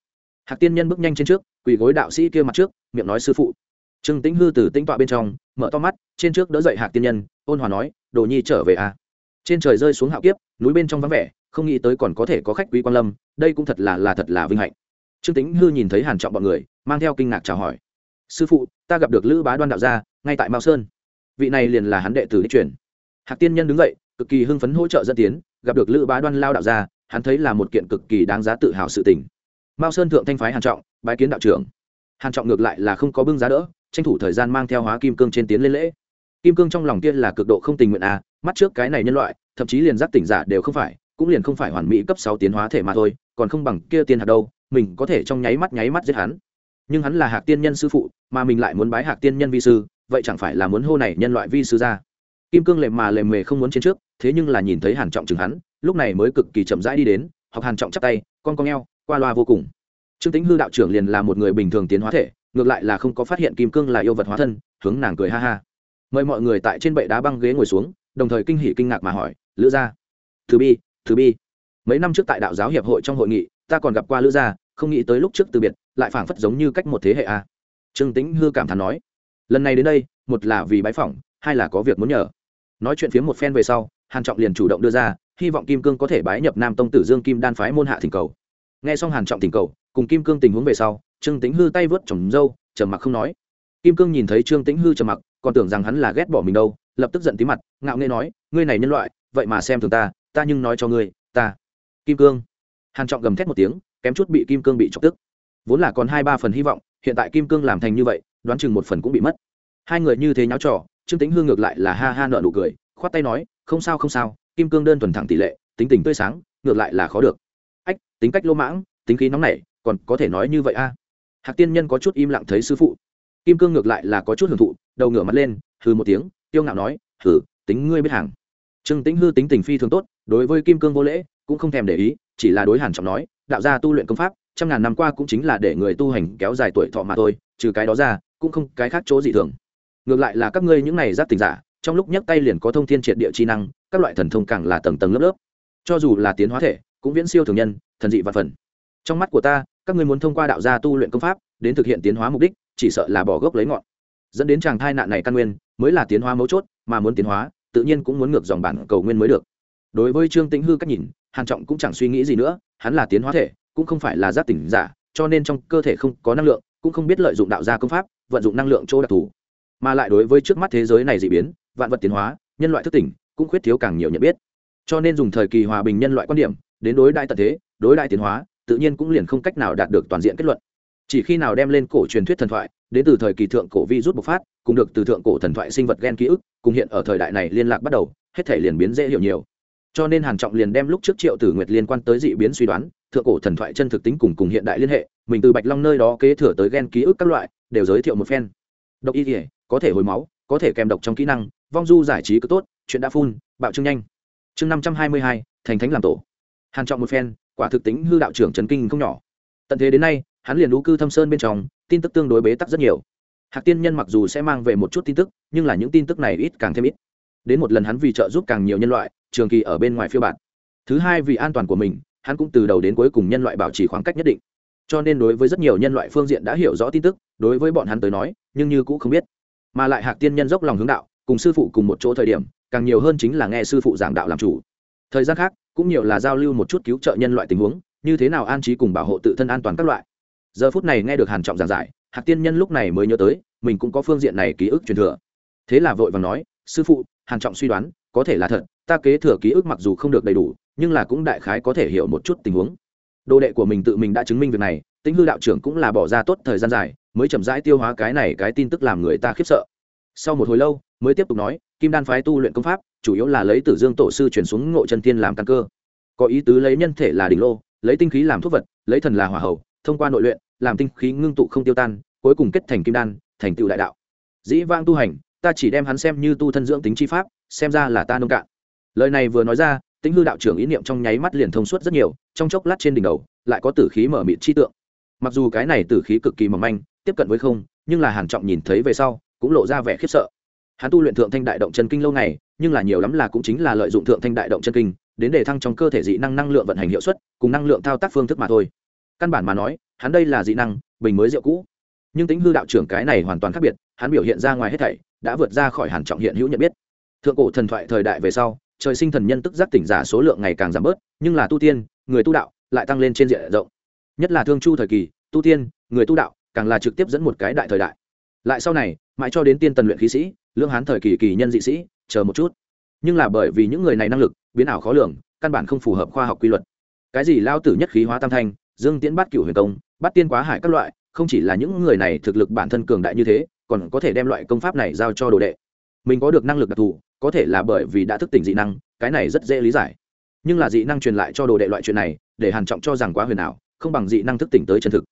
S1: Hạc tiên nhân bước nhanh trên trước, quỳ gối đạo sĩ kia mặt trước, miệng nói sư phụ. Trương tĩnh hư từ tĩnh tọa bên trong, mở to mắt, trên trước đỡ dậy hạc tiên nhân, ôn hòa nói, đồ nhi trở về à. trên trời rơi xuống hạo kiếp, núi bên trong vắng vẻ, không nghĩ tới còn có thể có khách quý quan lâm, đây cũng thật là là thật là vinh hạnh trương tĩnh hư nhìn thấy hàn trọng bọn người, mang theo kinh ngạc chào hỏi. Sư phụ, ta gặp được lữ bá đoan đạo gia, ngay tại mao sơn. Vị này liền là hắn đệ tử đích truyền. Hạc tiên nhân đứng dậy, cực kỳ hưng phấn hỗ trợ dẫn tiến, gặp được lữ bá đoan lao đạo gia, hắn thấy là một kiện cực kỳ đáng giá tự hào sự tình. Mao sơn thượng thanh phái hàn trọng, bái kiến đạo trưởng. Hàn trọng ngược lại là không có bưng giá đỡ, tranh thủ thời gian mang theo hóa kim cương trên tiến lên lễ. Kim cương trong lòng tiên là cực độ không tình nguyện à mắt trước cái này nhân loại, thậm chí liền giác tỉnh giả đều không phải, cũng liền không phải hoàn mỹ cấp sáu tiến hóa thể mà thôi, còn không bằng kia tiên hạt đâu mình có thể trong nháy mắt nháy mắt giết hắn. Nhưng hắn là hạc tiên nhân sư phụ, mà mình lại muốn bái hạc tiên nhân vi sư, vậy chẳng phải là muốn hô này nhân loại vi sư ra? Kim cương lềm mà lềm mề không muốn trên trước, thế nhưng là nhìn thấy hàn trọng chừng hắn, lúc này mới cực kỳ chậm rãi đi đến, học hàn trọng chắp tay, con con eo, qua loa vô cùng. Trương tính hư đạo trưởng liền là một người bình thường tiến hóa thể, ngược lại là không có phát hiện kim cương là yêu vật hóa thân, hướng nàng cười ha ha. Mời mọi người tại trên bệ đá băng ghế ngồi xuống, đồng thời kinh hỉ kinh ngạc mà hỏi, lữ gia thứ bi thứ bi, mấy năm trước tại đạo giáo hiệp hội trong hội nghị ta còn gặp qua lữ gia, không nghĩ tới lúc trước từ biệt, lại phảng phất giống như cách một thế hệ a. Trương tĩnh hư cảm thán nói, lần này đến đây, một là vì bái phỏng, hai là có việc muốn nhờ. Nói chuyện phía một phen về sau, hàn trọng liền chủ động đưa ra, hy vọng kim cương có thể bái nhập nam tông tử dương kim đan phái môn hạ thỉnh cầu. Nghe xong hàn trọng thỉnh cầu, cùng kim cương tình huống về sau, trương tĩnh hư tay vớt chồng dâu, trầm mặc không nói. Kim cương nhìn thấy trương tĩnh hư trầm mặc, còn tưởng rằng hắn là ghét bỏ mình đâu, lập tức giận tí mặt, ngạo nghễ nói, ngươi này nhân loại, vậy mà xem thường ta ta nhưng nói cho ngươi, ta, kim cương hàn trọng gầm thét một tiếng, kém chút bị kim cương bị chọc tức. Vốn là còn hai ba phần hy vọng, hiện tại kim cương làm thành như vậy, đoán chừng một phần cũng bị mất. Hai người như thế nháo trò, trương tính hương ngược lại là ha ha nợ nụ cười, khoát tay nói, không sao không sao, kim cương đơn thuần thẳng tỷ lệ, tính tình tươi sáng, ngược lại là khó được. Ách, tính cách lỗ mãng, tính khí nóng nảy, còn có thể nói như vậy a? Hạc tiên nhân có chút im lặng thấy sư phụ. Kim cương ngược lại là có chút hưởng thụ, đầu ngửa mặt lên, hừ một tiếng tiêu ngạo nói hừ tính ngươi biết hàng. Trương tính hư tính tình phi thường tốt, đối với kim cương vô lễ cũng không thèm để ý, chỉ là đối hàn trọng nói, đạo gia tu luyện công pháp, trăm ngàn năm qua cũng chính là để người tu hành kéo dài tuổi thọ mà thôi, trừ cái đó ra, cũng không cái khác chỗ gì thường. Ngược lại là các ngươi những này giáp tình giả, trong lúc nhấc tay liền có thông thiên triệt địa chi năng, các loại thần thông càng là tầng tầng lớp lớp. Cho dù là tiến hóa thể, cũng viễn siêu thường nhân, thần dị và phần. Trong mắt của ta, các ngươi muốn thông qua đạo gia tu luyện công pháp, đến thực hiện tiến hóa mục đích, chỉ sợ là bỏ gốc lấy ngọn. Dẫn đến chàng thai nạn này căn nguyên, mới là tiến hóa mấu chốt, mà muốn tiến hóa, tự nhiên cũng muốn ngược dòng bản cầu nguyên mới được. Đối với trương tĩnh hư cách nhìn hàn trọng cũng chẳng suy nghĩ gì nữa, hắn là tiến hóa thể, cũng không phải là giác tỉnh giả, cho nên trong cơ thể không có năng lượng, cũng không biết lợi dụng đạo gia công pháp, vận dụng năng lượng chỗ đặc thù. Mà lại đối với trước mắt thế giới này dị biến, vạn vật tiến hóa, nhân loại thức tỉnh, cũng khuyết thiếu càng nhiều nhận biết. Cho nên dùng thời kỳ hòa bình nhân loại quan điểm, đến đối đại tận thế, đối đại tiến hóa, tự nhiên cũng liền không cách nào đạt được toàn diện kết luận. Chỉ khi nào đem lên cổ truyền thuyết thần thoại, đến từ thời kỳ thượng cổ vi rút bộc phát, cùng được từ thượng cổ thần thoại sinh vật gen ký ức, cùng hiện ở thời đại này liên lạc bắt đầu, hết thể liền biến dễ hiểu nhiều cho nên hàn trọng liền đem lúc trước triệu tử nguyệt liên quan tới dị biến suy đoán, thượng cổ thần thoại chân thực tính cùng cùng hiện đại liên hệ, mình từ bạch long nơi đó kế thừa tới gen ký ức các loại, đều giới thiệu một phen. Độc y thể có thể hồi máu, có thể kèm độc trong kỹ năng, vong du giải trí cứ tốt, chuyện đã phun, bạo trương nhanh. Chương năm trăm hai mươi hai, thành thánh làm tổ. Hàn trọng một phen, quả thực tính hư đạo trưởng trấn kinh không nhỏ. Tận thế đến nay, hắn liền lũ cư thâm sơn bên trong, tin tức tương đối bế tắc rất nhiều. Hạc tiên nhân mặc dù sẽ mang về một chút tin tức, nhưng là những tin tức này ít càng thêm ít. Đến một lần hắn vì trợ giúp càng nhiều nhân loại trường kỳ ở bên ngoài phiêu bạt. Thứ hai vì an toàn của mình, hắn cũng từ đầu đến cuối cùng nhân loại bảo trì khoảng cách nhất định. Cho nên đối với rất nhiều nhân loại phương diện đã hiểu rõ tin tức, đối với bọn hắn tới nói, nhưng như cũng không biết. Mà lại hạc tiên nhân dốc lòng hướng đạo, cùng sư phụ cùng một chỗ thời điểm, càng nhiều hơn chính là nghe sư phụ giảng đạo làm chủ. Thời gian khác, cũng nhiều là giao lưu một chút cứu trợ nhân loại tình huống, như thế nào an trí cùng bảo hộ tự thân an toàn các loại. Giờ phút này nghe được hàn trọng giảng giải, hạc tiên nhân lúc này mới nhớ tới, mình cũng có phương diện này ký ức truyền thừa. Thế là vội vàng nói, sư phụ, hàn trọng suy đoán, có thể là thật ta kế thừa ký ức mặc dù không được đầy đủ, nhưng là cũng đại khái có thể hiểu một chút tình huống. Đồ đệ của mình tự mình đã chứng minh việc này tính hư đạo trưởng cũng là bỏ ra tốt thời gian dài, mới chậm rãi tiêu hóa cái này cái tin tức làm người ta khiếp sợ. Sau một hồi lâu, mới tiếp tục nói, kim đan phái tu luyện công pháp, chủ yếu là lấy tử dương tổ sư chuyển xuống ngộ chân tiên làm căn cơ. Có ý tứ lấy nhân thể là đỉnh lô, lấy tinh khí làm thuốc vật, lấy thần là hỏa hậu thông qua nội luyện, làm tinh khí ngưng tụ không tiêu tan, cuối cùng kết thành kim đan, thành tựu đại đạo. Dĩ vang tu hành, ta chỉ đem hắn xem như tu thân dưỡng tính chi pháp, xem ra là ta nông cạn lời này vừa nói ra, tĩnh hư đạo trưởng ý niệm trong nháy mắt liền thông suốt rất nhiều, trong chốc lát trên đỉnh đầu, lại có tử khí mở mịt chi tượng. Mặc dù cái này tử khí cực kỳ mỏng manh, tiếp cận với không, nhưng là hàn trọng nhìn thấy về sau, cũng lộ ra vẻ khiếp sợ. Hắn tu luyện thượng thanh đại động chân kinh lâu ngày, nhưng là nhiều lắm là cũng chính là lợi dụng thượng thanh đại động chân kinh, đến để thăng trong cơ thể dị năng năng lượng vận hành hiệu suất, cùng năng lượng thao tác phương thức mà thôi. Căn bản mà nói, hắn đây là dị năng, bình mới rượu cũ. Nhưng tính hư đạo trưởng cái này hoàn toàn khác biệt, hắn biểu hiện ra ngoài hết thảy, đã vượt ra khỏi hàn trọng hiện hữu nhận biết. Thượng cổ thần thoại thời đại về sau trời sinh thần nhân tức giác tỉnh giả số lượng ngày càng giảm bớt, nhưng là tu tiên, người tu đạo lại tăng lên trên diện rộng. Nhất là thương chu thời kỳ, tu tiên, người tu đạo càng là trực tiếp dẫn một cái đại thời đại. Lại sau này, mãi cho đến tiên tần luyện khí sĩ lương hán thời kỳ kỳ nhân dị sĩ, chờ một chút. Nhưng là bởi vì những người này năng lực, biến ảo khó lường, căn bản không phù hợp khoa học quy luật. Cái gì lao tử nhất khí hóa tam thanh, dương tiễn bát cửu huyền công, bát tiên quá hải các loại, không chỉ là những người này thực lực bản thân cường đại như thế, còn có thể đem loại công pháp này giao cho đồ đệ. Mình có được năng lực đặc thù có thể là bởi vì đã thức tỉnh dị năng, cái này rất dễ lý giải. Nhưng là dị năng truyền lại cho đồ đệ loại chuyện này, để hàn trọng cho rằng quá huyền ảo, không bằng dị năng thức tỉnh tới chân thực.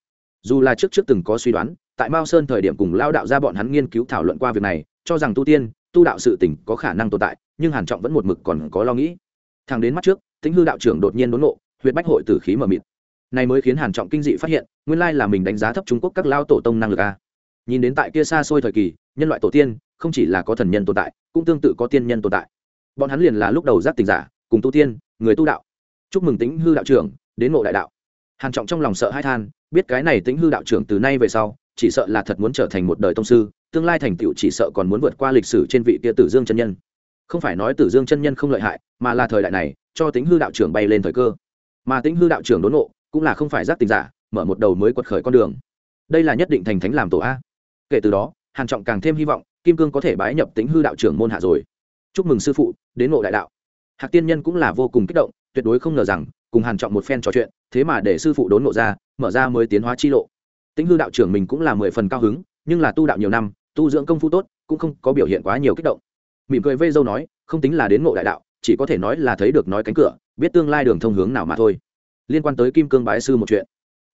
S1: Dù là trước trước từng có suy đoán, tại mao sơn thời điểm cùng lao đạo ra bọn hắn nghiên cứu thảo luận qua việc này, cho rằng tu tiên, tu đạo sự tỉnh có khả năng tồn tại, nhưng hàn trọng vẫn một mực còn có lo nghĩ. Thằng đến mắt trước tính hư đạo trưởng đột nhiên đốn nộ huyệt bách hội tử khí mờ mịt. Này mới khiến hàn trọng kinh dị phát hiện, nguyên lai là mình đánh giá thấp trung quốc các lao tổ tông năng lực a nhìn đến tại kia xa xôi thời kỳ, nhân loại tổ tiên, không chỉ là có thần nhân tồn tại, cũng tương tự có tiên nhân tồn tại. Bọn hắn liền là lúc đầu giác tình giả, cùng tu tiên, người tu đạo. Chúc mừng tính hư đạo trưởng, đến ngộ đại đạo. Hàn trọng trong lòng sợ hai than, biết cái này tính hư đạo trưởng từ nay về sau, chỉ sợ là thật muốn trở thành một đời tông sư, tương lai thành tựu chỉ sợ còn muốn vượt qua lịch sử trên vị kia tử dương chân nhân. Không phải nói tử dương chân nhân không lợi hại, mà là thời đại này, cho tính hư đạo trưởng bay lên thời cơ. Mà tính hư đạo trưởng đốn ngộ, cũng là không phải giác tình giả, mở một đầu mới quật khởi con đường. Đây là nhất định thành thánh làm tổ a kể từ đó, hàn trọng càng thêm hy vọng kim cương có thể bái nhập tính hư đạo trưởng môn hạ rồi. Chúc mừng sư phụ, đến ngộ đại đạo. Hạc tiên nhân cũng là vô cùng kích động, tuyệt đối không ngờ rằng, cùng hàn trọng một phen trò chuyện, thế mà để sư phụ đốn ngộ ra, mở ra mới tiến hóa chi lộ. Tính hư đạo trưởng mình cũng là mười phần cao hứng, nhưng là tu đạo nhiều năm, tu dưỡng công phu tốt, cũng không có biểu hiện quá nhiều kích động. Mỉm cười vây dâu nói, không tính là đến ngộ đại đạo, chỉ có thể nói là thấy được nói cánh cửa, biết tương lai đường thông hướng nào mà thôi. Liên quan tới kim cương bái sư một chuyện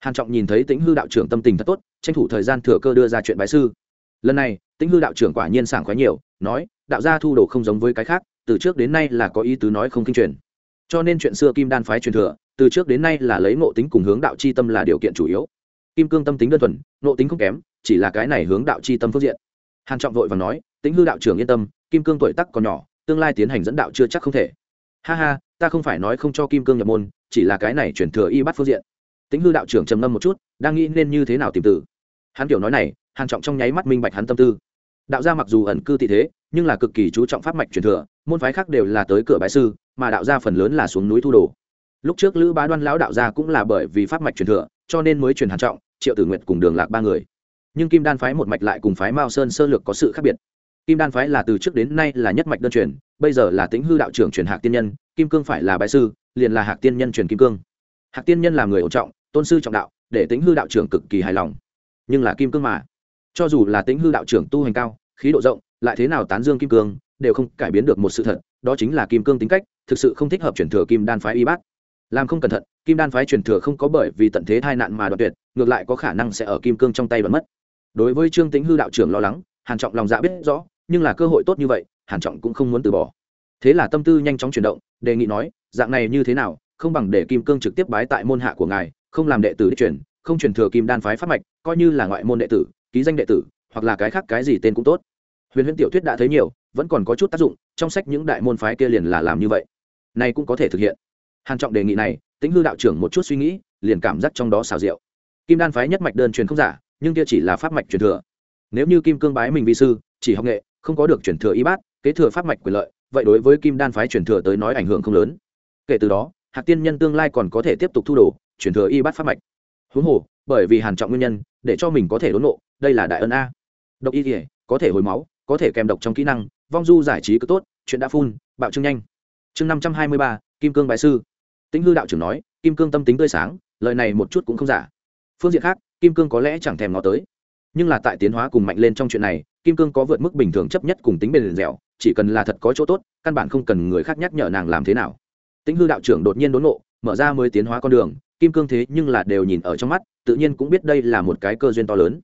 S1: hàn trọng nhìn thấy tĩnh hư đạo trưởng tâm tình thật tốt, tranh thủ thời gian thừa cơ đưa ra chuyện bái sư. Lần này, tĩnh hư đạo trưởng quả nhiên sảng khoái nhiều, nói, đạo gia thu đồ không giống với cái khác, từ trước đến nay là có ý tứ nói không kinh truyền. Cho nên chuyện xưa kim đan phái truyền thừa, từ trước đến nay là lấy ngộ tính cùng hướng đạo chi tâm là điều kiện chủ yếu. Kim cương tâm tính đơn thuần, ngộ tính không kém, chỉ là cái này hướng đạo chi tâm phương diện. Hàn trọng vội vàng nói, tĩnh hư đạo trưởng yên tâm, kim cương tuổi tác còn nhỏ, tương lai tiến hành dẫn đạo chưa chắc không thể. Ha ha, ta không phải nói không cho kim cương nhập môn, chỉ là cái này chuyển thừa y bắt phương diện tính hư đạo trưởng trầm ngâm một chút, đang nghĩ nên như thế nào tìm từ. Hắn kiểu nói này, hàn trọng trong nháy mắt minh bạch hắn tâm tư. Đạo gia mặc dù ẩn cư tị thế, nhưng là cực kỳ chú trọng pháp mạch truyền thừa, môn phái khác đều là tới cửa bái sư, mà đạo gia phần lớn là xuống núi thu đồ. Lúc trước lữ bá đoan lão đạo gia cũng là bởi vì pháp mạch truyền thừa, cho nên mới truyền hàn trọng, triệu tử nguyệt cùng đường lạc ba người. Nhưng kim đan phái một mạch lại cùng phái mao sơn sơ lược có sự khác biệt. Kim đan phái là từ trước đến nay là nhất mạch đơn truyền, bây giờ là tính hư đạo trưởng truyền hạc tiên nhân, kim cương phải là bái sư, liền là hạc tiên nhân truyền kim cương. Hạc tiên nhân là người ổn trọng tôn sư trọng đạo, để tính hư đạo trưởng cực kỳ hài lòng. Nhưng là kim cương mà. Cho dù là tính hư đạo trưởng tu hành cao, khí độ rộng, lại thế nào tán dương kim cương, đều không cải biến được một sự thật, đó chính là kim cương tính cách, thực sự không thích hợp chuyển thừa kim đan phái y bác. Làm không cẩn thận, kim đan phái truyền thừa không có bởi vì tận thế tai nạn mà đoạn tuyệt, ngược lại có khả năng sẽ ở kim cương trong tay đoạt mất. Đối với trương tính hư đạo trưởng lo lắng, hàn trọng lòng dạ biết rõ, nhưng là cơ hội tốt như vậy, hàn trọng cũng không muốn từ bỏ. Thế là tâm tư nhanh chóng chuyển động, đề nghị nói, dạng này như thế nào, không bằng để kim cương trực tiếp bái tại môn hạ của ngài không làm đệ tử đi truyền không truyền thừa kim đan phái pháp mạch, coi như là ngoại môn đệ tử, ký danh đệ tử, hoặc là cái khác cái gì tên cũng tốt. Huyền huyễn tiểu thuyết đã thấy nhiều, vẫn còn có chút tác dụng, trong sách những đại môn phái kia liền là làm như vậy. Này cũng có thể thực hiện. Hàn trọng đề nghị này tính hư đạo trưởng một chút suy nghĩ, liền cảm giác trong đó xào rượu. Kim đan phái nhất mạch đơn truyền không giả, nhưng kia chỉ là pháp mạch truyền thừa. Nếu như kim cương bái mình vi sư, chỉ học nghệ, không có được truyền thừa y bát, kế thừa pháp mạch quyền lợi, vậy đối với kim đan phái truyền thừa tới nói ảnh hưởng không lớn. Kể từ đó, Hạc tiên nhân tương lai còn có thể tiếp tục thu đồ truyền thừa y bát pháp mạch. Huống hồ, bởi vì hàn trọng nguyên nhân, để cho mình có thể đốn nộ, đây là đại ân a. Độc y thể có thể hồi máu, có thể kèm độc trong kỹ năng, vong du giải trí cứ tốt, chuyện đã phun, bạo trương nhanh. Chương năm trăm hai mươi ba, kim cương bái sư. Tĩnh hư đạo trưởng nói, kim cương tâm tính tươi sáng, lời này một chút cũng không giả. Phương diện khác, kim cương có lẽ chẳng thèm nó tới. Nhưng là tại tiến hóa cùng mạnh lên trong chuyện này, kim cương có vượt mức bình thường chấp nhất cùng tính bền dẻo, chỉ cần là thật có chỗ tốt, căn bản không cần người khác nhắc nhở nàng làm thế nào. Tĩnh hư đạo trưởng đột nhiên đốn nộ, mở ra mới tiến hóa con đường kim cương thế nhưng là đều nhìn ở trong mắt, tự nhiên cũng biết đây là một cái cơ duyên to lớn.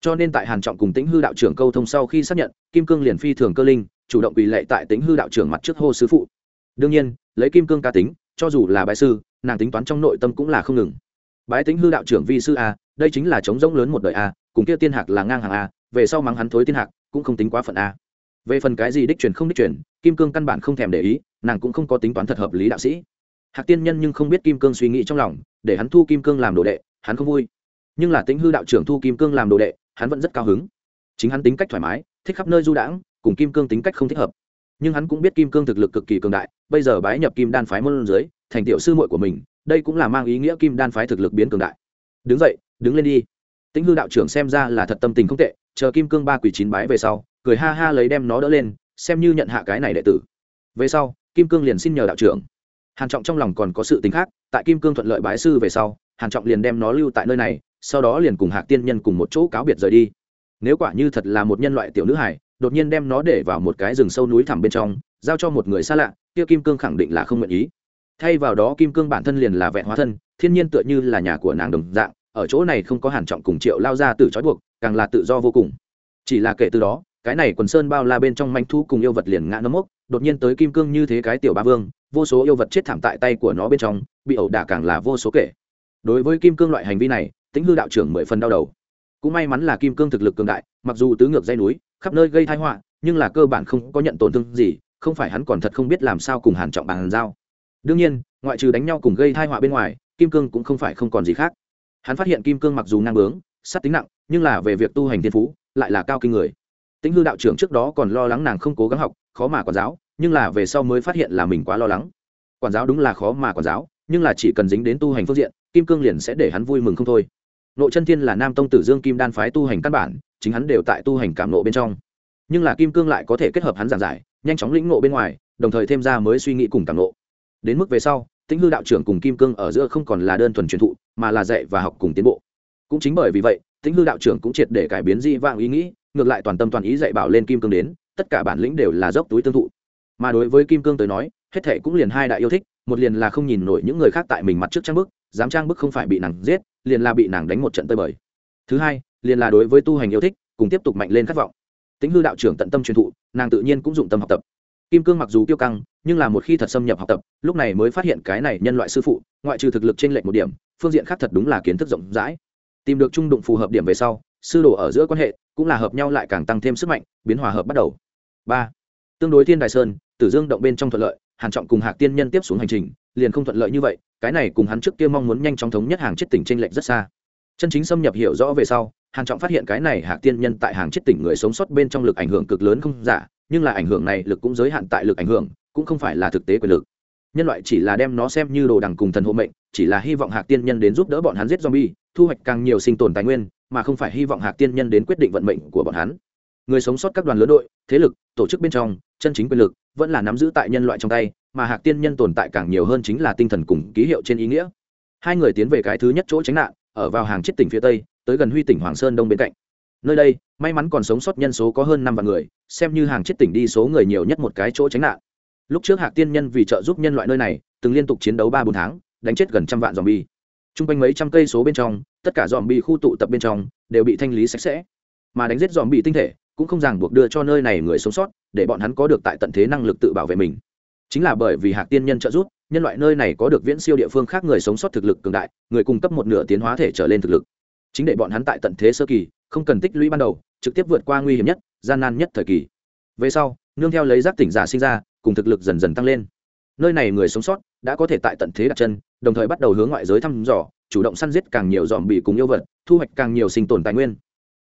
S1: Cho nên tại hàn trọng cùng tĩnh hư đạo trưởng câu thông sau khi xác nhận, kim cương liền phi thường cơ linh, chủ động quỳ lệ tại tĩnh hư đạo trưởng mặt trước hô sứ phụ. Đương nhiên, lấy kim cương ca tính, cho dù là bái sư, nàng tính toán trong nội tâm cũng là không ngừng. Bái tĩnh hư đạo trưởng vi sư a, đây chính là chống rỗng lớn một đời a, cùng kia tiên hạc là ngang hàng a, về sau mắng hắn thối tiên hạc cũng không tính quá phận a. Về phần cái gì đích truyền không đích truyền, kim cương căn bản không thèm để ý, nàng cũng không có tính toán thật hợp lý đạo sĩ. Hạc tiên nhân nhưng không biết kim cương suy nghĩ trong lòng để hắn thu kim cương làm đồ đệ, hắn không vui. Nhưng là tính hư đạo trưởng thu kim cương làm đồ đệ, hắn vẫn rất cao hứng. Chính hắn tính cách thoải mái, thích khắp nơi du đãng, cùng kim cương tính cách không thích hợp. Nhưng hắn cũng biết kim cương thực lực cực kỳ cường đại, bây giờ bái nhập kim đan phái môn dưới, thành tiểu sư muội của mình, đây cũng là mang ý nghĩa kim đan phái thực lực biến cường đại. Đứng dậy, đứng lên đi. Tĩnh hư đạo trưởng xem ra là thật tâm tình không tệ, chờ kim cương ba quỷ chín bái về sau, cười ha ha lấy đem nó đỡ lên, xem như nhận hạ cái này đệ tử. Về sau, kim cương liền xin nhờ đạo trưởng hàn trọng trong lòng còn có sự tính khác, tại kim cương thuận lợi bái sư về sau, hàn trọng liền đem nó lưu tại nơi này, sau đó liền cùng hạc tiên nhân cùng một chỗ cáo biệt rời đi. Nếu quả như thật là một nhân loại tiểu nữ hải đột nhiên đem nó để vào một cái rừng sâu núi thẳm bên trong, giao cho một người xa lạ, kia kim cương khẳng định là không nguyện ý. Thay vào đó kim cương bản thân liền là vẹn hóa thân, thiên nhiên tựa như là nhà của nàng đồng dạng, ở chỗ này không có hàn trọng cùng triệu lao ra từ trói buộc, càng là tự do vô cùng. Chỉ là kể từ đó, cái này quần sơn bao la bên trong manh thu cùng yêu vật liền ngã nấm mốc đột nhiên tới kim cương như thế cái tiểu ba vương, vô số yêu vật chết thảm tại tay của nó bên trong, bị ẩu đả càng là vô số kể. Đối với kim cương loại hành vi này tính hư đạo trưởng mười phần đau đầu. Cũng may mắn là kim cương thực lực cường đại, mặc dù tứ ngược dây núi, khắp nơi gây thai họa, nhưng là cơ bản không có nhận tổn thương gì, không phải hắn còn thật không biết làm sao cùng hàn trọng bàn giao. Đương nhiên, ngoại trừ đánh nhau cùng gây thai họa bên ngoài, kim cương cũng không phải không còn gì khác. Hắn phát hiện kim cương mặc dù ngang bướng, sát tính nặng, nhưng là về việc tu hành thiên phú, lại là cao kinh người. Tĩnh hư đạo trưởng trước đó còn lo lắng nàng không cố gắng học, khó mà quản giáo, nhưng là về sau mới phát hiện là mình quá lo lắng. Quản giáo đúng là khó mà quản giáo, nhưng là chỉ cần dính đến tu hành phương diện, kim cương liền sẽ để hắn vui mừng không thôi. Nội chân thiên là nam tông tử dương kim đan phái tu hành căn bản, chính hắn đều tại tu hành cảm nộ bên trong. Nhưng là kim cương lại có thể kết hợp hắn giảng giải, nhanh chóng lĩnh nộ bên ngoài, đồng thời thêm ra mới suy nghĩ cùng cảm nộ. Đến mức về sau, tĩnh hư đạo trưởng cùng kim cương ở giữa không còn là đơn thuần truyền thụ, mà là dạy và học cùng tiến bộ. Cũng chính bởi vì vậy, tĩnh hư đạo trưởng cũng triệt để cải biến di vang ý nghĩ ngược lại toàn tâm toàn ý dạy bảo lên kim cương đến, tất cả bản lĩnh đều là dốc túi tương thụ. Mà đối với kim cương tới nói, hết thệ cũng liền hai đại yêu thích, một liền là không nhìn nổi những người khác tại mình mặt trước trang bức, dám trang bức không phải bị nàng giết, liền là bị nàng đánh một trận tơi bời. Thứ hai, liền là đối với tu hành yêu thích, cùng tiếp tục mạnh lên khát vọng. Tính hư đạo trưởng tận tâm truyền thụ, nàng tự nhiên cũng dụng tâm học tập. Kim cương mặc dù kiêu căng, nhưng là một khi thật xâm nhập học tập, lúc này mới phát hiện cái này nhân loại sư phụ, ngoại trừ thực lực trên lệnh một điểm, phương diện khác thật đúng là kiến thức rộng rãi. Tìm được trung đụng phù hợp điểm về sau, sư đồ ở giữa quan hệ cũng là hợp nhau lại càng tăng thêm sức mạnh, biến hòa hợp bắt đầu. Ba, tương đối thiên đại sơn, tử dương động bên trong thuận lợi, hàn trọng cùng hạc tiên nhân tiếp xuống hành trình, liền không thuận lợi như vậy, cái này cùng hắn trước kia mong muốn nhanh chóng thống nhất hàng chết tỉnh trên lệnh rất xa. Chân chính xâm nhập hiểu rõ về sau, hàn trọng phát hiện cái này hạc tiên nhân tại hàng chết tỉnh người sống sót bên trong lực ảnh hưởng cực lớn không giả, nhưng là ảnh hưởng này lực cũng giới hạn tại lực ảnh hưởng, cũng không phải là thực tế quyền lực. Nhân loại chỉ là đem nó xem như đồ đằng cùng thần hộ mệnh, chỉ là hy vọng hạc tiên nhân đến giúp đỡ bọn hắn giết zombie, thu hoạch càng nhiều sinh tồn tài nguyên mà không phải hy vọng hạc tiên nhân đến quyết định vận mệnh của bọn hắn. Người sống sót các đoàn lớn đội, thế lực, tổ chức bên trong, chân chính quyền lực, vẫn là nắm giữ tại nhân loại trong tay, mà hạc tiên nhân tồn tại càng nhiều hơn chính là tinh thần cùng ký hiệu trên ý nghĩa. Hai người tiến về cái thứ nhất chỗ tránh nạn, ở vào hàng chết tỉnh phía tây, tới gần huy tỉnh hoàng sơn đông bên cạnh. Nơi đây, may mắn còn sống sót nhân số có hơn năm vạn người, xem như hàng chết tỉnh đi số người nhiều nhất một cái chỗ tránh nạn. Lúc trước hạc tiên nhân vì trợ giúp nhân loại nơi này, từng liên tục chiến đấu ba bốn tháng, đánh chết gần trăm vạn dòng bi t r u n g quanh mấy trăm cây số bên trong tất cả dòm bi khu tụ tập bên trong đều bị thanh lý sạch sẽ. Mà đánh giết dòm bi tinh thể cũng không ràng buộc đưa cho nơi này người sống sót để bọn hắn có được tại tận thế năng lực tự bảo vệ mình. Chính là bởi vì hạc tiên nhân trợ giúp, nhân loại nơi này có được viễn siêu địa phương khác người sống sót thực lực cường đại, người cung cấp một nửa tiến hóa thể trở lên thực lực. Chính để bọn hắn tại tận thế sơ kỳ, không cần tích lũy ban đầu, trực tiếp vượt qua nguy hiểm nhất, gian nan nhất thời kỳ. Về sau, nương theo lấy giác tỉnh giả sinh ra, cùng thực lực dần dần tăng lên. Nơi này người sống sót đã có thể tại tận thế đặt chân, đồng thời bắt đầu hướng ngoại giới thăm dò chủ động săn giết càng nhiều dòm bị cùng yêu vật, thu hoạch càng nhiều sinh tồn tài nguyên.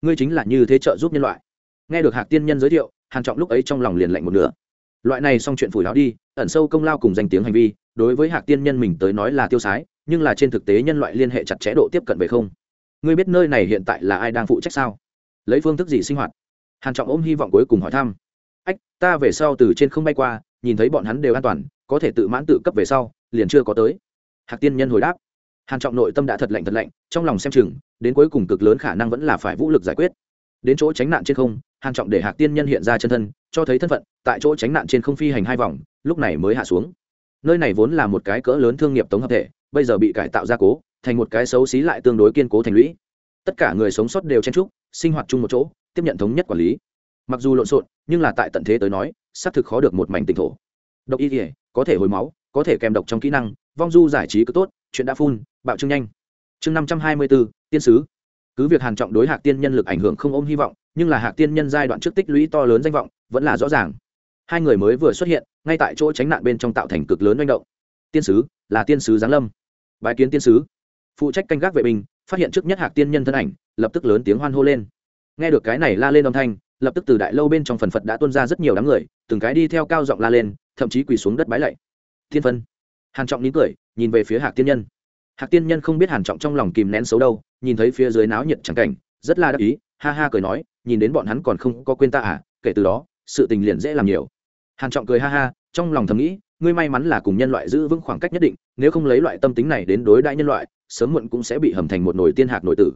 S1: Ngươi chính là như thế trợ giúp nhân loại. Nghe được hạc tiên nhân giới thiệu, hàn trọng lúc ấy trong lòng liền lạnh một nửa. Loại này xong chuyện phủi láo đi, ẩn sâu công lao cùng danh tiếng hành vi, đối với hạc tiên nhân mình tới nói là tiêu sái, nhưng là trên thực tế nhân loại liên hệ chặt chẽ độ tiếp cận về không. Ngươi biết nơi này hiện tại là ai đang phụ trách sao? Lấy phương thức gì sinh hoạt? Hàn trọng ôm hy vọng cuối cùng hỏi thăm. Ách, ta về sau từ trên không bay qua, nhìn thấy bọn hắn đều an toàn, có thể tự mãn tự cấp về sau, liền chưa có tới. Hạc tiên nhân hồi đáp hàn trọng nội tâm đã thật lạnh thật lạnh, trong lòng xem chừng, đến cuối cùng cực lớn khả năng vẫn là phải vũ lực giải quyết. Đến chỗ tránh nạn trên không, hàn trọng để hạc tiên nhân hiện ra chân thân, cho thấy thân phận, tại chỗ tránh nạn trên không phi hành hai vòng, lúc này mới hạ xuống. Nơi này vốn là một cái cỡ lớn thương nghiệp tổng hợp thể, bây giờ bị cải tạo gia cố, thành một cái xấu xí lại tương đối kiên cố thành lũy. Tất cả người sống sót đều chen trúc sinh hoạt chung một chỗ, tiếp nhận thống nhất quản lý. Mặc dù lộn xộn, nhưng là tại tận thế tới nói, xác thực khó được một mảnh tỉnh thổ. Độc y thể có thể hồi máu, có thể kèm độc trong kỹ năng, vong du giải trí cứ tốt, chuyện đã phun bạo trương nhanh. Chương năm trăm hai mươi bốn tiên sứ. Cứ việc hàn trọng đối hạc tiên nhân lực ảnh hưởng không ôm hy vọng, nhưng là hạc tiên nhân giai đoạn trước tích lũy to lớn danh vọng, vẫn là rõ ràng. Hai người mới vừa xuất hiện, ngay tại chỗ tránh nạn bên trong tạo thành cực lớn manh động. Tiên sứ, là tiên sứ giáng lâm. Bài kiến tiên sứ. Phụ trách canh gác vệ binh, phát hiện trước nhất hạc tiên nhân thân ảnh, lập tức lớn tiếng hoan hô lên. Nghe được cái này la lên âm thanh, lập tức từ đại lâu bên trong phần phật đã tuôn ra rất nhiều đám người, từng cái đi theo cao giọng la lên, thậm chí quỳ xuống đất bái lạy. Thiên phân. Hàn trọng nín cười, nhìn về phía hạc tiên nhân hạc tiên nhân không biết hàn trọng trong lòng kìm nén xấu đâu, nhìn thấy phía dưới náo nhiệt chẳng cảnh, rất là đắc ý, ha ha cười nói, nhìn đến bọn hắn còn không có quên ta à kể từ đó, sự tình liền dễ làm nhiều. Hàn trọng cười ha ha, trong lòng thầm nghĩ, ngươi may mắn là cùng nhân loại giữ vững khoảng cách nhất định, nếu không lấy loại tâm tính này đến đối đãi nhân loại, sớm muộn cũng sẽ bị hầm thành một nồi tiên hạc nội tử.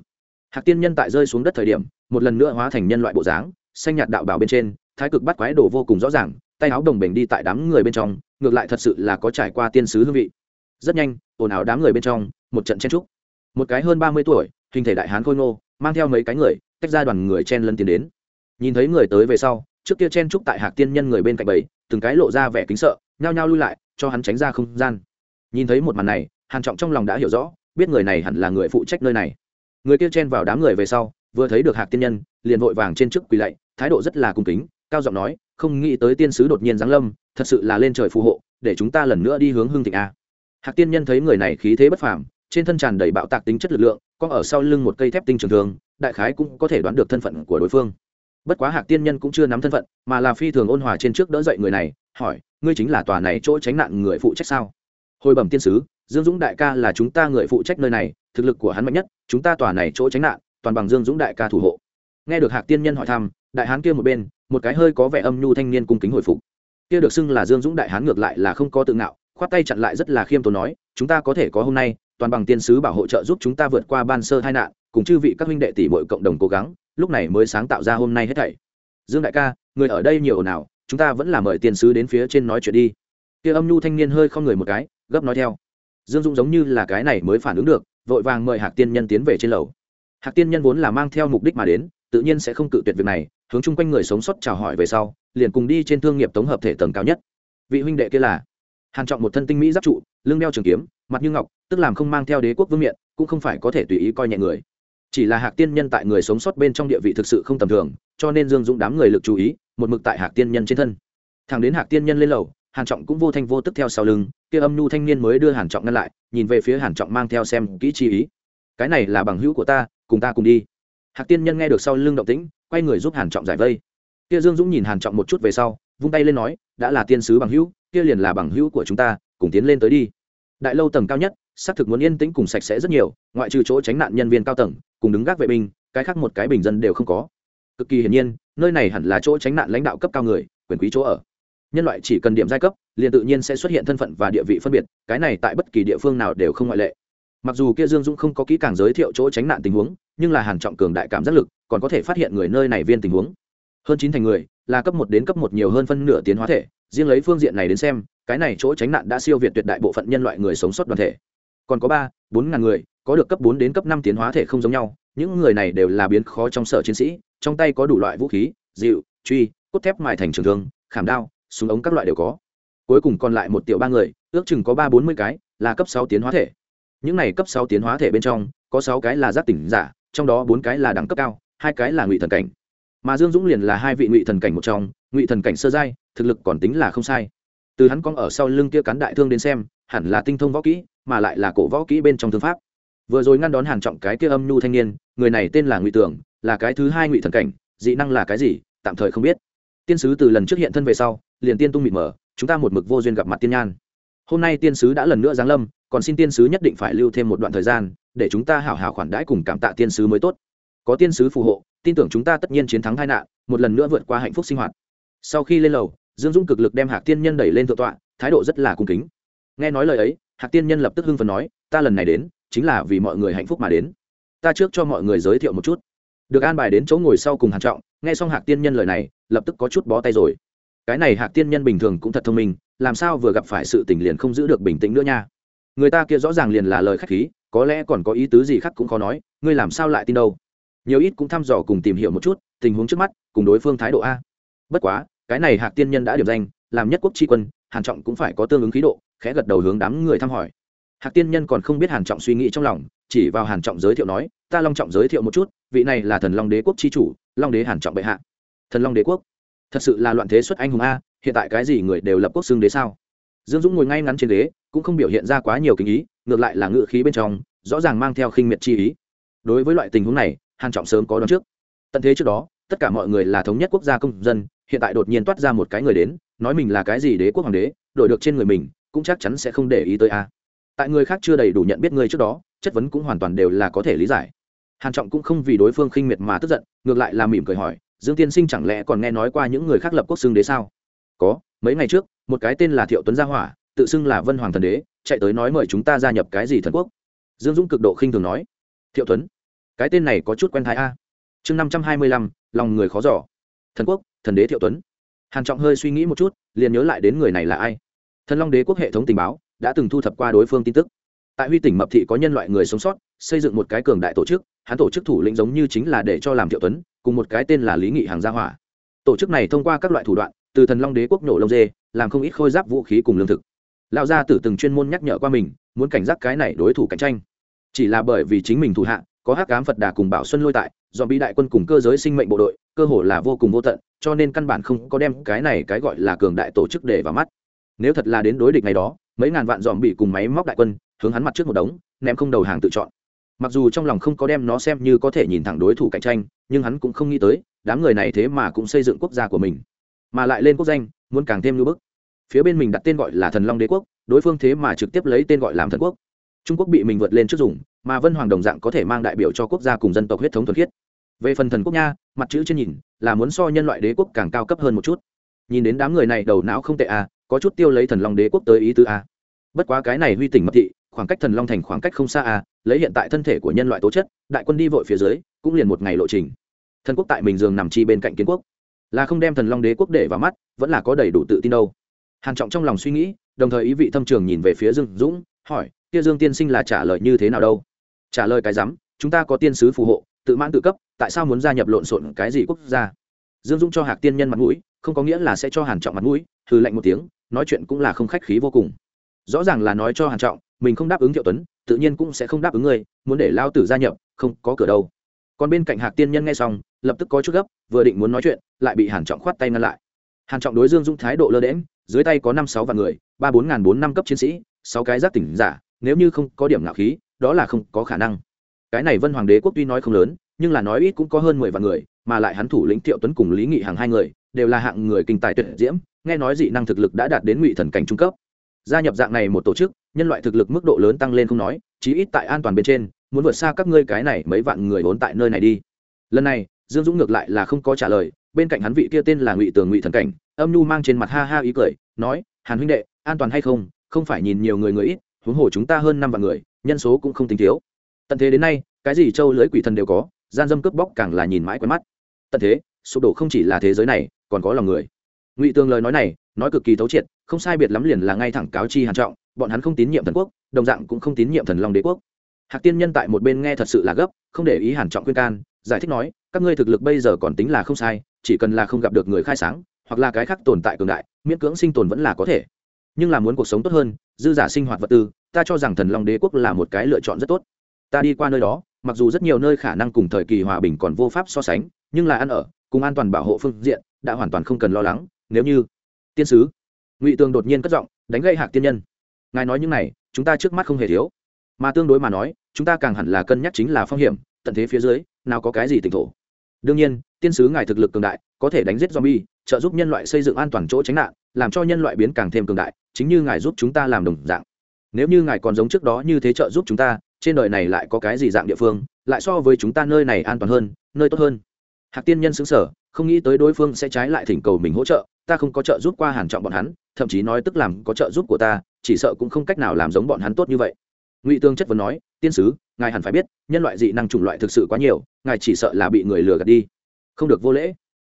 S1: Hạc tiên nhân tại rơi xuống đất thời điểm, một lần nữa hóa thành nhân loại bộ dáng, xanh nhạt đạo bảo bên trên, thái cực bắt quái đồ vô cùng rõ ràng, tay áo đồng bình đi tại đám người bên trong, ngược lại thật sự là có trải qua tiên sứ hương vị rất nhanh, ồn ào đám người bên trong, một trận chen trúc một cái hơn ba mươi tuổi, hình thể đại hán khôi ngô, mang theo mấy cái người, tách ra đoàn người chen lân tiến đến. Nhìn thấy người tới về sau, trước kia chen trúc tại hạc tiên nhân người bên cạnh bầy, từng cái lộ ra vẻ kính sợ, nhao nhao lui lại, cho hắn tránh ra không gian. Nhìn thấy một màn này, hàn trọng trong lòng đã hiểu rõ, biết người này hẳn là người phụ trách nơi này. Người kia chen vào đám người về sau, vừa thấy được hạc tiên nhân, liền vội vàng trên trước quỳ lạy, thái độ rất là cung kính, cao giọng nói, không nghĩ tới tiên sứ đột nhiên giáng lâm, thật sự là lên trời phù hộ, để chúng ta lần nữa đi hướng hương thịnh a hạc tiên nhân thấy người này khí thế bất phàm, trên thân tràn đầy bạo tạc tính chất lực lượng, có ở sau lưng một cây thép tinh trường thường đại khái cũng có thể đoán được thân phận của đối phương. Bất quá hạc tiên nhân cũng chưa nắm thân phận, mà là phi thường ôn hòa trên trước đỡ dậy người này, hỏi, ngươi chính là tòa này chỗ tránh nạn người phụ trách sao? Hồi bẩm tiên sứ, dương dũng đại ca là chúng ta người phụ trách nơi này, thực lực của hắn mạnh nhất, chúng ta tòa này chỗ tránh nạn, toàn bằng dương dũng đại ca thủ hộ. Nghe được hạc tiên nhân hỏi thăm, đại hán kia một bên, một cái hơi có vẻ âm nhu thanh niên cung kính hồi phục. Kia được xưng là dương dũng đại hán ngược lại là không có tự ngạo khoát tay chặn lại rất là khiêm tốn nói, chúng ta có thể có hôm nay, toàn bằng tiên sứ bảo hộ trợ giúp chúng ta vượt qua ban sơ tai nạn, cùng chư vị các huynh đệ tỷ muội cộng đồng cố gắng, lúc này mới sáng tạo ra hôm nay hết thảy. Dương đại ca, người ở đây nhiều nào chúng ta vẫn là mời tiên sứ đến phía trên nói chuyện đi. Kia âm nhu thanh niên hơi không người một cái, gấp nói theo. Dương dũng giống như là cái này mới phản ứng được, vội vàng mời hạc tiên nhân tiến về trên lầu. Hạc tiên nhân vốn là mang theo mục đích mà đến, tự nhiên sẽ không cự tuyệt việc này, hướng chung quanh người sống sót chào hỏi về sau, liền cùng đi trên thương nghiệp tổng hợp thể tầng cao nhất. Vị huynh đệ kia là hàn trọng một thân tinh mỹ giáp trụ, lưng đeo trường kiếm, mặt như ngọc, tức làm không mang theo đế quốc vương miện, cũng không phải có thể tùy ý coi nhẹ người. Chỉ là hạc tiên nhân tại người sống sót bên trong địa vị thực sự không tầm thường, cho nên dương dũng đám người lực chú ý, một mực tại hạc tiên nhân trên thân. Thằng đến hạc tiên nhân lên lầu, hàn trọng cũng vô thanh vô tức theo sau lưng, kia âm nhu thanh niên mới đưa hàn trọng ngăn lại, nhìn về phía hàn trọng mang theo xem kỹ chi ý. Cái này là bằng hữu của ta, cùng ta cùng đi. Hạc tiên nhân nghe được sau lưng động tĩnh, quay người giúp hàn trọng giải vây. Kia dương dũng nhìn hàn trọng một chút về sau vung tay lên nói, đã là tiên sứ bằng hữu, kia liền là bằng hữu của chúng ta, cùng tiến lên tới đi. Đại lâu tầng cao nhất, xác thực muốn yên tĩnh cùng sạch sẽ rất nhiều, ngoại trừ chỗ tránh nạn nhân viên cao tầng, cùng đứng gác vệ binh, cái khác một cái bình dân đều không có. Cực kỳ hiển nhiên, nơi này hẳn là chỗ tránh nạn lãnh đạo cấp cao người, quyền quý chỗ ở. Nhân loại chỉ cần điểm giai cấp, liền tự nhiên sẽ xuất hiện thân phận và địa vị phân biệt, cái này tại bất kỳ địa phương nào đều không ngoại lệ. Mặc dù kia dương dũng không có kỹ càng giới thiệu chỗ tránh nạn tình huống, nhưng là hàn trọng cường đại cảm giác lực, còn có thể phát hiện người nơi này viên tình huống. Hơn chín thành người là cấp một đến cấp một nhiều hơn phân nửa tiến hóa thể, riêng lấy phương diện này đến xem, cái này chỗ tránh nạn đã siêu việt tuyệt đại bộ phận nhân loại người sống sót đoàn thể. Còn có ba, bốn ngàn người, có được cấp bốn đến cấp năm tiến hóa thể không giống nhau, những người này đều là biến khó trong sở chiến sĩ, trong tay có đủ loại vũ khí dịu truy, cốt thép mài thành trường thương, khảm đao, súng ống các loại đều có. Cuối cùng còn lại một tiểu ba người, ước chừng có ba bốn mươi cái, là cấp sáu tiến hóa thể. Những này cấp sáu tiến hóa thể bên trong, có sáu cái là giác tỉnh giả, trong đó bốn cái là đẳng cấp cao, hai cái là ngụy thần cảnh mà dương dũng liền là hai vị ngụy thần cảnh một trong, ngụy thần cảnh sơ giai, thực lực còn tính là không sai. Từ hắn cong ở sau lưng kia cán đại thương đến xem, hẳn là tinh thông võ kỹ, mà lại là cổ võ kỹ bên trong thương pháp. Vừa rồi ngăn đón hàn trọng cái kia âm nhu thanh niên, người này tên là ngụy tưởng, là cái thứ hai ngụy thần cảnh, dị năng là cái gì, tạm thời không biết. Tiên sứ từ lần trước hiện thân về sau, liền tiên tung mịt mờ, chúng ta một mực vô duyên gặp mặt tiên nhan. Hôm nay tiên sứ đã lần nữa giáng lâm, còn xin tiên sứ nhất định phải lưu thêm một đoạn thời gian, để chúng ta hảo hảo khoản đãi cùng cảm tạ tiên sứ mới tốt có tiên sứ phù hộ, tin tưởng chúng ta tất nhiên chiến thắng tai nạn, một lần nữa vượt qua hạnh phúc sinh hoạt. Sau khi lên lầu, dương dũng cực lực đem hạc tiên nhân đẩy lên thượng tọa, thái độ rất là cung kính. Nghe nói lời ấy, hạc tiên nhân lập tức hưng phần nói, ta lần này đến, chính là vì mọi người hạnh phúc mà đến. Ta trước cho mọi người giới thiệu một chút. Được an bài đến chỗ ngồi sau cùng hàn trọng, nghe xong hạc tiên nhân lời này, lập tức có chút bó tay rồi. Cái này hạc tiên nhân bình thường cũng thật thông minh, làm sao vừa gặp phải sự tình liền không giữ được bình tĩnh nữa nha. Người ta kia rõ ràng liền là lời khách khí, có lẽ còn có ý tứ gì khác cũng khó nói, ngươi làm sao lại tin đâu? Nhiều ít cũng thăm dò cùng tìm hiểu một chút tình huống trước mắt cùng đối phương thái độ a. Bất quá, cái này hạc tiên nhân đã điểm danh, làm nhất quốc tri quân, hàn trọng cũng phải có tương ứng khí độ, khẽ gật đầu hướng đám người thăm hỏi. Hạc tiên nhân còn không biết hàn trọng suy nghĩ trong lòng, chỉ vào hàn trọng giới thiệu nói, ta long trọng giới thiệu một chút, vị này là thần long đế quốc chi chủ, long đế hàn trọng bệ hạ. Thần long đế quốc? Thật sự là loạn thế xuất anh hùng a, hiện tại cái gì người đều lập quốc xưng đế sao? Dương dũng ngồi ngay ngắn trên ghế, cũng không biểu hiện ra quá nhiều kinh ý, ngược lại là ngự khí bên trong, rõ ràng mang theo khinh miệt chi ý. Đối với loại tình huống này hàn trọng sớm có đoán trước. Tận thế trước đó, tất cả mọi người là thống nhất quốc gia công dân, hiện tại đột nhiên toát ra một cái người đến, nói mình là cái gì đế quốc hoàng đế, đổi được trên người mình, cũng chắc chắn sẽ không để ý tới a. Tại người khác chưa đầy đủ nhận biết người trước đó, chất vấn cũng hoàn toàn đều là có thể lý giải. Hàn trọng cũng không vì đối phương khinh miệt mà tức giận, ngược lại là mỉm cười hỏi, dương tiên sinh chẳng lẽ còn nghe nói qua những người khác lập quốc xưng đế sao? Có, mấy ngày trước, một cái tên là thiệu tuấn gia hỏa, tự xưng là vân hoàng thần đế, chạy tới nói mời chúng ta gia nhập cái gì thần quốc. Dương dũng cực độ khinh thường nói. Thiệu tuấn cái tên này có chút quen thái a. Chương năm trăm hai mươi lăm, lòng người khó giỏ thần quốc, thần đế thiệu tuấn. Hàn trọng hơi suy nghĩ một chút, liền nhớ lại đến người này là ai. Thần long đế quốc hệ thống tình báo đã từng thu thập qua đối phương tin tức. Tại huy tỉnh mập thị có nhân loại người sống sót, xây dựng một cái cường đại tổ chức, hắn tổ chức thủ lĩnh giống như chính là để cho làm thiệu tuấn, cùng một cái tên là lý nghị hàng gia hỏa. Tổ chức này thông qua các loại thủ đoạn, từ thần long đế quốc nổ lông dê, làm không ít khôi giáp vũ khí cùng lương thực. Lão gia tử từng chuyên môn nhắc nhở qua mình, muốn cảnh giác cái này đối thủ cạnh tranh. Chỉ là bởi vì chính mình thủ hạ có hắc cám phật đà cùng bảo xuân lôi tại do bị đại quân cùng cơ giới sinh mệnh bộ đội, cơ hồ là vô cùng vô tận, cho nên căn bản không có đem cái này cái gọi là cường đại tổ chức để vào mắt. Nếu thật là đến đối địch này đó, mấy ngàn vạn dòm bị cùng máy móc đại quân, hướng hắn mặt trước một đống, ném không đầu hàng tự chọn. Mặc dù trong lòng không có đem nó xem như có thể nhìn thẳng đối thủ cạnh tranh, nhưng hắn cũng không nghĩ tới, đám người này thế mà cũng xây dựng quốc gia của mình. Mà lại lên quốc danh, muốn càng thêm lưu bức. Phía bên mình đặt tên gọi là thần long đế quốc, đối phương thế mà trực tiếp lấy tên gọi làm thần quốc. Trung quốc bị mình vượt lên trước dùng mà vân hoàng đồng dạng có thể mang đại biểu cho quốc gia cùng dân tộc huyết thống thuần khiết. Về phần thần quốc nha, mặt chữ trên nhìn, là muốn so nhân loại đế quốc càng cao cấp hơn một chút. Nhìn đến đám người này đầu não không tệ à có chút tiêu lấy thần long đế quốc tới ý tứ à. bất quá cái này huy tỉnh mật thị, khoảng cách thần long thành khoảng cách không xa à lấy hiện tại thân thể của nhân loại tố chất, đại quân đi vội phía dưới, cũng liền một ngày lộ trình. Thần quốc tại mình giường nằm chi bên cạnh kiến quốc. Là không đem thần long đế quốc để vào mắt, vẫn là có đầy đủ tự tin đâu. Hàn trọng trong lòng suy nghĩ, đồng thời ý vị thâm trường nhìn về phía dương dũng, hỏi, kia dương tiên sinh là trả lời như thế nào đâu? Trả lời cái rắm chúng ta có tiên sứ phù hộ, tự mãn tự cấp, tại sao muốn gia nhập lộn xộn cái gì quốc gia? Dương dũng cho hạc tiên nhân mặt mũi, không có nghĩa là sẽ cho hàn trọng mặt mũi, hừ lạnh một tiếng, nói chuyện cũng là không khách khí vô cùng. Rõ ràng là nói cho hàn trọng, mình không đáp ứng thiệu tuấn, tự nhiên cũng sẽ không đáp ứng người muốn để lao tử gia nhập, không có cửa đâu. Còn bên cạnh hạc tiên nhân nghe xong, lập tức có chút gấp, vừa định muốn nói chuyện, lại bị hàn trọng khoát tay ngăn lại. Hàn trọng đối dương dũng thái độ lơ đễm dưới tay có năm sáu vạn người, ba bốn ngàn bốn năm cấp chiến sĩ, sáu cái giác tỉnh giả, nếu như không có điểm ngạo khí đó là không có khả năng. Cái này vân hoàng đế quốc tuy nói không lớn, nhưng là nói ít cũng có hơn mười vạn người, mà lại hắn thủ lĩnh thiệu tuấn cùng lý nghị hàng hai người, đều là hạng người kinh tài tuyệt diễm, nghe nói dị năng thực lực đã đạt đến ngụy thần cảnh trung cấp. Gia nhập dạng này một tổ chức, nhân loại thực lực mức độ lớn tăng lên không nói, chí ít tại an toàn bên trên, muốn vượt xa các ngươi cái này mấy vạn người vốn tại nơi này đi. Lần này, dương dũng ngược lại là không có trả lời, bên cạnh hắn vị kia tên là ngụy tường ngụy thần cảnh, âm nhu mang trên mặt ha ha ý cười, nói, hàn huynh đệ, an toàn hay không? Không phải nhìn nhiều người người ít, huống hồ chúng ta hơn năm vạn người nhân số cũng không tính thiếu. Tận thế đến nay, cái gì châu lưới quỷ thần đều có, gian dâm cướp bóc càng là nhìn mãi quen mắt. Tận thế, sụp đổ không chỉ là thế giới này, còn có lòng người. Ngụy tường lời nói này, nói cực kỳ thấu triệt, không sai biệt lắm liền là ngay thẳng cáo chi hàn trọng, bọn hắn không tín nhiệm thần quốc, đồng dạng cũng không tín nhiệm thần long đế quốc. Hạc tiên nhân tại một bên nghe thật sự là gấp, không để ý hàn trọng khuyên can, giải thích nói, các ngươi thực lực bây giờ còn tính là không sai, chỉ cần là không gặp được người khai sáng, hoặc là cái khác tồn tại cường đại, miễn cưỡng sinh tồn vẫn là có thể. Nhưng là muốn cuộc sống tốt hơn dư giả sinh hoạt vật tư, ta cho rằng thần long đế quốc là một cái lựa chọn rất tốt. Ta đi qua nơi đó, mặc dù rất nhiều nơi khả năng cùng thời kỳ hòa bình còn vô pháp so sánh, nhưng là ăn ở, cùng an toàn bảo hộ phương diện, đã hoàn toàn không cần lo lắng, nếu như tiên sứ, ngụy tường đột nhiên cất giọng, đánh gây hạc tiên nhân. Ngài nói những này, chúng ta trước mắt không hề thiếu. Mà tương đối mà nói, chúng ta càng hẳn là cân nhắc chính là phong hiểm, tận thế phía dưới, nào có cái gì tỉnh thổ. Đương nhiên, tiên sứ ngài thực lực cường đại, có thể đánh giết zombie, trợ giúp nhân loại xây dựng an toàn chỗ tránh nạn, làm cho nhân loại biến càng thêm cường đại chính như ngài giúp chúng ta làm đồng dạng. Nếu như ngài còn giống trước đó như thế trợ giúp chúng ta, trên đời này lại có cái gì dạng địa phương, lại so với chúng ta nơi này an toàn hơn, nơi tốt hơn? Hạc tiên nhân xứng sở không nghĩ tới đối phương sẽ trái lại thỉnh cầu mình hỗ trợ, ta không có trợ giúp qua hàn trọng bọn hắn, thậm chí nói tức làm có trợ giúp của ta, chỉ sợ cũng không cách nào làm giống bọn hắn tốt như vậy. Ngụy tương chất vấn nói, tiên sứ, ngài hẳn phải biết, nhân loại dị năng chủng loại thực sự quá nhiều, ngài chỉ sợ là bị người lừa gạt đi. Không được vô lễ.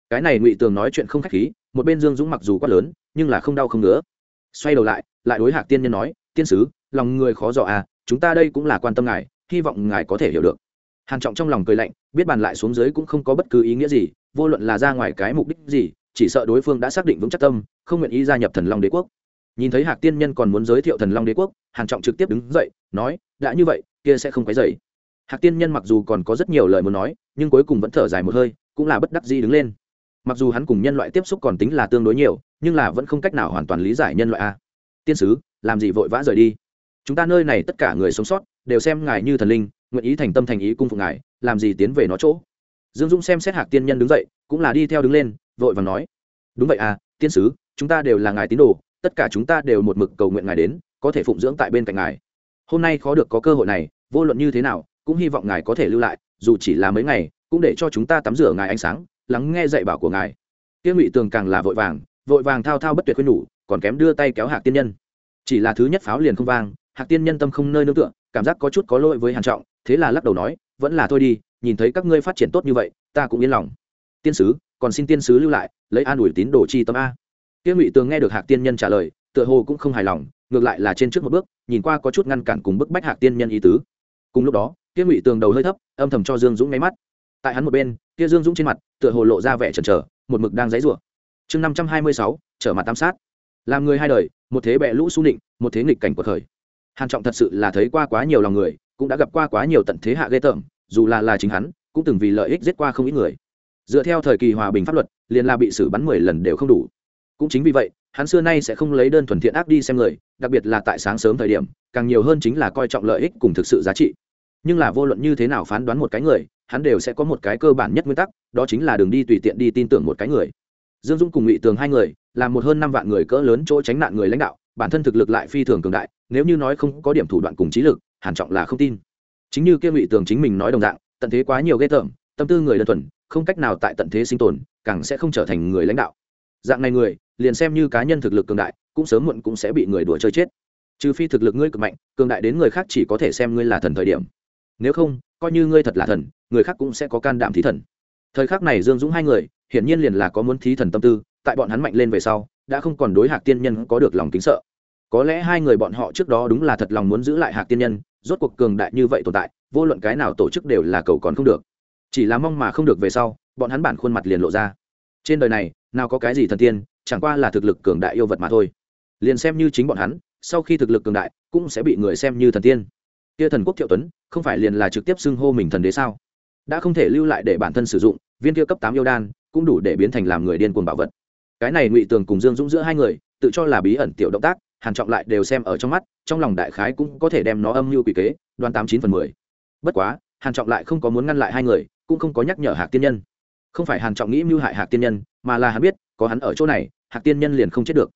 S1: Cái này ngụy tường nói chuyện không khách khí, một bên dương dũng mặc dù quá lớn, nhưng là không đau không ngứa xoay đầu lại lại đối hạc tiên nhân nói, tiên sứ, lòng người khó dò à chúng ta đây cũng là quan tâm ngài, hy vọng ngài có thể hiểu được. Hàn trọng trong lòng cười lạnh, biết bàn lại xuống dưới cũng không có bất cứ ý nghĩa gì, vô luận là ra ngoài cái mục đích gì, chỉ sợ đối phương đã xác định vững chắc tâm, không nguyện ý gia nhập thần long đế quốc. Nhìn thấy hạc tiên nhân còn muốn giới thiệu thần long đế quốc, hàn trọng trực tiếp đứng dậy, nói, đã như vậy, kia sẽ không quấy rầy. hạc tiên nhân mặc dù còn có rất nhiều lời muốn nói, nhưng cuối cùng vẫn thở dài một hơi, cũng là bất đắc dĩ đứng lên mặc dù hắn cùng nhân loại tiếp xúc còn tính là tương đối nhiều, nhưng là vẫn không cách nào hoàn toàn lý giải nhân loại a. Tiên sứ, làm gì vội vã rời đi? Chúng ta nơi này tất cả người sống sót, đều xem ngài như thần linh, nguyện ý thành tâm thành ý cung phục ngài, làm gì tiến về nó chỗ? Dương dũng xem xét hạc tiên nhân đứng dậy, cũng là đi theo đứng lên, vội và nói. Đúng vậy à tiên sứ, chúng ta đều là ngài tín đồ, tất cả chúng ta đều một mực cầu nguyện ngài đến, có thể phụng dưỡng tại bên cạnh ngài. Hôm nay khó được có cơ hội này, vô luận như thế nào, cũng hy vọng ngài có thể lưu lại, dù chỉ là mấy ngày, cũng để cho chúng ta tắm rửa ngài ánh sáng lắng nghe dạy bảo của ngài. Tiêu ngụy tường càng là vội vàng vội vàng thao thao bất tuyệt khuyên nhủ, còn kém đưa tay kéo hạc tiên nhân. Chỉ là thứ nhất pháo liền không vang, hạc tiên nhân tâm không nơi nương tựa, cảm giác có chút có lỗi với hàn trọng, thế là lắc đầu nói, vẫn là thôi đi, nhìn thấy các ngươi phát triển tốt như vậy, ta cũng yên lòng. Tiên sứ, còn xin tiên sứ lưu lại, lấy an ủi tín đồ chi tâm a. Tiêu ngụy tường nghe được hạc tiên nhân trả lời, tựa hồ cũng không hài lòng, ngược lại là trên trước một bước, nhìn qua có chút ngăn cản cùng bức bách hạc tiên nhân ý tứ. Cùng lúc đó tiêu ngụy tường đầu hơi thấp, âm thầm cho dương dũng ngáy mắt. Tại hắn một bên kia dương dũng trên mặt, tựa hồ lộ ra vẻ chần chờ, một mực đang dãy rủa chương năm trăm hai mươi sáu, trở mặt tam sát. Làm người hai đời, một thế bẹ lũ s u nịnh, một thế nghịch cảnh của thời. Hàn trọng thật sự là thấy qua quá nhiều lòng người, cũng đã gặp qua quá nhiều tận thế hạ ghê tởm, dù là là chính hắn, cũng từng vì lợi ích giết qua không ít người. Dựa theo thời kỳ hòa bình pháp luật, liền là bị xử bắn mười lần đều không đủ. Cũng chính vì vậy, hắn xưa nay sẽ không lấy đơn thuần thiện ác đi xem người, đặc biệt là tại sáng sớm thời điểm, càng nhiều hơn chính là coi trọng lợi ích cùng thực sự giá trị. Nhưng là vô luận như thế nào phán đoán một cái người hắn đều sẽ có một cái cơ bản nhất nguyên tắc, đó chính là đường đi tùy tiện đi tin tưởng một cái người. Dương dung cùng ngụy tường hai người, là một hơn năm vạn người cỡ lớn chỗ tránh nạn người lãnh đạo, bản thân thực lực lại phi thường cường đại, nếu như nói không có điểm thủ đoạn cùng trí lực hàn trọng là không tin. Chính như kia ngụy tường chính mình nói đồng dạng, tận thế quá nhiều ghê tởm, tâm tư người đơn thuần, không cách nào tại tận thế sinh tồn, càng sẽ không trở thành người lãnh đạo. Dạng này người, liền xem như cá nhân thực lực cường đại, cũng sớm muộn cũng sẽ bị người đùa chơi chết. Trừ phi thực lực ngươi cực mạnh, cường đại đến người khác chỉ có thể xem ngươi là thần thời điểm nếu không, coi như ngươi thật là thần, người khác cũng sẽ có can đảm thí thần. Thời khắc này dương dũng hai người, hiển nhiên liền là có muốn thí thần tâm tư, tại bọn hắn mạnh lên về sau, đã không còn đối hạc tiên nhân có được lòng kính sợ. Có lẽ hai người bọn họ trước đó đúng là thật lòng muốn giữ lại hạc tiên nhân, rốt cuộc cường đại như vậy tồn tại, vô luận cái nào tổ chức đều là cầu còn không được. Chỉ là mong mà không được về sau, bọn hắn bản khuôn mặt liền lộ ra. Trên đời này, nào có cái gì thần tiên, chẳng qua là thực lực cường đại yêu vật mà thôi. Liền xem như chính bọn hắn, sau khi thực lực cường đại, cũng sẽ bị người xem như thần tiên kia thần quốc thiệu tuấn, không phải liền là trực tiếp xưng hô mình thần đế sao? Đã không thể lưu lại để bản thân sử dụng, viên kia cấp tám yêu đan, cũng đủ để biến thành làm người điên cuồng bảo vật. Cái này ngụy tường cùng dương dũng giữa hai người, tự cho là bí ẩn tiểu động tác, hàn trọng lại đều xem ở trong mắt, trong lòng đại khái cũng có thể đem nó âm mưu quỷ kế đoán tám chín phần mười. Bất quá, hàn trọng lại không có muốn ngăn lại hai người, cũng không có nhắc nhở hạc tiên nhân. Không phải hàn trọng nghĩ mưu hại hạc tiên nhân, mà là hắn biết, có hắn ở chỗ này, hạc tiên nhân liền không chết được.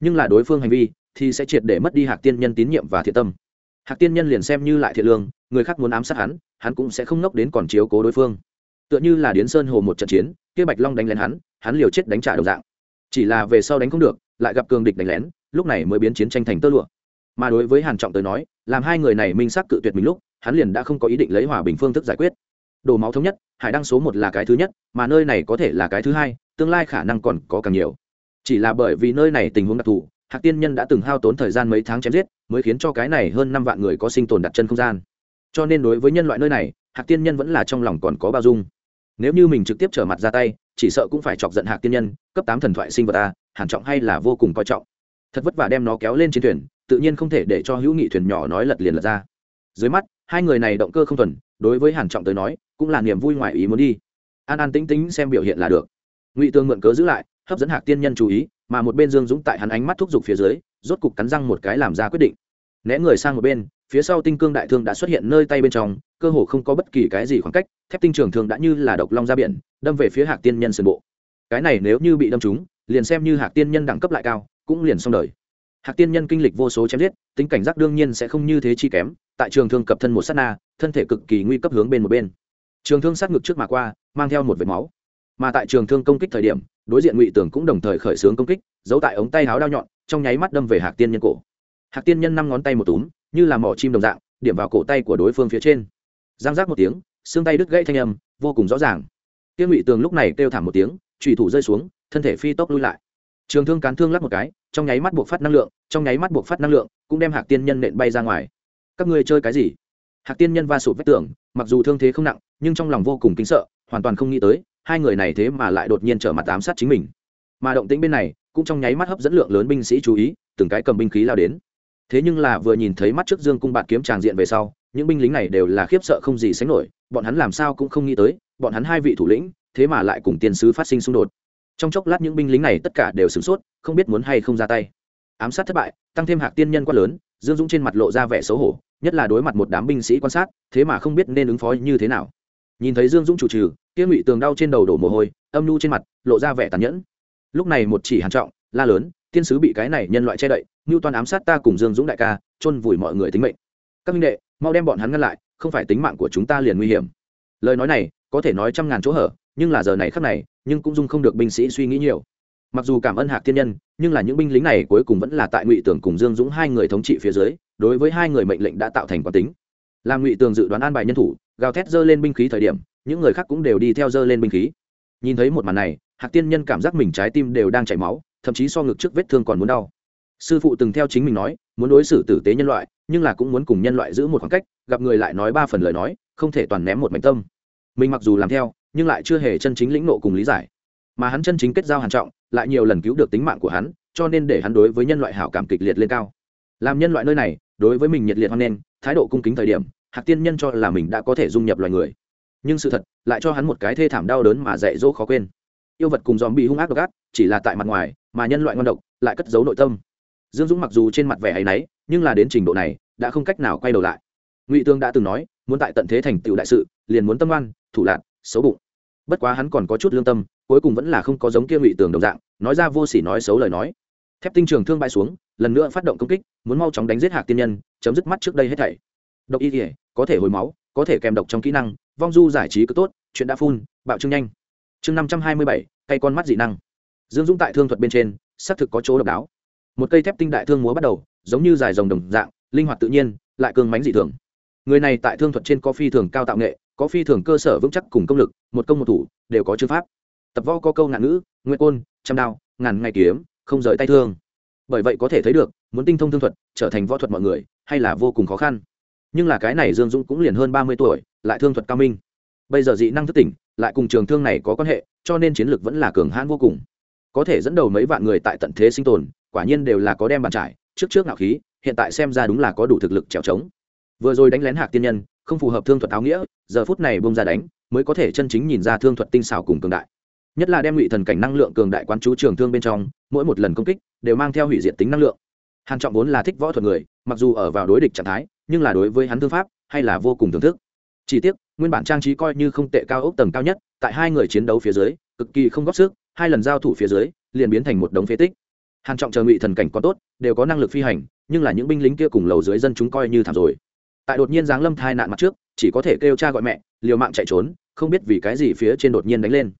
S1: Nhưng là đối phương hành vi, thì sẽ triệt để mất đi hạc tiên nhân tín nhiệm và thiện tâm hạc tiên nhân liền xem như lại thiện lương, người khác muốn ám sát hắn hắn cũng sẽ không ngốc đến còn chiếu cố đối phương. Tựa như là điến sơn hồ một trận chiến, kia bạch long đánh lén hắn hắn liều chết đánh trả đồng dạng. Chỉ là về sau đánh không được, lại gặp cường địch đánh lén, lúc này mới biến chiến tranh thành tơ lụa. Mà đối với hàn trọng tới nói, làm hai người này minh xác cự tuyệt mình lúc, hắn liền đã không có ý định lấy hòa bình phương thức giải quyết. Đổ máu thống nhất, hải đăng số một là cái thứ nhất, mà nơi này có thể là cái thứ hai, tương lai khả năng còn có càng nhiều. Chỉ là bởi vì nơi này tình huống đặc thù hạc tiên nhân đã từng hao tốn thời gian mấy tháng chém giết, mới khiến cho cái này hơn năm vạn người có sinh tồn đặt chân không gian. Cho nên đối với nhân loại nơi này, hạc tiên nhân vẫn là trong lòng còn có bao dung. Nếu như mình trực tiếp trở mặt ra tay, chỉ sợ cũng phải chọc giận hạc tiên nhân, cấp tám thần thoại sinh vật ta hàn trọng hay là vô cùng coi trọng. Thật vất vả đem nó kéo lên trên thuyền, tự nhiên không thể để cho hữu nghị thuyền nhỏ nói lật liền lật ra. Dưới mắt, hai người này động cơ không thuần, đối với hàn trọng tới nói, cũng là niềm vui ngoài ý muốn đi. An an tĩnh tĩnh xem biểu hiện là được. Ngụy tương mượn cớ giữ lại, hấp dẫn hạc tiên nhân chú ý mà một bên dương dũng tại hắn ánh mắt thúc giục phía dưới, rốt cục cắn răng một cái làm ra quyết định. Né người sang một bên, phía sau tinh cương đại thương đã xuất hiện nơi tay bên trong, cơ hồ không có bất kỳ cái gì khoảng cách, thép tinh trường thường đã như là độc long ra biển, đâm về phía hạc tiên nhân sườn bộ. Cái này nếu như bị đâm trúng, liền xem như hạc tiên nhân đẳng cấp lại cao, cũng liền xong đời. Hạc tiên nhân kinh lịch vô số chém giết, tính cảnh giác đương nhiên sẽ không như thế chi kém, tại trường thương cập thân một sát na, thân thể cực kỳ nguy cấp hướng bên một bên. Trường thương sát ngực trước mà qua, mang theo một vệt máu. Mà tại trường thương công kích thời điểm đối diện ngụy tưởng cũng đồng thời khởi xướng công kích, giấu tại ống tay háo đao nhọn, trong nháy mắt đâm về hạc tiên nhân cổ. Hạc tiên nhân năm ngón tay một túm, như là mỏ chim đồng dạng, điểm vào cổ tay của đối phương phía trên. Giang giác một tiếng, xương tay đứt gãy thanh âm, vô cùng rõ ràng. Tiêu ngụy tường lúc này kêu thảm một tiếng trùy thủ rơi xuống, thân thể phi tốc lui lại. Trường thương cán thương lắp một cái, trong nháy mắt buộc phát năng lượng, trong nháy mắt buộc phát năng lượng, cũng đem hạc tiên nhân nện bay ra ngoài. Các ngươi chơi cái gì? Hạc tiên nhân va sụt vách tường, mặc dù thương thế không nặng, nhưng trong lòng vô cùng kính sợ, hoàn toàn không nghĩ tới hai người này thế mà lại đột nhiên trở mặt ám sát chính mình. Mà động tĩnh bên này, cũng trong nháy mắt hấp dẫn lượng lớn binh sĩ chú ý, từng cái cầm binh khí lao đến. Thế nhưng là vừa nhìn thấy mắt trước dương cung bạt kiếm tràng diện về sau, những binh lính này đều là khiếp sợ không gì sánh nổi, bọn hắn làm sao cũng không nghĩ tới, bọn hắn hai vị thủ lĩnh, thế mà lại cùng tiên sứ phát sinh xung đột. Trong chốc lát những binh lính này tất cả đều sửng sốt, không biết muốn hay không ra tay. Ám sát thất bại, tăng thêm hạc tiên nhân quá lớn, dương dũng trên mặt lộ ra vẻ xấu hổ, nhất là đối mặt một đám binh sĩ quan sát, thế mà không biết nên ứng phó như thế nào. Nhìn thấy dương dũng chủ trừ kia ngụy tường đau trên đầu đổ mồ hôi, âm nhu trên mặt, lộ ra vẻ tàn nhẫn. Lúc này một chỉ hàn trọng, la lớn, tiên sứ bị cái này nhân loại che đậy ngưu toàn ám sát ta cùng dương dũng đại ca, chôn vùi mọi người tính mệnh. Các minh đệ, mau đem bọn hắn ngăn lại, không phải tính mạng của chúng ta liền nguy hiểm. Lời nói này, có thể nói trăm ngàn chỗ hở, nhưng là giờ này khắc này, nhưng cũng dung không được binh sĩ suy nghĩ nhiều. Mặc dù cảm ơn hạc thiên nhân, nhưng là những binh lính này cuối cùng vẫn là tại ngụy tường cùng dương dũng hai người thống trị phía dưới, đối với hai người mệnh lệnh đã tạo thành quán tính. Làm ngụy tường dự đoán an bài nhân thủ, gào thét dơ lên binh khí thời điểm những người khác cũng đều đi theo dơ lên binh khí. Nhìn thấy một màn này, hạc tiên nhân cảm giác mình trái tim đều đang chảy máu, thậm chí so ngực trước vết thương còn muốn đau. Sư phụ từng theo chính mình nói, muốn đối xử tử tế nhân loại, nhưng là cũng muốn cùng nhân loại giữ một khoảng cách, gặp người lại nói ba phần lời nói, không thể toàn ném một mảnh tâm. Mình mặc dù làm theo, nhưng lại chưa hề chân chính lĩnh nộ cùng lý giải. Mà hắn chân chính kết giao hàn trọng, lại nhiều lần cứu được tính mạng của hắn, cho nên để hắn đối với nhân loại hảo cảm kịch liệt lên cao. Làm nhân loại nơi này, đối với mình nhiệt liệt hoan nghênh, thái độ cung kính thời điểm, hạc tiên nhân cho là mình đã có thể dung nhập loài người nhưng sự thật lại cho hắn một cái thê thảm đau đớn mà dạy dỗ khó quên. Yêu vật cùng dòm bị hung ác độc ác, chỉ là tại mặt ngoài, mà nhân loại ngon độc lại cất giấu nội tâm. Dương dũng mặc dù trên mặt vẻ ấy nấy nhưng là đến trình độ này, đã không cách nào quay đầu lại. Ngụy tương đã từng nói, muốn tại tận thế thành tựu đại sự, liền muốn tâm oan, thủ lạc xấu bụng. Bất quá hắn còn có chút lương tâm, cuối cùng vẫn là không có giống kia ngụy tường đồng dạng, nói ra vô sỉ nói xấu lời nói. Thép tinh trường thương bay xuống, lần nữa phát động công kích, muốn mau chóng đánh giết hạc tiên nhân, chấm dứt mắt trước đây hết thảy. Độc y thể có thể hồi máu, có thể kèm độc trong kỹ năng vong du giải trí cứ tốt, chuyện đã phun bạo trương nhanh. Chương năm trăm hai mươi bảy cây con mắt dị năng. Dương dũng tại thương thuật bên trên, xác thực có chỗ độc đáo. Một cây thép tinh đại thương múa bắt đầu, giống như dài dòng đồng dạng, linh hoạt tự nhiên, lại cường mánh dị thường. Người này tại thương thuật trên có phi thường cao tạo nghệ, có phi thường cơ sở vững chắc cùng công lực, một công một thủ, đều có chữ pháp. Tập võ có câu ngạn ngữ nguyên côn, trăm đao, ngàn ngày kiếm, không rời tay thương. Bởi vậy có thể thấy được, muốn tinh thông thương thuật, trở thành võ thuật mọi người, hay là vô cùng khó khăn. Nhưng là cái này dương dũng cũng liền hơn ba mươi tuổi lại thương thuật cao minh. Bây giờ dị năng thức tỉnh, lại cùng trường thương này có quan hệ, cho nên chiến lược vẫn là cường hãn vô cùng. Có thể dẫn đầu mấy vạn người tại tận thế sinh tồn, quả nhiên đều là có đem bàn trải, trước trước ngạo khí, hiện tại xem ra đúng là có đủ thực lực trèo trống. Vừa rồi đánh lén hạc tiên nhân, không phù hợp thương thuật áo nghĩa, giờ phút này bông ra đánh, mới có thể chân chính nhìn ra thương thuật tinh xảo cùng cường đại. Nhất là đem ngụy thần cảnh năng lượng cường đại quán chú trường thương bên trong, mỗi một lần công kích, đều mang theo hủy diệt tính năng lượng. Hàn trọng vốn là thích võ thuật người, mặc dù ở vào đối địch trạng thái, nhưng là đối với hắn thương pháp, hay là vô cùng thưởng thức chỉ tiếc, nguyên bản trang trí coi như không tệ cao ốc tầng cao nhất, tại hai người chiến đấu phía dưới, cực kỳ không góp sức, hai lần giao thủ phía dưới, liền biến thành một đống phế tích. Hàn trọng chờ ngụy thần cảnh có tốt, đều có năng lực phi hành, nhưng là những binh lính kia cùng lầu dưới dân chúng coi như thảm rồi. Tại đột nhiên giáng lâm thai nạn mặt trước, chỉ có thể kêu cha gọi mẹ, liều mạng chạy trốn, không biết vì cái gì phía trên đột nhiên đánh lên.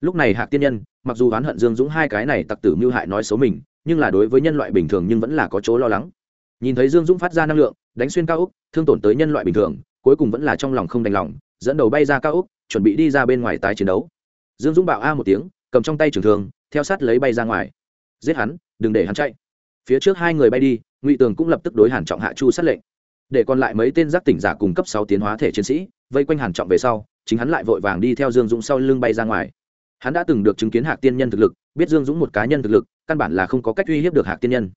S1: Lúc này hạc tiên nhân, mặc dù oán hận dương dũng hai cái này tặc tử mưu hại nói xấu mình, nhưng là đối với nhân loại bình thường nhưng vẫn là có chỗ lo lắng. Nhìn thấy dương dũng phát ra năng lượng, đánh xuyên cao úc thương tổn tới nhân loại bình thường cuối cùng vẫn là trong lòng không đành lòng, dẫn đầu bay ra cao úc chuẩn bị đi ra bên ngoài tái chiến đấu. Dương dũng bảo a một tiếng, cầm trong tay trường thường theo sát lấy bay ra ngoài. Giết hắn, đừng để hắn chạy. Phía trước hai người bay đi, ngụy tường cũng lập tức đối hàn trọng hạ chu sát lệnh. Để còn lại mấy tên giác tỉnh giả cùng cấp sáu tiến hóa thể chiến sĩ, vây quanh hàn trọng về sau, chính hắn lại vội vàng đi theo dương dũng sau lưng bay ra ngoài. Hắn đã từng được chứng kiến hạc tiên nhân thực lực, biết dương dũng một cá nhân thực lực, căn bản là không có cách uy hiếp được hạc tiên nhân.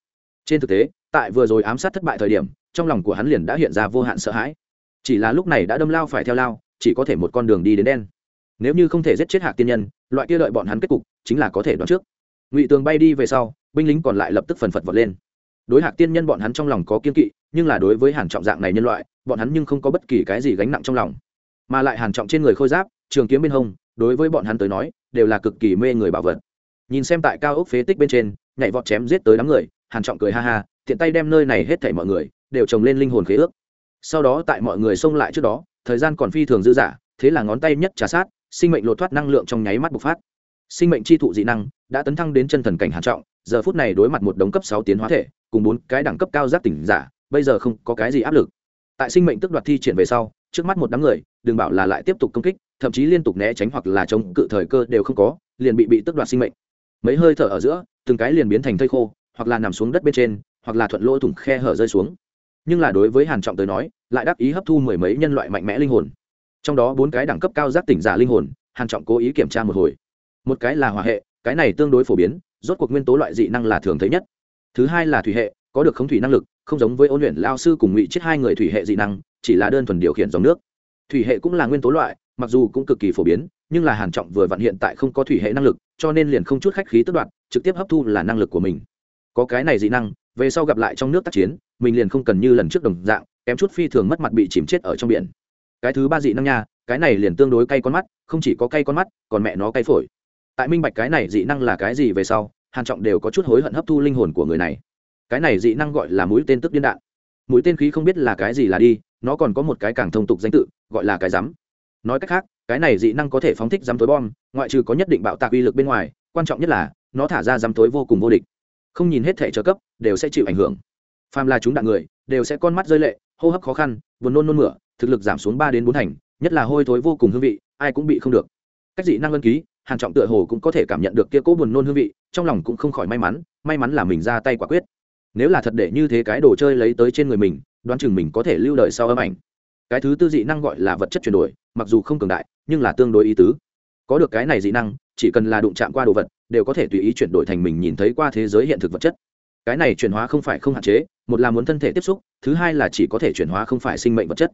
S1: Trên thực tế, tại vừa rồi ám sát thất bại thời điểm, trong lòng của hắn liền đã hiện ra vô hạn sợ hãi chỉ là lúc này đã đâm lao phải theo lao, chỉ có thể một con đường đi đến đen. Nếu như không thể giết chết hạc tiên nhân, loại kia đợi bọn hắn kết cục chính là có thể đoán trước. Ngụy tường bay đi về sau, binh lính còn lại lập tức phần phật vọt lên. Đối hạc tiên nhân bọn hắn trong lòng có kiên kỵ, nhưng là đối với hàn trọng dạng này nhân loại, bọn hắn nhưng không có bất kỳ cái gì gánh nặng trong lòng. Mà lại hàn trọng trên người khôi giáp, trường kiếm bên hông, đối với bọn hắn tới nói, đều là cực kỳ mê người bảo vật. Nhìn xem tại cao ốc phế tích bên trên, nhảy vọt chém giết tới đám người, hàn trọng cười ha ha, tiện tay đem nơi này hết thảy mọi người, đều trồng lên linh hồn khế ước sau đó tại mọi người xông lại trước đó, thời gian còn phi thường dư dả, thế là ngón tay nhất trà sát, sinh mệnh lột thoát năng lượng trong nháy mắt bộc phát. Sinh mệnh chi thụ dị năng đã tấn thăng đến chân thần cảnh hàn trọng, giờ phút này đối mặt một đống cấp sáu tiến hóa thể, cùng bốn cái đẳng cấp cao giác tỉnh giả, bây giờ không có cái gì áp lực. Tại sinh mệnh tức đoạt thi triển về sau, trước mắt một đám người, đừng bảo là lại tiếp tục công kích, thậm chí liên tục né tránh hoặc là chống cự thời cơ đều không có, liền bị bị tức đoạt sinh mệnh. Mấy hơi thở ở giữa, từng cái liền biến thành thây khô, hoặc là nằm xuống đất bên trên, hoặc là thuận lỗ thủng khe hở rơi xuống nhưng là đối với hàn trọng tới nói, lại đáp ý hấp thu mười mấy nhân loại mạnh mẽ linh hồn. Trong đó bốn cái đẳng cấp cao giác tỉnh giả linh hồn, hàn trọng cố ý kiểm tra một hồi. Một cái là hỏa hệ, cái này tương đối phổ biến, rốt cuộc nguyên tố loại dị năng là thường thấy nhất. Thứ hai là thủy hệ, có được khống thủy năng lực, không giống với ôn luyện lao sư cùng ngụy chết hai người thủy hệ dị năng, chỉ là đơn thuần điều khiển dòng nước. Thủy hệ cũng là nguyên tố loại, mặc dù cũng cực kỳ phổ biến, nhưng là hàn trọng vừa vặn hiện tại không có thủy hệ năng lực, cho nên liền không chút khách khí tức đoạt, trực tiếp hấp thu là năng lực của mình. Có cái này dị năng về sau gặp lại trong nước tác chiến, mình liền không cần như lần trước đồng dạng, kém chút phi thường mất mặt bị chìm chết ở trong biển. Cái thứ ba dị năng nha, cái này liền tương đối cay con mắt, không chỉ có cay con mắt, còn mẹ nó cay phổi. Tại minh bạch cái này dị năng là cái gì về sau, hàn trọng đều có chút hối hận hấp thu linh hồn của người này. Cái này dị năng gọi là mũi tên tức điên đạn. Mũi tên khí không biết là cái gì là đi, nó còn có một cái càng thông tục danh tự, gọi là cái rắm nói cách khác, cái này dị năng có thể phóng thích rắm tối bom, ngoại trừ có nhất định bạo tạc uy lực bên ngoài, quan trọng nhất là, nó thả ra rắm tối vô cùng vô địch không nhìn hết thể trợ cấp, đều sẽ chịu ảnh hưởng. Phàm là chúng đạn người, đều sẽ con mắt rơi lệ, hô hấp khó khăn, buồn nôn nôn mửa, thực lực giảm xuống ba đến bốn thành, nhất là hôi thối vô cùng hương vị, ai cũng bị không được. Cách dị năng ân ký, hàn trọng tựa hồ cũng có thể cảm nhận được kia cố buồn nôn hương vị, trong lòng cũng không khỏi may mắn may mắn là mình ra tay quả quyết. Nếu là thật để như thế cái đồ chơi lấy tới trên người mình, đoán chừng mình có thể lưu đời sau âm ảnh. Cái thứ tư dị năng gọi là vật chất chuyển đổi, mặc dù không cường đại, nhưng là tương đối ý tứ. Có được cái này dị năng, chỉ cần là đụng chạm qua đồ vật đều có thể tùy ý chuyển đổi thành mình nhìn thấy qua thế giới hiện thực vật chất. Cái này chuyển hóa không phải không hạn chế, một là muốn thân thể tiếp xúc, thứ hai là chỉ có thể chuyển hóa không phải sinh mệnh vật chất.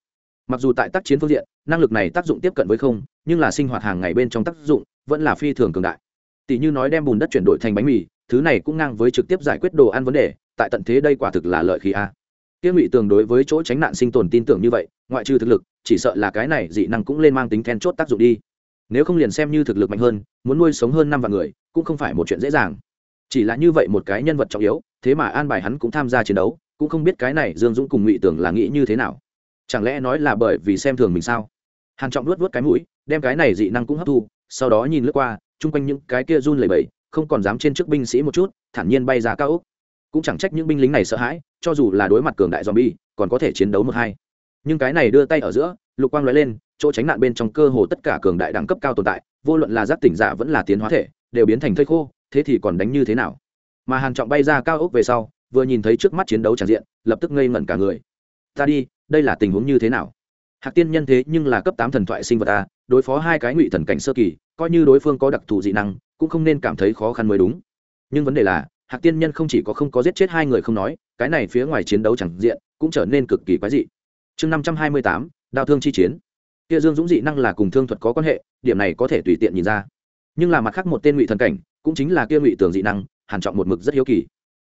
S1: Mặc dù tại tác chiến phương diện, năng lực này tác dụng tiếp cận với không, nhưng là sinh hoạt hàng ngày bên trong tác dụng vẫn là phi thường cường đại. Tỷ như nói đem bùn đất chuyển đổi thành bánh mì, thứ này cũng ngang với trực tiếp giải quyết đồ ăn vấn đề, tại tận thế đây quả thực là lợi khí a. Tiêu ngụy tường đối với chỗ tránh nạn sinh tồn tin tưởng như vậy, ngoại trừ thực lực, chỉ sợ là cái này dị năng cũng lên mang tính then chốt tác dụng đi. Nếu không liền xem như thực lực mạnh hơn, muốn nuôi sống hơn năm vạn người cũng không phải một chuyện dễ dàng. Chỉ là như vậy một cái nhân vật trọng yếu, thế mà an bài hắn cũng tham gia chiến đấu, cũng không biết cái này dương dũng cùng ngụy tưởng là nghĩ như thế nào. Chẳng lẽ nói là bởi vì xem thường mình sao? Hàn trọng luốt vớt cái mũi, đem cái này dị năng cũng hấp thu, sau đó nhìn lướt qua, chung quanh những cái kia run lẩy bẩy, không còn dám trên trước binh sĩ một chút, thản nhiên bay ra cao ốc. Cũng chẳng trách những binh lính này sợ hãi, cho dù là đối mặt cường đại zombie, còn có thể chiến đấu một hai. Nhưng cái này đưa tay ở giữa, lục quang lóe lên, chỗ tránh nạn bên trong cơ hồ tất cả cường đại đẳng cấp cao tồn tại, vô luận là giác tỉnh giả vẫn là tiến hóa thể đều biến thành thây khô, thế thì còn đánh như thế nào? Mà hàn trọng bay ra cao ốc về sau, vừa nhìn thấy trước mắt chiến đấu tràn diện, lập tức ngây ngẩn cả người. Ta đi, đây là tình huống như thế nào? Hạc tiên nhân thế nhưng là cấp tám thần thoại sinh vật a, đối phó hai cái ngụy thần cảnh sơ kỳ, coi như đối phương có đặc thù dị năng, cũng không nên cảm thấy khó khăn mới đúng. Nhưng vấn đề là, hạc tiên nhân không chỉ có không có giết chết hai người không nói, cái này phía ngoài chiến đấu chẳng diện, cũng trở nên cực kỳ quái dị. Chương năm trăm hai mươi tám đao thương chi chiến. Kia dương dũng dị năng là cùng thương thuật có quan hệ, điểm này có thể tùy tiện nhìn ra nhưng là mặt khác một tên ngụy thần cảnh, cũng chính là kia ngụy tường dị năng, hàn trọng một mực rất hiếu kỳ.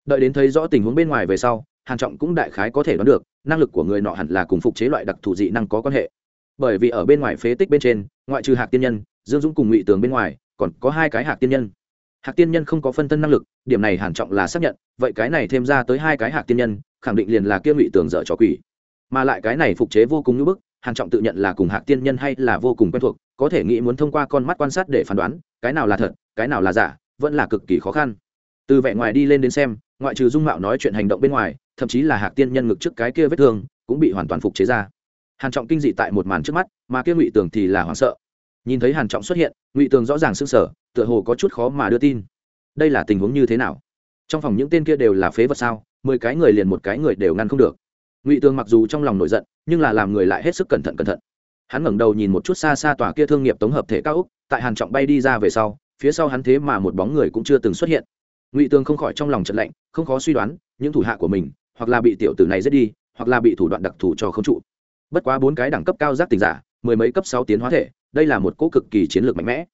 S1: Đợi đến thấy rõ tình huống bên ngoài về sau, hàn trọng cũng đại khái có thể đoán được, năng lực của người nọ hẳn là cùng phục chế loại đặc thù dị năng có quan hệ. Bởi vì ở bên ngoài phế tích bên trên, ngoại trừ hạc tiên nhân, dương dũng cùng ngụy tường bên ngoài, còn có hai cái hạc tiên nhân. Hạc tiên nhân không có phân thân năng lực, điểm này hàn trọng là xác nhận, vậy cái này thêm ra tới hai cái hạc tiên nhân, khẳng định liền là kia ngụy tường dở trò quỷ. Mà lại cái này phục chế vô cùng nhu bức, hàn trọng tự nhận là cùng hạc tiên nhân hay là vô cùng quen thuộc, có thể nghĩ muốn thông qua con mắt quan sát để phán đoán cái nào là thật, cái nào là giả, vẫn là cực kỳ khó khăn. Từ vẻ ngoài đi lên đến xem, ngoại trừ dung mạo nói chuyện hành động bên ngoài, thậm chí là hạc tiên nhân ngực trước cái kia vết thương, cũng bị hoàn toàn phục chế ra. Hàn trọng kinh dị tại một màn trước mắt, mà kia ngụy tường thì là hoảng sợ. Nhìn thấy hàn trọng xuất hiện, ngụy tường rõ ràng sưng sở tựa hồ có chút khó mà đưa tin. Đây là tình huống như thế nào? Trong phòng những tên kia đều là phế vật sao? Mười cái người liền một cái người đều ngăn không được. Ngụy tường mặc dù trong lòng nổi giận, nhưng là làm người lại hết sức cẩn thận cẩn thận hắn ngẩng đầu nhìn một chút xa xa tòa kia thương nghiệp tổng hợp thể cao úc, tại hàn trọng bay đi ra về sau, phía sau hắn thế mà một bóng người cũng chưa từng xuất hiện. Ngụy tường không khỏi trong lòng trận lạnh, không khó suy đoán, những thủ hạ của mình, hoặc là bị tiểu tử này giết đi, hoặc là bị thủ đoạn đặc thù cho không trụ. Bất quá bốn cái đẳng cấp cao giác tình giả, mười mấy cấp sáu tiến hóa thể, đây là một cỗ cực kỳ chiến lược mạnh mẽ.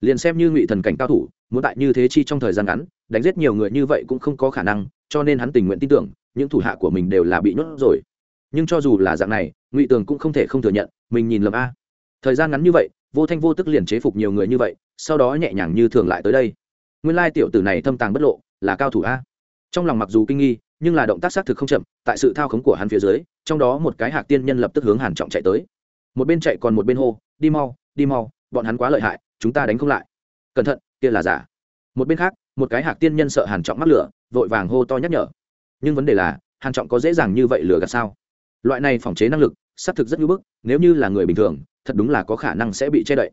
S1: Liền xem như ngụy thần cảnh cao thủ, muốn tại như thế chi trong thời gian ngắn, đánh giết nhiều người như vậy cũng không có khả năng, cho nên hắn tình nguyện tin tưởng, những thủ hạ của mình đều là bị nhốt rồi nhưng cho dù là dạng này, ngụy tường cũng không thể không thừa nhận, mình nhìn lầm a. Thời gian ngắn như vậy, vô thanh vô tức liền chế phục nhiều người như vậy, sau đó nhẹ nhàng như thường lại tới đây. Nguyên lai tiểu tử này thâm tàng bất lộ, là cao thủ a. Trong lòng mặc dù kinh nghi, nhưng là động tác xác thực không chậm, tại sự thao khống của hắn phía dưới, trong đó một cái hạc tiên nhân lập tức hướng hàn trọng chạy tới. Một bên chạy còn một bên hô, đi mau đi mau, bọn hắn quá lợi hại, chúng ta đánh không lại. Cẩn thận, kia là giả. Một bên khác, một cái hạc tiên nhân sợ hàn trọng mắc lửa, vội vàng hô to nhắc nhở. Nhưng vấn đề là, hàn trọng có dễ dàng như vậy lừa gạt sao? Loại này phòng chế năng lực, xác thực rất ngưỡng bức, nếu như là người bình thường, thật đúng là có khả năng sẽ bị che đậy.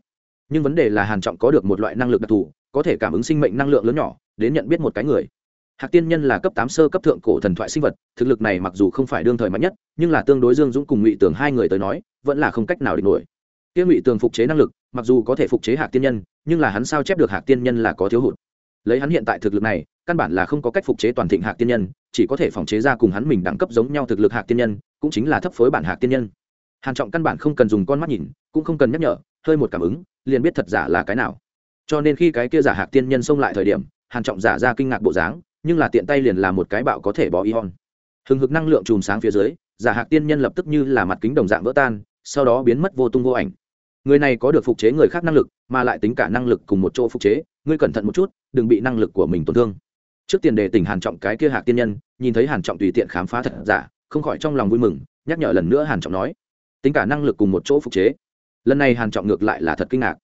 S1: Nhưng vấn đề là hàn trọng có được một loại năng lực đặc thù, có thể cảm ứng sinh mệnh năng lượng lớn nhỏ, đến nhận biết một cái người. Hạc tiên nhân là cấp tám sơ cấp thượng cổ thần thoại sinh vật, thực lực này mặc dù không phải đương thời mạnh nhất, nhưng là tương đối dương dũng cùng ngụy tường hai người tới nói, vẫn là không cách nào địch nổi. Kia ngụy tường phục chế năng lực, mặc dù có thể phục chế hạc tiên nhân, nhưng là hắn sao chép được hạc tiên nhân là có thiếu hụt lấy hắn hiện tại thực lực này, căn bản là không có cách phục chế toàn thịnh hạc tiên nhân, chỉ có thể phòng chế ra cùng hắn mình đẳng cấp giống nhau thực lực hạc tiên nhân, cũng chính là thấp phối bản hạc tiên nhân. Hàn trọng căn bản không cần dùng con mắt nhìn, cũng không cần nhắc nhở, hơi một cảm ứng, liền biết thật giả là cái nào. Cho nên khi cái kia giả hạc tiên nhân xông lại thời điểm, hàn trọng giả ra kinh ngạc bộ dáng, nhưng là tiện tay liền làm một cái bạo có thể bỏ ion hừng hực năng lượng chùm sáng phía dưới, giả hạc tiên nhân lập tức như là mặt kính đồng dạng vỡ tan, sau đó biến mất vô tung vô ảnh. Người này có được phục chế người khác năng lực, mà lại tính cả năng lực cùng một chỗ phục chế ngươi cẩn thận một chút, đừng bị năng lực của mình tổn thương. Trước tiền đề tỉnh hàn trọng cái kia hạc tiên nhân, nhìn thấy hàn trọng tùy tiện khám phá thật giả, không khỏi trong lòng vui mừng, nhắc nhở lần nữa hàn trọng nói, tính cả năng lực cùng một chỗ phục chế. Lần này hàn trọng ngược lại là thật kinh ngạc.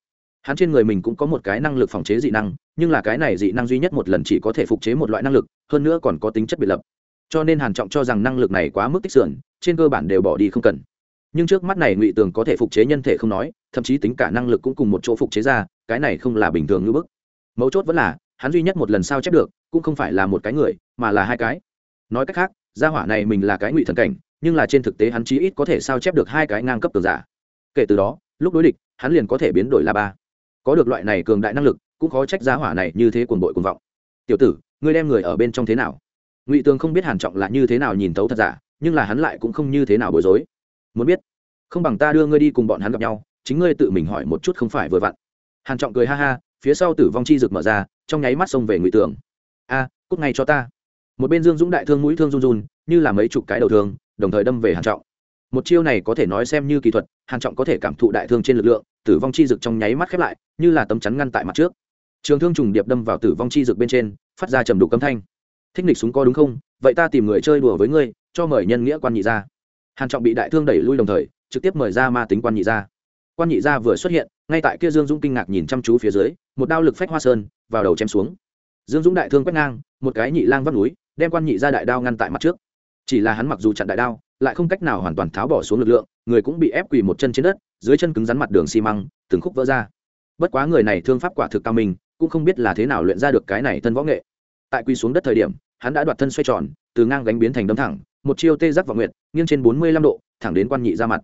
S1: Hắn trên người mình cũng có một cái năng lực phòng chế dị năng, nhưng là cái này dị năng duy nhất một lần chỉ có thể phục chế một loại năng lực, hơn nữa còn có tính chất biệt lập. Cho nên hàn trọng cho rằng năng lực này quá mức tích sườn, trên cơ bản đều bỏ đi không cần. Nhưng trước mắt này ngụy tường có thể phục chế nhân thể không nói, thậm chí tính cả năng lực cũng cùng một chỗ phục chế ra, cái này không là bình thường như bức mấu chốt vẫn là, hắn duy nhất một lần sao chép được, cũng không phải là một cái người, mà là hai cái. Nói cách khác, gia hỏa này mình là cái ngụy thần cảnh, nhưng là trên thực tế hắn chí ít có thể sao chép được hai cái ngang cấp tường giả. Kể từ đó, lúc đối địch, hắn liền có thể biến đổi là ba. Có được loại này cường đại năng lực, cũng khó trách gia hỏa này như thế cuồng bội cuồng vọng. Tiểu tử, ngươi đem người ở bên trong thế nào? Ngụy tường không biết hàn trọng là như thế nào nhìn thấu thật giả, nhưng là hắn lại cũng không như thế nào bối rối. Muốn biết, không bằng ta đưa ngươi đi cùng bọn hắn gặp nhau, chính ngươi tự mình hỏi một chút không phải vừa vặn. Hàn trọng cười ha ha phía sau tử vong chi rực mở ra, trong nháy mắt xông về ngụy tường. A, cút ngay cho ta. Một bên dương dũng đại thương mũi thương run run, như là mấy chục cái đầu thương, đồng thời đâm về hàn trọng. Một chiêu này có thể nói xem như kỹ thuật, hàn trọng có thể cảm thụ đại thương trên lực lượng, tử vong chi rực trong nháy mắt khép lại, như là tấm chắn ngăn tại mặt trước. Trường thương trùng điệp đâm vào tử vong chi rực bên trên, phát ra trầm đủ cấm thanh. Thích nghịch súng có đúng không? Vậy ta tìm người chơi đùa với ngươi, cho mời nhân nghĩa quan nhị ra hàn trọng bị đại thương đẩy lui đồng thời, trực tiếp mời ra ma tính quan nhị ra quan nhị gia vừa xuất hiện, ngay tại kia dương dũng kinh ngạc nhìn chăm chú phía dưới một đao lực phách hoa sơn vào đầu chém xuống. Dương dũng đại thương quét ngang một cái nhị lang vắt núi đem quan nhị ra đại đao ngăn tại mặt trước. Chỉ là hắn mặc dù chặn đại đao lại không cách nào hoàn toàn tháo bỏ xuống lực lượng người cũng bị ép quỳ một chân trên đất dưới chân cứng rắn mặt đường xi măng từng khúc vỡ ra. Bất quá người này thương pháp quả thực cao minh cũng không biết là thế nào luyện ra được cái này thân võ nghệ. Tại quỳ xuống đất thời điểm hắn đã đoạt thân xoay tròn từ ngang gánh biến thành đấm thẳng một chiêu tê giác vào nguyệt, nghiêng trên bốn mươi lăm độ thẳng đến quan nhị ra mặt.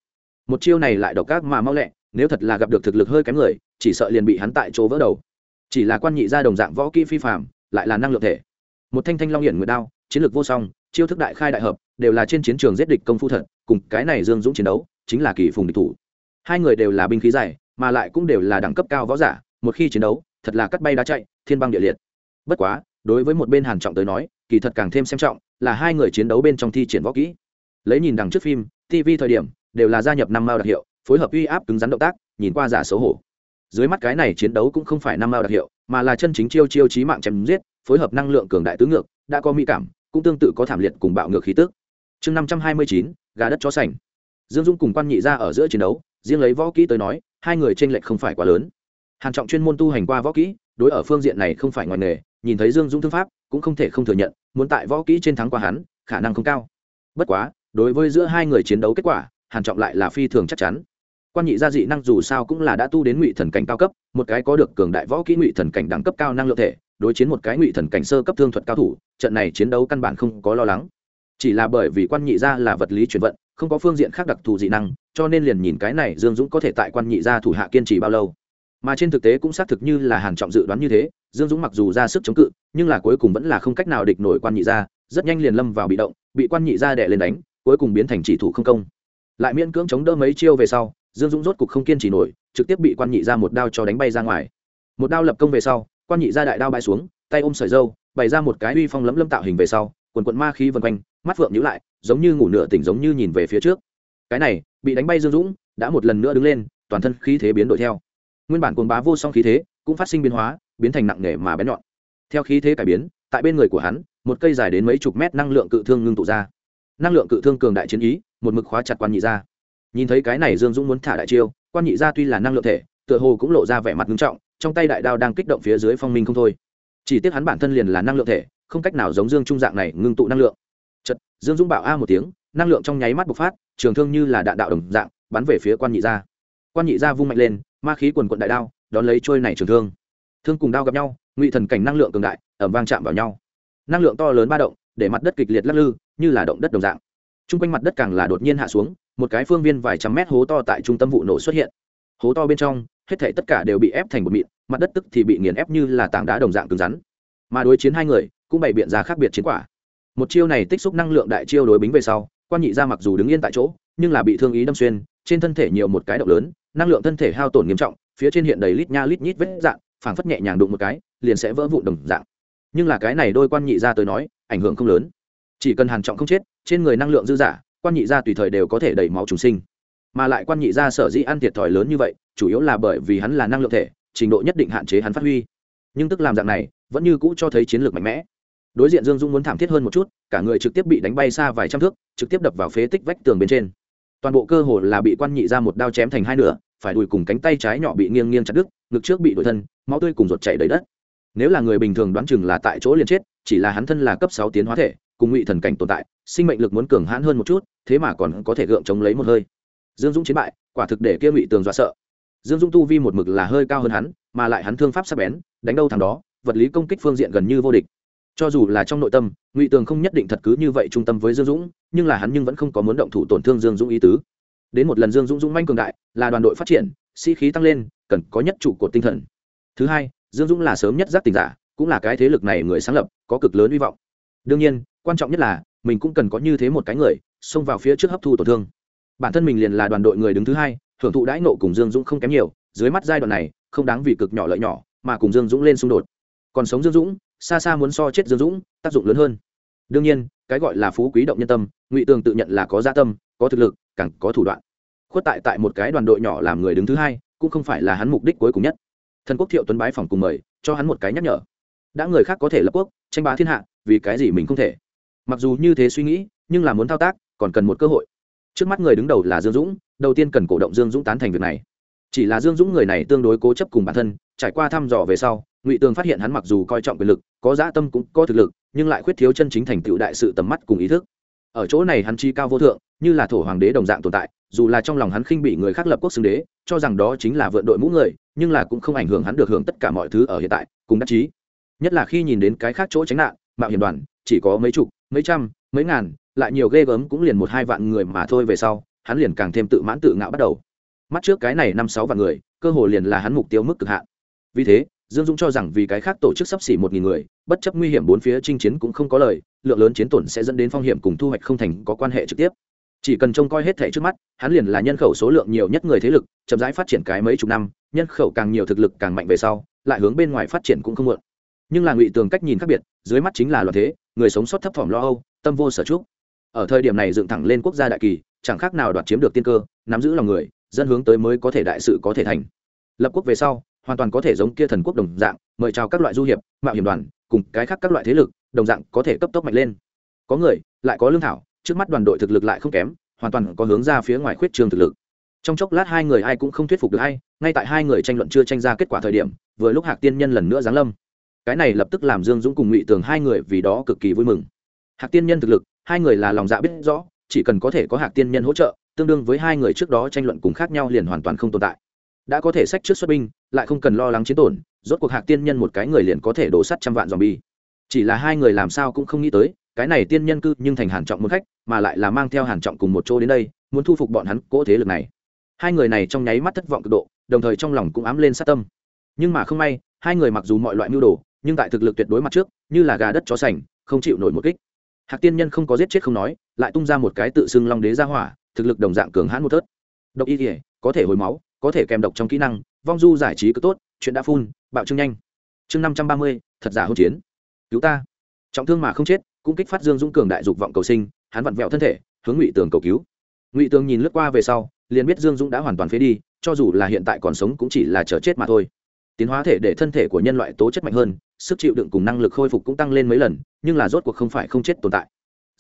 S1: Một chiêu này lại độc các mà mau lẹ nếu thật là gặp được thực lực hơi kém người chỉ sợ liền bị hắn tại chỗ vỡ đầu chỉ là quan nhị gia đồng dạng võ kỹ phi phạm lại là năng lượng thể. Một thanh thanh long hiển nguyệt đao, chiến lược vô song, chiêu thức đại khai đại hợp, đều là trên chiến trường giết địch công phu thật, cùng cái này dương dũng chiến đấu, chính là kỳ phùng địch thủ. Hai người đều là binh khí dài, mà lại cũng đều là đẳng cấp cao võ giả, một khi chiến đấu, thật là cắt bay đá chạy, thiên băng địa liệt. Bất quá, đối với một bên hàn trọng tới nói, kỳ thật càng thêm xem trọng, là hai người chiến đấu bên trong thi triển võ kỹ. Lấy nhìn đằng trước phim tv thời điểm, đều là gia nhập năm mao đặc hiệu, phối hợp uy áp cứng rắn động tác, nhìn qua giả xấu hổ dưới mắt cái này chiến đấu cũng không phải năm mao đặc hiệu, mà là chân chính chiêu chiêu chí mạng chém giết, phối hợp năng lượng cường đại tứ ngược, đã có mỹ cảm, cũng tương tự có thảm liệt cùng bạo ngược khí tức. Chương năm trăm hai mươi chín, gà đất chó sành. Dương dung cùng quan nhị ra ở giữa chiến đấu, riêng lấy võ kỹ tới nói, hai người trên lệch không phải quá lớn. Hàn trọng chuyên môn tu hành qua võ kỹ, đối ở phương diện này không phải ngoài nghề, nhìn thấy dương dung thương pháp, cũng không thể không thừa nhận, muốn tại võ kỹ trên thắng qua hắn, khả năng không cao. Bất quá, đối với giữa hai người chiến đấu kết quả, hàn trọng lại là phi thường chắc chắn quan nhị gia dị năng dù sao cũng là đã tu đến ngụy thần cảnh cao cấp, một cái có được cường đại võ kỹ ngụy thần cảnh đẳng cấp cao năng lượng thể, đối chiến một cái ngụy thần cảnh sơ cấp thương thuật cao thủ, trận này chiến đấu căn bản không có lo lắng. Chỉ là bởi vì quan nhị gia là vật lý chuyển vận, không có phương diện khác đặc thù dị năng, cho nên liền nhìn cái này dương dũng có thể tại quan nhị gia thủ hạ kiên trì bao lâu. Mà trên thực tế cũng xác thực như là hàn trọng dự đoán như thế, dương dũng mặc dù ra sức chống cự, nhưng là cuối cùng vẫn là không cách nào địch nổi quan nhị gia, rất nhanh liền lâm vào bị động, bị quan nhị gia đè lên đánh, cuối cùng biến thành chỉ thủ không công. Lại miễn cưỡng chống đỡ mấy chiêu về sau dương dũng rốt cục không kiên trì nổi, trực tiếp bị quan nhị ra một đao cho đánh bay ra ngoài. Một đao lập công về sau, quan nhị ra đại đao bay xuống, tay ôm sợi dâu bày ra một cái uy phong lấm lâm tạo hình về sau, quần quận ma khí vân quanh, mắt phượng nhữ lại, giống như ngủ nửa tỉnh giống như nhìn về phía trước. Cái này, bị đánh bay dương dũng, đã một lần nữa đứng lên, toàn thân khí thế biến đổi theo. Nguyên bản cuồng bá vô song khí thế, cũng phát sinh biến hóa, biến thành nặng nề mà bén nhọn. Theo khí thế cải biến, tại bên người của hắn, một cây dài đến mấy chục mét năng lượng cự thương ngưng tụ ra. Năng lượng cự thương cường đại chiến ý, một mực khóa chặt quan nhị ra nhìn thấy cái này dương dũng muốn thả đại chiêu, quan nhị Gia tuy là năng lượng thể, tựa hồ cũng lộ ra vẻ mặt nghiêm trọng, trong tay đại đao đang kích động phía dưới phong minh không thôi. Chỉ tiếc hắn bản thân liền là năng lượng thể, không cách nào giống dương trung dạng này ngưng tụ năng lượng. Chật dương dũng bảo a một tiếng, năng lượng trong nháy mắt bộc phát, trường thương như là đạn đạo đồng dạng, bắn về phía quan nhị gia. Quan nhị gia vung mạnh lên, ma khí quần quận đại đao, đón lấy trôi này trường thương. Thương cùng đao gặp nhau, ngụy thần cảnh năng lượng cường đại ẩm vang chạm vào nhau. Năng lượng to lớn ba động, để mặt đất kịch liệt lắc lư, như là động đất đồng dạng. T r u n g quanh mặt đất càng là đột nhiên hạ xuống một cái phương viên vài trăm mét hố to tại trung tâm vụ nổ xuất hiện. Hố to bên trong, hết thể tất cả đều bị ép thành một mịn, mặt đất tức thì bị nghiền ép như là tảng đá đồng dạng cứng rắn. Mà đối chiến hai người, cũng bày biện ra khác biệt chiến quả. Một chiêu này tích xúc năng lượng đại chiêu đối bính về sau, quan nhị ra mặc dù đứng yên tại chỗ, nhưng là bị thương ý đâm xuyên, trên thân thể nhiều một cái động lớn, năng lượng thân thể hao tổn nghiêm trọng, phía trên hiện đầy lít nha lít nhít vết dạng, phảng phất nhẹ nhàng đụng một cái, liền sẽ vỡ vụn đồng dạng. Nhưng là cái này đôi quan nhị gia tới nói, ảnh hưởng không lớn. Chỉ cần hàn trọng không chết, trên người năng lượng dư giả quan nhị gia tùy thời đều có thể đẩy máu trùng sinh. Mà lại quan nhị gia sở dĩ ăn thiệt thòi lớn như vậy, chủ yếu là bởi vì hắn là năng lượng thể, trình độ nhất định hạn chế hắn phát huy. Nhưng tức làm dạng này, vẫn như cũ cho thấy chiến lược mạnh mẽ. Đối diện dương dung muốn thảm thiết hơn một chút, cả người trực tiếp bị đánh bay xa vài trăm thước, trực tiếp đập vào phế tích vách tường bên trên. Toàn bộ cơ hồ là bị quan nhị ra một đao chém thành hai nửa, phải đùi cùng cánh tay trái nhỏ bị nghiêng nghiêng chặt đứt, ngực trước bị đổi thân, máu tươi cùng ruột chảy đầy đất. Nếu là người bình thường đoán chừng là tại chỗ liền chết, chỉ là hắn thân là cấp sáu tiến hóa thể, cùng ngụy thần cảnh tồn tại sinh mệnh lực muốn cường hãn hơn một chút, thế mà còn có thể gượng chống lấy một hơi. Dương dũng chiến bại, quả thực để kia ngụy tường dọa sợ. Dương dũng tu vi một mực là hơi cao hơn hắn, mà lại hắn thương pháp sắc bén, đánh đâu thằng đó, vật lý công kích phương diện gần như vô địch. Cho dù là trong nội tâm, ngụy tường không nhất định thật cứ như vậy trung tâm với dương dũng, nhưng là hắn nhưng vẫn không có muốn động thủ tổn thương dương dũng ý tứ. Đến một lần dương dũng dũng manh cường đại, là đoàn đội phát triển, sĩ、si、khí tăng lên, cần có nhất trụ cột tinh thần. Thứ hai, dương dũng là sớm nhất giác tình giả, cũng là cái thế lực này người sáng lập, có cực lớn hy vọng. Đương nhiên, quan trọng nhất là mình cũng cần có như thế một cái người, xông vào phía trước hấp thu tổn thương. Bản thân mình liền là đoàn đội người đứng thứ hai, hưởng thụ đãi nộ cùng dương dũng không kém nhiều, dưới mắt giai đoạn này, không đáng vì cực nhỏ lợi nhỏ, mà cùng dương dũng lên xung đột. Còn sống dương dũng, xa xa muốn so chết dương dũng, tác dụng lớn hơn. Đương nhiên, cái gọi là phú quý động nhân tâm, ngụy tường tự nhận là có gia tâm, có thực lực, càng có thủ đoạn. Khuất tại tại một cái đoàn đội nhỏ làm người đứng thứ hai, cũng không phải là hắn mục đích cuối cùng nhất. Thần quốc thiệu tuấn bái phòng cùng mời, cho hắn một cái nhắc nhở. Đã người khác có thể lập quốc, tranh bá thiên hạ, vì cái gì mình không thể? Mặc dù như thế suy nghĩ, nhưng là muốn thao tác, còn cần một cơ hội. Trước mắt người đứng đầu là dương dũng, đầu tiên cần cổ động dương dũng tán thành việc này. Chỉ là dương dũng người này tương đối cố chấp cùng bản thân, trải qua thăm dò về sau, ngụy tường phát hiện hắn mặc dù coi trọng quyền lực, có dã tâm cũng có thực lực, nhưng lại khuyết thiếu chân chính thành tựu đại sự tầm mắt cùng ý thức. Ở chỗ này hắn chi cao vô thượng, như là thổ hoàng đế đồng dạng tồn tại, dù là trong lòng hắn khinh bị người khác lập quốc xưng đế, cho rằng đó chính là vượn đội mũ người, nhưng là cũng không ảnh hưởng hắn được hưởng tất cả mọi thứ ở hiện tại, cùng đắc chí. Nhất là khi nhìn đến cái khác chỗ tránh nạn, mạo hiểm đoàn, chỉ có mấy chục mấy trăm, mấy ngàn, lại nhiều ghê gớm cũng liền một hai vạn người mà thôi về sau, hắn liền càng thêm tự mãn tự ngạo bắt đầu. Mắt trước cái này năm sáu vạn người, cơ hồ liền là hắn mục tiêu mức cực hạn. Vì thế, dương dũng cho rằng vì cái khác tổ chức sắp xỉ một nghìn người, bất chấp nguy hiểm bốn phía chinh chiến cũng không có lời, lượng lớn chiến tổn sẽ dẫn đến phong hiểm cùng thu hoạch không thành có quan hệ trực tiếp. Chỉ cần trông coi hết thẻ trước mắt, hắn liền là nhân khẩu số lượng nhiều nhất người thế lực, chậm rãi phát triển cái mấy chục năm, nhân khẩu càng nhiều thực lực càng mạnh về sau, lại hướng bên ngoài phát triển cũng không muộn. Nhưng là ngụy tường cách nhìn khác biệt, dưới mắt chính là loạn thế người sống sót thấp thỏm lo âu, tâm vô sở trúc. Ở thời điểm này dựng thẳng lên quốc gia đại kỳ, chẳng khác nào đoạt chiếm được tiên cơ, nắm giữ lòng người dân hướng tới mới có thể đại sự có thể thành. Lập quốc về sau, hoàn toàn có thể giống kia thần quốc đồng dạng, mời chào các loại du hiệp, mạo hiểm đoàn, cùng cái khác các loại thế lực, đồng dạng có thể cấp tốc mạnh lên. Có người, lại có lương thảo, trước mắt đoàn đội thực lực lại không kém, hoàn toàn có hướng ra phía ngoài khuyết trường thực lực. Trong chốc lát hai người ai cũng không thuyết phục được hay ngay tại hai người tranh luận chưa tranh ra kết quả thời điểm, vừa lúc hạc tiên nhân lần nữa giáng lâm cái này lập tức làm dương dũng cùng ngụy tường hai người vì đó cực kỳ vui mừng. Hạc tiên nhân thực lực, hai người là lòng dạ biết rõ, chỉ cần có thể có hạc tiên nhân hỗ trợ, tương đương với hai người trước đó tranh luận cùng khác nhau liền hoàn toàn không tồn tại. Đã có thể sách trước xuất binh, lại không cần lo lắng chiến tổn, rốt cuộc hạc tiên nhân một cái người liền có thể đổ sắt trăm vạn dòm bi chỉ là hai người làm sao cũng không nghĩ tới, cái này tiên nhân cư nhưng thành hàn trọng muốn khách, mà lại là mang theo hàn trọng cùng một chỗ đến đây, muốn thu phục bọn hắn cỗ thế lực này. Hai người này trong nháy mắt thất vọng cực độ, đồng thời trong lòng cũng ám lên sát tâm. Nhưng mà không may, hai người mặc dù mọi loại mưu đồ nhưng tại thực lực tuyệt đối mặt trước, như là gà đất chó sành, không chịu nổi một kích. Hạc tiên nhân không có giết chết không nói, lại tung ra một cái tự xưng long đế ra hỏa, thực lực đồng dạng cường hãn một thớt. Độc y thể có thể hồi máu, có thể kèm độc trong kỹ năng, vong du giải trí cứ tốt, chuyện đã phun, bạo trương nhanh. Chương năm trăm ba mươi, thật giả hỗn chiến. Cứu ta. Trọng thương mà không chết, cũng kích phát dương dũng cường đại dục vọng cầu sinh, hắn vặn vẹo thân thể, hướng ngụy tường cầu cứu. Ngụy tường nhìn lướt qua về sau, liền biết dương dũng đã hoàn toàn phế đi, cho dù là hiện tại còn sống cũng chỉ là chờ chết mà thôi. Tiến hóa thể để thân thể của nhân loại tố chất mạnh hơn sức chịu đựng cùng năng lực khôi phục cũng tăng lên mấy lần, nhưng là rốt cuộc không phải không chết tồn tại.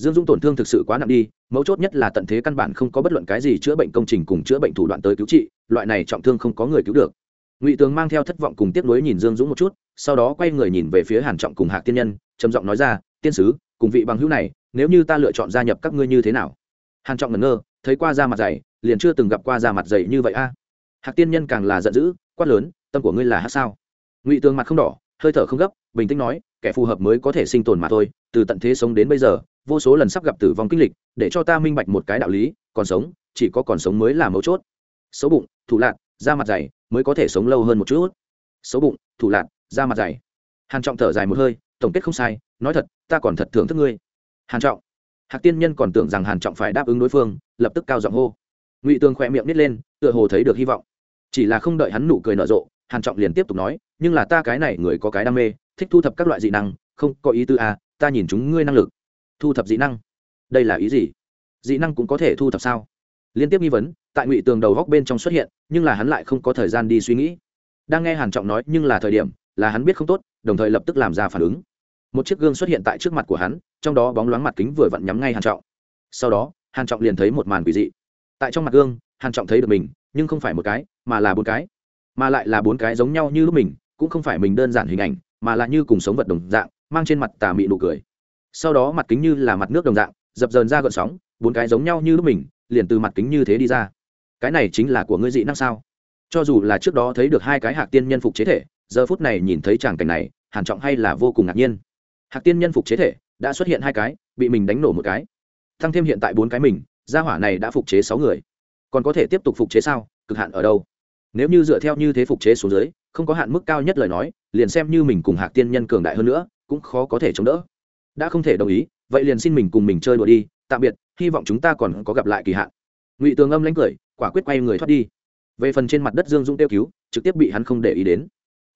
S1: Dương Dung tổn thương thực sự quá nặng đi, mấu chốt nhất là tận thế căn bản không có bất luận cái gì chữa bệnh công trình cùng chữa bệnh thủ đoạn tới cứu trị, loại này trọng thương không có người cứu được. Ngụy tướng mang theo thất vọng cùng tiếp nối nhìn dương dũng một chút, sau đó quay người nhìn về phía hàn trọng cùng hạc tiên nhân, trầm giọng nói ra, tiên sứ, cùng vị bằng hữu này, nếu như ta lựa chọn gia nhập các ngươi như thế nào? Hàn trọng ngẩn ngơ, thấy qua da mặt dày, liền chưa từng gặp qua da mặt dày như vậy a. Hạc tiên nhân càng là giận dữ, quát lớn, tâm của ngươi là hát sao? Ngụy tướng mặt không đỏ hơi thở không gấp, bình tĩnh nói, kẻ phù hợp mới có thể sinh tồn mà thôi, từ tận thế sống đến bây giờ, vô số lần sắp gặp tử vong kinh lịch, để cho ta minh bạch một cái đạo lý, còn sống, chỉ có còn sống mới là mấu chốt. Xấu bụng, thủ lạc da mặt dày, mới có thể sống lâu hơn một chút. Xấu bụng, thủ lạc da mặt dày. Hàn trọng thở dài một hơi, tổng kết không sai, nói thật, ta còn thật thưởng thức ngươi. Hàn trọng. Hạc tiên nhân còn tưởng rằng hàn trọng phải đáp ứng đối phương, lập tức cao giọng hô. Ngụy tương khỏe miệng nít lên, tựa hồ thấy được hy vọng. Chỉ là không đợi hắn nụ cười nở rộ hàn trọng liền tiếp tục nói, nhưng là ta cái này người có cái đam mê, thích thu thập các loại dị năng, không, có ý tư à ta nhìn chúng ngươi năng lực. Thu thập dị năng? Đây là ý gì? Dị năng cũng có thể thu thập sao? Liên tiếp nghi vấn, tại ngụy tường đầu góc bên trong xuất hiện, nhưng là hắn lại không có thời gian đi suy nghĩ. Đang nghe hàn trọng nói, nhưng là thời điểm, là hắn biết không tốt, đồng thời lập tức làm ra phản ứng. Một chiếc gương xuất hiện tại trước mặt của hắn, trong đó bóng loáng mặt kính vừa vặn nhắm ngay hàn trọng. Sau đó, hàn trọng liền thấy một màn quỷ dị. Tại trong mặt gương, hàn trọng thấy được mình, nhưng không phải một cái, mà là bốn cái mà lại là bốn cái giống nhau như lúc mình, cũng không phải mình đơn giản hình ảnh, mà là như cùng sống vật đồng dạng, mang trên mặt tà mị nụ cười. Sau đó mặt kính như là mặt nước đồng dạng, dập dờn ra gợn sóng, bốn cái giống nhau như lúc mình, liền từ mặt kính như thế đi ra. Cái này chính là của ngươi dị năng sao? Cho dù là trước đó thấy được hai cái hạc tiên nhân phục chế thể, giờ phút này nhìn thấy tràng cảnh này, hàn trọng hay là vô cùng ngạc nhiên. Hạc tiên nhân phục chế thể, đã xuất hiện hai cái, bị mình đánh nổ một cái. Tăng thêm hiện tại bốn cái mình, gia hỏa này đã phục chế sáu người. Còn có thể tiếp tục phục chế sao? Cực hạn ở đâu? Nếu như dựa theo như thế phục chế xuống dưới, không có hạn mức cao nhất lời nói, liền xem như mình cùng hạc tiên nhân cường đại hơn nữa, cũng khó có thể chống đỡ. Đã không thể đồng ý, vậy liền xin mình cùng mình chơi đùa đi, tạm biệt, hy vọng chúng ta còn có gặp lại kỳ hạn. Ngụy tường âm lánh cười, quả quyết quay người thoát đi. Về phần trên mặt đất dương dũng tiêu cứu, trực tiếp bị hắn không để ý đến.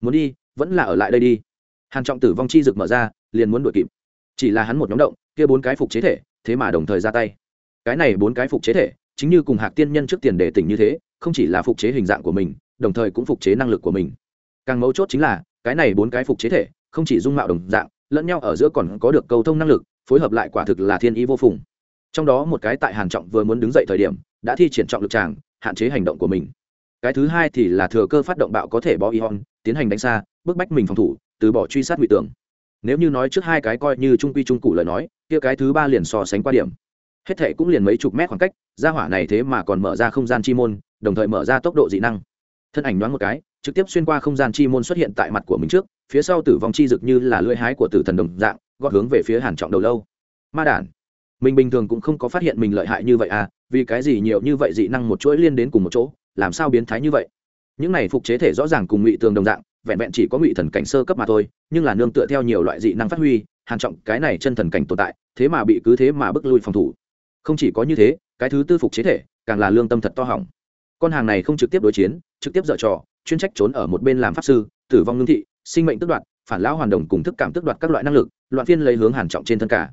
S1: Muốn đi, vẫn là ở lại đây đi. Hàn trọng tử vong chi rực mở ra, liền muốn đuổi kịp. Chỉ là hắn một nhóm động, kia bốn cái phục chế thể, thế mà đồng thời ra tay. Cái này bốn cái phục chế thể, chính như cùng hạc tiên nhân trước tiền để tỉnh như thế không chỉ là phục chế hình dạng của mình, đồng thời cũng phục chế năng lực của mình. Càng mấu chốt chính là, cái này bốn cái phục chế thể, không chỉ dung mạo đồng dạng, lẫn nhau ở giữa còn có được cầu thông năng lực, phối hợp lại quả thực là thiên ý vô phùng. Trong đó một cái tại hàn trọng vừa muốn đứng dậy thời điểm, đã thi triển trọng lực tràng, hạn chế hành động của mình. Cái thứ hai thì là thừa cơ phát động bạo có thể bó ion, tiến hành đánh xa, bức bách mình phòng thủ, từ bỏ truy sát ngụy tưởng nếu như nói trước hai cái coi như trung quy trung cụ lời nói, kia cái thứ ba liền so sánh qua điểm. Hết thệ cũng liền mấy chục mét khoảng cách ra hỏa này thế mà còn mở ra không gian chi môn đồng thời mở ra tốc độ dị năng. Thân ảnh nhoáng một cái, trực tiếp xuyên qua không gian chi môn xuất hiện tại mặt của mình trước, phía sau tử vong chi dực như là lưỡi hái của tử thần đồng dạng gọt hướng về phía hàn trọng đầu lâu. Ma đản, mình bình thường cũng không có phát hiện mình lợi hại như vậy à vì cái gì nhiều như vậy dị năng một chuỗi liên đến cùng một chỗ, làm sao biến thái như vậy? Những này phục chế thể rõ ràng cùng ngụy tường đồng dạng, vẹn vẹn chỉ có ngụy thần cảnh sơ cấp mà thôi, nhưng là nương tựa theo nhiều loại dị năng phát huy, hàn trọng, cái này chân thần cảnh tồn tại, thế mà bị cứ thế mà bức lui phòng thủ. Không chỉ có như thế, cái thứ tư phục chế thể, càng là lương tâm thật to hỏng con hàng này không trực tiếp đối chiến, trực tiếp dở trò, chuyên trách trốn ở một bên làm pháp sư, tử vong ngưng thị, sinh mệnh tức đoạt, phản lão hoàn đồng cùng thức cảm tức đoạt các loại năng lực, loạn phiên lấy hướng hàn trọng trên thân cả.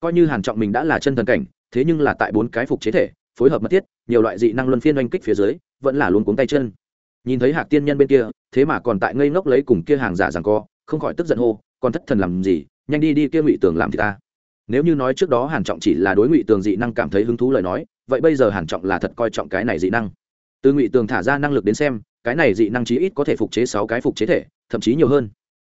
S1: Coi như hàn trọng mình đã là chân thần cảnh, thế nhưng là tại bốn cái phục chế thể, phối hợp mật thiết, nhiều loại dị năng luân phiên oanh kích phía dưới, vẫn là luôn cuống tay chân. Nhìn thấy hạc tiên nhân bên kia, thế mà còn tại ngây ngốc lấy cùng kia hàng giả rằng co, không khỏi tức giận hô còn thất thần làm gì? Nhanh đi đi kia ngụy tường làm thì ta. Nếu như nói trước đó hàn trọng chỉ là đối ngụy tường dị năng cảm thấy hứng thú lời nói, vậy bây giờ hàn trọng là thật coi trọng cái này dị năng từ ngụy tường thả ra năng lực đến xem, cái này dị năng chí ít có thể phục chế sáu cái phục chế thể, thậm chí nhiều hơn.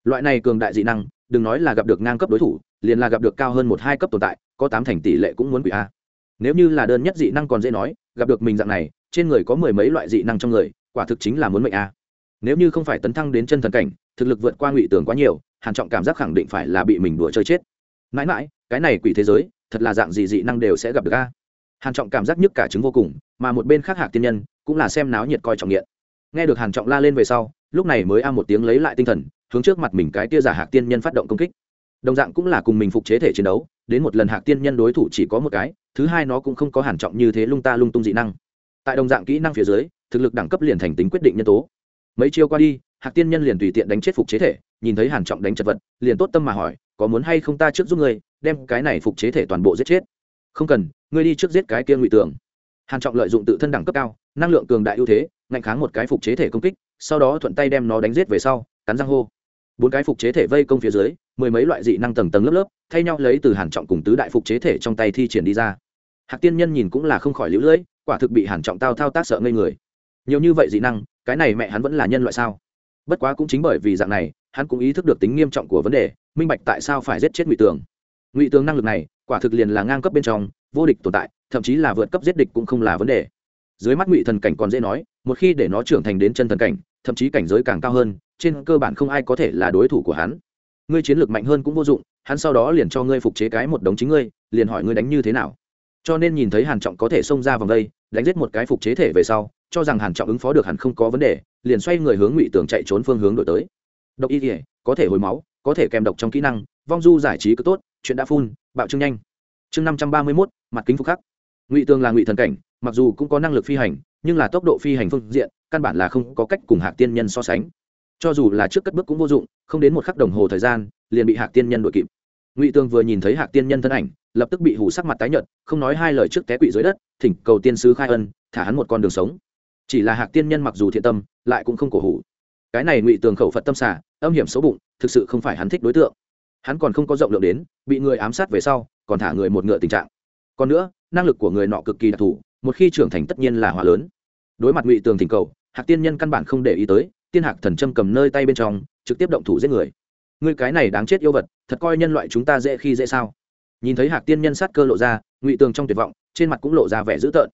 S1: Loại này cường đại dị năng, đừng nói là gặp được ngang cấp đối thủ, liền là gặp được cao hơn một hai cấp tồn tại, có tám thành tỷ lệ cũng muốn quỷ a. Nếu như là đơn nhất dị năng còn dễ nói, gặp được mình dạng này, trên người có mười mấy loại dị năng trong người, quả thực chính là muốn mệnh a. Nếu như không phải tấn thăng đến chân thần cảnh, thực lực vượt qua ngụy tường quá nhiều, hàn trọng cảm giác khẳng định phải là bị mình đùa chơi chết. Mãi mãi, cái này quỷ thế giới, thật là dạng gì dị năng đều sẽ gặp được a. Hàn trọng cảm giác nhức cả trứng vô cùng, mà một bên khác hạc tiên nhân cũng là xem náo nhiệt coi trọng nghiện. Nghe được hàn trọng la lên về sau, lúc này mới a một tiếng lấy lại tinh thần, hướng trước mặt mình cái tia giả hạc tiên nhân phát động công kích. Đồng dạng cũng là cùng mình phục chế thể chiến đấu, đến một lần hạc tiên nhân đối thủ chỉ có một cái, thứ hai nó cũng không có hàn trọng như thế lung ta lung tung dị năng. Tại đồng dạng kỹ năng phía dưới, thực lực đẳng cấp liền thành tính quyết định nhân tố. Mấy chiêu qua đi, hạc tiên nhân liền tùy tiện đánh chết phục chế thể, nhìn thấy hàn trọng đánh chật vật, liền tốt tâm mà hỏi, có muốn hay không ta trước giúp ngươi, đem cái này phục chế thể toàn bộ giết chết? Không cần, ngươi đi trước giết cái kia ngụy tưởng hàn trọng lợi dụng tự thân đẳng cấp cao, năng lượng cường đại ưu thế, ngạnh kháng một cái phục chế thể công kích, sau đó thuận tay đem nó đánh giết về sau, cắn răng hô. Bốn cái phục chế thể vây công phía dưới, mười mấy loại dị năng tầng tầng lớp lớp, thay nhau lấy từ hàn trọng cùng tứ đại phục chế thể trong tay thi triển đi ra. Hạc tiên nhân nhìn cũng là không khỏi liễu lưỡi, quả thực bị hàn trọng tao thao tác sợ ngây người. Nhiều như vậy dị năng, cái này mẹ hắn vẫn là nhân loại sao? Bất quá cũng chính bởi vì dạng này, hắn cũng ý thức được tính nghiêm trọng của vấn đề, minh bạch tại sao phải giết chết ngụy tường. Ngụy tường năng lực này, quả thực liền là ngang cấp bên trong, vô địch tồn tại thậm chí là vượt cấp giết địch cũng không là vấn đề. Dưới mắt ngụy thần cảnh còn dễ nói, một khi để nó trưởng thành đến chân thần cảnh, thậm chí cảnh giới càng cao hơn, trên cơ bản không ai có thể là đối thủ của hắn. Ngươi chiến lược mạnh hơn cũng vô dụng, hắn sau đó liền cho ngươi phục chế cái một đống chính ngươi, liền hỏi ngươi đánh như thế nào. Cho nên nhìn thấy hàn trọng có thể xông ra vòng đây, đánh giết một cái phục chế thể về sau, cho rằng hàn trọng ứng phó được hẳn không có vấn đề, liền xoay người hướng ngụy tường chạy trốn phương hướng đổi tới. Độc y thể có thể hồi máu, có thể kèm độc trong kỹ năng, vong du giải trí cứ tốt, chuyện đã phun, bạo trương nhanh. Chương năm trăm ba mươi mốt, mặt kính phục khắc ngụy tường là ngụy thần cảnh, mặc dù cũng có năng lực phi hành, nhưng là tốc độ phi hành phương diện, căn bản là không có cách cùng hạc tiên nhân so sánh. Cho dù là trước cất bước cũng vô dụng, không đến một khắc đồng hồ thời gian, liền bị hạc tiên nhân đội kịp. Ngụy tường vừa nhìn thấy hạc tiên nhân thân ảnh, lập tức bị hủ sắc mặt tái nhợt, không nói hai lời trước té quỵ dưới đất, thỉnh cầu tiên sứ khai ân, thả hắn một con đường sống. Chỉ là hạc tiên nhân mặc dù thiện tâm, lại cũng không cổ hủ. Cái này ngụy tường khẩu phật tâm xả âm hiểm xấu bụng, thực sự không phải hắn thích đối tượng. Hắn còn không có rộng lượng đến, bị người ám sát về sau, còn thả người một ngựa tình trạng. Còn nữa năng lực của người nọ cực kỳ đặc thù, một khi trưởng thành tất nhiên là hỏa lớn. Đối mặt ngụy tường thỉnh cầu, hạc tiên nhân căn bản không để ý tới, tiên hạc thần châm cầm nơi tay bên trong, trực tiếp động thủ giết người. Người cái này đáng chết yêu vật, thật coi nhân loại chúng ta dễ khi dễ sao? Nhìn thấy hạc tiên nhân sát cơ lộ ra, ngụy tường trong tuyệt vọng, trên mặt cũng lộ ra vẻ dữ tợn.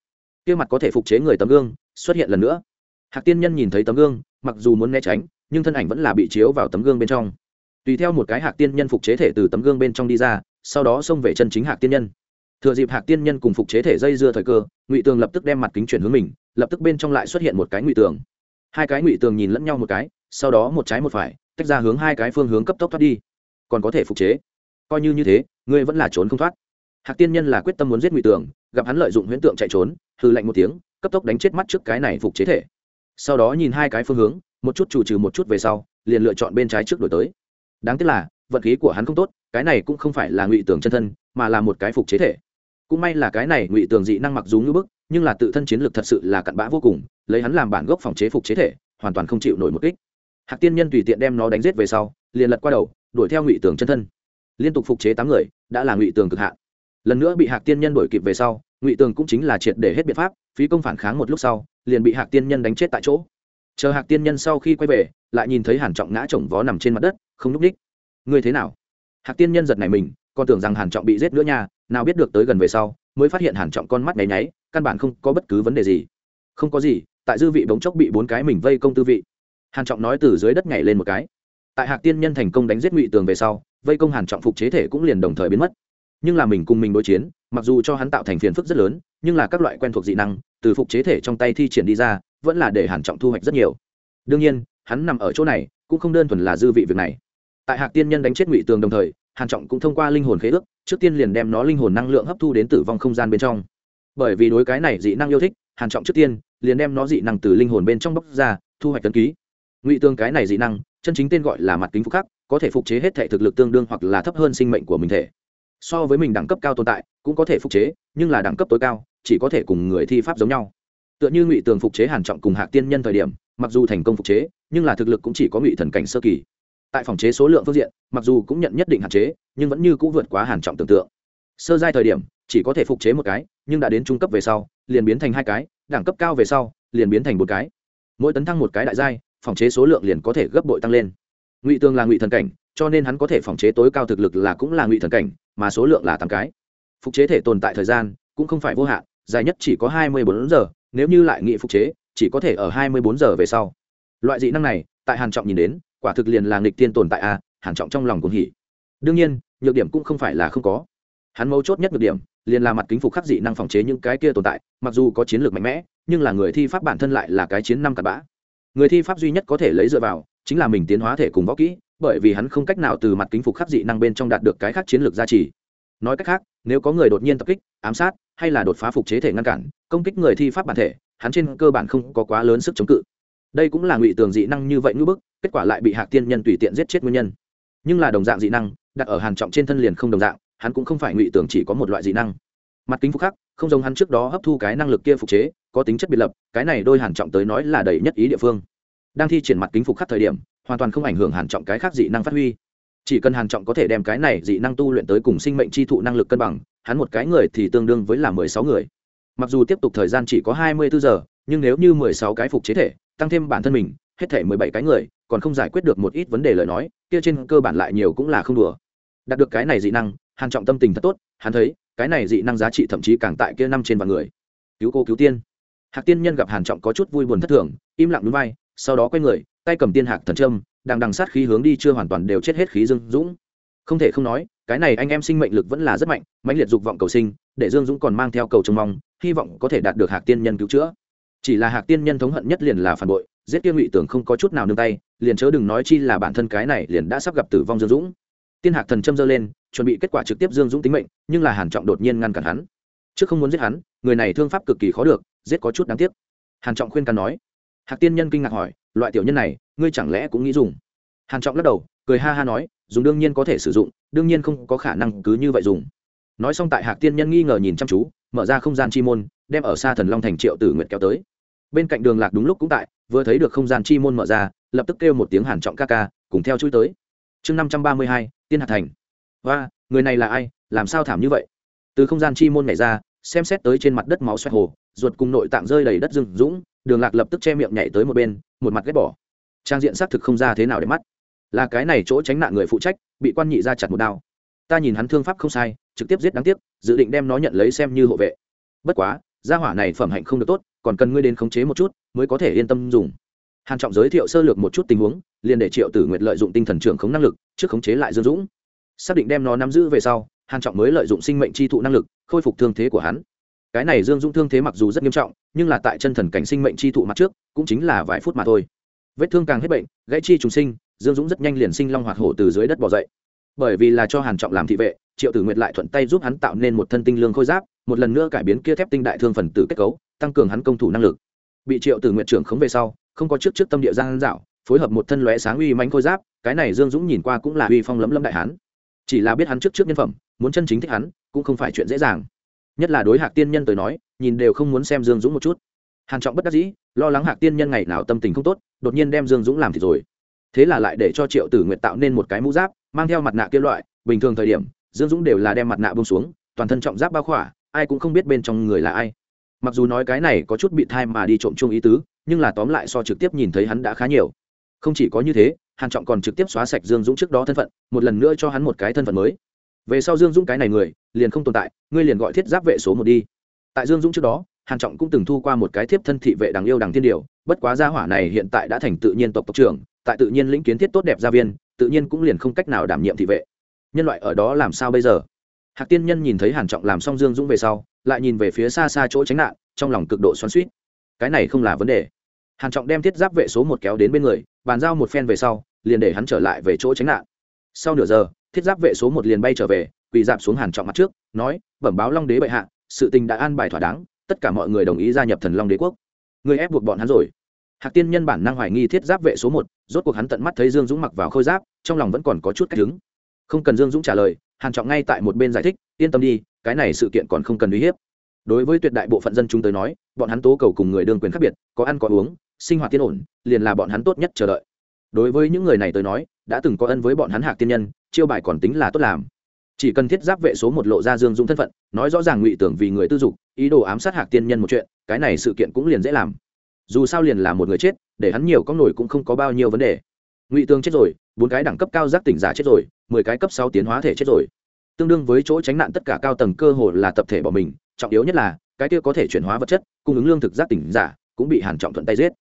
S1: Kia mặt có thể phục chế người tấm gương, xuất hiện lần nữa. Hạc tiên nhân nhìn thấy tấm gương, mặc dù muốn né tránh, nhưng thân ảnh vẫn là bị chiếu vào tấm gương bên trong. Tùy theo một cái hạc tiên nhân phục chế thể từ tấm gương bên trong đi ra, sau đó xông về chân chính hạc tiên nhân thừa dịp hạc tiên nhân cùng phục chế thể dây dưa thời cơ, ngụy tường lập tức đem mặt kính chuyển hướng mình, lập tức bên trong lại xuất hiện một cái ngụy tường. Hai cái ngụy tường nhìn lẫn nhau một cái, sau đó một trái một phải, tách ra hướng hai cái phương hướng cấp tốc thoát đi. Còn có thể phục chế. Coi như như thế, ngươi vẫn là trốn không thoát. Hạc tiên nhân là quyết tâm muốn giết ngụy tường, gặp hắn lợi dụng huyễn tượng chạy trốn hư lạnh một tiếng, cấp tốc đánh chết mắt trước cái này phục chế thể. Sau đó nhìn hai cái phương hướng, một chút chủ trừ một chút về sau, liền lựa chọn bên trái trước đổi tới. Đáng tiếc là, vận khí của hắn không tốt, cái này cũng không phải là ngụy tường chân thân, mà là một cái phục chế thể cũng may là cái này ngụy tường dị năng mặc dù ngưỡng bức, nhưng là tự thân chiến lược thật sự là cặn bã vô cùng, lấy hắn làm bản gốc phòng chế phục chế thể, hoàn toàn không chịu nổi một kích. Hạc tiên nhân tùy tiện đem nó đánh giết về sau, liền lật qua đầu, đuổi theo ngụy tường chân thân. Liên tục phục chế tám người, đã là ngụy tường cực hạn. Lần nữa bị hạc tiên nhân đuổi kịp về sau, ngụy tường cũng chính là triệt để hết biện pháp, phí công phản kháng một lúc sau, liền bị hạc tiên nhân đánh chết tại chỗ. Chờ hạc tiên nhân sau khi quay về, lại nhìn thấy hàn trọng ngã chồng vó nằm trên mặt đất, không núp ních ngươi thế nào? Hạc tiên nhân giật này mình, còn tưởng rằng hàn trọng bị giết nữa nha nào biết được tới gần về sau, mới phát hiện hàn trọng con mắt nháy nháy, căn bản không có bất cứ vấn đề gì. Không có gì, tại dư vị bỗng chốc bị bốn cái mình vây công tư vị. Hàn trọng nói từ dưới đất nhảy lên một cái. Tại hạc tiên nhân thành công đánh giết ngụy tường về sau, vây công hàn trọng phục chế thể cũng liền đồng thời biến mất. Nhưng là mình cùng mình đối chiến, mặc dù cho hắn tạo thành phiền phức rất lớn, nhưng là các loại quen thuộc dị năng, từ phục chế thể trong tay thi triển đi ra, vẫn là để hàn trọng thu hoạch rất nhiều. Đương nhiên, hắn nằm ở chỗ này, cũng không đơn thuần là dư vị việc này. Tại hạc tiên nhân đánh chết ngụy tường đồng thời, hàn trọng cũng thông qua linh hồn khế ước trước tiên liền đem nó linh hồn năng lượng hấp thu đến tử vong không gian bên trong. Bởi vì đối cái này dị năng yêu thích, hàn trọng trước tiên liền đem nó dị năng từ linh hồn bên trong bóc ra, thu hoạch tấn ký. Ngụy tương cái này dị năng, chân chính tên gọi là mặt kính phúc khắc, có thể phục chế hết thể thực lực tương đương hoặc là thấp hơn sinh mệnh của mình thể. So với mình đẳng cấp cao tồn tại, cũng có thể phục chế, nhưng là đẳng cấp tối cao, chỉ có thể cùng người thi pháp giống nhau. Tựa như ngụy tường phục chế hàn trọng cùng hạc tiên nhân thời điểm, mặc dù thành công phục chế, nhưng là thực lực cũng chỉ có ngụy thần cảnh sơ kỳ. Tại phòng chế số lượng phương diện, mặc dù cũng nhận nhất định hạn chế nhưng vẫn như cũng vượt quá hàn trọng tưởng tượng. Sơ giai thời điểm chỉ có thể phục chế một cái nhưng đã đến trung cấp về sau liền biến thành hai cái đẳng cấp cao về sau liền biến thành một cái. Mỗi tấn thăng một cái đại giai phòng chế số lượng liền có thể gấp bội tăng lên. Ngụy tương là ngụy thần cảnh cho nên hắn có thể phòng chế tối cao thực lực là cũng là ngụy thần cảnh mà số lượng là tám cái. Phục chế thể tồn tại thời gian cũng không phải vô hạn dài nhất chỉ có hai mươi bốn giờ nếu như lại nghị phục chế chỉ có thể ở hai mươi bốn giờ về sau. Loại dị năng này tại hàn trọng nhìn đến quả thực liền là nghịch tiên tồn tại a à, hàn trọng trong lòng cũng hỉ. Đương nhiên nhược điểm cũng không phải là không có. Hắn mấu chốt nhất nhược điểm, liền là mặt kính phục khắc dị năng phòng chế những cái kia tồn tại, mặc dù có chiến lược mạnh mẽ, nhưng là người thi pháp bản thân lại là cái chiến năm cặp bã. Người thi pháp duy nhất có thể lấy dựa vào, chính là mình tiến hóa thể cùng võ kỹ, bởi vì hắn không cách nào từ mặt kính phục khắc dị năng bên trong đạt được cái khác chiến lược gia trì. Nói cách khác, nếu có người đột nhiên tập kích, ám sát, hay là đột phá phục chế thể ngăn cản, công kích người thi pháp bản thể, hắn trên cơ bản không có quá lớn sức chống cự. Đây cũng là ngụy tường dị năng như vậy ngữ bức, kết quả lại bị hạc tiên nhân tùy tiện giết chết nguyên nhân. Nhưng là đồng dạng dị năng đặt ở hàn trọng trên thân liền không đồng dạng, hắn cũng không phải ngụy tưởng chỉ có một loại dị năng. Mặt kính phục khắc, không giống hắn trước đó hấp thu cái năng lực kia phục chế, có tính chất biệt lập, cái này đôi hàn trọng tới nói là đầy nhất ý địa phương. Đang thi triển mặt kính phục khắc thời điểm, hoàn toàn không ảnh hưởng hàn trọng cái khác dị năng phát huy. Chỉ cần hàn trọng có thể đem cái này dị năng tu luyện tới cùng sinh mệnh chi thụ năng lực cân bằng, hắn một cái người thì tương đương với là mười sáu người. Mặc dù tiếp tục thời gian chỉ có hai mươi bốn giờ, nhưng nếu như mười sáu cái phục chế thể, tăng thêm bản thân mình, hết thể mười bảy cái người, còn không giải quyết được một ít vấn đề lời nói, kia trên cơ bản lại nhiều cũng là không đùa đạt được cái này dị năng, hàn trọng tâm tình thật tốt, hắn thấy, cái này dị năng giá trị thậm chí càng tại kia năm trên vạn người. Cứu cô cứu tiên. Hạc tiên nhân gặp hàn trọng có chút vui buồn thất thường, im lặng núi vai, sau đó quay người, tay cầm tiên hạc thần trâm đang đằng sát khí hướng đi chưa hoàn toàn đều chết hết khí dương dũng. Không thể không nói, cái này anh em sinh mệnh lực vẫn là rất mạnh, mãnh liệt dục vọng cầu sinh, để dương dũng còn mang theo cầu trông mong, hy vọng có thể đạt được hạc tiên nhân cứu chữa. Chỉ là hạc tiên nhân thống hận nhất liền là phản bội, giết tiên ngụy tưởng không có chút nào nương tay, liền chớ đừng nói chi là bản thân cái này liền đã sắp gặp tử vong dương dũng tiên hạc thần châm dơ lên, chuẩn bị kết quả trực tiếp dương dũng tính mệnh, nhưng là hàn trọng đột nhiên ngăn cản hắn. Trước không muốn giết hắn, người này thương pháp cực kỳ khó được, giết có chút đáng tiếc. Hàn trọng khuyên can nói. Hạc tiên nhân kinh ngạc hỏi, loại tiểu nhân này, ngươi chẳng lẽ cũng nghĩ dùng? Hàn trọng lắc đầu, cười ha ha nói, dùng đương nhiên có thể sử dụng, đương nhiên không có khả năng cứ như vậy dùng. Nói xong tại hạc tiên nhân nghi ngờ nhìn chăm chú, mở ra không gian chi môn, đem ở xa thần long thành triệu tử nguyệt kéo tới. Bên cạnh đường lạc đúng lúc cũng tại, vừa thấy được không gian chi môn mở ra, lập tức kêu một tiếng hàn trọng ca ca, cùng theo chui tới. Chương năm trăm ba mươi hai tiên hạt thành. Và người này là ai? Làm sao thảm như vậy? Từ không gian chi môn nhảy ra, xem xét tới trên mặt đất máu xoẹt hồ, ruột cùng nội tạng rơi đầy đất rừng dũng, đường lạc lập tức che miệng nhảy tới một bên, một mặt ghét bỏ. Trang diện xác thực không ra thế nào để mắt. Là cái này chỗ tránh nạn người phụ trách, bị quan nhị ra chặt một đao. Ta nhìn hắn thương pháp không sai, trực tiếp giết đáng tiếc, dự định đem nó nhận lấy xem như hộ vệ. Bất quá, gia hỏa này phẩm hạnh không được tốt, còn cần ngươi đến khống chế một chút, mới có thể yên tâm dùng hàn trọng giới thiệu sơ lược một chút tình huống, liền để triệu tử nguyệt lợi dụng tinh thần trưởng khống năng lực, trước khống chế lại dương dũng. Xác định đem nó nắm giữ về sau, hàn trọng mới lợi dụng sinh mệnh chi thụ năng lực, khôi phục thương thế của hắn. Cái này dương dũng thương thế mặc dù rất nghiêm trọng, nhưng là tại chân thần cảnh sinh mệnh chi thụ mặt trước, cũng chính là vài phút mà thôi. Vết thương càng hết bệnh, gãy chi trùng sinh, dương dũng rất nhanh liền sinh long hoạt hổ từ dưới đất bò dậy. Bởi vì là cho hàn trọng làm thị vệ, triệu tử nguyệt lại thuận tay giúp hắn tạo nên một thân tinh lương khôi giáp, một lần nữa cải biến kia thép tinh đại thương phần tử kết cấu, tăng cường hắn công thủ năng lực. Bị triệu tử nguyệt trưởng khống về sau không có trước trước tâm địa giang dạo, phối hợp một thân lóe sáng uy mãnh khôi giáp, cái này dương dũng nhìn qua cũng là uy phong lấm lấm đại hán. Chỉ là biết hắn trước trước nhân phẩm, muốn chân chính thích hắn, cũng không phải chuyện dễ dàng. Nhất là đối hạc tiên nhân tới nói, nhìn đều không muốn xem dương dũng một chút. Hàn trọng bất đắc dĩ, lo lắng hạc tiên nhân ngày nào tâm tình không tốt, đột nhiên đem dương dũng làm thì rồi. Thế là lại để cho triệu tử nguyện tạo nên một cái mũ giáp, mang theo mặt nạ kia loại, bình thường thời điểm, dương dũng đều là đem mặt nạ bông xuống, toàn thân trọng giáp bao khỏa, ai cũng không biết bên trong người là ai. Mặc dù nói cái này có chút bị thai mà đi trộm chung ý tứ nhưng là tóm lại so trực tiếp nhìn thấy hắn đã khá nhiều. Không chỉ có như thế, hàn trọng còn trực tiếp xóa sạch dương dũng trước đó thân phận, một lần nữa cho hắn một cái thân phận mới. Về sau dương dũng cái này người, liền không tồn tại, ngươi liền gọi thiết giáp vệ số một đi. Tại dương dũng trước đó, hàn trọng cũng từng thu qua một cái thiếp thân thị vệ đáng yêu đằng thiên điều, bất quá gia hỏa này hiện tại đã thành tự nhiên tộc tộc trưởng, tại tự nhiên lĩnh kiến thiết tốt đẹp gia viên, tự nhiên cũng liền không cách nào đảm nhiệm thị vệ. Nhân loại ở đó làm sao bây giờ? Hạc tiên nhân nhìn thấy hàn trọng làm xong dương dũng về sau, lại nhìn về phía xa xa chỗ tránh nạn, trong lòng cực độ xoắn xuýt. Cái này không là vấn đề hàn trọng đem thiết giáp vệ số một kéo đến bên người, bàn giao một phen về sau, liền để hắn trở lại về chỗ tránh nạn. Sau nửa giờ, thiết giáp vệ số một liền bay trở về, quỳ dạp xuống hàn trọng mặt trước, nói, bẩm báo long đế bệ hạ, sự tình đã an bài thỏa đáng, tất cả mọi người đồng ý gia nhập thần long đế quốc. Người ép buộc bọn hắn rồi. Hạc tiên nhân bản năng hoài nghi thiết giáp vệ số một, rốt cuộc hắn tận mắt thấy dương dũng mặc vào khôi giáp, trong lòng vẫn còn có chút cách đứng. Không cần dương dũng trả lời, hàn trọng ngay tại một bên giải thích, yên tâm đi, cái này sự kiện còn không cần uy hiếp. Đối với tuyệt đại bộ phận dân chúng tới nói, bọn hắn tố cầu cùng người đương quyền khác biệt, có ăn có uống sinh hoạt tiên ổn, liền là bọn hắn tốt nhất chờ đợi. Đối với những người này tới nói, đã từng có ân với bọn hắn hạc tiên nhân, chiêu bài còn tính là tốt làm. Chỉ cần thiết giáp vệ số một lộ ra dương dũng thân phận, nói rõ ràng ngụy tưởng vì người tư dục, ý đồ ám sát hạc tiên nhân một chuyện, cái này sự kiện cũng liền dễ làm. Dù sao liền là một người chết, để hắn nhiều có nổi cũng không có bao nhiêu vấn đề. Ngụy tường chết rồi, bốn cái đẳng cấp cao giác tỉnh giả chết rồi, mười cái cấp sáu tiến hóa thể chết rồi. Tương đương với chỗ tránh nạn tất cả cao tầng cơ hồ là tập thể bỏ mình, trọng yếu nhất là, cái kia có thể chuyển hóa vật chất, cung ứng lương thực giác tỉnh giả, cũng bị hàn trọng thuận tay giết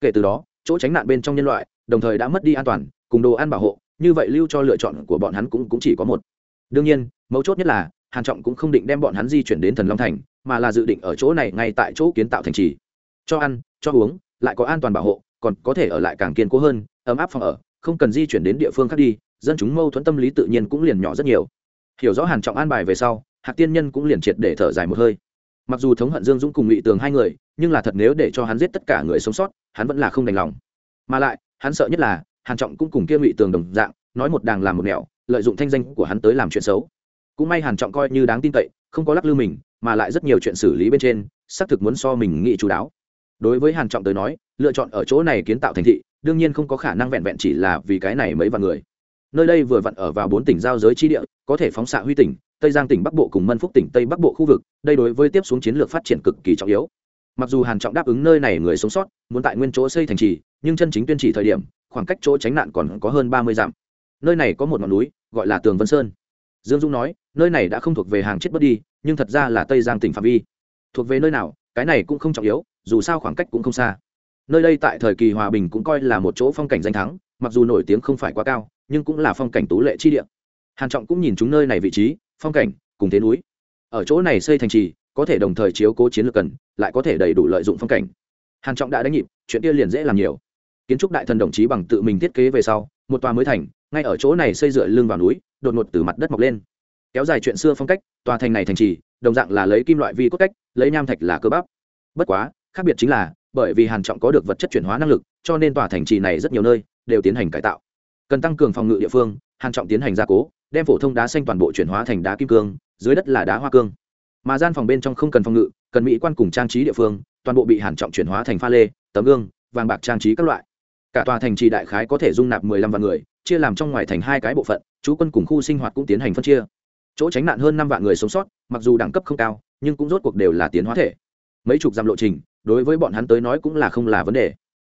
S1: kể từ đó, chỗ tránh nạn bên trong nhân loại, đồng thời đã mất đi an toàn, cùng đồ ăn bảo hộ, như vậy lưu cho lựa chọn của bọn hắn cũng cũng chỉ có một. Đương nhiên, mấu chốt nhất là, hàn trọng cũng không định đem bọn hắn di chuyển đến thần long thành, mà là dự định ở chỗ này ngay tại chỗ kiến tạo thành trì. Cho ăn, cho uống, lại có an toàn bảo hộ, còn có thể ở lại càng kiên cố hơn, ấm áp phòng ở, không cần di chuyển đến địa phương khác đi, dân chúng mâu thuẫn tâm lý tự nhiên cũng liền nhỏ rất nhiều. Hiểu rõ hàn trọng an bài về sau, hạc tiên nhân cũng liền triệt để thở dài một hơi mặc dù thống hận dương dũng cùng ngụy tường hai người, nhưng là thật nếu để cho hắn giết tất cả người sống sót, hắn vẫn là không đành lòng. Mà lại, hắn sợ nhất là, hàn trọng cũng cùng kia ngụy tường đồng dạng, nói một đàng làm một nẻo, lợi dụng thanh danh của hắn tới làm chuyện xấu. Cũng may hàn trọng coi như đáng tin cậy, không có lắc lư mình, mà lại rất nhiều chuyện xử lý bên trên, xác thực muốn so mình nghĩ chú đáo. Đối với hàn trọng tới nói, lựa chọn ở chỗ này kiến tạo thành thị, đương nhiên không có khả năng vẹn vẹn chỉ là vì cái này mấy vạn người. Nơi đây vừa vặn ở vào bốn tỉnh giao giới chi địa, có thể phóng xạ huy tỉnh tây giang tỉnh bắc bộ cùng mân phúc tỉnh tây bắc bộ khu vực, đây đối với tiếp xuống chiến lược phát triển cực kỳ trọng yếu. Mặc dù hàn trọng đáp ứng nơi này người sống sót, muốn tại nguyên chỗ xây thành trì, nhưng chân chính tuyên chỉ thời điểm, khoảng cách chỗ tránh nạn còn có hơn ba mươi dặm. Nơi này có một ngọn núi, gọi là tường vân sơn. Dương dung nói, nơi này đã không thuộc về hàng chết bất đi, nhưng thật ra là tây giang tỉnh phạm vi. Thuộc về nơi nào, cái này cũng không trọng yếu, dù sao khoảng cách cũng không xa. Nơi đây tại thời kỳ hòa bình cũng coi là một chỗ phong cảnh danh thắng, mặc dù nổi tiếng không phải quá cao, nhưng cũng là phong cảnh tú lệ chi địa. Hàn trọng cũng nhìn chúng nơi này vị trí phong cảnh, cùng thế núi. Ở chỗ này xây thành trì, có thể đồng thời chiếu cố chiến lược cần, lại có thể đầy đủ lợi dụng phong cảnh. Hàn trọng đã đánh nhịp, chuyện kia liền dễ làm nhiều. Kiến trúc đại thần đồng chí bằng tự mình thiết kế về sau, một tòa mới thành, ngay ở chỗ này xây dựa lưng vào núi, đột ngột từ mặt đất mọc lên. Kéo dài chuyện xưa phong cách, tòa thành này thành trì, đồng dạng là lấy kim loại vi cốt cách, lấy nham thạch là cơ bắp. Bất quá, khác biệt chính là, bởi vì hàn trọng có được vật chất chuyển hóa năng lực, cho nên tòa thành trì này rất nhiều nơi đều tiến hành cải tạo. Cần tăng cường phòng ngự địa phương, hàn trọng tiến hành gia cố đem phổ thông đá xanh toàn bộ chuyển hóa thành đá kim cương, dưới đất là đá hoa cương. Mà gian phòng bên trong không cần phòng ngự, cần mỹ quan cùng trang trí địa phương, toàn bộ bị hàn trọng chuyển hóa thành pha lê, tấm gương, vàng bạc trang trí các loại. Cả tòa thành trì đại khái có thể dung nạp mười lăm vạn người, chia làm trong ngoài thành hai cái bộ phận, chú quân cùng khu sinh hoạt cũng tiến hành phân chia. Chỗ tránh nạn hơn năm vạn người sống sót, mặc dù đẳng cấp không cao, nhưng cũng rốt cuộc đều là tiến hóa thể. Mấy chục dặm lộ trình, đối với bọn hắn tới nói cũng là không là vấn đề.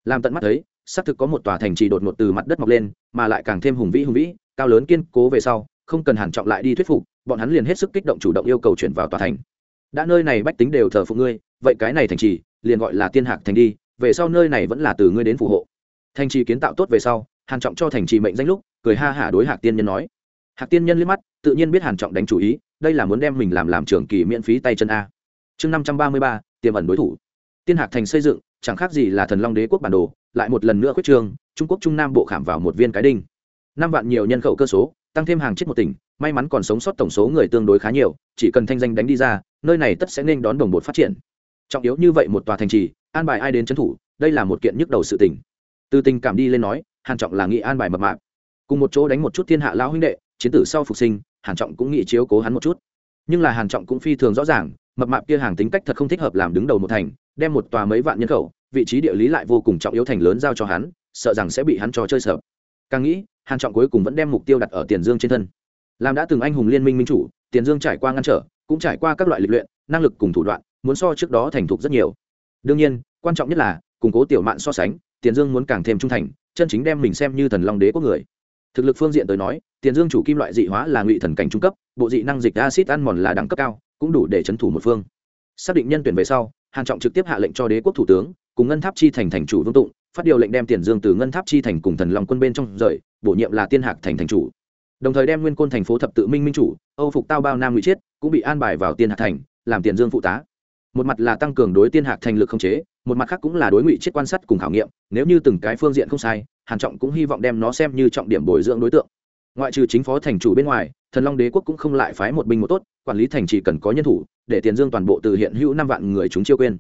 S1: Làm tận mắt thấy xác thực có một tòa thành trì đột ngột từ mặt đất mọc lên, mà lại càng thêm hùng vĩ hùng vĩ, cao lớn kiên cố về sau, không cần hàn trọng lại đi thuyết phục, bọn hắn liền hết sức kích động chủ động yêu cầu chuyển vào tòa thành. Đã nơi này bách tính đều thờ phụng ngươi, vậy cái này thành trì liền gọi là tiên hạc thành đi, về sau nơi này vẫn là từ ngươi đến phù hộ. Thành trì kiến tạo tốt về sau, hàn trọng cho thành trì mệnh danh lúc, cười ha hả đối hạc tiên nhân nói. Hạc tiên nhân liếc mắt, tự nhiên biết hàn trọng đánh chủ ý, đây là muốn đem mình làm làm trưởng kỳ miễn phí tay chân a. Chương năm trăm ba mươi ba, tiềm ẩn đối thủ. Tiên hạc thành xây dựng, chẳng khác gì là thần long đế quốc bản đồ lại một lần nữa quyết trương, trung quốc trung nam bộ khảm vào một viên cái đinh. Năm vạn nhiều nhân khẩu cơ số, tăng thêm hàng chết một tỉnh, may mắn còn sống sót tổng số người tương đối khá nhiều, chỉ cần thanh danh đánh đi ra, nơi này tất sẽ nên đón đồng bột phát triển. Trọng yếu như vậy một tòa thành trì, an bài ai đến trấn thủ, đây là một kiện nhức đầu sự tình. Từ tình cảm đi lên nói, hàn trọng là nghị an bài mập mạp. Cùng một chỗ đánh một chút thiên hạ lão huynh đệ, chiến tử sau phục sinh, hàn trọng cũng nghĩ chiếu cố hắn một chút. Nhưng là hàn trọng cũng phi thường rõ ràng, mập mạp kia hàng tính cách thật không thích hợp làm đứng đầu một thành, đem một tòa mấy vạn nhân khẩu vị trí địa lý lại vô cùng trọng yếu thành lớn giao cho hắn, sợ rằng sẽ bị hắn trò chơi sợ. Càng nghĩ, hàn trọng cuối cùng vẫn đem mục tiêu đặt ở tiền dương trên thân. Làm đã từng anh hùng liên minh minh chủ, tiền dương trải qua ngăn trở, cũng trải qua các loại lịch luyện, năng lực cùng thủ đoạn, muốn so trước đó thành thục rất nhiều. Đương nhiên, quan trọng nhất là, củng cố tiểu mạn so sánh, tiền dương muốn càng thêm trung thành, chân chính đem mình xem như thần long đế quốc người. Thực lực phương diện tới nói, tiền dương chủ kim loại dị hóa là ngụy thần cảnh trung cấp, bộ dị năng dịch acid ăn mòn là đẳng cấp cao, cũng đủ để chấn thủ một phương. Xác định nhân tuyển về sau, hàn trọng trực tiếp hạ lệnh cho đế quốc thủ tướng cùng ngân tháp chi thành thành chủ vương tụng, phát điều lệnh đem tiền dương từ ngân tháp chi thành cùng thần long quân bên trong rời, bổ nhiệm là tiên hạc thành thành chủ. Đồng thời đem nguyên côn thành phố thập tự minh minh chủ, âu phục tao bao nam ngụy chiết, cũng bị an bài vào tiên hạc thành, làm tiền dương phụ tá. Một mặt là tăng cường đối tiên hạc thành lực không chế, một mặt khác cũng là đối ngụy chiết quan sát cùng khảo nghiệm, nếu như từng cái phương diện không sai, hàn trọng cũng hy vọng đem nó xem như trọng điểm bồi dưỡng đối tượng. Ngoại trừ chính phó thành chủ bên ngoài, thần long đế quốc cũng không lại phái một binh một tốt, quản lý thành chỉ cần có nhân thủ, để tiền dương toàn bộ từ hiện hữu năm vạn người chúng chiêu quên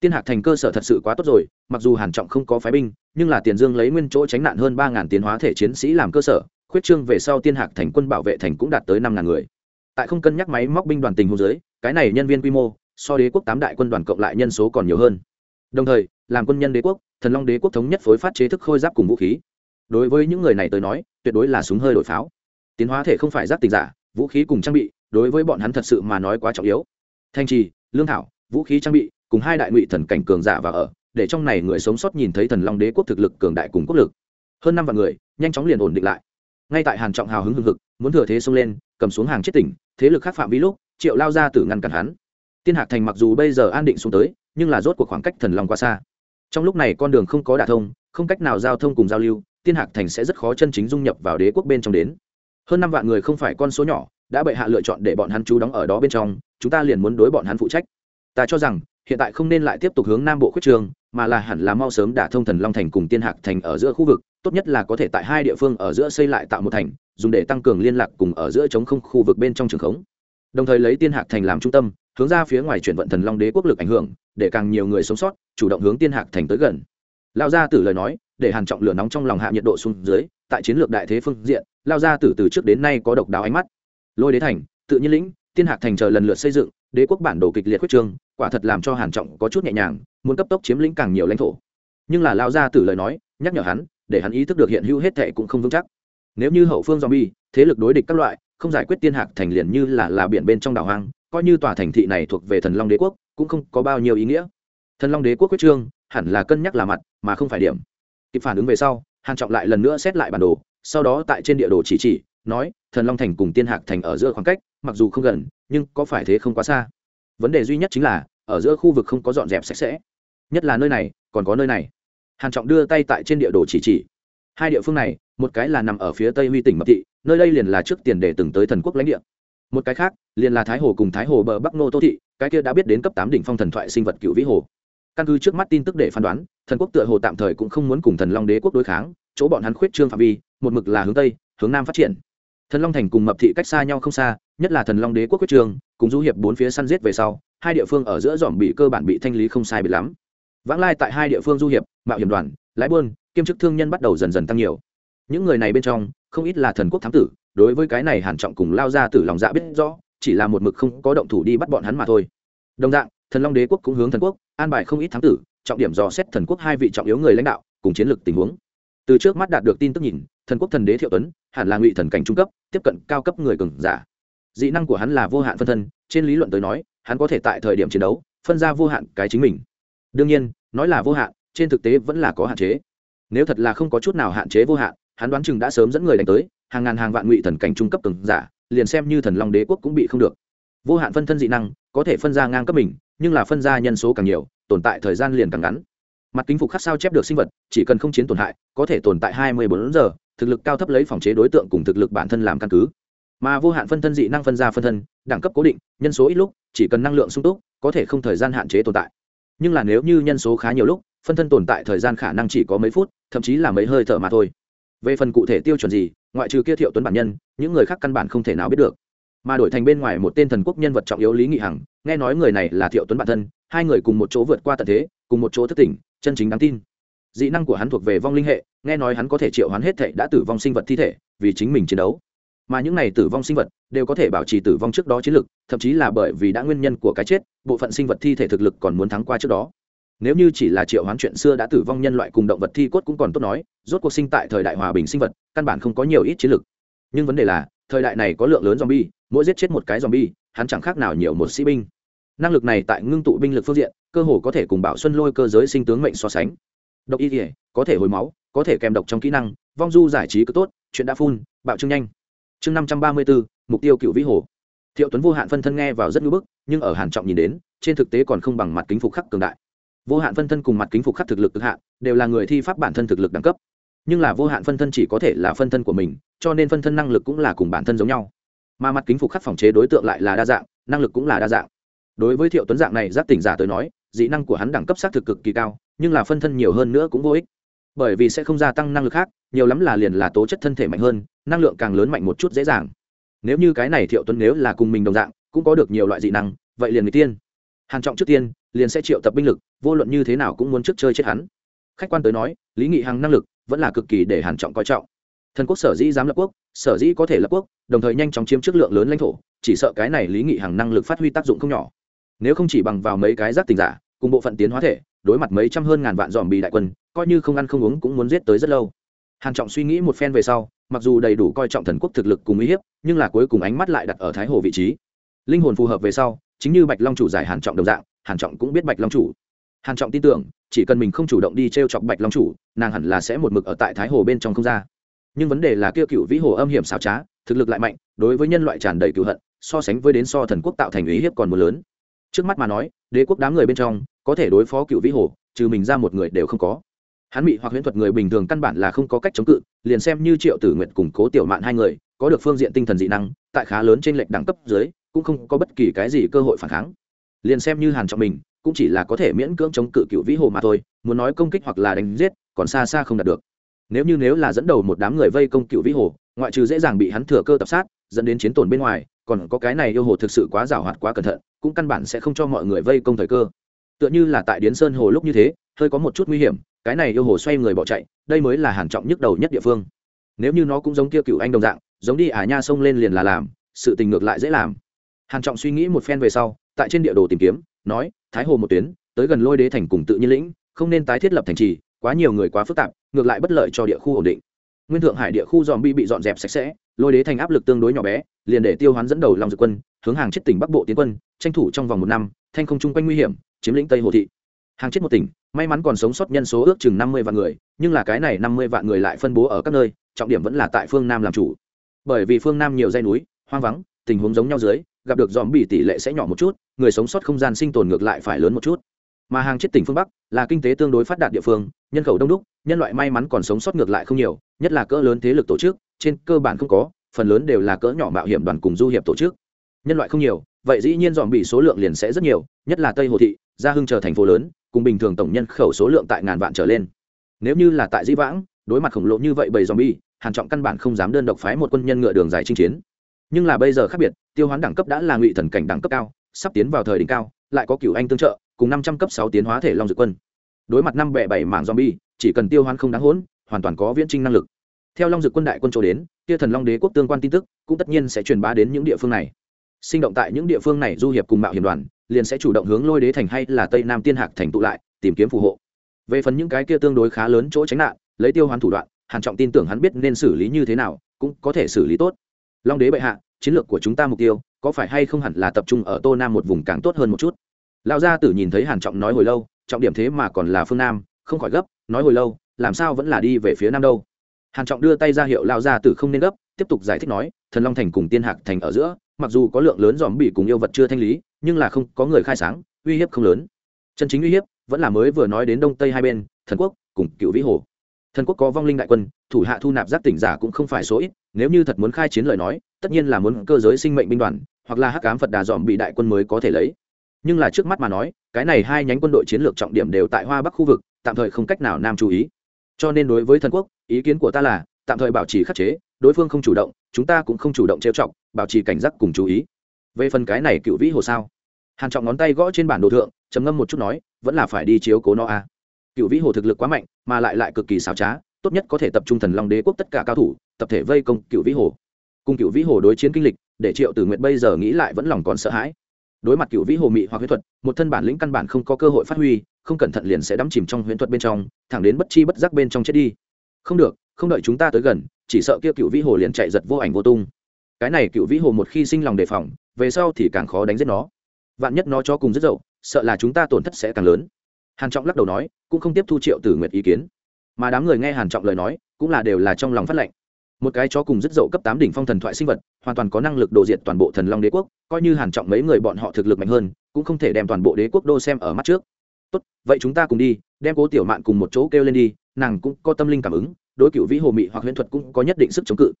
S1: tiên hạc thành cơ sở thật sự quá tốt rồi, mặc dù hàn trọng không có phái binh, nhưng là tiền dương lấy nguyên chỗ tránh nạn hơn ba ngàn tiến hóa thể chiến sĩ làm cơ sở, khuyết trương về sau tiên hạc thành quân bảo vệ thành cũng đạt tới năm ngàn người. Tại không cân nhắc máy móc binh đoàn tình hôn giới cái này nhân viên quy mô, so đế quốc tám đại quân đoàn cộng lại nhân số còn nhiều hơn. Đồng thời, làm quân nhân đế quốc, thần long đế quốc thống nhất phối phát chế thức khôi giáp cùng vũ khí. Đối với những người này tới nói, tuyệt đối là súng hơi đổi pháo. Tiến hóa thể không phải giáp tình giả, vũ khí cùng trang bị, đối với bọn hắn thật sự mà nói quá trọng yếu. Thanh trì, lương thảo, vũ khí trang bị cùng hai đại ngụy thần cảnh cường giả và ở, để trong này người sống sót nhìn thấy thần long đế quốc thực lực cường đại cùng quốc lực. Hơn năm vạn người, nhanh chóng liền ổn định lại. Ngay tại hàn trọng hào hứng hưng hực, muốn thừa thế xông lên, cầm xuống hàng chết tỉnh, thế lực khác phạm vi lúc, triệu lao ra từ ngăn cản hắn. Tiên hạc thành mặc dù bây giờ an định xuống tới, nhưng là rốt cuộc khoảng cách thần long quá xa. Trong lúc này con đường không có đả thông, không cách nào giao thông cùng giao lưu, tiên hạc thành sẽ rất khó chân chính dung nhập vào đế quốc bên trong đến. Hơn năm vạn người không phải con số nhỏ, đã bệ hạ lựa chọn để bọn hắn trú đóng ở đó bên trong, chúng ta liền muốn đối bọn hắn phụ trách. Ta cho rằng hiện tại không nên lại tiếp tục hướng nam bộ khuyết trường, mà là hẳn là mau sớm đả thông thần long thành cùng tiên hạc thành ở giữa khu vực, tốt nhất là có thể tại hai địa phương ở giữa xây lại tạo một thành, dùng để tăng cường liên lạc cùng ở giữa chống không khu vực bên trong trường khống. Đồng thời lấy tiên hạc thành làm trung tâm, hướng ra phía ngoài chuyển vận thần long đế quốc lực ảnh hưởng, để càng nhiều người sống sót, chủ động hướng tiên hạc thành tới gần. Lao gia tử lời nói, để hàn trọng lửa nóng trong lòng hạ nhiệt độ xuống dưới, tại chiến lược đại thế phương diện lao gia tử từ trước đến nay có độc đáo ánh mắt. Lôi đế thành, tự nhiên lĩnh, tiên hạc thành chờ lần lượt xây dựng đế quốc bản đồ kịch liệt quyết trương, quả thật làm cho hàn trọng có chút nhẹ nhàng, muốn cấp tốc chiếm lĩnh càng nhiều lãnh thổ. Nhưng là lao gia từ lời nói, nhắc nhở hắn, để hắn ý thức được hiện hữu hết thệ cũng không vững chắc. Nếu như hậu phương zombie, thế lực đối địch các loại, không giải quyết tiên hạc thành liền như là là biển bên trong đảo hoang, coi như tòa thành thị này thuộc về thần long đế quốc, cũng không có bao nhiêu ý nghĩa. Thần long đế quốc quyết trương, hẳn là cân nhắc là mặt, mà không phải điểm. Kịp phản ứng về sau, hàn trọng lại lần nữa xét lại bản đồ, sau đó tại trên địa đồ chỉ chỉ, nói, thần long thành cùng tiên hạc thành ở giữa khoảng cách, mặc dù không gần nhưng có phải thế không quá xa? Vấn đề duy nhất chính là, ở giữa khu vực không có dọn dẹp sạch sẽ. Nhất là nơi này, còn có nơi này. Hàn trọng đưa tay tại trên địa đồ chỉ chỉ. Hai địa phương này, một cái là nằm ở phía tây huy tỉnh mập thị, nơi đây liền là trước tiền để từng tới thần quốc lãnh địa. Một cái khác, liền là thái hồ cùng thái hồ bờ bắc nô tô thị, cái kia đã biết đến cấp tám đỉnh phong thần thoại sinh vật cựu vĩ hồ. Căn cứ trước mắt tin tức để phán đoán, thần quốc tựa hồ tạm thời cũng không muốn cùng thần long đế quốc đối kháng, chỗ bọn hắn khuyết trương phạm vi, một mực là hướng tây, hướng nam phát triển thần long thành cùng mập thị cách xa nhau không xa, nhất là thần long đế quốc quyết trường, cùng du hiệp bốn phía săn giết về sau, hai địa phương ở giữa dòm bị cơ bản bị thanh lý không sai biệt lắm. Vãng lai tại hai địa phương du hiệp, mạo hiểm đoàn, lái buôn, kiêm chức thương nhân bắt đầu dần dần tăng nhiều. Những người này bên trong, không ít là thần quốc thám tử, đối với cái này hàn trọng cùng lao ra từ lòng dạ biết rõ, chỉ là một mực không có động thủ đi bắt bọn hắn mà thôi. Đồng dạng, thần long đế quốc cũng hướng thần quốc, an bài không ít thám tử, trọng điểm dò xét thần quốc hai vị trọng yếu người lãnh đạo, cùng chiến lược tình huống. Từ trước mắt đạt được tin tức nhìn, thần quốc thần đế thiệu tuấn hẳn là ngụy thần cảnh trung cấp, tiếp cận cao cấp người cường giả. Dị năng của hắn là vô hạn phân thân, trên lý luận tới nói, hắn có thể tại thời điểm chiến đấu, phân ra vô hạn cái chính mình. Đương nhiên, nói là vô hạn, trên thực tế vẫn là có hạn chế. Nếu thật là không có chút nào hạn chế vô hạn, hắn đoán chừng đã sớm dẫn người đánh tới, hàng ngàn hàng vạn ngụy thần cảnh trung cấp cường giả, liền xem như thần long đế quốc cũng bị không được. Vô hạn phân thân dị năng, có thể phân ra ngang cấp mình, nhưng là phân ra nhân số càng nhiều, tồn tại thời gian liền càng ngắn. Mặt kính phục khắc sao chép được sinh vật, chỉ cần không chiến tổn hại, có thể tồn tại hai mươi bốn giờ thực lực cao thấp lấy phòng chế đối tượng cùng thực lực bản thân làm căn cứ. Mà vô hạn phân thân dị năng phân ra phân thân, đẳng cấp cố định, nhân số ít lúc, chỉ cần năng lượng sung túc, có thể không thời gian hạn chế tồn tại. Nhưng là nếu như nhân số khá nhiều lúc, phân thân tồn tại thời gian khả năng chỉ có mấy phút, thậm chí là mấy hơi thở mà thôi. Về phần cụ thể tiêu chuẩn gì, ngoại trừ kia thiệu tuấn bản nhân, những người khác căn bản không thể nào biết được. Mà đổi thành bên ngoài một tên thần quốc nhân vật trọng yếu lý nghị hằng, nghe nói người này là thiệu tuấn bản thân, hai người cùng một chỗ vượt qua tận thế, cùng một chỗ thất tỉnh, chân chính đáng tin dị năng của hắn thuộc về vong linh hệ, nghe nói hắn có thể triệu hắn hết thệ đã tử vong sinh vật thi thể, vì chính mình chiến đấu. Mà những này tử vong sinh vật đều có thể bảo trì tử vong trước đó chiến lực, thậm chí là bởi vì đã nguyên nhân của cái chết, bộ phận sinh vật thi thể thực lực còn muốn thắng qua trước đó. Nếu như chỉ là triệu hoán chuyện xưa đã tử vong nhân loại cùng động vật thi cốt cũng còn tốt nói, rốt cuộc sinh tại thời đại hòa bình sinh vật, căn bản không có nhiều ít chiến lực. Nhưng vấn đề là, thời đại này có lượng lớn zombie, mỗi giết chết một cái zombie, hắn chẳng khác nào nhiều một sĩ binh. Năng lực này tại ngưng tụ binh lực phương diện, cơ hồ có thể cùng bảo xuân lôi cơ giới sinh tướng mệnh so sánh độc y thể có thể hồi máu, có thể kèm độc trong kỹ năng, vong du giải trí cứ tốt, chuyện đã phun bạo trưng nhanh. Chương năm trăm ba mươi bốn mục tiêu cựu vĩ hồ. Thiệu tuấn vô hạn phân thân nghe vào rất ngưỡng bức, nhưng ở hàn trọng nhìn đến, trên thực tế còn không bằng mặt kính phục khắc cường đại. Vô hạn phân thân cùng mặt kính phục khắc thực lực cực hạn, đều là người thi pháp bản thân thực lực đẳng cấp. Nhưng là vô hạn phân thân chỉ có thể là phân thân của mình, cho nên phân thân năng lực cũng là cùng bản thân giống nhau. Mà mặt kính phục khắc phòng chế đối tượng lại là đa dạng, năng lực cũng là đa dạng. Đối với thiệu tuấn dạng này, giác tỉnh giả tới nói, dị năng của hắn đẳng cấp xác thực cực kỳ cao nhưng là phân thân nhiều hơn nữa cũng vô ích. Bởi vì sẽ không gia tăng năng lực khác, nhiều lắm là liền là tố chất thân thể mạnh hơn, năng lượng càng lớn mạnh một chút dễ dàng. Nếu như cái này thiệu tuấn nếu là cùng mình đồng dạng, cũng có được nhiều loại dị năng, vậy liền người tiên. Hàn trọng trước tiên, liền sẽ triệu tập binh lực, vô luận như thế nào cũng muốn trước chơi chết hắn. Khách quan tới nói, lý nghị hằng năng lực vẫn là cực kỳ để hàn trọng coi trọng. Thần quốc sở dĩ dám lập quốc, sở dĩ có thể lập quốc, đồng thời nhanh chóng chiếm chức lượng lớn lãnh thổ, chỉ sợ cái này lý nghị hằng năng lực phát huy tác dụng không nhỏ. Nếu không chỉ bằng vào mấy cái giác tình giả cùng bộ phận tiến hóa thể, đối mặt mấy trăm hơn ngàn vạn dòm bì đại quân, coi như không ăn không uống cũng muốn giết tới rất lâu. Hàn trọng suy nghĩ một phen về sau, mặc dù đầy đủ coi trọng thần quốc thực lực cùng uy hiếp, nhưng là cuối cùng ánh mắt lại đặt ở thái hồ vị trí. Linh hồn phù hợp về sau, chính như bạch long chủ giải hàn trọng đồng dạng, hàn trọng cũng biết bạch long chủ. Hàn trọng tin tưởng, chỉ cần mình không chủ động đi treo chọc bạch long chủ, nàng hẳn là sẽ một mực ở tại thái hồ bên trong không ra. Nhưng vấn đề là kia cựu vĩ hồ âm hiểm xảo trá, thực lực lại mạnh, đối với nhân loại tràn đầy cựu hận, so sánh với đến so thần quốc tạo thành uy hiếp còn một lớn trước mắt mà nói, đế quốc đám người bên trong, có thể đối phó cựu vĩ hồ, trừ mình ra một người đều không có. Hắn bị hoặc huyễn thuật người bình thường căn bản là không có cách chống cự, liền xem như triệu tử nguyện củng cố tiểu mạn hai người, có được phương diện tinh thần dị năng, tại khá lớn trên lệnh đẳng cấp dưới, cũng không có bất kỳ cái gì cơ hội phản kháng. Liền xem như hàn trọng mình, cũng chỉ là có thể miễn cưỡng chống cự cựu vĩ hồ mà thôi, muốn nói công kích hoặc là đánh giết, còn xa xa không đạt được. Nếu như nếu là dẫn đầu một đám người vây công cựu vĩ hồ, ngoại trừ dễ dàng bị hắn thừa cơ tập sát, dẫn đến chiến tổn bên ngoài còn có cái này yêu hồ thực sự quá giảo hoạt quá cẩn thận, cũng căn bản sẽ không cho mọi người vây công thời cơ. Tựa như là tại điến sơn hồ lúc như thế, hơi có một chút nguy hiểm, cái này yêu hồ xoay người bỏ chạy, đây mới là hàn trọng nhức đầu nhất địa phương. Nếu như nó cũng giống kia cựu anh đồng dạng, giống đi ả nha sông lên liền là làm, sự tình ngược lại dễ làm. Hàn trọng suy nghĩ một phen về sau, tại trên địa đồ tìm kiếm, nói, thái hồ một tuyến, tới gần lôi đế thành cùng tự nhiên lĩnh, không nên tái thiết lập thành trì, quá nhiều người quá phức tạp, ngược lại bất lợi cho địa khu ổn định. Nguyên thượng hải địa khu dòm bi bị dọn dẹp sạch sẽ, lôi đế thành áp lực tương đối nhỏ bé liền để tiêu hoán dẫn đầu long dược quân, hướng hàng chết tỉnh bắc bộ tiến quân, tranh thủ trong vòng một năm, thanh không chung quanh nguy hiểm, chiếm lĩnh tây hồ thị. Hàng chết một tỉnh, may mắn còn sống sót nhân số ước chừng năm mươi vạn người, nhưng là cái này năm mươi vạn người lại phân bố ở các nơi, trọng điểm vẫn là tại phương nam làm chủ. Bởi vì phương nam nhiều dây núi, hoang vắng, tình huống giống nhau dưới, gặp được dòm bị tỷ lệ sẽ nhỏ một chút, người sống sót không gian sinh tồn ngược lại phải lớn một chút. Mà hàng chết tỉnh phương bắc là kinh tế tương đối phát đạt địa phương, nhân khẩu đông đúc, nhân loại may mắn còn sống sót ngược lại không nhiều, nhất là cỡ lớn thế lực tổ chức, trên cơ bản không có phần lớn đều là cỡ nhỏ mạo hiểm đoàn cùng du hiệp tổ chức. Nhân loại không nhiều, vậy dĩ nhiên dòm bị số lượng liền sẽ rất nhiều, nhất là tây hồ thị, gia hưng chờ thành phố lớn, cùng bình thường tổng nhân khẩu số lượng tại ngàn vạn trở lên. Nếu như là tại dĩ vãng, đối mặt khổng lồ như vậy bầy dòm bi hàn trọng căn bản không dám đơn độc phái một quân nhân ngựa đường dài chinh chiến. Nhưng là bây giờ khác biệt, tiêu hoán đẳng cấp đã là ngụy thần cảnh đẳng cấp cao, sắp tiến vào thời đỉnh cao, lại có cửu anh tương trợ, cùng năm trăm cấp sáu tiến hóa thể long dược quân. Đối mặt năm bệ bảy mảng zombie, chỉ cần tiêu hoán không đáng hỗn hoàn toàn có viễn trinh năng lực. Theo long dược quân đại quân chỗ đến kia thần long đế quốc tương quan tin tức cũng tất nhiên sẽ truyền bá đến những địa phương này. Sinh động tại những địa phương này du hiệp cùng mạo hiểm đoàn liền sẽ chủ động hướng lôi đế thành hay là tây nam tiên hạc thành tụ lại, tìm kiếm phù hộ. Về phần những cái kia tương đối khá lớn chỗ tránh nạn, lấy tiêu hoán thủ đoạn hàn trọng tin tưởng hắn biết nên xử lý như thế nào, cũng có thể xử lý tốt. Long đế bệ hạ, chiến lược của chúng ta mục tiêu có phải hay không hẳn là tập trung ở tô nam một vùng càng tốt hơn một chút? Lão gia tử nhìn thấy hàn trọng nói hồi lâu, trọng điểm thế mà còn là phương nam, không khỏi gấp, nói hồi lâu, làm sao vẫn là đi về phía nam đâu? Hàn trọng đưa tay ra hiệu lão gia tử không nên gấp, tiếp tục giải thích nói, thần long thành cùng tiên hạc thành ở giữa, mặc dù có lượng lớn dòm bị cùng yêu vật chưa thanh lý, nhưng là không có người khai sáng, uy hiếp không lớn. Chân chính uy hiếp vẫn là mới vừa nói đến đông tây hai bên, thần quốc cùng cựu vĩ hồ. Thần quốc có vong linh đại quân, thủ hạ thu nạp giác tỉnh giả cũng không phải số ít, nếu như thật muốn khai chiến lời nói, tất nhiên là muốn cơ giới sinh mệnh binh đoàn, hoặc là hắc ám phật đà dòm bị đại quân mới có thể lấy. Nhưng là trước mắt mà nói, cái này hai nhánh quân đội chiến lược trọng điểm đều tại hoa bắc khu vực, tạm thời không cách nào nam chú ý cho nên đối với thần quốc, ý kiến của ta là, tạm thời bảo trì khắc chế, đối phương không chủ động, chúng ta cũng không chủ động trêu trọng bảo trì cảnh giác cùng chú ý. Về phần cái này cựu vĩ hồ sao? Hàn trọng ngón tay gõ trên bản đồ thượng, trầm ngâm một chút nói, vẫn là phải đi chiếu cố nó a à. cựu vĩ hồ thực lực quá mạnh, mà lại lại cực kỳ xảo trá, tốt nhất có thể tập trung thần long đế quốc tất cả cao thủ, tập thể vây công cựu vĩ hồ. Cùng cựu vĩ hồ đối chiến kinh lịch, để triệu tử nguyện bây giờ nghĩ lại vẫn lòng còn sợ hãi đối mặt cựu vĩ hồ mị hoặc huyễn thuật, một thân bản lĩnh căn bản không có cơ hội phát huy, không cẩn thận liền sẽ đắm chìm trong huyễn thuật bên trong, thẳng đến bất chi bất giác bên trong chết đi. Không được, không đợi chúng ta tới gần, chỉ sợ kia cựu vĩ hồ liền chạy giật vô ảnh vô tung. Cái này cựu vĩ hồ một khi sinh lòng đề phòng, về sau thì càng khó đánh giết nó. Vạn nhất nó cho cùng rất dậu, sợ là chúng ta tổn thất sẽ càng lớn. Hàn trọng lắc đầu nói, cũng không tiếp thu triệu tử nguyệt ý kiến. Mà đám người nghe hàn trọng lời nói, cũng là đều là trong lòng phát lệnh một cái chó cùng rất dậu cấp tám đỉnh phong thần thoại sinh vật, hoàn toàn có năng lực đổ diệt toàn bộ thần long đế quốc, coi như hàn trọng mấy người bọn họ thực lực mạnh hơn, cũng không thể đem toàn bộ đế quốc đô xem ở mắt trước. Tốt, vậy chúng ta cùng đi, đem cố tiểu mạn cùng một chỗ kêu lên đi, nàng cũng có tâm linh cảm ứng, đối cựu vĩ hồ mị hoặc huyễn thuật cũng có nhất định sức chống cự.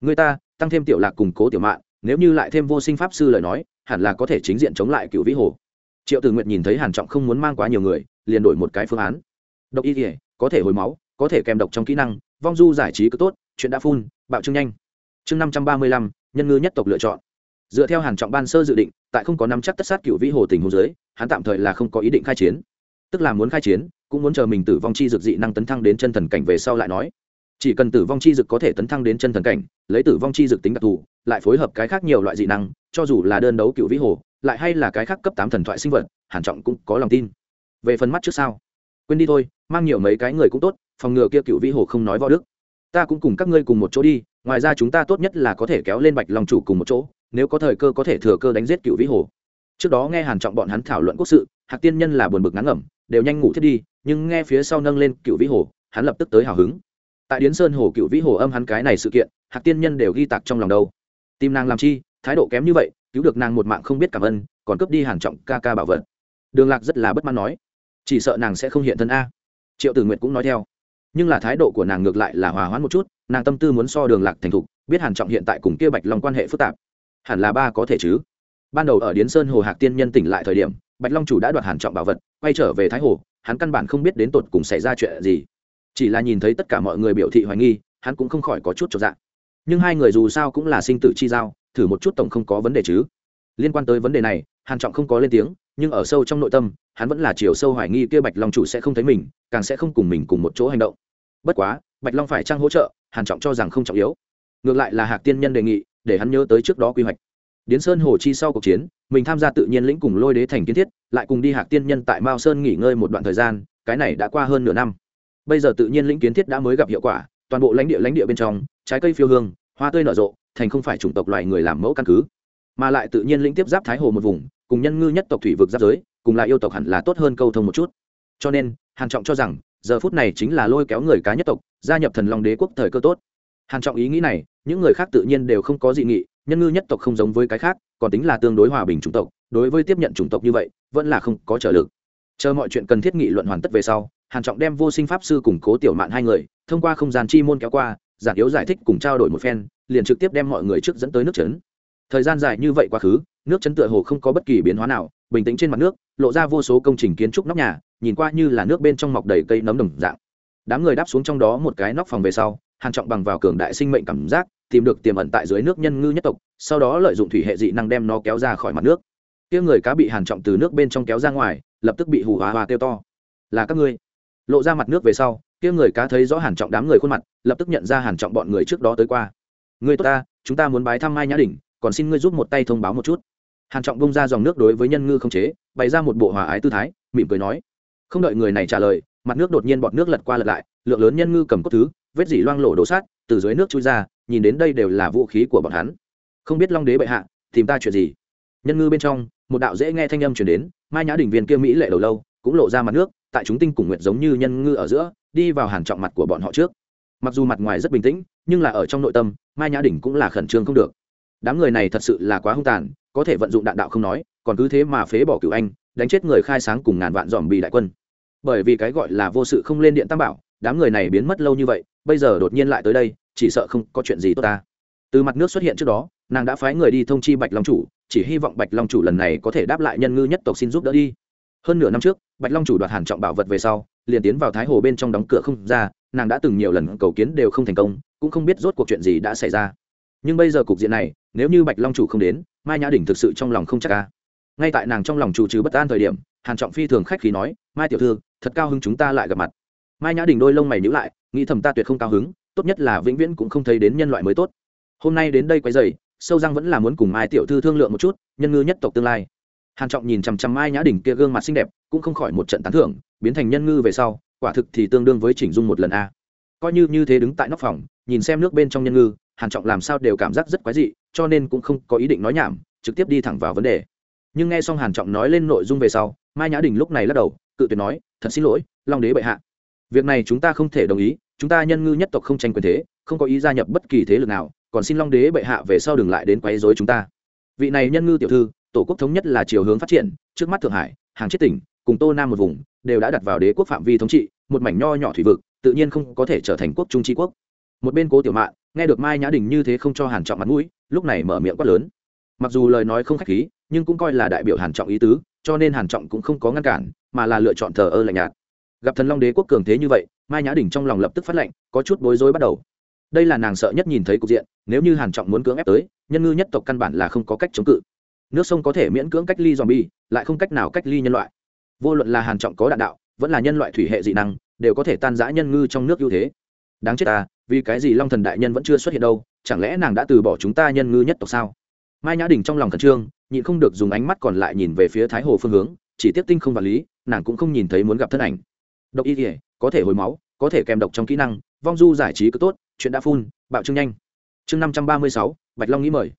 S1: Người ta, tăng thêm tiểu lạc cùng cố tiểu mạn, nếu như lại thêm vô sinh pháp sư lời nói, hẳn là có thể chính diện chống lại cựu vĩ hồ. Triệu tử nguyện nhìn thấy hàn trọng không muốn mang quá nhiều người, liền đổi một cái phương án. Độc y thể có thể hồi máu, có thể kèm độc trong kỹ năng, vong du giải trí cứ tốt chuyện đã phun, bạo trương nhanh. Chương năm trăm ba mươi lăm, nhân ngư nhất tộc lựa chọn. Dựa theo hàn trọng ban sơ dự định, tại không có nắm chắc tất sát cựu vĩ hồ tình hồ dưới, hắn tạm thời là không có ý định khai chiến. Tức là muốn khai chiến, cũng muốn chờ mình tử vong chi dược dị năng tấn thăng đến chân thần cảnh về sau lại nói. Chỉ cần tử vong chi dược có thể tấn thăng đến chân thần cảnh, lấy tử vong chi dược tính đặc thù, lại phối hợp cái khác nhiều loại dị năng, cho dù là đơn đấu cựu vĩ hồ, lại hay là cái khác cấp tám thần thoại sinh vật, hàn trọng cũng có lòng tin. Về phần mắt trước sao? Quên đi thôi, mang nhiều mấy cái người cũng tốt, phòng ngừa kia cựu vĩ hồ không nói võ đức ta cũng cùng các ngươi cùng một chỗ đi, ngoài ra chúng ta tốt nhất là có thể kéo lên bạch long chủ cùng một chỗ, nếu có thời cơ có thể thừa cơ đánh giết cựu vĩ hồ. Trước đó nghe hàn trọng bọn hắn thảo luận quốc sự, hạc tiên nhân là buồn bực ngắn ngẩm, đều nhanh ngủ thiết đi, nhưng nghe phía sau nâng lên cựu vĩ hồ, hắn lập tức tới hào hứng. Tại điến sơn hồ cựu vĩ hồ âm hắn cái này sự kiện, hạc tiên nhân đều ghi tạc trong lòng đâu. Tim nàng làm chi, thái độ kém như vậy, cứu được nàng một mạng không biết cảm ơn, còn cướp đi hàn trọng ca ca bảo vật. Đường lạc rất là bất mãn nói, chỉ sợ nàng sẽ không hiện thân a. Triệu tử nguyệt cũng nói theo nhưng là thái độ của nàng ngược lại là hòa hoãn một chút, nàng tâm tư muốn so đường lạc thành thục, biết hàn trọng hiện tại cùng kia bạch long quan hệ phức tạp. Hẳn là ba có thể chứ? Ban đầu ở điến sơn hồ hạc tiên nhân tỉnh lại thời điểm, bạch long chủ đã đoạt hàn trọng bảo vật, quay trở về thái hồ, hắn căn bản không biết đến tột cùng xảy ra chuyện gì. Chỉ là nhìn thấy tất cả mọi người biểu thị hoài nghi, hắn cũng không khỏi có chút cho dạ. Nhưng hai người dù sao cũng là sinh tử chi giao, thử một chút tổng không có vấn đề chứ. Liên quan tới vấn đề này, hàn trọng không có lên tiếng, nhưng ở sâu trong nội tâm, hắn vẫn là chiều sâu hoài nghi kia bạch long chủ sẽ không thấy mình, càng sẽ không cùng mình cùng một chỗ hành động bất quá, bạch long phải trang hỗ trợ, hàn trọng cho rằng không trọng yếu. Ngược lại là hạc tiên nhân đề nghị, để hắn nhớ tới trước đó quy hoạch. Điến sơn hồ chi sau cuộc chiến, mình tham gia tự nhiên lĩnh cùng lôi đế thành kiến thiết, lại cùng đi hạc tiên nhân tại mao sơn nghỉ ngơi một đoạn thời gian, cái này đã qua hơn nửa năm. Bây giờ tự nhiên lĩnh kiến thiết đã mới gặp hiệu quả, toàn bộ lãnh địa lãnh địa bên trong, trái cây phiêu hương, hoa tươi nở rộ, thành không phải chủng tộc loài người làm mẫu căn cứ. Mà lại tự nhiên lĩnh tiếp giáp thái hồ một vùng, cùng nhân ngư nhất tộc thủy vực giáp giới, cùng lại yêu tộc hẳn là tốt hơn câu thông một chút. Cho nên, hàn trọng cho rằng giờ phút này chính là lôi kéo người cá nhất tộc, gia nhập thần long đế quốc thời cơ tốt. Hàn trọng ý nghĩ này, những người khác tự nhiên đều không có dị nghị, nhân ngư nhất tộc không giống với cái khác, còn tính là tương đối hòa bình chủng tộc, đối với tiếp nhận chủng tộc như vậy, vẫn là không có trở lực. Chờ mọi chuyện cần thiết nghị luận hoàn tất về sau, hàn trọng đem vô sinh pháp sư cùng cố tiểu mạn hai người, thông qua không gian chi môn kéo qua, giản yếu giải thích cùng trao đổi một phen, liền trực tiếp đem mọi người trước dẫn tới nước chấn. Thời gian dài như vậy quá khứ, nước chấn tựa hồ không có bất kỳ biến hóa nào, bình tĩnh trên mặt nước, lộ ra vô số công trình kiến trúc nóc nhà nhìn qua như là nước bên trong mọc đầy cây nấm đồng dạng. Đám người đáp xuống trong đó một cái nóc phòng về sau, hàn trọng bằng vào cường đại sinh mệnh cảm giác, tìm được tiềm ẩn tại dưới nước nhân ngư nhất tộc, sau đó lợi dụng thủy hệ dị năng đem nó kéo ra khỏi mặt nước. Kia người cá bị hàn trọng từ nước bên trong kéo ra ngoài, lập tức bị hù hóa hoa kêu to. Là các ngươi. Lộ ra mặt nước về sau, kia người cá thấy rõ hàn trọng đám người khuôn mặt, lập tức nhận ra hàn trọng bọn người trước đó tới qua. Ngươi tốt ta, chúng ta muốn bái thăm mai nhã đỉnh, còn xin ngươi giúp một tay thông báo một chút. Hàn trọng bung ra dòng nước đối với nhân ngư không chế, bày ra một bộ hòa ái tư thái, mỉm cười nói không đợi người này trả lời, mặt nước đột nhiên bọt nước lật qua lật lại, lượng lớn nhân ngư cầm cốt thứ, vết dỉ loang lổ đổ sát, từ dưới nước chui ra, nhìn đến đây đều là vũ khí của bọn hắn. Không biết long đế bệ hạ, tìm ta chuyện gì? Nhân ngư bên trong, một đạo dễ nghe thanh âm truyền đến, mai nhã đỉnh viên kia mỹ lệ đầu lâu, cũng lộ ra mặt nước, tại chúng tinh cùng nguyệt giống như nhân ngư ở giữa, đi vào hàn trọng mặt của bọn họ trước. Mặc dù mặt ngoài rất bình tĩnh, nhưng là ở trong nội tâm, mai nhã đỉnh cũng là khẩn trương không được. Đám người này thật sự là quá hung tàn, có thể vận dụng đạn đạo không nói, còn cứ thế mà phế bỏ cửu anh, đánh chết người khai sáng cùng ngàn vạn dòm bị đại quân bởi vì cái gọi là vô sự không lên điện tam bảo, đám người này biến mất lâu như vậy, bây giờ đột nhiên lại tới đây, chỉ sợ không có chuyện gì tốt ta. Từ mặt nước xuất hiện trước đó, nàng đã phái người đi thông chi bạch long chủ, chỉ hy vọng bạch long chủ lần này có thể đáp lại nhân ngư nhất tộc xin giúp đỡ đi. Hơn nửa năm trước, bạch long chủ đoạt hàn trọng bảo vật về sau, liền tiến vào thái hồ bên trong đóng cửa không ra, nàng đã từng nhiều lần cầu kiến đều không thành công, cũng không biết rốt cuộc chuyện gì đã xảy ra. Nhưng bây giờ cục diện này, nếu như bạch long chủ không đến, mai nhã đỉnh thực sự trong lòng không chắc ca ngay tại nàng trong lòng chủ trừ bất an thời điểm, hàn trọng phi thường khách khí nói mai tiểu thư, thật cao hứng chúng ta lại gặp mặt. Mai nhã đỉnh đôi lông mày nhíu lại, nghĩ thầm ta tuyệt không cao hứng, tốt nhất là vĩnh viễn cũng không thấy đến nhân loại mới tốt. Hôm nay đến đây quấy rầy, sâu răng vẫn là muốn cùng mai tiểu thư thương lượng một chút, nhân ngư nhất tộc tương lai. Hàn trọng nhìn chằm chằm mai nhã đỉnh kia gương mặt xinh đẹp, cũng không khỏi một trận tán thưởng, biến thành nhân ngư về sau, quả thực thì tương đương với chỉnh dung một lần a. Coi như như thế đứng tại nóc phòng, nhìn xem nước bên trong nhân ngư, hàn trọng làm sao đều cảm giác rất quái dị, cho nên cũng không có ý định nói nhảm, trực tiếp đi thẳng vào vấn đề. Nhưng nghe xong hàn trọng nói lên nội dung về sau, mai nhã đình lúc này lắc đầu cự tuyệt nói, thật xin lỗi, long đế bệ hạ. Việc này chúng ta không thể đồng ý, chúng ta nhân ngư nhất tộc không tranh quyền thế, không có ý gia nhập bất kỳ thế lực nào, còn xin long đế bệ hạ về sau đừng lại đến quấy rối chúng ta. Vị này nhân ngư tiểu thư, tổ quốc thống nhất là chiều hướng phát triển, trước mắt thượng hải, hàng chết tỉnh, cùng tô nam một vùng, đều đã đặt vào đế quốc phạm vi thống trị, một mảnh nho nhỏ thủy vực, tự nhiên không có thể trở thành quốc trung tri quốc. Một bên cố tiểu mạn, nghe được mai nhã đình như thế không cho hàn trọng mặt mũi, lúc này mở miệng quát lớn. Mặc dù lời nói không khách khí nhưng cũng coi là đại biểu hàn trọng ý tứ, cho nên hàn trọng cũng không có ngăn cản, mà là lựa chọn thờ ơ lạnh nhạt. Gặp thần long đế quốc cường thế như vậy, mai nhã đình trong lòng lập tức phát lệnh, có chút bối rối bắt đầu. Đây là nàng sợ nhất nhìn thấy cục diện, nếu như hàn trọng muốn cưỡng ép tới, nhân ngư nhất tộc căn bản là không có cách chống cự. Nước sông có thể miễn cưỡng cách ly zombie, lại không cách nào cách ly nhân loại. Vô luận là hàn trọng có đạn đạo, vẫn là nhân loại thủy hệ dị năng, đều có thể tan rã nhân ngư trong nước ưu thế. Đáng chết ta, vì cái gì long thần đại nhân vẫn chưa xuất hiện đâu, chẳng lẽ nàng đã từ bỏ chúng ta nhân ngư nhất tộc sao? Mai nhã đình trong lòng khẩn trương nhịn không được dùng ánh mắt còn lại nhìn về phía thái hồ phương hướng, chỉ tiếp tinh không vật lý, nàng cũng không nhìn thấy muốn gặp thân ảnh. Độc y kỉa có thể hồi máu, có thể kèm độc trong kỹ năng, vong du giải trí cứ tốt, chuyện đã phun, bạo trương nhanh. Chương năm trăm ba mươi sáu, bạch long nghĩ mời.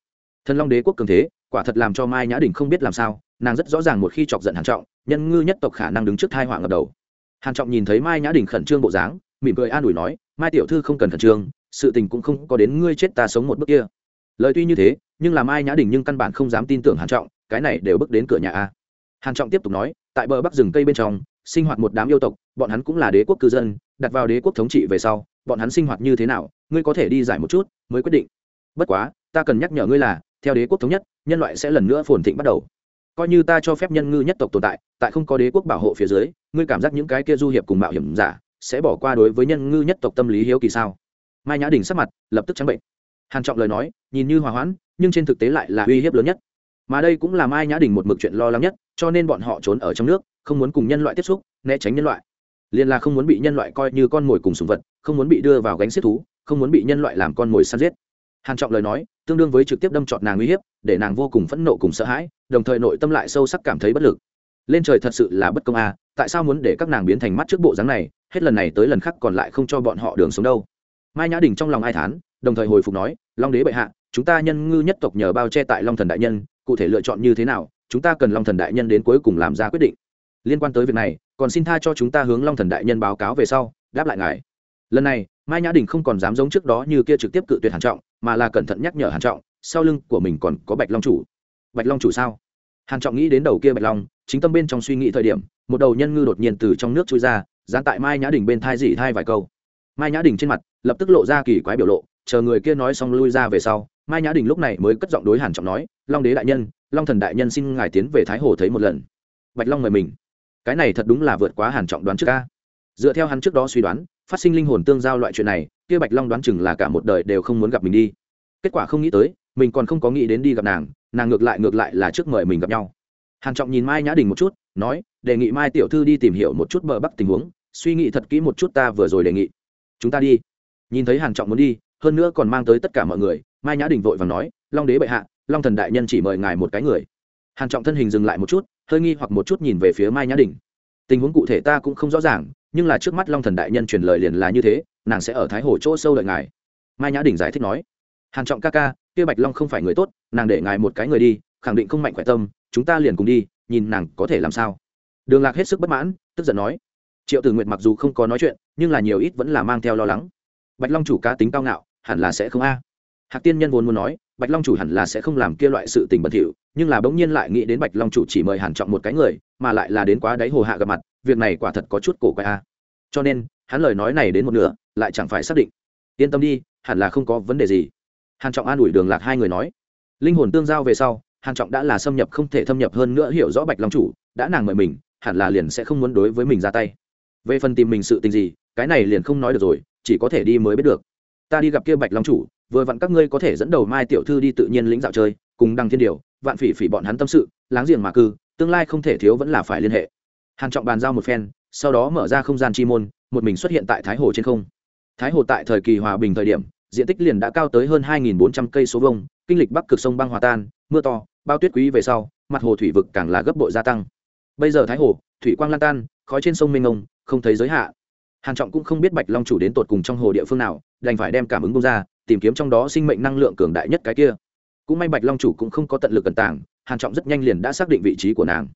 S1: Thần long đế quốc cường thế, quả thật làm cho mai nhã đình không biết làm sao, nàng rất rõ ràng một khi chọc giận hàn trọng, nhân ngư nhất tộc khả năng đứng trước thai họa ngập đầu. Hàn trọng nhìn thấy mai nhã đình khẩn trương bộ dáng, mỉm cười an ủi nói, mai tiểu thư không cần khẩn trương, sự tình cũng không có đến ngươi chết ta sống một bước kia. Lời tuy như thế nhưng làm ai nhã đình nhưng căn bản không dám tin tưởng hàn trọng, cái này đều bước đến cửa nhà a. Hàn trọng tiếp tục nói, tại bờ bắc rừng cây bên trong, sinh hoạt một đám yêu tộc, bọn hắn cũng là đế quốc cư dân, đặt vào đế quốc thống trị về sau, bọn hắn sinh hoạt như thế nào, ngươi có thể đi giải một chút, mới quyết định. Bất quá, ta cần nhắc nhở ngươi là, theo đế quốc thống nhất, nhân loại sẽ lần nữa phồn thịnh bắt đầu. Coi như ta cho phép nhân ngư nhất tộc tồn tại tại không có đế quốc bảo hộ phía dưới, ngươi cảm giác những cái kia du hiệp cùng mạo hiểm giả, sẽ bỏ qua đối với nhân ngư nhất tộc tâm lý hiếu kỳ sao? Mai nhã đình sắc mặt lập tức trắng bệnh hàn trọng lời nói, nhìn như hòa hoãn, nhưng trên thực tế lại là uy hiếp lớn nhất. Mà đây cũng là mai nhã đình một mực chuyện lo lắng nhất, cho nên bọn họ trốn ở trong nước, không muốn cùng nhân loại tiếp xúc, né tránh nhân loại. Liền là không muốn bị nhân loại coi như con mồi cùng sùng vật, không muốn bị đưa vào gánh xiết thú, không muốn bị nhân loại làm con mồi săn giết. Hàn trọng lời nói, tương đương với trực tiếp đâm trọt nàng uy hiếp, để nàng vô cùng phẫn nộ cùng sợ hãi, đồng thời nội tâm lại sâu sắc cảm thấy bất lực. Lên trời thật sự là bất công à tại sao muốn để các nàng biến thành mắt trước bộ dáng này, hết lần này tới lần khác còn lại không cho bọn họ đường sống đâu. Mai nhã đình trong lòng ai thán đồng thời hồi phục nói, long đế bệ hạ, chúng ta nhân ngư nhất tộc nhờ bao che tại long thần đại nhân, cụ thể lựa chọn như thế nào, chúng ta cần long thần đại nhân đến cuối cùng làm ra quyết định. Liên quan tới việc này, còn xin tha cho chúng ta hướng long thần đại nhân báo cáo về sau, đáp lại ngài. Lần này, mai nhã đình không còn dám giống trước đó như kia trực tiếp cự tuyệt hàn trọng, mà là cẩn thận nhắc nhở hàn trọng, sau lưng của mình còn có bạch long chủ. Bạch long chủ sao? Hàn trọng nghĩ đến đầu kia bạch long, chính tâm bên trong suy nghĩ thời điểm, một đầu nhân ngư đột nhiên từ trong nước trôi ra, dán tại mai nhã đình bên thai dị thai vài câu mai nhã đình trên mặt lập tức lộ ra kỳ quái biểu lộ, chờ người kia nói xong lui ra về sau, mai nhã đình lúc này mới cất giọng đối hàn trọng nói, long đế đại nhân, long thần đại nhân xin ngài tiến về thái hồ thấy một lần. Bạch long mời mình. Cái này thật đúng là vượt quá hàn trọng đoán trước ca dựa theo hắn trước đó suy đoán, phát sinh linh hồn tương giao loại chuyện này, kia bạch long đoán chừng là cả một đời đều không muốn gặp mình đi. Kết quả không nghĩ tới, mình còn không có nghĩ đến đi gặp nàng nàng ngược lại ngược lại là trước mời mình gặp nhau. Hàn trọng nhìn mai nhã đình một chút, nói, đề nghị mai tiểu thư đi tìm hiểu một chút bờ bắc tình huống, suy nghĩ thật kỹ một chút ta vừa rồi đề nghị chúng ta đi. Nhìn thấy hàn trọng muốn đi, hơn nữa còn mang tới tất cả mọi người, mai nhã đình vội vàng nói, long đế bệ hạ, long thần đại nhân chỉ mời ngài một cái người. Hàn trọng thân hình dừng lại một chút, hơi nghi hoặc một chút nhìn về phía mai nhã đình. Tình huống cụ thể ta cũng không rõ ràng, nhưng là trước mắt long thần đại nhân truyền lời liền là như thế, nàng sẽ ở thái hồ chỗ sâu đợi ngài. Mai nhã đình giải thích nói. Hàn trọng ca ca, kia bạch long không phải người tốt, nàng để ngài một cái người đi, khẳng định không mạnh khỏe tâm, chúng ta liền cùng đi, nhìn nàng có thể làm sao. Đường lạc hết sức bất mãn, tức giận nói triệu tử nguyệt mặc dù không có nói chuyện, nhưng là nhiều ít vẫn là mang theo lo lắng. Bạch long chủ cá tính cao ngạo, hẳn là sẽ không a. Hạc tiên nhân vốn muốn nói, bạch long chủ hẳn là sẽ không làm kia loại sự tình bẩn thỉu, nhưng là bỗng nhiên lại nghĩ đến bạch long chủ chỉ mời hàn trọng một cái người, mà lại là đến quá đáy hồ hạ gặp mặt, việc này quả thật có chút cổ quái a. Cho nên, hắn lời nói này đến một nửa, lại chẳng phải xác định. Yên tâm đi, hẳn là không có vấn đề gì. Hàn trọng an ủi đường lạc hai người nói. Linh hồn tương giao về sau, hàn trọng đã là xâm nhập không thể thâm nhập hơn nữa hiểu rõ bạch long chủ, đã nàng mời mình, hẳn là liền sẽ không muốn đối với mình ra tay về phần tìm mình sự tình gì cái này liền không nói được rồi chỉ có thể đi mới biết được. Ta đi gặp kia bạch long chủ vừa vặn các ngươi có thể dẫn đầu mai tiểu thư đi tự nhiên lĩnh dạo chơi cùng đăng thiên điều vạn phỉ phỉ bọn hắn tâm sự láng giềng mà cư tương lai không thể thiếu vẫn là phải liên hệ. Hàn trọng bàn giao một phen sau đó mở ra không gian chi môn một mình xuất hiện tại thái hồ trên không. Thái hồ tại thời kỳ hòa bình thời điểm diện tích liền đã cao tới hơn 2.400 cây số vuông, kinh lịch bắc cực sông băng hòa tan mưa to bao tuyết quý về sau mặt hồ thủy vực càng là gấp bội gia tăng bây giờ thái hồ, thủy quang lan tan, khói trên sông mênh ngông không thấy giới hạn hàn trọng cũng không biết bạch long chủ đến tột cùng trong hồ địa phương nào, đành phải đem cảm ứng bông ra, tìm kiếm trong đó sinh mệnh năng lượng cường đại nhất cái kia. Cũng may bạch long chủ cũng không có tận lực cẩn tàng, hàn trọng rất nhanh liền đã xác định vị trí của nàng.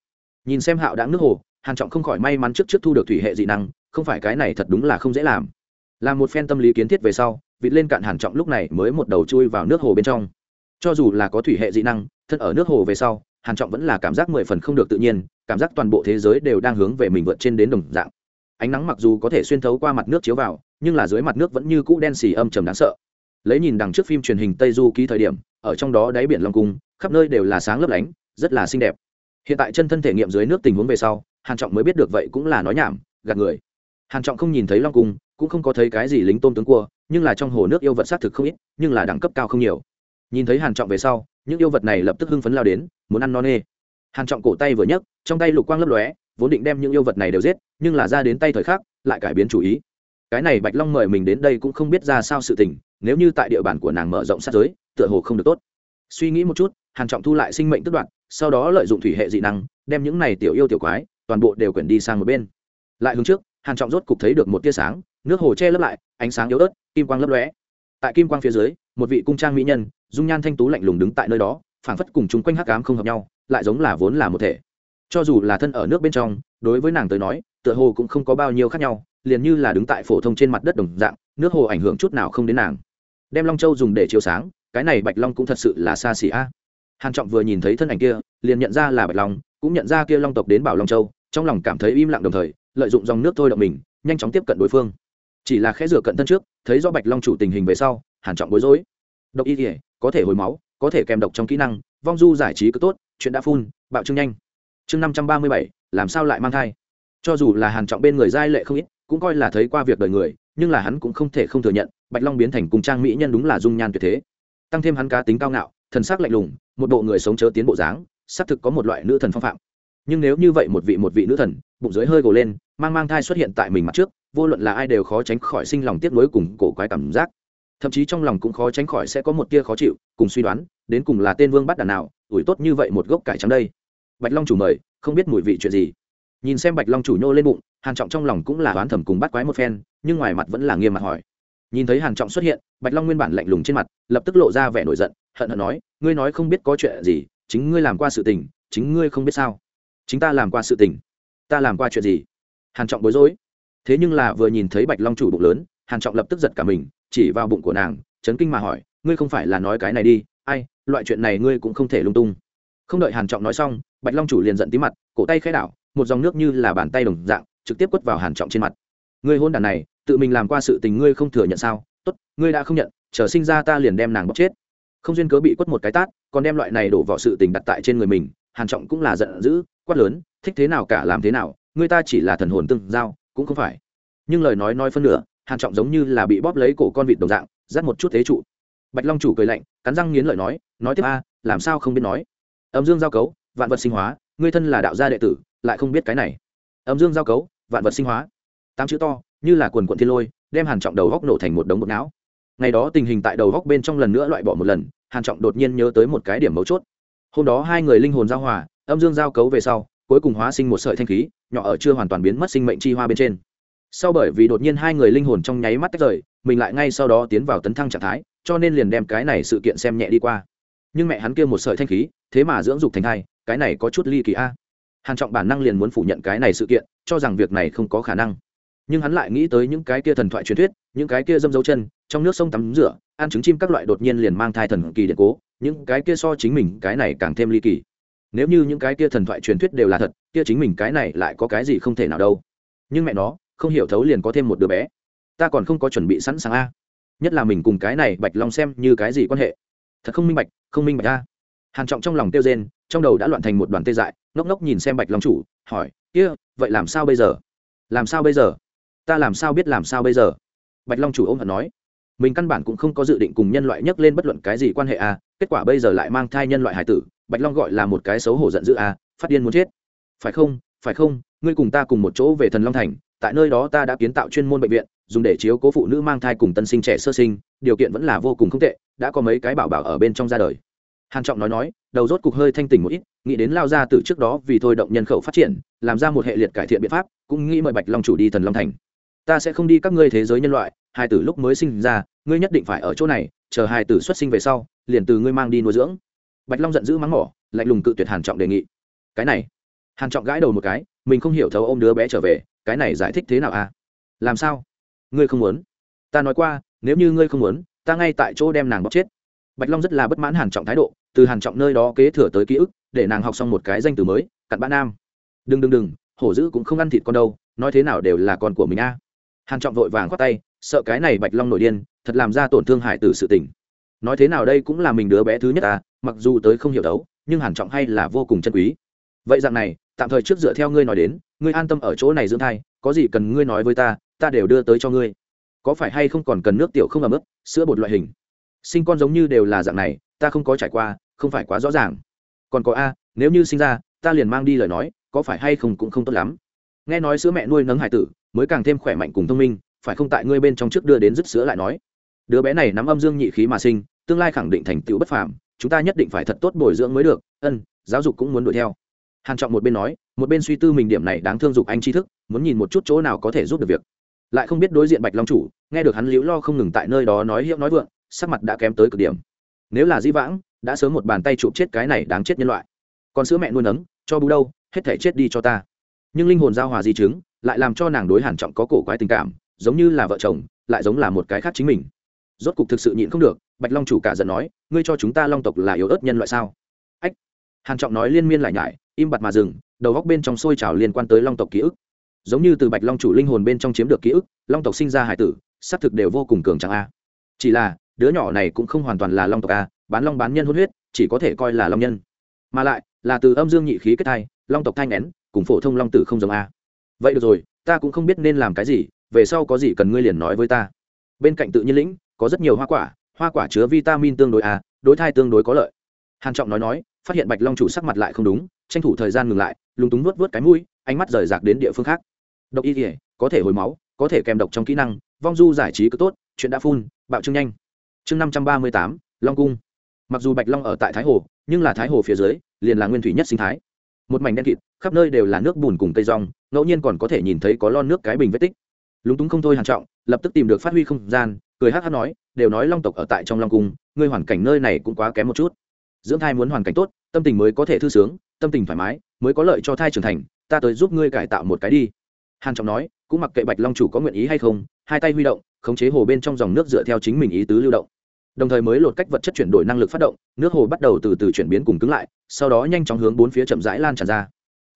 S1: Nhìn xem hạo đáng nước hồ, hàn trọng không khỏi may mắn trước trước thu được thủy hệ dị năng, không phải cái này thật đúng là không dễ làm. Làm một phen tâm lý kiến thiết về sau, vịt lên cạn hàn trọng lúc này mới một đầu chui vào nước hồ bên trong. Cho dù là có thủy hệ dị năng, thân ở nước hồ về sau hàn trọng vẫn là cảm giác mười phần không được tự nhiên, cảm giác toàn bộ thế giới đều đang hướng về mình vượt trên đến đồng dạng. Ánh nắng mặc dù có thể xuyên thấu qua mặt nước chiếu vào, nhưng là dưới mặt nước vẫn như cũ đen xì âm trầm đáng sợ. Lấy nhìn đằng trước phim truyền hình tây du ký thời điểm, ở trong đó đáy biển long cung, khắp nơi đều là sáng lấp lánh, rất là xinh đẹp. Hiện tại chân thân thể nghiệm dưới nước tình huống về sau, hàn trọng mới biết được vậy cũng là nói nhảm, gạt người. Hàn trọng không nhìn thấy long cung, cũng không có thấy cái gì lính tôm tướng cua, nhưng là trong hồ nước yêu vật sát thực không ít, nhưng là đẳng cấp cao không nhiều. Nhìn thấy hàn trọng về sau những yêu vật này lập tức hưng phấn lao đến, muốn ăn non nê. Hàn trọng cổ tay vừa nhấc, trong tay lục quang lấp lóe, vốn định đem những yêu vật này đều giết, nhưng là ra đến tay thời khắc, lại cải biến chủ ý. Cái này bạch long mời mình đến đây cũng không biết ra sao sự tình, nếu như tại địa bàn của nàng mở rộng sát giới, tựa hồ không được tốt. Suy nghĩ một chút, hàn trọng thu lại sinh mệnh tức đoạn, sau đó lợi dụng thủy hệ dị năng, đem những này tiểu yêu tiểu quái, toàn bộ đều quyển đi sang một bên. Lại hướng trước, hàn trọng rốt cục thấy được một tia sáng, nước hồ che lấp lại, ánh sáng yếu ớt, kim quang lấp lóe. Tại kim quang phía dưới, một vị cung trang mỹ nhân dung nhan thanh tú lạnh lùng đứng tại nơi đó, phảng phất cùng chúng quanh hắc ám không hợp nhau, lại giống là vốn là một thể. Cho dù là thân ở nước bên trong, đối với nàng tới nói, tựa hồ cũng không có bao nhiêu khác nhau, liền như là đứng tại phổ thông trên mặt đất đồng dạng, nước hồ ảnh hưởng chút nào không đến nàng. Đem long châu dùng để chiếu sáng, cái này bạch long cũng thật sự là xa xỉ a. Hàn trọng vừa nhìn thấy thân ảnh kia, liền nhận ra là bạch long, cũng nhận ra kia long tộc đến bảo long châu, trong lòng cảm thấy im lặng đồng thời, lợi dụng dòng nước thôi động mình, nhanh chóng tiếp cận đối phương. Chỉ là khẽ rửa cận thân trước, thấy do bạch long chủ tình hình về sau, hàn trọng bối rối độc y thể có thể hồi máu, có thể kèm độc trong kỹ năng, vong du giải trí cứ tốt, chuyện đã phun bạo trương nhanh. Chương năm trăm ba mươi bảy, làm sao lại mang thai? Cho dù là hàn trọng bên người giai lệ không ít, cũng coi là thấy qua việc đời người, nhưng là hắn cũng không thể không thừa nhận, bạch long biến thành cung trang mỹ nhân đúng là dung nhan tuyệt thế. Tăng thêm hắn cá tính cao ngạo, thần sắc lạnh lùng, một bộ người sống chớ tiến bộ dáng, xác thực có một loại nữ thần phong phạm. Nhưng nếu như vậy một vị một vị nữ thần, bụng dưới hơi gồ lên, mang mang thai xuất hiện tại mình mặt trước, vô luận là ai đều khó tránh khỏi sinh lòng tiếc nuối cùng cổ quái cảm giác thậm chí trong lòng cũng khó tránh khỏi sẽ có một tia khó chịu, cùng suy đoán, đến cùng là tên vương bắt đàn nào, ủi tốt như vậy một gốc cải trắng đây. Bạch long chủ mời, không biết mùi vị chuyện gì. Nhìn xem bạch long chủ nhô lên bụng, hàn trọng trong lòng cũng là oán thầm cùng bắt quái một phen, nhưng ngoài mặt vẫn là nghiêm mặt hỏi. Nhìn thấy hàn trọng xuất hiện, bạch long nguyên bản lạnh lùng trên mặt, lập tức lộ ra vẻ nổi giận, hận hận nói, ngươi nói không biết có chuyện gì, chính ngươi làm qua sự tình, chính ngươi không biết sao? Chính ta làm qua sự tình, ta làm qua chuyện gì? Hàn trọng bối rối. Thế nhưng là vừa nhìn thấy bạch long chủ bụng lớn, hàn trọng lập tức giật cả mình chỉ vào bụng của nàng, chấn kinh mà hỏi, ngươi không phải là nói cái này đi, ai, loại chuyện này ngươi cũng không thể lung tung. Không đợi hàn trọng nói xong, bạch long chủ liền giận tí mặt, cổ tay khẽ đảo, một dòng nước như là bàn tay đồng dạng, trực tiếp quất vào hàn trọng trên mặt. Ngươi hôn đàn này, tự mình làm qua sự tình ngươi không thừa nhận sao? Tốt, ngươi đã không nhận, chờ sinh ra ta liền đem nàng bóc chết. Không duyên cớ bị quất một cái tát, còn đem loại này đổ vào sự tình đặt tại trên người mình, hàn trọng cũng là giận dữ, quát lớn, thích thế nào cả làm thế nào ngươi ta chỉ là thần hồn tương giao, cũng không phải. Nhưng lời nói nói phân nửa hàn trọng giống như là bị bóp lấy cổ con vịt đồng dạng dắt một chút thế trụ. Bạch long chủ cười lạnh, cắn răng nghiến lợi nói nói tiếp a, làm sao không biết nói? Âm dương giao cấu, vạn vật sinh hóa, ngươi thân là đạo gia đệ tử, lại không biết cái này. Âm dương giao cấu, vạn vật sinh hóa. Tám chữ to, như là quần quận thiên lôi, đem hàn trọng đầu góc nổ thành một đống bột não. Ngày đó tình hình tại đầu góc bên trong lần nữa loại bỏ một lần, hàn trọng đột nhiên nhớ tới một cái điểm mấu chốt. Hôm đó hai người linh hồn giao hòa, âm dương giao cấu về sau, cuối cùng hóa sinh một sợi thanh khí, nhỏ ở chưa hoàn toàn biến mất sinh mệnh chi hoa bên trên sau bởi vì đột nhiên hai người linh hồn trong nháy mắt tách rời, mình lại ngay sau đó tiến vào tấn thăng trạng thái, cho nên liền đem cái này sự kiện xem nhẹ đi qua. Nhưng mẹ hắn kia một sợi thanh khí, thế mà dưỡng dục thành thai, cái này có chút ly kỳ a. Hàn trọng bản năng liền muốn phủ nhận cái này sự kiện, cho rằng việc này không có khả năng. Nhưng hắn lại nghĩ tới những cái kia thần thoại truyền thuyết, những cái kia dâm dấu chân, trong nước sông tắm rửa, ăn trứng chim các loại đột nhiên liền mang thai thần kỳ điện cố, những cái kia so chính mình cái này càng thêm ly kỳ. Nếu như những cái kia thần thoại truyền thuyết đều là thật, kia chính mình cái này lại có cái gì không thể nào đâu. Nhưng mẹ nó không hiểu thấu liền có thêm một đứa bé. Ta còn không có chuẩn bị sẵn sàng a. Nhất là mình cùng cái này bạch long xem như cái gì quan hệ. Thật không minh bạch, không minh bạch a. Hàn trọng trong lòng tiêu rên, trong đầu đã loạn thành một đoàn tê dại, ngốc ngốc nhìn xem bạch long chủ, hỏi, kia, vậy làm sao bây giờ? Làm sao bây giờ? Ta làm sao biết làm sao bây giờ? Bạch long chủ ôm hận nói, mình căn bản cũng không có dự định cùng nhân loại nhắc lên bất luận cái gì quan hệ a, kết quả bây giờ lại mang thai nhân loại hải tử, bạch long gọi là một cái xấu hổ giận dữ a, phát điên muốn chết. Phải không phải không, ngươi cùng ta cùng một chỗ về thần long thành tại nơi đó ta đã kiến tạo chuyên môn bệnh viện, dùng để chiếu cố phụ nữ mang thai cùng tân sinh trẻ sơ sinh, điều kiện vẫn là vô cùng không tệ, đã có mấy cái bảo bảo ở bên trong ra đời. Hàn trọng nói nói, đầu rốt cục hơi thanh tỉnh một ít, nghĩ đến lao ra từ trước đó vì thôi động nhân khẩu phát triển, làm ra một hệ liệt cải thiện biện pháp, cũng nghĩ mời bạch long chủ đi thần long thành. Ta sẽ không đi các ngươi thế giới nhân loại, hai tử lúc mới sinh ra, ngươi nhất định phải ở chỗ này, chờ hai tử xuất sinh về sau, liền từ ngươi mang đi nuôi dưỡng. Bạch long giận dữ mắng mỏ, lạnh lùng cự tuyệt hàn trọng đề nghị. Cái này. Hàn trọng gãi đầu một cái mình không hiểu thấu ôm đứa bé trở về, cái này giải thích thế nào à? Làm sao? Ngươi không muốn? Ta nói qua, nếu như ngươi không muốn, ta ngay tại chỗ đem nàng bóc chết. Bạch long rất là bất mãn hàn trọng thái độ, từ hàn trọng nơi đó kế thừa tới ký ức, để nàng học xong một cái danh từ mới, cặn bã nam. Đừng đừng đừng, hổ dữ cũng không ăn thịt con đâu, nói thế nào đều là con của mình a. Hàn trọng vội vàng khoát tay, sợ cái này bạch long nổi điên, thật làm ra tổn thương hải tử sự tình. Nói thế nào đây cũng là mình đứa bé thứ nhất à mặc dù tới không hiểu đấu nhưng hàn trọng hay là vô cùng chân quý vậy dạng này, tạm thời trước dựa theo ngươi nói đến, ngươi an tâm ở chỗ này dưỡng thai, có gì cần ngươi nói với ta ta đều đưa tới cho ngươi. Có phải hay không còn cần nước tiểu không ấm ức sữa bột loại hình? Sinh con giống như đều là dạng này, ta không có trải qua, không phải quá rõ ràng. Còn có a, nếu như sinh ra, ta liền mang đi lời nói, có phải hay không cũng không tốt lắm. Nghe nói sữa mẹ nuôi nấng hải tử, mới càng thêm khỏe mạnh cùng thông minh, phải không tại ngươi bên trong trước đưa đến dứt sữa lại nói? Đứa bé này nắm âm dương nhị khí mà sinh, tương lai khẳng định thành tựu bất phàm, chúng ta nhất định phải thật tốt bồi dưỡng mới được, ân, giáo dục cũng muốn đuổi theo hàn trọng một bên nói, một bên suy tư mình điểm này đáng thương dục anh tri thức, muốn nhìn một chút chỗ nào có thể giúp được việc. Lại không biết đối diện bạch long chủ, nghe được hắn liễu lo không ngừng tại nơi đó nói hiệu nói vượng, sắc mặt đã kém tới cực điểm. Nếu là di vãng, đã sớm một bàn tay chụp chết cái này đáng chết nhân loại. Còn sữa mẹ nuôi nấng, cho bú đâu, hết thể chết đi cho ta. Nhưng linh hồn giao hòa di chứng, lại làm cho nàng đối hàn trọng có cổ quái tình cảm, giống như là vợ chồng, lại giống là một cái khác chính mình. Rốt cục thực sự nhịn không được, bạch long chủ cả giận nói, ngươi cho chúng ta long tộc là yếu ớt nhân loại sao? Ách! Hàn trọng nói liên miên lại nhải im bặt mà dừng, đầu góc bên trong sôi trào liên quan tới long tộc ký ức. Giống như từ bạch long chủ linh hồn bên trong chiếm được ký ức, long tộc sinh ra hải tử, xác thực đều vô cùng cường tráng a. Chỉ là, đứa nhỏ này cũng không hoàn toàn là long tộc a, bán long bán nhân hôn huyết, chỉ có thể coi là long nhân. Mà lại, là từ âm dương nhị khí kết thai, long tộc thai ngén cùng phổ thông long tử không giống a. Vậy được rồi, ta cũng không biết nên làm cái gì, về sau có gì cần ngươi liền nói với ta. Bên cạnh tự nhiên lĩnh, có rất nhiều hoa quả hoa quả chứa vitamin tương đối a, đối thai tương đối có lợi. Hàn trọng nói nói, phát hiện bạch long chủ sắc mặt lại không đúng tranh thủ thời gian ngừng lại, lúng túng nuốt vớt cái mũi, ánh mắt rời rạc đến địa phương khác. Độc y thể có thể hồi máu, có thể kèm độc trong kỹ năng, vong du giải trí cứ tốt, chuyện đã phun, bạo trương nhanh. Chương năm trăm ba mươi tám, long cung. Mặc dù bạch long ở tại thái hồ, nhưng là thái hồ phía dưới, liền là nguyên thủy nhất sinh thái. Một mảnh đen kịt, khắp nơi đều là nước bùn cùng cây rong, ngẫu nhiên còn có thể nhìn thấy có lon nước cái bình vết tích. Lúng túng không thôi hàn trọng, lập tức tìm được phát huy không gian, cười hát hát nói, đều nói long tộc ở tại trong long cung, ngươi hoàn cảnh nơi này cũng quá kém một chút. Dưỡng thai muốn hoàn cảnh tốt, tâm tình mới có thể thư sướng tâm tình thoải mái, mới có lợi cho thai trưởng thành, ta tới giúp ngươi cải tạo một cái đi. Hàn trọng nói, cũng mặc kệ bạch long chủ có nguyện ý hay không, hai tay huy động, khống chế hồ bên trong dòng nước dựa theo chính mình ý tứ lưu động. Đồng thời mới lột cách vật chất chuyển đổi năng lực phát động, nước hồ bắt đầu từ từ chuyển biến cùng cứng lại, sau đó nhanh chóng hướng bốn phía chậm rãi lan tràn ra.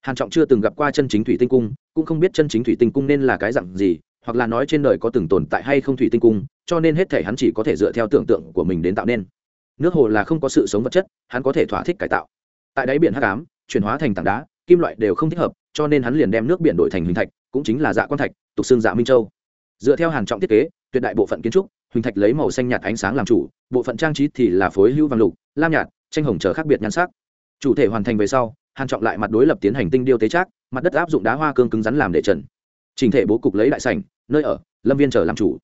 S1: Hàn trọng chưa từng gặp qua chân chính thủy tinh cung, cũng không biết chân chính thủy tinh cung nên là cái dạng gì, hoặc là nói trên đời có từng tồn tại hay không thủy tinh cung, cho nên hết thể hắn chỉ có thể dựa theo tưởng tượng của mình đến tạo nên. Nước hồ là không có sự sống vật chất, hắn có thể thỏa thích cải tạo. Tại đáy biển hắc ám chuyển hóa thành tảng đá, kim loại đều không thích hợp, cho nên hắn liền đem nước biển đổi thành hình thạch, cũng chính là dạ quan thạch, tục xương dạ minh châu. Dựa theo hàn trọng thiết kế, tuyệt đại bộ phận kiến trúc hình thạch lấy màu xanh nhạt ánh sáng làm chủ, bộ phận trang trí thì là phối hữu vàng lục, lam nhạt, tranh hồng chờ khác biệt nhan sắc. Chủ thể hoàn thành về sau hàn trọng lại mặt đối lập tiến hành tinh điêu tế trác, mặt đất áp dụng đá hoa cương cứng rắn làm để trần. Trình thể bố cục lấy đại sảnh, nơi ở, lâm viên chờ làm chủ.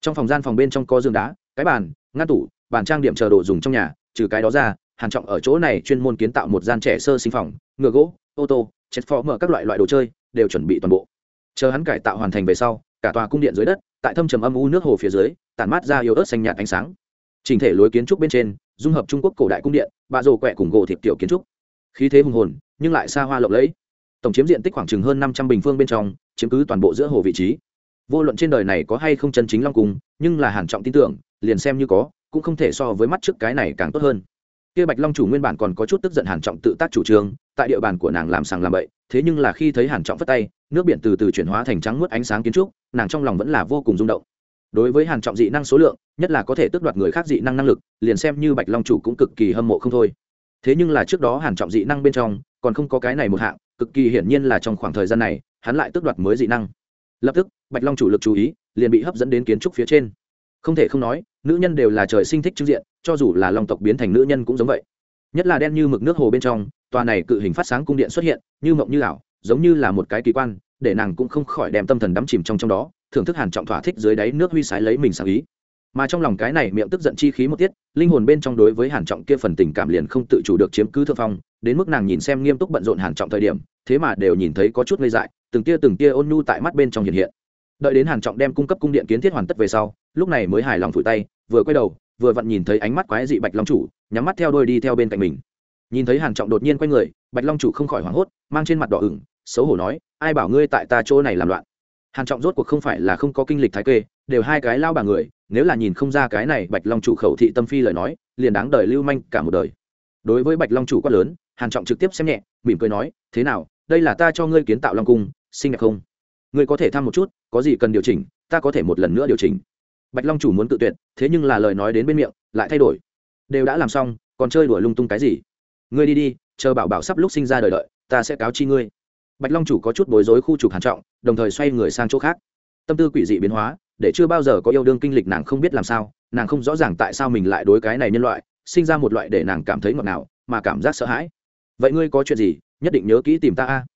S1: Trong phòng gian phòng bên trong có giường đá, cái bàn, ngăn tủ, bàn trang điểm chờ đồ dùng trong nhà, trừ cái đó ra hàn trọng ở chỗ này chuyên môn kiến tạo một gian trẻ sơ sinh phòng, ngựa gỗ, ô tô chết phó mở các loại loại đồ chơi, đều chuẩn bị toàn bộ. Chờ hắn cải tạo hoàn thành về sau, cả tòa cung điện dưới đất, tại thâm trầm âm u nước hồ phía dưới, tản mát ra yếu ớt xanh nhạt ánh sáng. Trình thể lối kiến trúc bên trên, dung hợp trung quốc cổ đại cung điện, bạ rồ quẹ cùng gỗ thịt tiểu kiến trúc. Khí thế hùng hồn, nhưng lại xa hoa lộng lẫy. Tổng chiếm diện tích khoảng chừng hơn năm trăm bình phương bên trong, chiếm cứ toàn bộ giữa hồ vị trí. Vô luận trên đời này có hay không chân chính long cung, nhưng là hàn trọng tin tưởng, liền xem như có, cũng không thể so với mắt trước cái này càng tốt hơn kia bạch long chủ nguyên bản còn có chút tức giận hàn trọng tự tác chủ trương, tại địa bàn của nàng làm sàng làm bậy, thế nhưng là khi thấy hàn trọng phất tay, nước biển từ từ chuyển hóa thành trắng muốt ánh sáng kiến trúc, nàng trong lòng vẫn là vô cùng rung động. Đối với hàn trọng dị năng số lượng, nhất là có thể tước đoạt người khác dị năng năng lực, liền xem như bạch long chủ cũng cực kỳ hâm mộ không thôi. Thế nhưng là trước đó hàn trọng dị năng bên trong, còn không có cái này một hạng, cực kỳ hiển nhiên là trong khoảng thời gian này, hắn lại tước đoạt mới dị năng. Lập tức, bạch long chủ lực chú ý, liền bị hấp dẫn đến kiến trúc phía trên không thể không nói, nữ nhân đều là trời sinh thích trưng diện, cho dù là long tộc biến thành nữ nhân cũng giống vậy. Nhất là đen như mực nước hồ bên trong, tòa này cự hình phát sáng cung điện xuất hiện, như mộng như ảo, giống như là một cái kỳ quan, để nàng cũng không khỏi đem tâm thần đắm chìm trong trong đó, thưởng thức hàn trọng thỏa thích dưới đáy nước huy sái lấy mình sáng ý. Mà trong lòng cái này miệng tức giận chi khí một tiết, linh hồn bên trong đối với hàn trọng kia phần tình cảm liền không tự chủ được chiếm cứ thượng phong, đến mức nàng nhìn xem nghiêm túc bận rộn hàn trọng thời điểm, thế mà đều nhìn thấy có chút ngây dại, từng tia từng tia ôn nhu tại mắt bên trong hiện hiện đợi đến hàn trọng đem cung cấp cung điện kiến thiết hoàn tất về sau, lúc này mới hài lòng phủi tay, vừa quay đầu, vừa vặn nhìn thấy ánh mắt quái dị bạch long chủ, nhắm mắt theo đôi đi theo bên cạnh mình. Nhìn thấy hàn trọng đột nhiên quay người, bạch long chủ không khỏi hoảng hốt, mang trên mặt đỏ ửng, xấu hổ nói, ai bảo ngươi tại ta chỗ này làm loạn? Hàn trọng rốt cuộc không phải là không có kinh lịch thái kê, đều hai cái lao bà người, nếu là nhìn không ra cái này bạch long chủ khẩu thị tâm phi lời nói, liền đáng đời lưu manh cả một đời. Đối với bạch long chủ quá lớn, hàn trọng trực tiếp xem nhẹ, mỉm cười nói, thế nào, đây là ta cho ngươi kiến tạo long cung, xinh đẹp không? Ngươi có thể thăm một chút, có gì cần điều chỉnh, ta có thể một lần nữa điều chỉnh. Bạch long chủ muốn tự tuyệt, thế nhưng là lời nói đến bên miệng, lại thay đổi. Đều đã làm xong, còn chơi đùa lung tung cái gì? Ngươi đi đi, chờ bảo bảo sắp lúc sinh ra đời đợi, ta sẽ cáo chi ngươi. Bạch long chủ có chút bối rối khu trục hàn trọng, đồng thời xoay người sang chỗ khác. Tâm tư quỷ dị biến hóa, để chưa bao giờ có yêu đương kinh lịch nàng không biết làm sao, nàng không rõ ràng tại sao mình lại đối cái này nhân loại, sinh ra một loại để nàng cảm thấy ngọt ngào, mà cảm giác sợ hãi. Vậy ngươi có chuyện gì, nhất định nhớ kỹ tìm ta a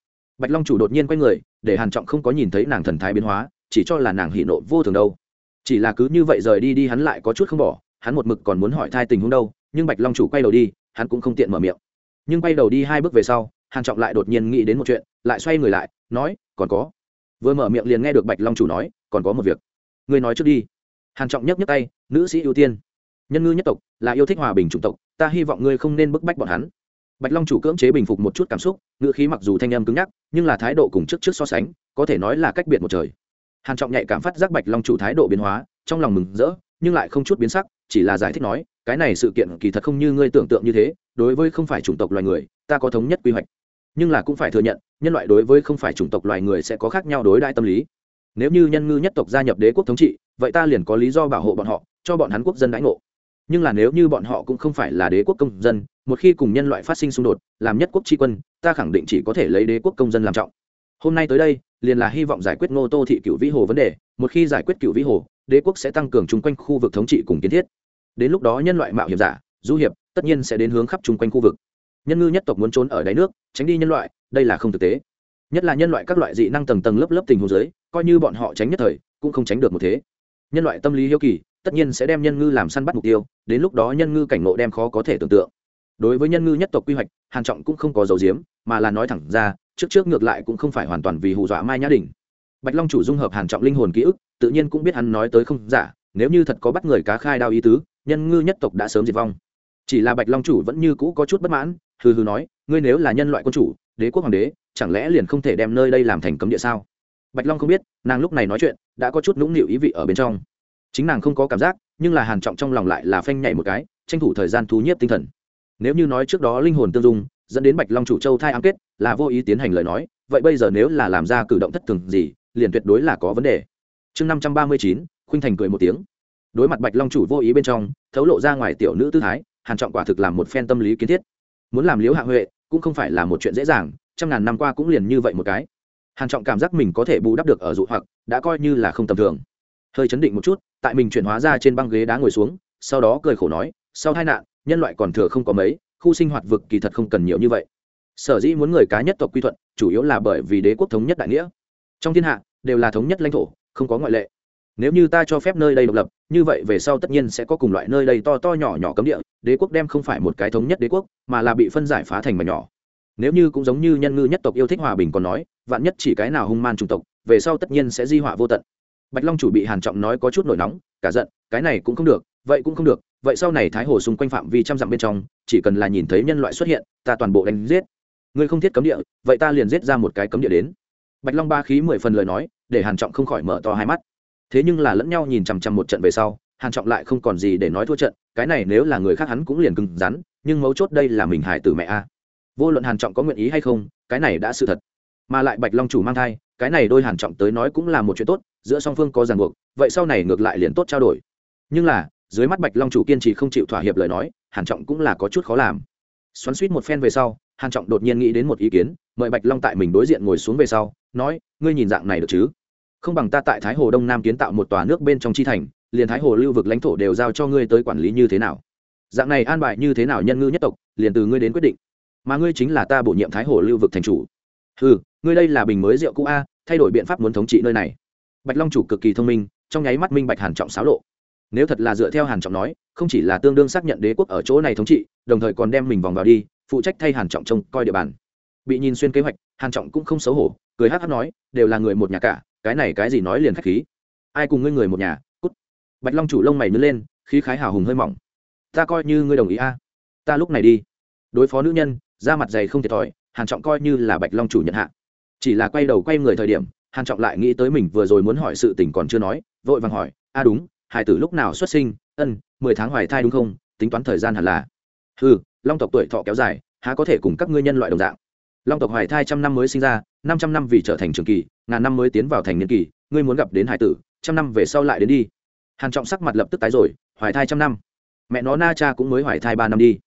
S1: bạch long chủ đột nhiên quay người, để hàn trọng không có nhìn thấy nàng thần thái biến hóa, chỉ cho là nàng hỉ nộ vô thường đâu. Chỉ là cứ như vậy rời đi đi, hắn lại có chút không bỏ, hắn một mực còn muốn hỏi thai tình huống đâu, nhưng bạch long chủ quay đầu đi, hắn cũng không tiện mở miệng. Nhưng quay đầu đi hai bước về sau, hàn trọng lại đột nhiên nghĩ đến một chuyện, lại xoay người lại, nói, còn có. Vừa mở miệng liền nghe được bạch long chủ nói, còn có một việc. Ngươi nói trước đi. Hàn trọng nhấc nhấc tay, nữ sĩ ưu tiên. Nhân ngư nhất tộc, là yêu thích hòa bình chủng tộc, ta hy vọng ngươi không nên bức bách bọn hắn bạch long chủ cưỡng chế bình phục một chút cảm xúc, ngữ khí mặc dù thanh âm cứng nhắc, nhưng là thái độ cùng trước trước so sánh, có thể nói là cách biệt một trời. Hàn trọng nhạy cảm phát giác bạch long chủ thái độ biến hóa, trong lòng mừng rỡ, nhưng lại không chút biến sắc, chỉ là giải thích nói, cái này sự kiện kỳ thật không như ngươi tưởng tượng như thế, đối với không phải chủng tộc loài người, ta có thống nhất quy hoạch. Nhưng là cũng phải thừa nhận, nhân loại đối với không phải chủng tộc loài người sẽ có khác nhau đối đại tâm lý. Nếu như nhân ngư nhất tộc gia nhập đế quốc thống trị, vậy ta liền có lý do bảo hộ bọn họ, cho bọn hắn quốc dân đãi ngộ nhưng là nếu như bọn họ cũng không phải là đế quốc công dân, một khi cùng nhân loại phát sinh xung đột, làm nhất quốc tri quân, ta khẳng định chỉ có thể lấy đế quốc công dân làm trọng. Hôm nay tới đây, liền là hy vọng giải quyết ngô tô thị cựu vĩ hồ vấn đề, một khi giải quyết cựu vĩ hồ, đế quốc sẽ tăng cường chung quanh khu vực thống trị cùng kiến thiết. Đến lúc đó nhân loại mạo hiểm giả, du hiệp, tất nhiên sẽ đến hướng khắp chung quanh khu vực. Nhân ngư nhất tộc muốn trốn ở đáy nước, tránh đi nhân loại, đây là không thực tế. Nhất là nhân loại các loại dị năng tầng tầng lớp lớp tình hồ dưới, coi như bọn họ tránh nhất thời, cũng không tránh được một thế. Nhân loại tâm lý hiếu kỳ tất nhiên sẽ đem nhân ngư làm săn bắt mục tiêu, đến lúc đó nhân ngư cảnh ngộ đem khó có thể tưởng tượng. Đối với nhân ngư nhất tộc quy hoạch, hàn trọng cũng không có dấu diếm mà là nói thẳng ra, trước trước ngược lại cũng không phải hoàn toàn vì hù dọa mai nhã đình. Bạch long chủ dung hợp hàn trọng linh hồn ký ức, tự nhiên cũng biết hắn nói tới không giả, nếu như thật có bắt người cá khai đao ý tứ, nhân ngư nhất tộc đã sớm diệt vong. Chỉ là bạch long chủ vẫn như cũ có chút bất mãn, hừ hừ nói, ngươi nếu là nhân loại quân chủ, đế quốc hoàng đế, chẳng lẽ liền không thể đem nơi đây làm thành cấm địa sao? Bạch long không biết, nàng lúc này nói chuyện, đã có chút nũng nịu ý vị ở bên trong chính nàng không có cảm giác, nhưng là hàn trọng trong lòng lại là phanh nhảy một cái, tranh thủ thời gian thu nhiếp tinh thần. Nếu như nói trước đó linh hồn tương dung, dẫn đến bạch long chủ châu thai ám kết, là vô ý tiến hành lời nói, vậy bây giờ nếu là làm ra cử động thất thường gì, liền tuyệt đối là có vấn đề. Chương năm trăm ba mươi chín, khuynh thành cười một tiếng. Đối mặt bạch long chủ vô ý bên trong, thấu lộ ra ngoài tiểu nữ tư thái, hàn trọng quả thực làm một phen tâm lý kiến thiết. Muốn làm liếu hạ huệ, cũng không phải là một chuyện dễ dàng, trăm ngàn năm qua cũng liền như vậy một cái. Hàn trọng cảm giác mình có thể bù đắp được ở dụ hoặc, đã coi như là không tầm thường. Hơi chấn định một chút tại mình chuyển hóa ra trên băng ghế đá ngồi xuống, sau đó cười khổ nói, sau hai nạn, nhân loại còn thừa không có mấy, khu sinh hoạt vực kỳ thật không cần nhiều như vậy. Sở dĩ muốn người cá nhất tộc quy thuận, chủ yếu là bởi vì đế quốc thống nhất đại nghĩa. Trong thiên hạ, đều là thống nhất lãnh thổ, không có ngoại lệ. Nếu như ta cho phép nơi đây độc lập, như vậy về sau tất nhiên sẽ có cùng loại nơi đây to to nhỏ nhỏ cấm địa, đế quốc đem không phải một cái thống nhất đế quốc, mà là bị phân giải phá thành mà nhỏ. Nếu như cũng giống như nhân ngư nhất tộc yêu thích hòa bình còn nói, vạn nhất chỉ cái nào hung man chủng tộc, về sau tất nhiên sẽ di họa vô tận bạch long chủ bị hàn trọng nói có chút nổi nóng, cả giận, cái này cũng không được, vậy cũng không được, vậy sau này thái hồ xung quanh phạm vi trăm dặm bên trong, chỉ cần là nhìn thấy nhân loại xuất hiện, ta toàn bộ đánh giết. Ngươi không thiết cấm địa, vậy ta liền giết ra một cái cấm địa đến. Bạch long ba khí mười phần lời nói, để hàn trọng không khỏi mở to hai mắt. Thế nhưng là lẫn nhau nhìn chằm chằm một trận về sau, hàn trọng lại không còn gì để nói thua trận, cái này nếu là người khác hắn cũng liền cứng rắn, nhưng mấu chốt đây là mình hải tử mẹ a. Vô luận hàn trọng có nguyện ý hay không, cái này đã sự thật. Mà lại bạch long chủ mang thai cái này đôi hàn trọng tới nói cũng là một chuyện tốt, giữa song phương có ràng buộc, vậy sau này ngược lại liền tốt trao đổi. Nhưng là, dưới mắt bạch long chủ kiên trì không chịu thỏa hiệp lời nói, hàn trọng cũng là có chút khó làm. Xoắn suýt một phen về sau, hàn trọng đột nhiên nghĩ đến một ý kiến, mời bạch long tại mình đối diện ngồi xuống về sau, nói, ngươi nhìn dạng này được chứ? Không bằng ta tại thái hồ đông nam kiến tạo một tòa nước bên trong chi thành, liền thái hồ lưu vực lãnh thổ đều giao cho ngươi tới quản lý như thế nào? Dạng này an bài như thế nào nhân ngư nhất tộc, liền từ ngươi đến quyết định. Mà ngươi chính là ta bổ nhiệm thái hồ lưu vực thành chủ. Ừ ngươi đây là bình mới rượu cũ a, thay đổi biện pháp muốn thống trị nơi này. Bạch long chủ cực kỳ thông minh, trong nháy mắt minh bạch hàn trọng xáo lộ. Nếu thật là dựa theo hàn trọng nói, không chỉ là tương đương xác nhận đế quốc ở chỗ này thống trị, đồng thời còn đem mình vòng vào đi, phụ trách thay hàn trọng trông coi địa bàn. Bị nhìn xuyên kế hoạch, hàn trọng cũng không xấu hổ, cười hát hát nói, đều là người một nhà cả, cái này cái gì nói liền khách khí. Ai cùng ngươi người một nhà, cút. Bạch long chủ lông mày nhướng lên, khí khái hào hùng hơi mỏng. Ta coi như ngươi đồng ý a, ta lúc này đi. Đối phó nữ nhân, da mặt dày không thiệt thòi, hàn trọng coi như là bạch long chủ nhận hạ chỉ là quay đầu quay người thời điểm, hàn trọng lại nghĩ tới mình vừa rồi muốn hỏi sự tình còn chưa nói, vội vàng hỏi, a, đúng, hải tử lúc nào xuất sinh? Ân, mười tháng hoài thai đúng không? Tính toán thời gian hẳn là. Ừ long tộc tuổi thọ kéo dài, há có thể cùng các ngươi nhân loại đồng dạng? Long tộc hoài thai trăm năm mới sinh ra, năm trăm năm vì trở thành trường kỳ, ngàn năm mới tiến vào thành niên kỳ, ngươi muốn gặp đến hải tử, trăm năm về sau lại đến đi. Hàn trọng sắc mặt lập tức tái rồi, hoài thai trăm năm? Mẹ nó, na cha cũng mới hoài thai ba năm đi.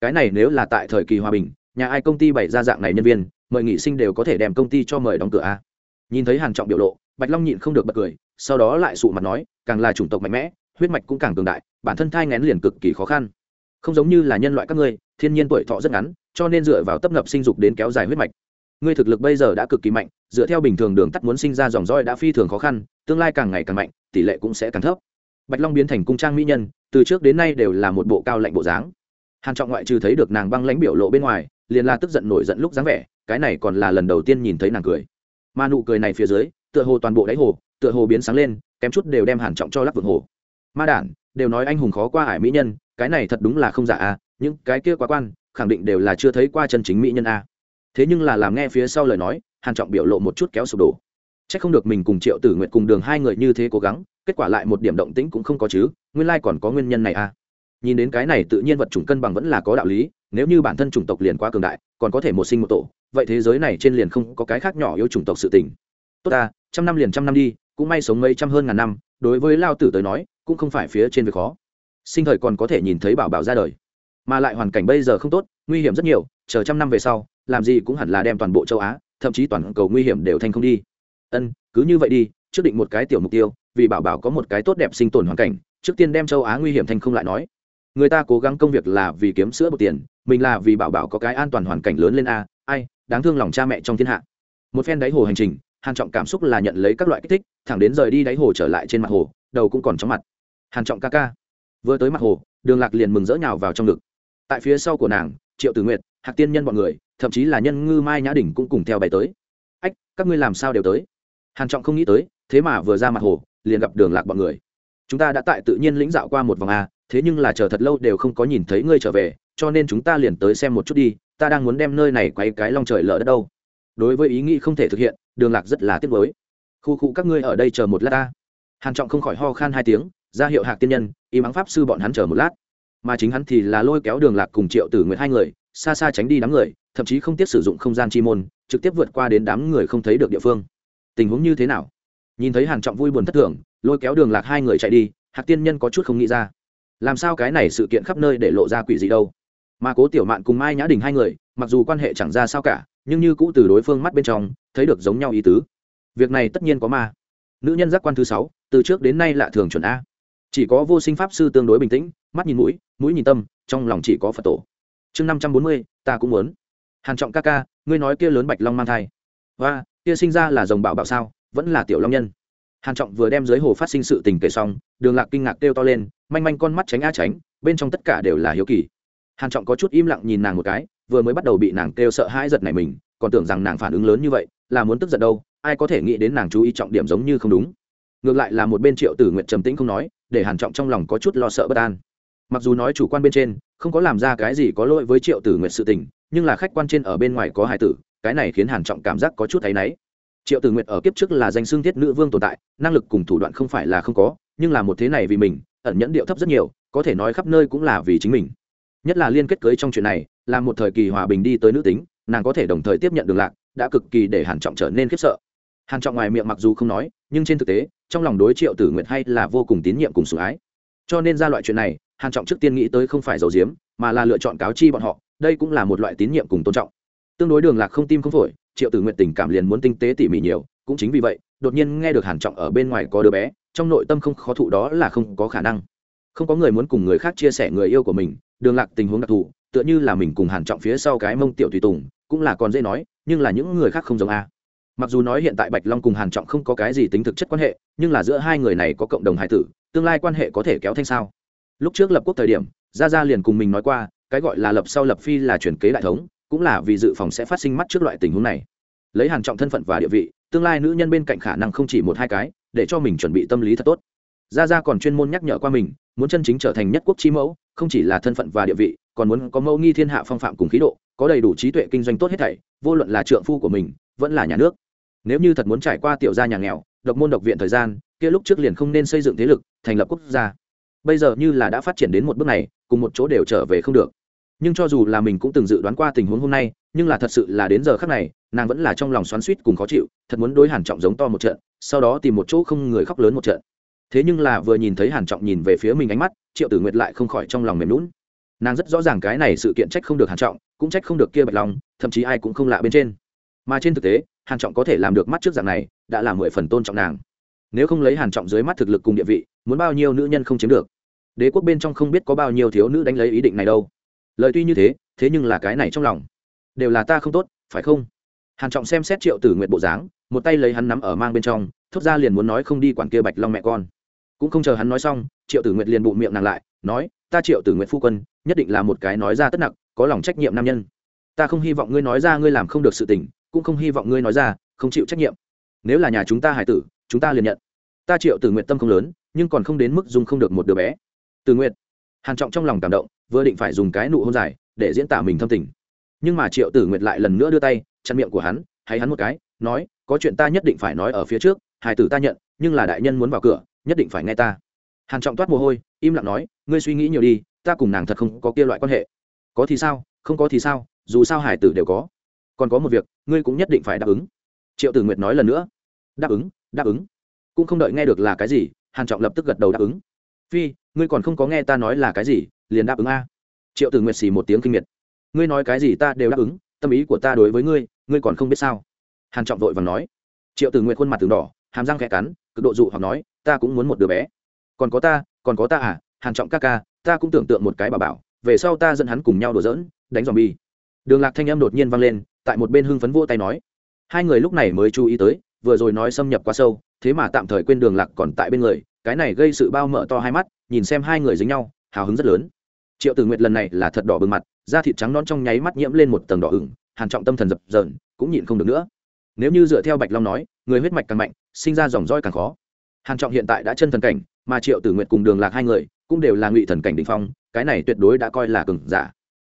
S1: Cái này nếu là tại thời kỳ hòa bình, nhà ai công ty bày ra dạng này nhân viên mời nghỉ sinh đều có thể đem công ty cho mời đóng cửa a. Nhìn thấy hàn trọng biểu lộ, bạch long nhịn không được bật cười, sau đó lại sụ mặt nói, càng là chủng tộc mạnh mẽ, huyết mạch cũng càng cường đại, bản thân thai ngén liền cực kỳ khó khăn. Không giống như là nhân loại các ngươi, thiên nhiên tuổi thọ rất ngắn, cho nên dựa vào tấp nập sinh dục đến kéo dài huyết mạch. Ngươi thực lực bây giờ đã cực kỳ mạnh, dựa theo bình thường đường tắt muốn sinh ra dòng roi đã phi thường khó khăn, tương lai càng ngày càng mạnh, tỷ lệ cũng sẽ càng thấp. Bạch long biến thành cung trang mỹ nhân, từ trước đến nay đều là một bộ cao lạnh bộ dáng. Hàn trọng ngoại trừ thấy được nàng băng lãnh biểu lộ bên ngoài, liền là tức giận nổi giận lúc dáng vẻ cái này còn là lần đầu tiên nhìn thấy nàng cười. Mà nụ cười này phía dưới, tựa hồ toàn bộ đáy hồ, tựa hồ biến sáng lên, kém chút đều đem hàn trọng cho lắc vượng hồ. Ma đản, đều nói anh hùng khó qua ải mỹ nhân, cái này thật đúng là không giả a những cái kia quá quan, khẳng định đều là chưa thấy qua chân chính mỹ nhân a thế nhưng là làm nghe phía sau lời nói, hàn trọng biểu lộ một chút kéo sụp đổ. Chắc không được mình cùng triệu tử nguyện cùng đường hai người như thế cố gắng, kết quả lại một điểm động tĩnh cũng không có chứ, nguyên lai còn có nguyên nhân này a nhìn đến cái này tự nhiên vật chủng cân bằng vẫn là có đạo lý, nếu như bản thân chủng tộc liền quá cường đại, còn có thể một sinh một tổ vậy thế giới này trên liền không có cái khác nhỏ yêu chủng tộc sự tình. Tốt ta, trăm năm liền trăm năm đi, cũng may sống mấy trăm hơn ngàn năm, đối với lao tử tới nói, cũng không phải phía trên việc khó. Sinh thời còn có thể nhìn thấy bảo bảo ra đời. Mà lại hoàn cảnh bây giờ không tốt, nguy hiểm rất nhiều, chờ trăm năm về sau, làm gì cũng hẳn là đem toàn bộ châu á, thậm chí toàn cầu nguy hiểm đều thành không đi. Ân, cứ như vậy đi, trước định một cái tiểu mục tiêu, vì bảo bảo có một cái tốt đẹp sinh tồn hoàn cảnh, trước tiên đem châu á nguy hiểm thành không lại nói. Người ta cố gắng công việc là vì kiếm sữa bột tiền, mình là vì bảo bảo có cái an toàn hoàn cảnh lớn lên a, ai đáng thương lòng cha mẹ trong thiên hạ. Một phen đáy hồ hành trình, hàn trọng cảm xúc là nhận lấy các loại kích thích, thẳng đến rời đi đáy hồ trở lại trên mặt hồ, đầu cũng còn chóng mặt. Hàn trọng ca ca. Vừa tới mặt hồ, đường lạc liền mừng rỡ nhào vào trong ngực. Tại phía sau của nàng, triệu tử nguyệt, hạc tiên nhân bọn người, thậm chí là nhân ngư mai nhã đỉnh cũng cùng theo bày tới. Ách, các ngươi làm sao đều tới? Hàn trọng không nghĩ tới, thế mà vừa ra mặt hồ, liền gặp đường lạc bọn người. Chúng ta đã tại tự nhiên lĩnh dạo qua một vòng a, thế nhưng là chờ thật lâu đều không có nhìn thấy ngươi trở về, cho nên chúng ta liền tới xem một chút đi ta đang muốn đem nơi này quay cái long trời lở đất đâu. Đối với ý nghĩ không thể thực hiện, đường lạc rất là tiếc nuối. Khu khu, các ngươi ở đây chờ một lát ta. Hàn trọng không khỏi ho khan hai tiếng, ra hiệu hạc tiên nhân, y mắng pháp sư bọn hắn chờ một lát. Mà chính hắn thì là lôi kéo đường lạc cùng triệu tử nguyệt hai người, xa xa tránh đi đám người, thậm chí không tiếp sử dụng không gian chi môn, trực tiếp vượt qua đến đám người không thấy được địa phương. Tình huống như thế nào? Nhìn thấy hàn trọng vui buồn thất thường, lôi kéo đường lạc hai người chạy đi, hạc tiên nhân có chút không nghĩ ra. Làm sao cái này sự kiện khắp nơi để lộ ra quỷ gì đâu? Mà cố tiểu mạn cùng mai nhã đình hai người, mặc dù quan hệ chẳng ra sao cả, nhưng như cũ từ đối phương mắt bên trong, thấy được giống nhau ý tứ. Việc này tất nhiên có ma. Nữ nhân giác quan thứ sáu, từ trước đến nay lạ thường chuẩn a. Chỉ có vô sinh pháp sư tương đối bình tĩnh, mắt nhìn mũi mũi nhìn tâm, trong lòng chỉ có phật tổ. Chương năm trăm bốn mươi, ta cũng muốn. Hàn trọng ca ca, ngươi nói kia lớn bạch long mang thai. Và kia sinh ra là dòng bảo bảo sao, vẫn là tiểu long nhân. Hàn trọng vừa đem dưới hồ phát sinh sự tình kể xong, đường lạc kinh ngạc kêu to lên, manh manh con mắt tránh a tránh, bên trong tất cả đều là hiếu kỳ hàn trọng có chút im lặng nhìn nàng một cái, vừa mới bắt đầu bị nàng kêu sợ hãi giật này mình, còn tưởng rằng nàng phản ứng lớn như vậy, là muốn tức giận đâu, ai có thể nghĩ đến nàng chú ý trọng điểm giống như không đúng. Ngược lại là một bên triệu tử nguyện trầm tĩnh không nói, để hàn trọng trong lòng có chút lo sợ bất an. Mặc dù nói chủ quan bên trên, không có làm ra cái gì có lỗi với triệu tử nguyện sự tình, nhưng là khách quan trên ở bên ngoài có hải tử, cái này khiến hàn trọng cảm giác có chút thấy náy. Triệu tử nguyện ở kiếp trước là danh xương thiết nữ vương tồn tại, năng lực cùng thủ đoạn không phải là không có, nhưng là một thế này vì mình, ẩn nhẫn điệu thấp rất nhiều, có thể nói khắp nơi cũng là vì chính mình nhất là liên kết cưới trong chuyện này, là một thời kỳ hòa bình đi tới nữ tính, nàng có thể đồng thời tiếp nhận đường lạc, đã cực kỳ để hàn trọng trở nên khiếp sợ. Hàn trọng ngoài miệng mặc dù không nói, nhưng trên thực tế, trong lòng đối triệu tử nguyệt hay là vô cùng tín nhiệm cùng sủng ái. Cho nên ra loại chuyện này, hàn trọng trước tiên nghĩ tới không phải giấu diếm mà là lựa chọn cáo chi bọn họ, đây cũng là một loại tín nhiệm cùng tôn trọng. Tương đối đường lạc không tim không phổi, triệu tử nguyện tình cảm liền muốn tinh tế tỉ mỉ nhiều, cũng chính vì vậy, đột nhiên nghe được hàn trọng ở bên ngoài có đứa bé, trong nội tâm không khó thụ đó là không có khả năng. Không có người muốn cùng người khác chia sẻ người yêu của mình đường lạc tình huống đặc thù, tựa như là mình cùng hàn trọng phía sau cái mông tiểu tùy tùng, cũng là còn dễ nói, nhưng là những người khác không giống a. Mặc dù nói hiện tại bạch long cùng hàn trọng không có cái gì tính thực chất quan hệ, nhưng là giữa hai người này có cộng đồng hải tử, tương lai quan hệ có thể kéo thanh sao. Lúc trước lập quốc thời điểm, gia gia liền cùng mình nói qua, cái gọi là lập sau lập phi là chuyển kế đại thống, cũng là vì dự phòng sẽ phát sinh mắt trước loại tình huống này. Lấy hàn trọng thân phận và địa vị, tương lai nữ nhân bên cạnh khả năng không chỉ một hai cái, để cho mình chuẩn bị tâm lý thật tốt. Gia gia còn chuyên môn nhắc nhở qua mình, muốn chân chính trở thành nhất quốc chi mẫu không chỉ là thân phận và địa vị, còn muốn có mẫu nghi thiên hạ phong phạm cùng khí độ, có đầy đủ trí tuệ kinh doanh tốt hết thảy, vô luận là trượng phu của mình, vẫn là nhà nước. Nếu như thật muốn trải qua tiểu gia nhà nghèo, độc môn độc viện thời gian, kia lúc trước liền không nên xây dựng thế lực, thành lập quốc gia. Bây giờ như là đã phát triển đến một bước này, cùng một chỗ đều trở về không được. Nhưng cho dù là mình cũng từng dự đoán qua tình huống hôm nay, nhưng là thật sự là đến giờ khác này, nàng vẫn là trong lòng xoắn suýt cùng khó chịu, thật muốn đối hàn trọng giống to một trận, sau đó tìm một chỗ không người khóc lớn một trận thế nhưng là vừa nhìn thấy hàn trọng nhìn về phía mình ánh mắt, triệu tử nguyệt lại không khỏi trong lòng mềm lún nàng rất rõ ràng cái này sự kiện trách không được hàn trọng, cũng trách không được kia bạch long, thậm chí ai cũng không lạ bên trên. Mà trên thực tế, hàn trọng có thể làm được mắt trước dạng này, đã là mười phần tôn trọng nàng. Nếu không lấy hàn trọng dưới mắt thực lực cùng địa vị, muốn bao nhiêu nữ nhân không chiếm được? Đế quốc bên trong không biết có bao nhiêu thiếu nữ đánh lấy ý định này đâu. Lời tuy như thế thế nhưng là cái này trong lòng. Đều là ta không tốt, phải không? Hàn trọng xem xét triệu tử nguyệt bộ dáng, một tay lấy hắn nắm ở mang bên trong, thốt ra liền muốn nói không đi quản kia bạch long mẹ con cũng không chờ hắn nói xong, triệu tử nguyệt liền bụng miệng nàng lại, nói, ta triệu tử nguyệt phu quân, nhất định là một cái nói ra tất nặng có lòng trách nhiệm nam nhân. Ta không hy vọng ngươi nói ra ngươi làm không được sự tình, cũng không hy vọng ngươi nói ra, không chịu trách nhiệm. Nếu là nhà chúng ta hải tử, chúng ta liền nhận. Ta triệu tử nguyện tâm không lớn, nhưng còn không đến mức dùng không được một đứa bé. Tử nguyện hàn trọng trong lòng cảm động, vừa định phải dùng cái nụ hôn dài, để diễn tả mình thâm tình. Nhưng mà triệu tử nguyện lại lần nữa đưa tay, chặn miệng của hắn hay hắn một cái, nói, có chuyện ta nhất định phải nói ở phía trước hải tử ta nhận, nhưng là đại nhân muốn vào cửa nhất định phải nghe ta. Hàn trọng toát mồ hôi, im lặng nói, ngươi suy nghĩ nhiều đi, ta cùng nàng thật không có kia loại quan hệ. Có thì sao, không có thì sao, dù sao hải tử đều có. Còn có một việc, ngươi cũng nhất định phải đáp ứng. Triệu tử nguyệt nói lần nữa. Đáp ứng đáp ứng. Cũng không đợi nghe được là cái gì, hàn trọng lập tức gật đầu đáp ứng. Phi, ngươi còn không có nghe ta nói là cái gì, liền đáp ứng a. Triệu tử nguyệt xì một tiếng kinh miệt. Ngươi nói cái gì ta đều đáp ứng, tâm ý của ta đối với ngươi ngươi còn không biết sao. Hàn trọng vội vàng nói. Triệu tử nguyệt khuôn mặt từng đỏ hàm răng khẽ cắn, cực độ dụ hoặc nói, ta cũng muốn một đứa bé. Còn có ta, còn có ta à hàn trọng ca ca, ta cũng tưởng tượng một cái bà bảo, về sau ta dẫn hắn cùng nhau đùa giỡn, đánh dòm bi đường lạc thanh âm đột nhiên vang lên, tại một bên hưng phấn vỗ tay nói. Hai người lúc này mới chú ý tới, vừa rồi nói xâm nhập quá sâu, thế mà tạm thời quên đường lạc còn tại bên người, cái này gây sự bao mở to hai mắt, nhìn xem hai người dính nhau, hào hứng rất lớn. Triệu tử nguyệt lần này là thật đỏ bừng mặt, da thịt trắng non trong nháy mắt nhiễm lên một tầng đỏ ửng, hàn trọng tâm thần dập dờn, cũng nhịn không được nữa. Nếu như dựa theo bạch long nói người huyết mạch càng mạnh, sinh ra dòng roi càng khó. Hàn trọng hiện tại đã chân thần cảnh, mà triệu tử nguyệt cùng đường lạc hai người cũng đều là ngụy thần cảnh đỉnh phong, cái này tuyệt đối đã coi là cường giả.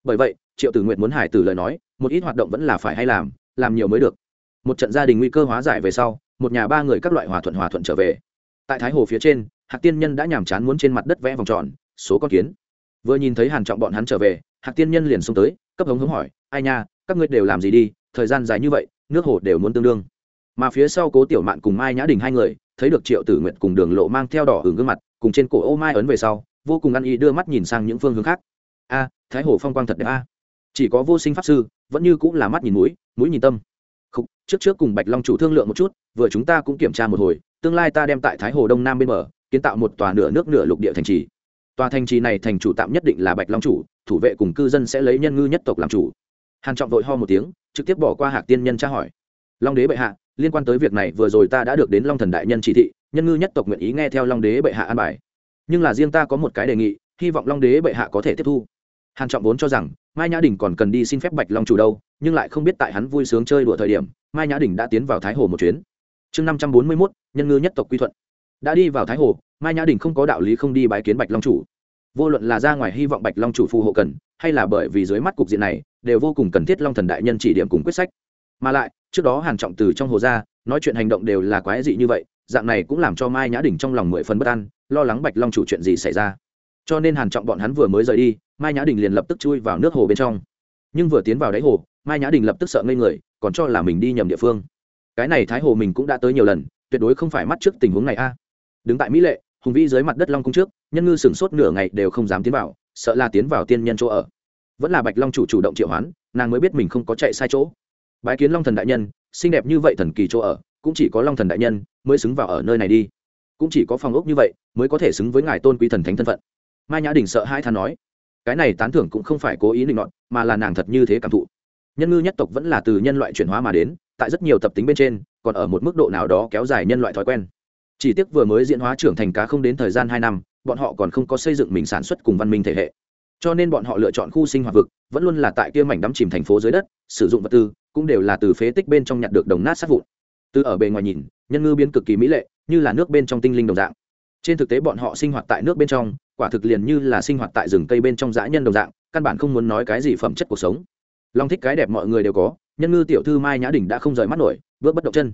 S1: Bởi vậy, triệu tử nguyệt muốn hải tử lời nói, một ít hoạt động vẫn là phải hay làm làm nhiều mới được. Một trận gia đình nguy cơ hóa giải về sau, một nhà ba người các loại hòa thuận hòa thuận trở về. Tại thái hồ phía trên, hạc tiên nhân đã nhàm chán muốn trên mặt đất vẽ vòng tròn, số con kiến. Vừa nhìn thấy hàn trọng bọn hắn trở về, hạc tiên nhân liền xông tới, cấp hống hống hỏi, ai nha, các ngươi đều làm gì đi, thời gian dài như vậy, nước hồ đều muốn tương đương mà phía sau cố tiểu mạn cùng mai nhã đình hai người thấy được triệu tử nguyện cùng đường lộ mang theo đỏ hưởng gương mặt cùng trên cổ ô mai ấn về sau vô cùng ăn ý đưa mắt nhìn sang những phương hướng khác. A thái hồ phong quang thật đẹp a. Chỉ có vô sinh pháp sư vẫn như cũng là mắt nhìn mũi mũi nhìn tâm. Khúc, trước trước cùng bạch long chủ thương lượng một chút vừa chúng ta cũng kiểm tra một hồi tương lai ta đem tại thái hồ đông nam bên mở kiến tạo một tòa nửa nước nửa lục địa thành trì. Tòa thành trì này thành chủ tạm nhất định là bạch long chủ thủ vệ cùng cư dân sẽ lấy nhân ngư nhất tộc làm chủ. Hàn trọng vội ho một tiếng trực tiếp bỏ qua hạc tiên nhân tra hỏi. Long đế bệ hạ liên quan tới việc này vừa rồi ta đã được đến long thần đại nhân chỉ thị nhân ngư nhất tộc nguyện ý nghe theo long đế bệ hạ an bài. Nhưng là riêng ta có một cái đề nghị hy vọng long đế bệ hạ có thể tiếp thu. Hàn trọng vốn cho rằng mai nhã đình còn cần đi xin phép bạch long chủ đâu nhưng lại không biết tại hắn vui sướng chơi đùa thời điểm mai nhã đình đã tiến vào thái hồ một chuyến. Chương năm trăm bốn mươi 541, nhân ngư nhất tộc quy thuận. Đã đi vào thái hồ mai nhã đình không có đạo lý không đi bái kiến bạch long chủ. Vô luận là ra ngoài hy vọng bạch long chủ phù hộ cần hay là bởi vì dưới mắt cục diện này đều vô cùng cần thiết long thần đại nhân chỉ điểm cùng quyết sách mà lại, trước đó hàn trọng từ trong hồ ra, nói chuyện hành động đều là quái dị như vậy, dạng này cũng làm cho mai nhã đình trong lòng mười phần bất an, lo lắng bạch long chủ chuyện gì xảy ra. Cho nên hàn trọng bọn hắn vừa mới rời đi, mai nhã đình liền lập tức chui vào nước hồ bên trong. Nhưng vừa tiến vào đáy hồ, mai nhã đình lập tức sợ ngây người, còn cho là mình đi nhầm địa phương. Cái này thái hồ mình cũng đã tới nhiều lần, tuyệt đối không phải mắt trước tình huống này a. À. Đứng tại mỹ lệ, hùng vĩ dưới mặt đất long cung trước, nhân ngư sửng sốt nửa ngày đều không dám tiến vào, sợ là tiến vào tiên nhân chỗ ở. Vẫn là bạch long chủ chủ động triệu hoán, nàng mới biết mình không có chạy sai chỗ bái kiến long thần đại nhân, xinh đẹp như vậy thần kỳ chỗ ở, cũng chỉ có long thần đại nhân mới xứng vào ở nơi này đi. Cũng chỉ có phòng ốc như vậy mới có thể xứng với ngài tôn quý thần thánh thân phận. Mai nhã đình sợ hai than nói. Cái này tán thưởng cũng không phải cố ý định luận mà là nàng thật như thế cảm thụ. Nhân ngư nhất tộc vẫn là từ nhân loại chuyển hóa mà đến, tại rất nhiều tập tính bên trên, còn ở một mức độ nào đó kéo dài nhân loại thói quen. Chỉ tiếc vừa mới diễn hóa trưởng thành cá không đến thời gian hai năm, bọn họ còn không có xây dựng mình sản xuất cùng văn minh thể hệ. Cho nên bọn họ lựa chọn khu sinh hoạt vực, vẫn luôn là tại kia mảnh đắm chìm thành phố dưới đất, sử dụng vật tư cũng đều là từ phế tích bên trong nhặt được đồng nát sát vụn. Từ ở bề ngoài nhìn, nhân ngư biến cực kỳ mỹ lệ, như là nước bên trong tinh linh đồng dạng. Trên thực tế bọn họ sinh hoạt tại nước bên trong, quả thực liền như là sinh hoạt tại rừng cây bên trong dã nhân đồng dạng, căn bản không muốn nói cái gì phẩm chất cuộc sống. Long thích cái đẹp mọi người đều có, nhân ngư tiểu thư mai nhã đình đã không rời mắt nổi, bước bất động chân.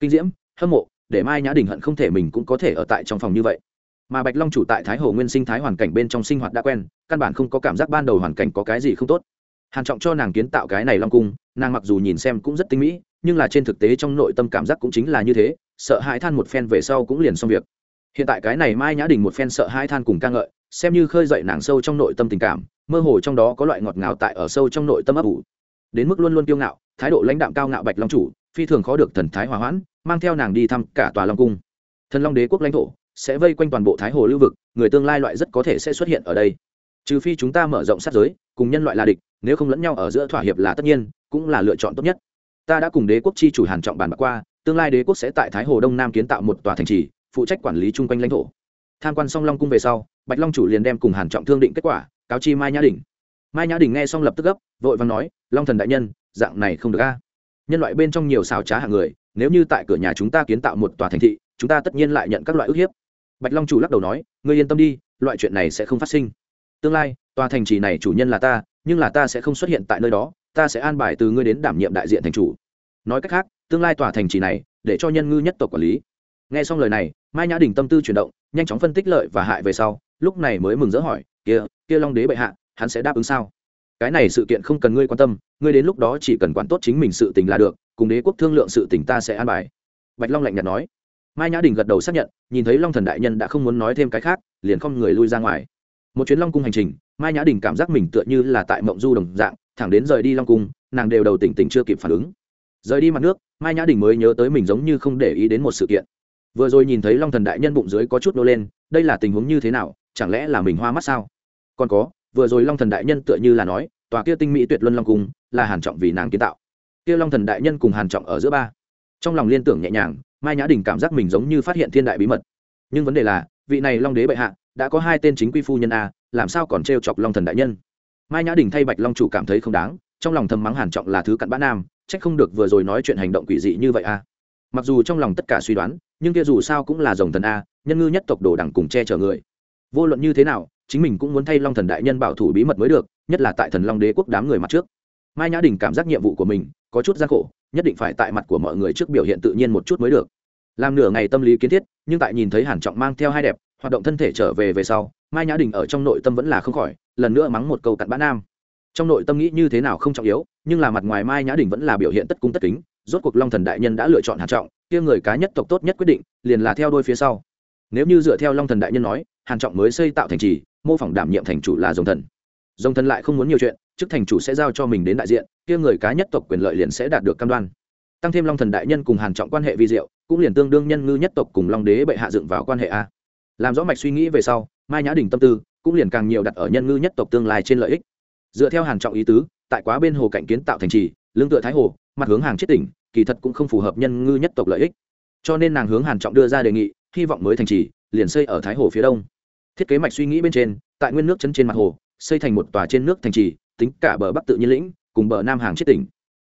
S1: Kinh diễm, hâm mộ, để mai nhã đình hận không thể mình cũng có thể ở tại trong phòng như vậy. Mà bạch long chủ tại thái hồ nguyên sinh thái hoàn cảnh bên trong sinh hoạt đã quen, căn bản không có cảm giác ban đầu hoàn cảnh có cái gì không tốt hàn trọng cho nàng kiến tạo cái này long cung, nàng mặc dù nhìn xem cũng rất tinh mỹ, nhưng là trên thực tế trong nội tâm cảm giác cũng chính là như thế, sợ hãi than một phen về sau cũng liền xong việc. Hiện tại cái này mai nhã đình một phen sợ hãi than cùng ca ngợi, xem như khơi dậy nàng sâu trong nội tâm tình cảm, mơ hồ trong đó có loại ngọt ngào tại ở sâu trong nội tâm ấp ủ. Đến mức luôn luôn kiêu ngạo, thái độ lãnh đạm cao ngạo bạch long chủ, phi thường khó được thần thái hòa hoãn, mang theo nàng đi thăm cả tòa long cung. Thần long đế quốc lãnh thổ sẽ vây quanh toàn bộ thái hồ lưu vực, người tương lai loại rất có thể sẽ xuất hiện ở đây. Trừ phi chúng ta mở rộng sát giới, cùng nhân loại là địch nếu không lẫn nhau ở giữa thỏa hiệp là tất nhiên, cũng là lựa chọn tốt nhất. Ta đã cùng đế quốc chi chủ hàn trọng bàn bạc qua, tương lai đế quốc sẽ tại thái hồ đông nam kiến tạo một tòa thành trì, phụ trách quản lý chung quanh lãnh thổ. Tham quan xong long cung về sau, bạch long chủ liền đem cùng hàn trọng thương định kết quả, cáo chi mai nhã đình. Mai nhã đình nghe xong lập tức gấp, vội vàng nói, long thần đại nhân, dạng này không được a. Nhân loại bên trong nhiều xào trá hạng người, nếu như tại cửa nhà chúng ta kiến tạo một tòa thành thị, chúng ta tất nhiên lại nhận các loại ức hiếp. Bạch long chủ lắc đầu nói, ngươi yên tâm đi, loại chuyện này sẽ không phát sinh. Tương lai, tòa thành trì này chủ nhân là ta nhưng là ta sẽ không xuất hiện tại nơi đó, ta sẽ an bài từ ngươi đến đảm nhiệm đại diện thành chủ. Nói cách khác, tương lai tòa thành trì này, để cho nhân ngư nhất tộc quản lý. Nghe xong lời này, mai nhã đình tâm tư chuyển động, nhanh chóng phân tích lợi và hại về sau, lúc này mới mừng rỡ hỏi, kia kia long đế bệ hạ, hắn sẽ đáp ứng sao? Cái này sự kiện không cần ngươi quan tâm, ngươi đến lúc đó chỉ cần quản tốt chính mình sự tình là được, cùng đế quốc thương lượng sự tình ta sẽ an bài. Bạch long lạnh nhạt nói. Mai nhã đình gật đầu xác nhận, nhìn thấy long thần đại nhân đã không muốn nói thêm cái khác, liền không người lui ra ngoài một chuyến long cung hành trình, mai nhã đình cảm giác mình tựa như là tại mộng du đồng dạng, thẳng đến rời đi long cung, nàng đều đầu tỉnh tỉnh chưa kịp phản ứng. Rời đi mặt nước, mai nhã đình mới nhớ tới mình giống như không để ý đến một sự kiện. Vừa rồi nhìn thấy long thần đại nhân bụng dưới có chút nô lên, đây là tình huống như thế nào, chẳng lẽ là mình hoa mắt sao? Còn có, vừa rồi long thần đại nhân tựa như là nói, tòa kia tinh mỹ tuyệt luân long cung là hàn trọng vì nàng kiến tạo. Kia long thần đại nhân cùng hàn trọng ở giữa ba. Trong lòng liên tưởng nhẹ nhàng, mai nhã đình cảm giác mình giống như phát hiện thiên đại bí mật. Nhưng vấn đề là, vị này long đế bệ hạ đã có hai tên chính quy phu nhân a, làm sao còn trêu chọc long thần đại nhân? Mai nhã đình thay bạch long chủ cảm thấy không đáng, trong lòng thầm mắng hàn trọng là thứ cặn bã nam, trách không được vừa rồi nói chuyện hành động quỷ dị như vậy a. Mặc dù trong lòng tất cả suy đoán, nhưng kia dù sao cũng là dòng thần a, nhân ngư nhất tộc đồ đẳng cùng che chở người. Vô luận như thế nào, chính mình cũng muốn thay long thần đại nhân bảo thủ bí mật mới được, nhất là tại thần long đế quốc đám người mặt trước. Mai nhã đình cảm giác nhiệm vụ của mình có chút gian khổ, nhất định phải tại mặt của mọi người trước biểu hiện tự nhiên một chút mới được. Làm nửa ngày tâm lý kiến thiết, nhưng tại nhìn thấy hàn trọng mang theo hai đẹp hoạt động thân thể trở về về sau, mai nhã đình ở trong nội tâm vẫn là không khỏi, lần nữa mắng một câu cặn bã nam. Trong nội tâm nghĩ như thế nào không trọng yếu, nhưng là mặt ngoài mai nhã đình vẫn là biểu hiện tất cung tất kính, rốt cuộc long thần đại nhân đã lựa chọn hàn trọng, kia người cá nhất tộc tốt nhất quyết định, liền là theo đôi phía sau. Nếu như dựa theo long thần đại nhân nói, hàn trọng mới xây tạo thành trì, mô phỏng đảm nhiệm thành chủ là dòng thần. Dòng thần lại không muốn nhiều chuyện, chức thành chủ sẽ giao cho mình đến đại diện, kia người cá nhất tộc quyền lợi liền sẽ đạt được cam đoan. Tăng thêm long thần đại nhân cùng hàn trọng quan hệ vi diệu, cũng liền tương đương nhân ngư nhất tộc cùng long đế bệ hạ dựng vào quan hệ a làm rõ mạch suy nghĩ về sau, mai nhã đình tâm tư cũng liền càng nhiều đặt ở nhân ngư nhất tộc tương lai trên lợi ích. Dựa theo hàn trọng ý tứ, tại quá bên hồ cạnh kiến tạo thành trì, lương tựa thái hồ, mặt hướng hàng chết tỉnh, kỳ thật cũng không phù hợp nhân ngư nhất tộc lợi ích. Cho nên nàng hướng hàn trọng đưa ra đề nghị, hy vọng mới thành trì, liền xây ở thái hồ phía đông. Thiết kế mạch suy nghĩ bên trên, tại nguyên nước chân trên mặt hồ, xây thành một tòa trên nước thành trì, tính cả bờ bắc tự nhiên lĩnh, cùng bờ nam hàng chết tỉnh.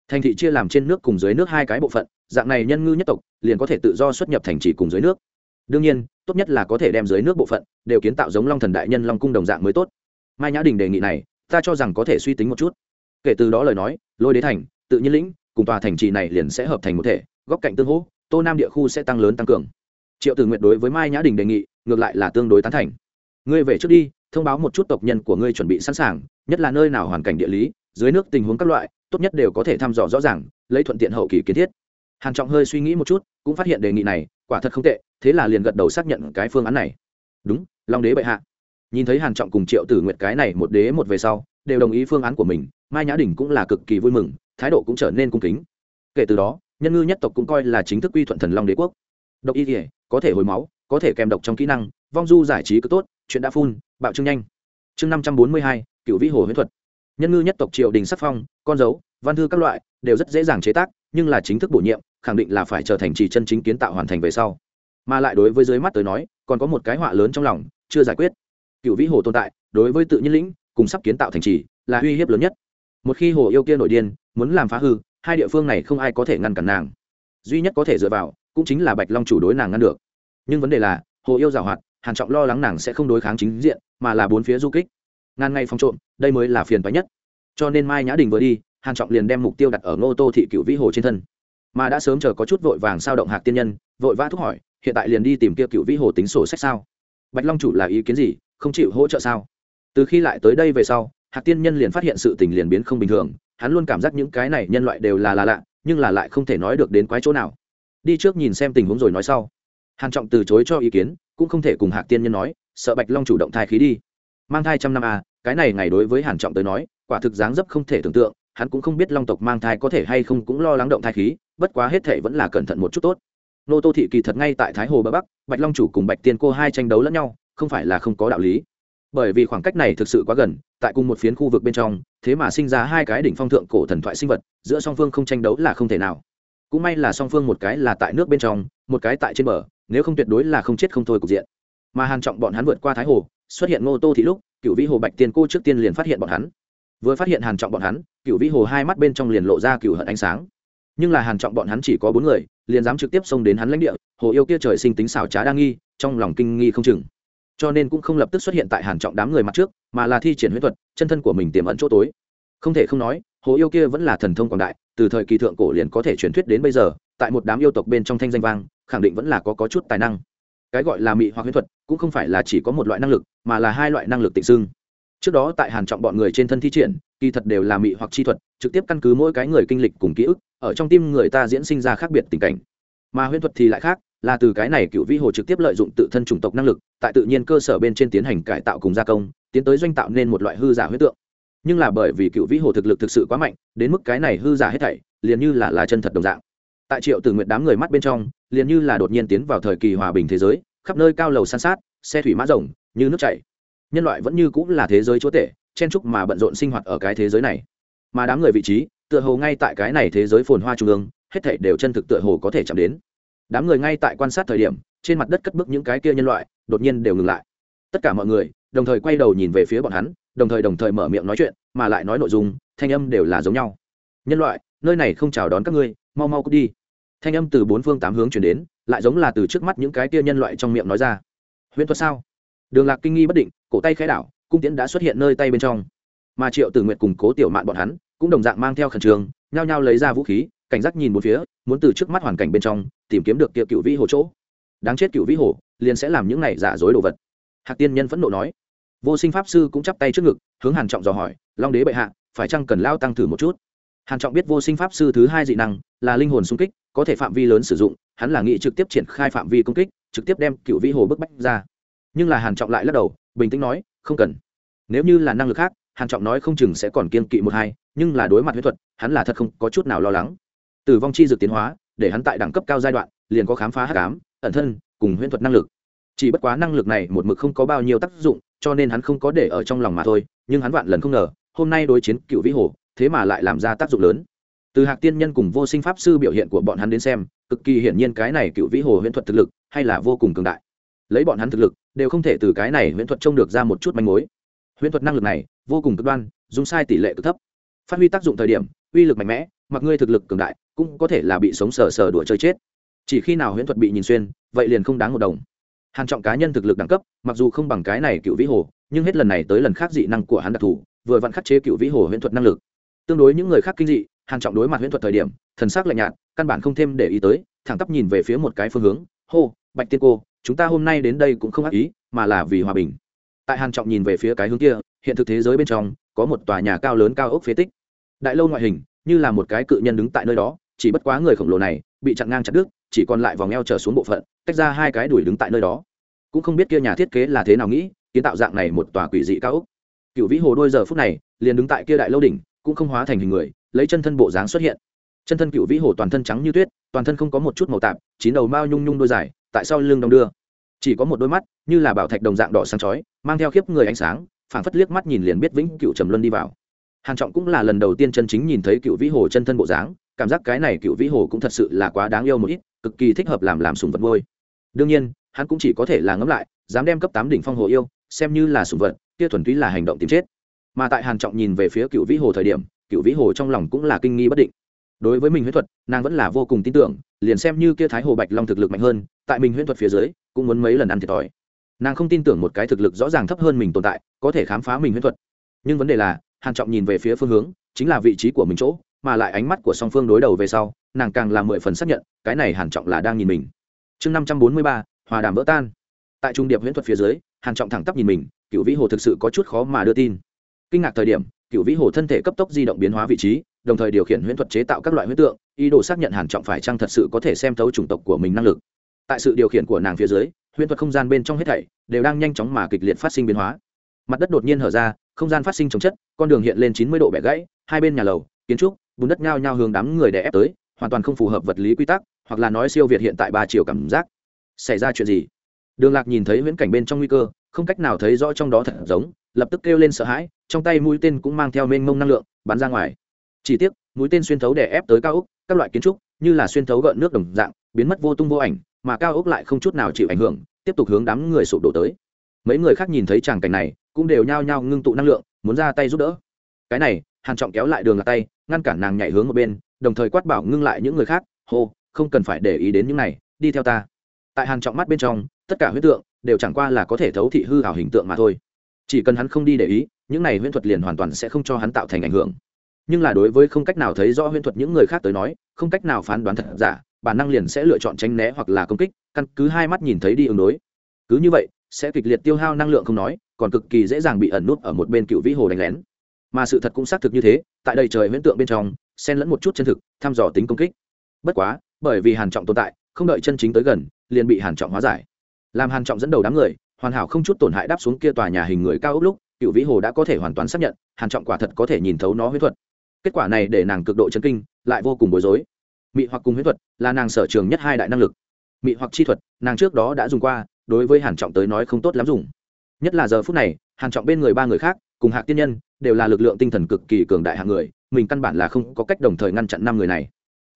S1: Thành thị chia làm trên nước cùng dưới nước hai cái bộ phận, dạng này nhân ngư nhất tộc liền có thể tự do xuất nhập thành trì cùng dưới nước đương nhiên, tốt nhất là có thể đem dưới nước bộ phận đều kiến tạo giống long thần đại nhân long cung đồng dạng mới tốt. Mai nhã đình đề nghị này, ta cho rằng có thể suy tính một chút. Kể từ đó lời nói, lôi đế thành, tự nhiên lĩnh cùng tòa thành trì này liền sẽ hợp thành một thể, góc cạnh tương hỗ, tô nam địa khu sẽ tăng lớn tăng cường. Triệu tử nguyện đối với mai nhã đình đề nghị, ngược lại là tương đối tán thành. Ngươi về trước đi, thông báo một chút tộc nhân của ngươi chuẩn bị sẵn sàng, nhất là nơi nào hoàn cảnh địa lý, dưới nước tình huống các loại, tốt nhất đều có thể thăm dò rõ ràng, lấy thuận tiện hậu kỳ kiến thiết hàn trọng hơi suy nghĩ một chút, cũng phát hiện đề nghị này, quả thật không tệ, thế là liền gật đầu xác nhận cái phương án này. Đúng, long đế bệ hạ. Nhìn thấy hàn trọng cùng triệu tử nguyệt cái này một đế một về sau, đều đồng ý phương án của mình, mai nhã đình cũng là cực kỳ vui mừng, thái độ cũng trở nên cung kính. Kể từ đó, nhân ngư nhất tộc cũng coi là chính thức quy thuận thần long đế quốc. Độc y thể có thể hồi máu, có thể kèm độc trong kỹ năng, vong du giải trí cứ tốt, chuyện đã phun, bạo trương nhanh. Chương năm trăm bốn mươi hai cựu vĩ hồ huyễn thuật. Nhân ngư nhất tộc triều đình sắc phong, con dấu, văn thư các loại, đều rất dễ dàng chế tác nhưng là chính thức bổ nhiệm, khẳng định là phải trở thành trì chân chính kiến tạo hoàn thành về sau. Mà lại đối với dưới mắt tới nói, còn có một cái họa lớn trong lòng, chưa giải quyết. Cựu vĩ hồ tồn tại, đối với tự nhiên lĩnh, cùng sắp kiến tạo thành trì, là uy hiếp lớn nhất. Một khi hồ yêu kia nổi điên, muốn làm phá hư, hai địa phương này không ai có thể ngăn cản nàng. Duy nhất có thể dựa vào, cũng chính là bạch long chủ đối nàng ngăn được. Nhưng vấn đề là, hồ yêu giảo hoạt hàn trọng lo lắng nàng sẽ không đối kháng chính diện, mà là bốn phía du kích. Ngàn ngay phòng trộm, đây mới là phiền toái nhất. Cho nên mai nhã đình vừa đi hàn trọng liền đem mục tiêu đặt ở ngô tô thị cựu vĩ hồ trên thân. Mà đã sớm chờ có chút vội vàng sao động hạc tiên nhân vội vã thúc hỏi hiện tại liền đi tìm kia cựu vĩ hồ tính sổ sách sao? Bạch long chủ là ý kiến gì không chịu hỗ trợ sao? Từ khi lại tới đây về sau hạc tiên nhân liền phát hiện sự tình liền biến không bình thường hắn luôn cảm giác những cái này nhân loại đều là là lạ nhưng là lại không thể nói được đến quái chỗ nào. Đi trước nhìn xem tình huống rồi nói sau. Hàn trọng từ chối cho ý kiến cũng không thể cùng hạc tiên nhân nói sợ bạch long chủ động thai khí đi. Mang thai trăm năm a à, cái này ngày đối với hàn trọng tới nói quả thực dáng dấp không thể tưởng tượng hắn cũng không biết long tộc mang thai có thể hay không cũng lo lắng động thai khí, bất quá hết thể vẫn là cẩn thận một chút tốt. Nô tô thị kỳ thật ngay tại thái hồ bờ bắc, bạch long chủ cùng bạch tiên cô hai tranh đấu lẫn nhau, không phải là không có đạo lý. Bởi vì khoảng cách này thực sự quá gần, tại cùng một phiến khu vực bên trong, thế mà sinh ra hai cái đỉnh phong thượng cổ thần thoại sinh vật, giữa song phương không tranh đấu là không thể nào. Cũng may là song phương một cái là tại nước bên trong, một cái tại trên bờ, nếu không tuyệt đối là không chết không thôi cục diện. Mà hàn trọng bọn hắn vượt qua thái hồ, xuất hiện ngô tô thị lúc, cựu vĩ hồ bạch tiên cô trước tiên liền phát hiện bọn hắn vừa phát hiện hàn trọng bọn hắn cựu vĩ hồ hai mắt bên trong liền lộ ra cựu hận ánh sáng. Nhưng là hàn trọng bọn hắn chỉ có bốn người, liền dám trực tiếp xông đến hắn lãnh địa, hồ yêu kia trời sinh tính xảo trá đa nghi, trong lòng kinh nghi không chừng. Cho nên cũng không lập tức xuất hiện tại hàn trọng đám người mặt trước, mà là thi triển huyết thuật, chân thân của mình tiềm ẩn chỗ tối. Không thể không nói, hồ yêu kia vẫn là thần thông quảng đại, từ thời kỳ thượng cổ liền có thể truyền thuyết đến bây giờ, tại một đám yêu tộc bên trong thanh danh vang, khẳng định vẫn là có có chút tài năng. Cái gọi là mị hoặc huyết thuật, cũng không phải là chỉ có một loại năng lực, mà là hai loại năng lực tịnh xưng trước đó tại hàn trọng bọn người trên thân thi triển, kỳ thật đều là mị hoặc chi thuật, trực tiếp căn cứ mỗi cái người kinh lịch cùng ký ức, ở trong tim người ta diễn sinh ra khác biệt tình cảnh. Mà huyễn thuật thì lại khác, là từ cái này cựu vĩ hồ trực tiếp lợi dụng tự thân chủng tộc năng lực, tại tự nhiên cơ sở bên trên tiến hành cải tạo cùng gia công, tiến tới doanh tạo nên một loại hư giả huyết tượng. Nhưng là bởi vì cựu vĩ hồ thực lực thực sự quá mạnh, đến mức cái này hư giả hết thảy, liền như là là chân thật đồng dạng. Tại triệu tử nguyện đám người mắt bên trong, liền như là đột nhiên tiến vào thời kỳ hòa bình thế giới, khắp nơi cao lầu san sát, xe thủy mã rồng như nước chảy nhân loại vẫn như cũng là thế giới chúa tể, chen trúc mà bận rộn sinh hoạt ở cái thế giới này. Mà đám người vị trí, tựa hồ ngay tại cái này thế giới phồn hoa trung ương, hết thảy đều chân thực tựa hồ có thể chạm đến. Đám người ngay tại quan sát thời điểm, trên mặt đất cất bước những cái kia nhân loại, đột nhiên đều ngừng lại. Tất cả mọi người, đồng thời quay đầu nhìn về phía bọn hắn, đồng thời đồng thời mở miệng nói chuyện, mà lại nói nội dung, thanh âm đều là giống nhau. Nhân loại, nơi này không chào đón các ngươi, mau mau cút đi. Thanh âm từ bốn phương tám hướng chuyển đến, lại giống là từ trước mắt những cái kia nhân loại trong miệng nói ra. Huyễn thuật sao? Đường lạc kinh nghi bất định, cổ tay khẽ đảo, cung tiễn đã xuất hiện nơi tay bên trong. Mà triệu tử nguyện cùng cố tiểu mạn bọn hắn, cũng đồng dạng mang theo khẩn trường nhao nhao lấy ra vũ khí, cảnh giác nhìn một phía, muốn từ trước mắt hoàn cảnh bên trong, tìm kiếm được kia cựu vĩ hồ chỗ. Đáng chết cựu vĩ hồ, liền sẽ làm những này giả dối đồ vật. Hạc tiên nhân phẫn nộ nói. Vô sinh pháp sư cũng chắp tay trước ngực, hướng hàn trọng dò hỏi, long đế bệ hạ, phải chăng cần lao tăng thử một chút? Hàn trọng biết vô sinh pháp sư thứ hai dị năng là linh hồn xung kích, có thể phạm vi lớn sử dụng, hắn là nghĩ trực tiếp triển khai phạm vi công kích, trực tiếp đem cựu vĩ hồ bức bách ra nhưng là hàn trọng lại lắc đầu, bình tĩnh nói, không cần. Nếu như là năng lực khác, hàn trọng nói không chừng sẽ còn kiên kỵ một hai, nhưng là đối mặt huyết thuật, hắn là thật không có chút nào lo lắng. Tử vong chi dược tiến hóa, để hắn tại đẳng cấp cao giai đoạn, liền có khám phá hắc ám, ẩn thân, cùng huyễn thuật năng lực. Chỉ bất quá năng lực này một mực không có bao nhiêu tác dụng, cho nên hắn không có để ở trong lòng mà thôi, nhưng hắn vạn lần không ngờ, hôm nay đối chiến cựu vĩ hồ, thế mà lại làm ra tác dụng lớn. Từ hạc tiên nhân cùng vô sinh pháp sư biểu hiện của bọn hắn đến xem, cực kỳ hiển nhiên cái này cựu vĩ hồ huyễn thuật thực lực, hay là vô cùng cường đại lấy bọn hắn thực lực, đều không thể từ cái này huyễn thuật trông được ra một chút manh mối. Huyễn thuật năng lực này, vô cùng cực đoan, dùng sai tỷ lệ cực thấp. Phát huy tác dụng thời điểm, uy lực mạnh mẽ, mặc ngươi thực lực cường đại, cũng có thể là bị sống sờ sờ đùa chơi chết. Chỉ khi nào huyễn thuật bị nhìn xuyên, vậy liền không đáng một đồng. Hàn trọng cá nhân thực lực đẳng cấp, mặc dù không bằng cái này cựu vĩ hồ, nhưng hết lần này tới lần khác dị năng của hắn đặc thù, vừa vặn khắc chế cựu vĩ hồ huyễn thuật năng lực. Tương đối những người khác kinh dị, hàn trọng đối mặt huyễn thuật thời điểm, thần sắc lạnh nhạt, căn bản không thêm để ý tới, thẳng tắp nhìn về phía một cái phương hướng, hô, bạch tiên cô chúng ta hôm nay đến đây cũng không ác ý, mà là vì hòa bình. Tại hàn trọng nhìn về phía cái hướng kia, hiện thực thế giới bên trong, có một tòa nhà cao lớn cao ốc phế tích. Đại lâu ngoại hình, như là một cái cự nhân đứng tại nơi đó, chỉ bất quá người khổng lồ này, bị chặn ngang chặt đứt, chỉ còn lại vòng eo trở xuống bộ phận, tách ra hai cái đuổi đứng tại nơi đó. Cũng không biết kia nhà thiết kế là thế nào nghĩ, kiến tạo dạng này một tòa quỷ dị cao ốc. Cựu vĩ hồ đôi giờ phút này, liền đứng tại kia đại lâu đỉnh, cũng không hóa thành hình người, lấy chân thân bộ dáng xuất hiện. Chân thân cựu vĩ hồ toàn thân trắng như tuyết, toàn thân không có một chút màu tạp, chín đầu mao nhung nhung đôi dài tại sao lưng đông đưa. Chỉ có một đôi mắt, như là bảo thạch đồng dạng đỏ sáng chói, mang theo khiếp người ánh sáng, phảng phất liếc mắt nhìn liền biết vĩnh cựu trầm luân đi vào. Hàn trọng cũng là lần đầu tiên chân chính nhìn thấy cựu vĩ hồ chân thân bộ dáng, cảm giác cái này cựu vĩ hồ cũng thật sự là quá đáng yêu một ít, cực kỳ thích hợp làm làm sùng vật ngôi đương nhiên, hắn cũng chỉ có thể là ngẫm lại, dám đem cấp tám đỉnh phong hồ yêu, xem như là sùng vật, kia thuần túy là hành động tìm chết. Mà tại hàn trọng nhìn về phía cựu vĩ hồ thời điểm cựu vĩ hồ trong lòng cũng là kinh nghi bất định đối với mình huyễn thuật, nàng vẫn là vô cùng tin tưởng, liền xem như kia thái hồ bạch long thực lực mạnh hơn, tại mình huyễn thuật phía dưới, cũng muốn mấy lần ăn thiệt thòi. Nàng không tin tưởng một cái thực lực rõ ràng thấp hơn mình tồn tại, có thể khám phá mình huyễn thuật. Nhưng vấn đề là, hàn trọng nhìn về phía phương hướng, chính là vị trí của mình chỗ, mà lại ánh mắt của song phương đối đầu về sau, nàng càng làm mười phần xác nhận, cái này hàn trọng là đang nhìn mình. Chương năm trăm bốn mươi ba, hòa đàm vỡ tan. Tại trung điệp huyễn thuật phía dưới, hàn trọng thẳng tắp nhìn mình cựu vĩ hồ thực sự có chút khó mà đưa tin. Kinh ngạc thời điểm cựu vĩ hồ thân thể cấp tốc di động biến hóa vị trí đồng thời điều khiển huyễn thuật chế tạo các loại huyễn tượng, ý đồ xác nhận hàn trọng phải chăng thật sự có thể xem thấu chủng tộc của mình năng lực. Tại sự điều khiển của nàng phía dưới, huyễn thuật không gian bên trong hết thảy đều đang nhanh chóng mà kịch liệt phát sinh biến hóa. Mặt đất đột nhiên hở ra, không gian phát sinh chống chất, con đường hiện lên chín mươi độ bẻ gãy, hai bên nhà lầu, kiến trúc, bùn đất nhao nhao hướng đám người đè ép tới, hoàn toàn không phù hợp vật lý quy tắc, hoặc là nói siêu việt hiện tại ba chiều cảm giác. Xảy ra chuyện gì? Đường lạc nhìn thấy viễn cảnh bên trong nguy cơ, không cách nào thấy rõ trong đó thật giống, lập tức kêu lên sợ hãi, trong tay mũi tên cũng mang theo mênh mông năng lượng, bắn ra ngoài chỉ tiếc, mũi tên xuyên thấu đè ép tới cao ốc, các loại kiến trúc, như là xuyên thấu gợn nước đồng dạng, biến mất vô tung vô ảnh, mà cao ốc lại không chút nào chịu ảnh hưởng, tiếp tục hướng đám người sụp đổ tới. Mấy người khác nhìn thấy tràng cảnh này, cũng đều nhao nhao ngưng tụ năng lượng, muốn ra tay giúp đỡ. Cái này, hàn trọng kéo lại đường là tay, ngăn cản nàng nhảy hướng một bên, đồng thời quát bảo ngưng lại những người khác, hô, không cần phải để ý đến những này, đi theo ta. Tại hàn trọng mắt bên trong, tất cả huyết tượng đều chẳng qua là có thể thấu thị hư ảo hình tượng mà thôi. Chỉ cần hắn không đi để ý, những này huyễn thuật liền hoàn toàn sẽ không cho hắn tạo thành ảnh hưởng nhưng là đối với không cách nào thấy rõ huyễn thuật những người khác tới nói, không cách nào phán đoán thật giả, bản năng liền sẽ lựa chọn tránh né hoặc là công kích, căn cứ hai mắt nhìn thấy đi ứng đối. Cứ như vậy, sẽ kịch liệt tiêu hao năng lượng không nói, còn cực kỳ dễ dàng bị ẩn nút ở một bên cựu vĩ hồ đánh lén. Mà sự thật cũng xác thực như thế, tại đầy trời huyễn tượng bên trong, xen lẫn một chút chân thực, thăm dò tính công kích. Bất quá, bởi vì hàn trọng tồn tại, không đợi chân chính tới gần, liền bị hàn trọng hóa giải. Làm hàn trọng dẫn đầu đám người, hoàn hảo không chút tổn hại đáp xuống kia tòa nhà hình người cao ốc lúc, cựu vĩ hồ đã có thể hoàn toàn xác nhận, hàn trọng quả thật có thể nhìn thấu nó huyễn thuật kết quả này để nàng cực độ chấn kinh, lại vô cùng bối rối. Mị hoặc cùng huyễn thuật là nàng sở trường nhất hai đại năng lực. Mị hoặc chi thuật, nàng trước đó đã dùng qua, đối với hàn trọng tới nói không tốt lắm dùng. Nhất là giờ phút này, hàn trọng bên người ba người khác, cùng hạc tiên nhân, đều là lực lượng tinh thần cực kỳ cường đại hạng người, mình căn bản là không có cách đồng thời ngăn chặn năm người này.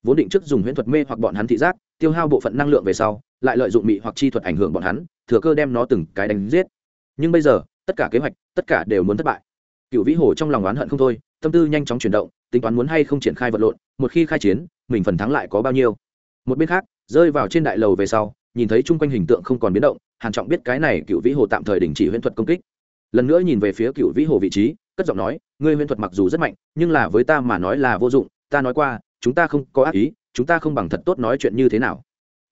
S1: Vốn định trước dùng huyễn thuật mê hoặc bọn hắn thị giác, tiêu hao bộ phận năng lượng về sau, lại lợi dụng mị hoặc chi thuật ảnh hưởng bọn hắn, thừa cơ đem nó từng cái đánh giết. Nhưng bây giờ, tất cả kế hoạch, tất cả đều muốn thất bại. Cựu vĩ hồ trong lòng oán hận không thôi tâm tư nhanh chóng chuyển động, tính toán muốn hay không triển khai vật lộn, một khi khai chiến, mình phần thắng lại có bao nhiêu. Một bên khác, rơi vào trên đại lầu về sau, nhìn thấy chung quanh hình tượng không còn biến động, hàn trọng biết cái này cựu vĩ hồ tạm thời đình chỉ huyễn thuật công kích. Lần nữa nhìn về phía cựu vĩ hồ vị trí, cất giọng nói, ngươi huyễn thuật mặc dù rất mạnh, nhưng là với ta mà nói là vô dụng, ta nói qua, chúng ta không có ác ý, chúng ta không bằng thật tốt nói chuyện như thế nào.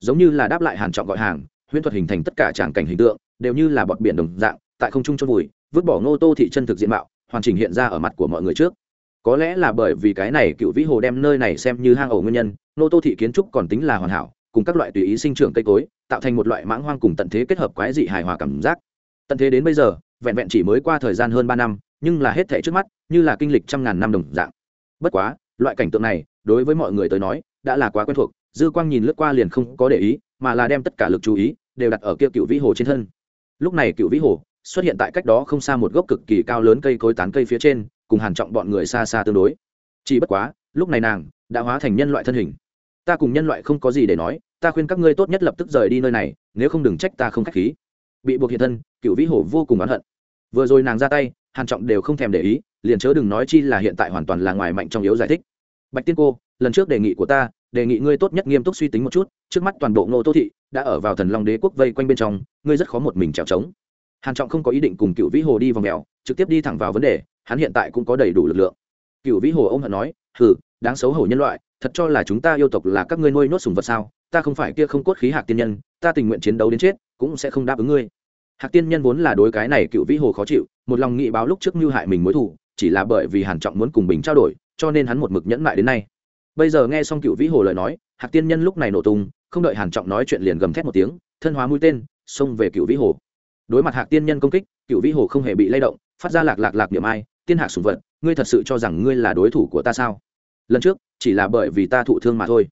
S1: Giống như là đáp lại hàn trọng gọi hàng, huyễn thuật hình thành tất cả tràng cảnh hình tượng, đều như là bọt biển đồng dạng, tại không trung chôn vùi, vứt bỏ ngô tô thị chân thực diện mạo, hoàn chỉnh hiện ra ở mặt của mọi người trước có lẽ là bởi vì cái này cựu vĩ hồ đem nơi này xem như hang ổ nguyên nhân, nô tô thị kiến trúc còn tính là hoàn hảo, cùng các loại tùy ý sinh trưởng cây cối, tạo thành một loại mãng hoang cùng tận thế kết hợp quái dị hài hòa cảm giác. Tận thế đến bây giờ, vẹn vẹn chỉ mới qua thời gian hơn ba năm, nhưng là hết thể trước mắt, như là kinh lịch trăm ngàn năm đồng dạng. Bất quá, loại cảnh tượng này, đối với mọi người tới nói, đã là quá quen thuộc, dư quang nhìn lướt qua liền không có để ý, mà là đem tất cả lực chú ý, đều đặt ở kia cựu vĩ hồ trên thân. Lúc này cựu vĩ hồ, xuất hiện tại cách đó không xa một gốc cực kỳ cao lớn cây cối tán cây phía trên cùng hàn trọng bọn người xa xa tương đối. Chỉ bất quá, lúc này nàng đã hóa thành nhân loại thân hình. Ta cùng nhân loại không có gì để nói, ta khuyên các ngươi tốt nhất lập tức rời đi nơi này, nếu không đừng trách ta không khách khí. Bị buộc hiện thân, cựu vĩ hổ vô cùng oán hận. Vừa rồi nàng ra tay, hàn trọng đều không thèm để ý, liền chớ đừng nói chi là hiện tại hoàn toàn là ngoài mạnh trong yếu giải thích. Bạch tiên cô, lần trước đề nghị của ta, đề nghị ngươi tốt nhất nghiêm túc suy tính một chút, trước mắt toàn bộ ngô tô thị đã ở vào thần long đế quốc vây quanh bên trong, ngươi rất khó một mình trèo trống. Hàn trọng không có ý định cùng cựu vĩ hồ đi vòng mèo, trực tiếp đi thẳng vào vấn đề hắn hiện tại cũng có đầy đủ lực lượng. Cựu vĩ hồ ông hận nói, hừ, đáng xấu hổ nhân loại, thật cho là chúng ta yêu tộc là các ngươi nuôi nốt sùng vật sao? Ta không phải kia không cốt khí hạc tiên nhân, ta tình nguyện chiến đấu đến chết, cũng sẽ không đáp ứng ngươi. Hạc tiên nhân vốn là đối cái này cựu vĩ hồ khó chịu, một lòng nghị báo lúc trước mưu hại mình mối thù, chỉ là bởi vì hàn trọng muốn cùng bình trao đổi, cho nên hắn một mực nhẫn mại đến nay. Bây giờ nghe xong cựu vĩ hồ lời nói, hạc tiên nhân lúc này nổ tung, không đợi hàn trọng nói chuyện liền gầm thét một tiếng, thân hóa mũi tên, xông về cựu vĩ hồ. Đối mặt hạc tiên nhân công kích cựu vĩ hồ không hề bị lay động, phát ra lạc lạc lạc niệm ai tiên hạ sùng vật, ngươi thật sự cho rằng ngươi là đối thủ của ta sao? Lần trước, chỉ là bởi vì ta thụ thương mà thôi.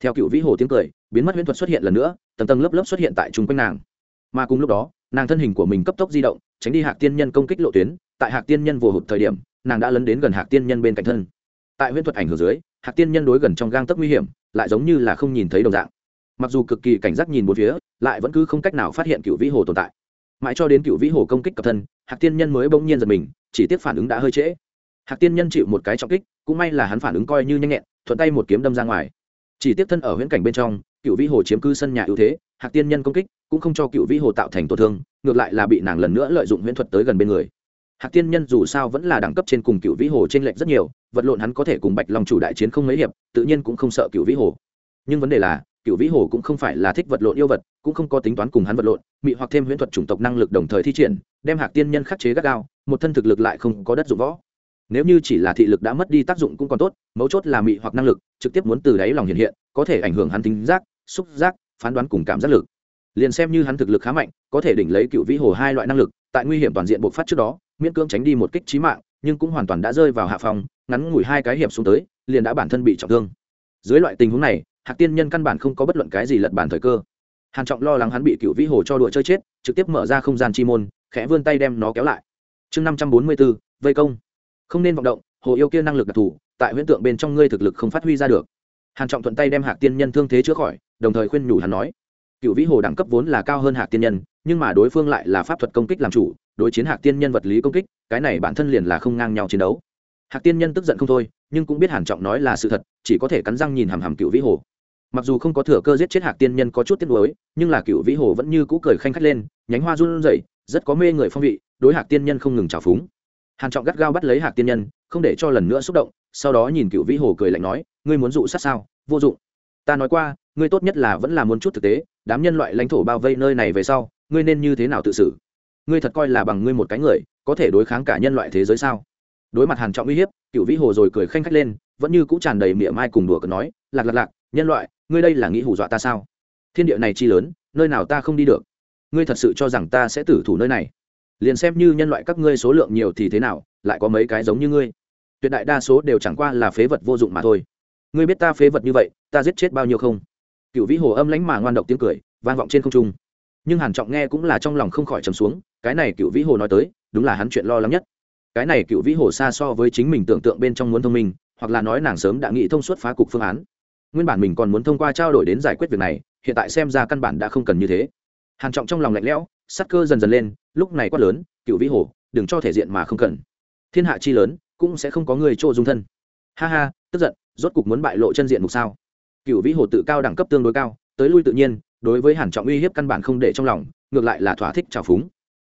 S1: Theo cựu vĩ hồ tiếng cười, biến mất huyễn thuật xuất hiện lần nữa, tầng tầng lớp lớp xuất hiện tại chung quanh nàng. Mà cùng lúc đó, nàng thân hình của mình cấp tốc di động, tránh đi hạc tiên nhân công kích lộ tuyến, tại hạc tiên nhân vừa hụt thời điểm, nàng đã lấn đến gần hạc tiên nhân bên cạnh thân. Tại huyễn thuật ảnh hưởng dưới, hạc tiên nhân đối gần trong gang tấc nguy hiểm, lại giống như là không nhìn thấy đồng dạng. Mặc dù cực kỳ cảnh giác nhìn một phía, lại vẫn cứ không cách nào phát hiện cựu vĩ hồ tồn tại mãi cho đến cựu vĩ hồ công kích cập thân, hạc tiên nhân mới bỗng nhiên giật mình, chỉ tiếc phản ứng đã hơi trễ. Hạc tiên nhân chịu một cái trọng kích, cũng may là hắn phản ứng coi như nhanh nhẹn, thuận tay một kiếm đâm ra ngoài. Chỉ tiếc thân ở huyễn cảnh bên trong, cựu vĩ hồ chiếm cư sân nhà ưu thế, hạc tiên nhân công kích cũng không cho cựu vĩ hồ tạo thành tổn thương, ngược lại là bị nàng lần nữa lợi dụng huyễn thuật tới gần bên người. Hạc tiên nhân dù sao vẫn là đẳng cấp trên cùng cựu vĩ hồ trên lệnh rất nhiều, vật lộn hắn có thể cùng bạch long chủ đại chiến không mấy hiệp, tự nhiên cũng không sợ cựu vĩ hồ. Nhưng vấn đề là cựu vĩ hồ cũng không phải là thích vật lộn yêu vật, cũng không có tính toán cùng hắn vật lộn, mị hoặc thêm huyễn thuật chủng tộc năng lực đồng thời thi triển, đem hạc tiên nhân khắc chế gắt gao, một thân thực lực lại không có đất dụng võ. Nếu như chỉ là thị lực đã mất đi tác dụng cũng còn tốt, mấu chốt là mị hoặc năng lực, trực tiếp muốn từ đáy lòng hiện hiện, có thể ảnh hưởng hắn tính giác, xúc giác, phán đoán cùng cảm giác lực. Liền xem như hắn thực lực khá mạnh, có thể đỉnh lấy cựu vĩ hồ hai loại năng lực, tại nguy hiểm toàn diện bộc phát trước đó, miễn cưỡng tránh đi một kích trí mạng, nhưng cũng hoàn toàn đã rơi vào hạ phòng ngắn ngủi hai cái hiệp xuống tới, liền đã bản thân bị trọng thương. Dưới loại tình huống này hạc tiên nhân căn bản không có bất luận cái gì lật bản thời cơ. Hàn trọng lo lắng hắn bị cựu vĩ hồ cho đùa chơi chết, trực tiếp mở ra không gian chi môn, khẽ vươn tay đem nó kéo lại. Chương năm trăm bốn mươi bốn, vây công. Không nên vọng động, hồ yêu kia năng lực đặc thù, tại huyễn tượng bên trong ngươi thực lực không phát huy ra được. Hàn trọng thuận tay đem hạc tiên nhân thương thế chữa khỏi, đồng thời khuyên nhủ hắn nói cựu vĩ hồ đẳng cấp vốn là cao hơn hạc tiên nhân, nhưng mà đối phương lại là pháp thuật công kích làm chủ, đối chiến hạc tiên nhân vật lý công kích, cái này bản thân liền là không ngang nhau chiến đấu. Hạc tiên nhân tức giận không thôi, nhưng cũng biết hàn trọng nói là sự thật, chỉ có thể cắn răng nhìn hàm hàm cựu vĩ hồ mặc dù không có thừa cơ giết chết hạc tiên nhân có chút tiếc nuối, nhưng là cựu vĩ hồ vẫn như cũ cười khanh khách lên, nhánh hoa run rẩy, rất có mê người phong vị, đối hạc tiên nhân không ngừng trào phúng. Hàn trọng gắt gao bắt lấy hạc tiên nhân, không để cho lần nữa xúc động, sau đó nhìn cựu vĩ hồ cười lạnh nói, ngươi muốn dụ sát sao? Vô dụng. Ta nói qua, ngươi tốt nhất là vẫn là muốn chút thực tế, đám nhân loại lãnh thổ bao vây nơi này về sau, ngươi nên như thế nào tự xử? Ngươi thật coi là bằng ngươi một cái người, có thể đối kháng cả nhân loại thế giới sao? Đối mặt hàn trọng uy hiếp, cựu vĩ hồ rồi cười khanh khách lên, vẫn như cũ tràn đầy miệng mai cùng đùa cợt nói, lạc lạc lạc nhân loại, ngươi đây là nghĩ hù dọa ta sao? Thiên địa này chi lớn, nơi nào ta không đi được? Ngươi thật sự cho rằng ta sẽ tử thủ nơi này? Liền xem như nhân loại các ngươi số lượng nhiều thì thế nào, lại có mấy cái giống như ngươi? Tuyệt đại đa số đều chẳng qua là phế vật vô dụng mà thôi. Ngươi biết ta phế vật như vậy, ta giết chết bao nhiêu không? Cựu vĩ hồ âm lãnh mà ngoan độc tiếng cười, vang vọng trên không trung. Nhưng hàn trọng nghe cũng là trong lòng không khỏi trầm xuống, cái này cựu vĩ hồ nói tới, đúng là hắn chuyện lo lắng nhất. Cái này cựu vĩ hồ xa so với chính mình tưởng tượng bên trong muốn thông minh, hoặc là nói nàng sớm đã nghĩ thông suốt phá cục phương án nguyên bản mình còn muốn thông qua trao đổi đến giải quyết việc này, hiện tại xem ra căn bản đã không cần như thế. Hàn trọng trong lòng lạnh lẽo, sắc cơ dần dần lên, lúc này quát lớn, cựu vĩ hồ, đừng cho thể diện mà không cần. Thiên hạ chi lớn, cũng sẽ không có người chỗ dung thân. Ha ha, tức giận, rốt cục muốn bại lộ chân diện mục sao? Cựu vĩ hồ tự cao đẳng cấp tương đối cao, tới lui tự nhiên, đối với hàn trọng uy hiếp căn bản không để trong lòng, ngược lại là thỏa thích trào phúng.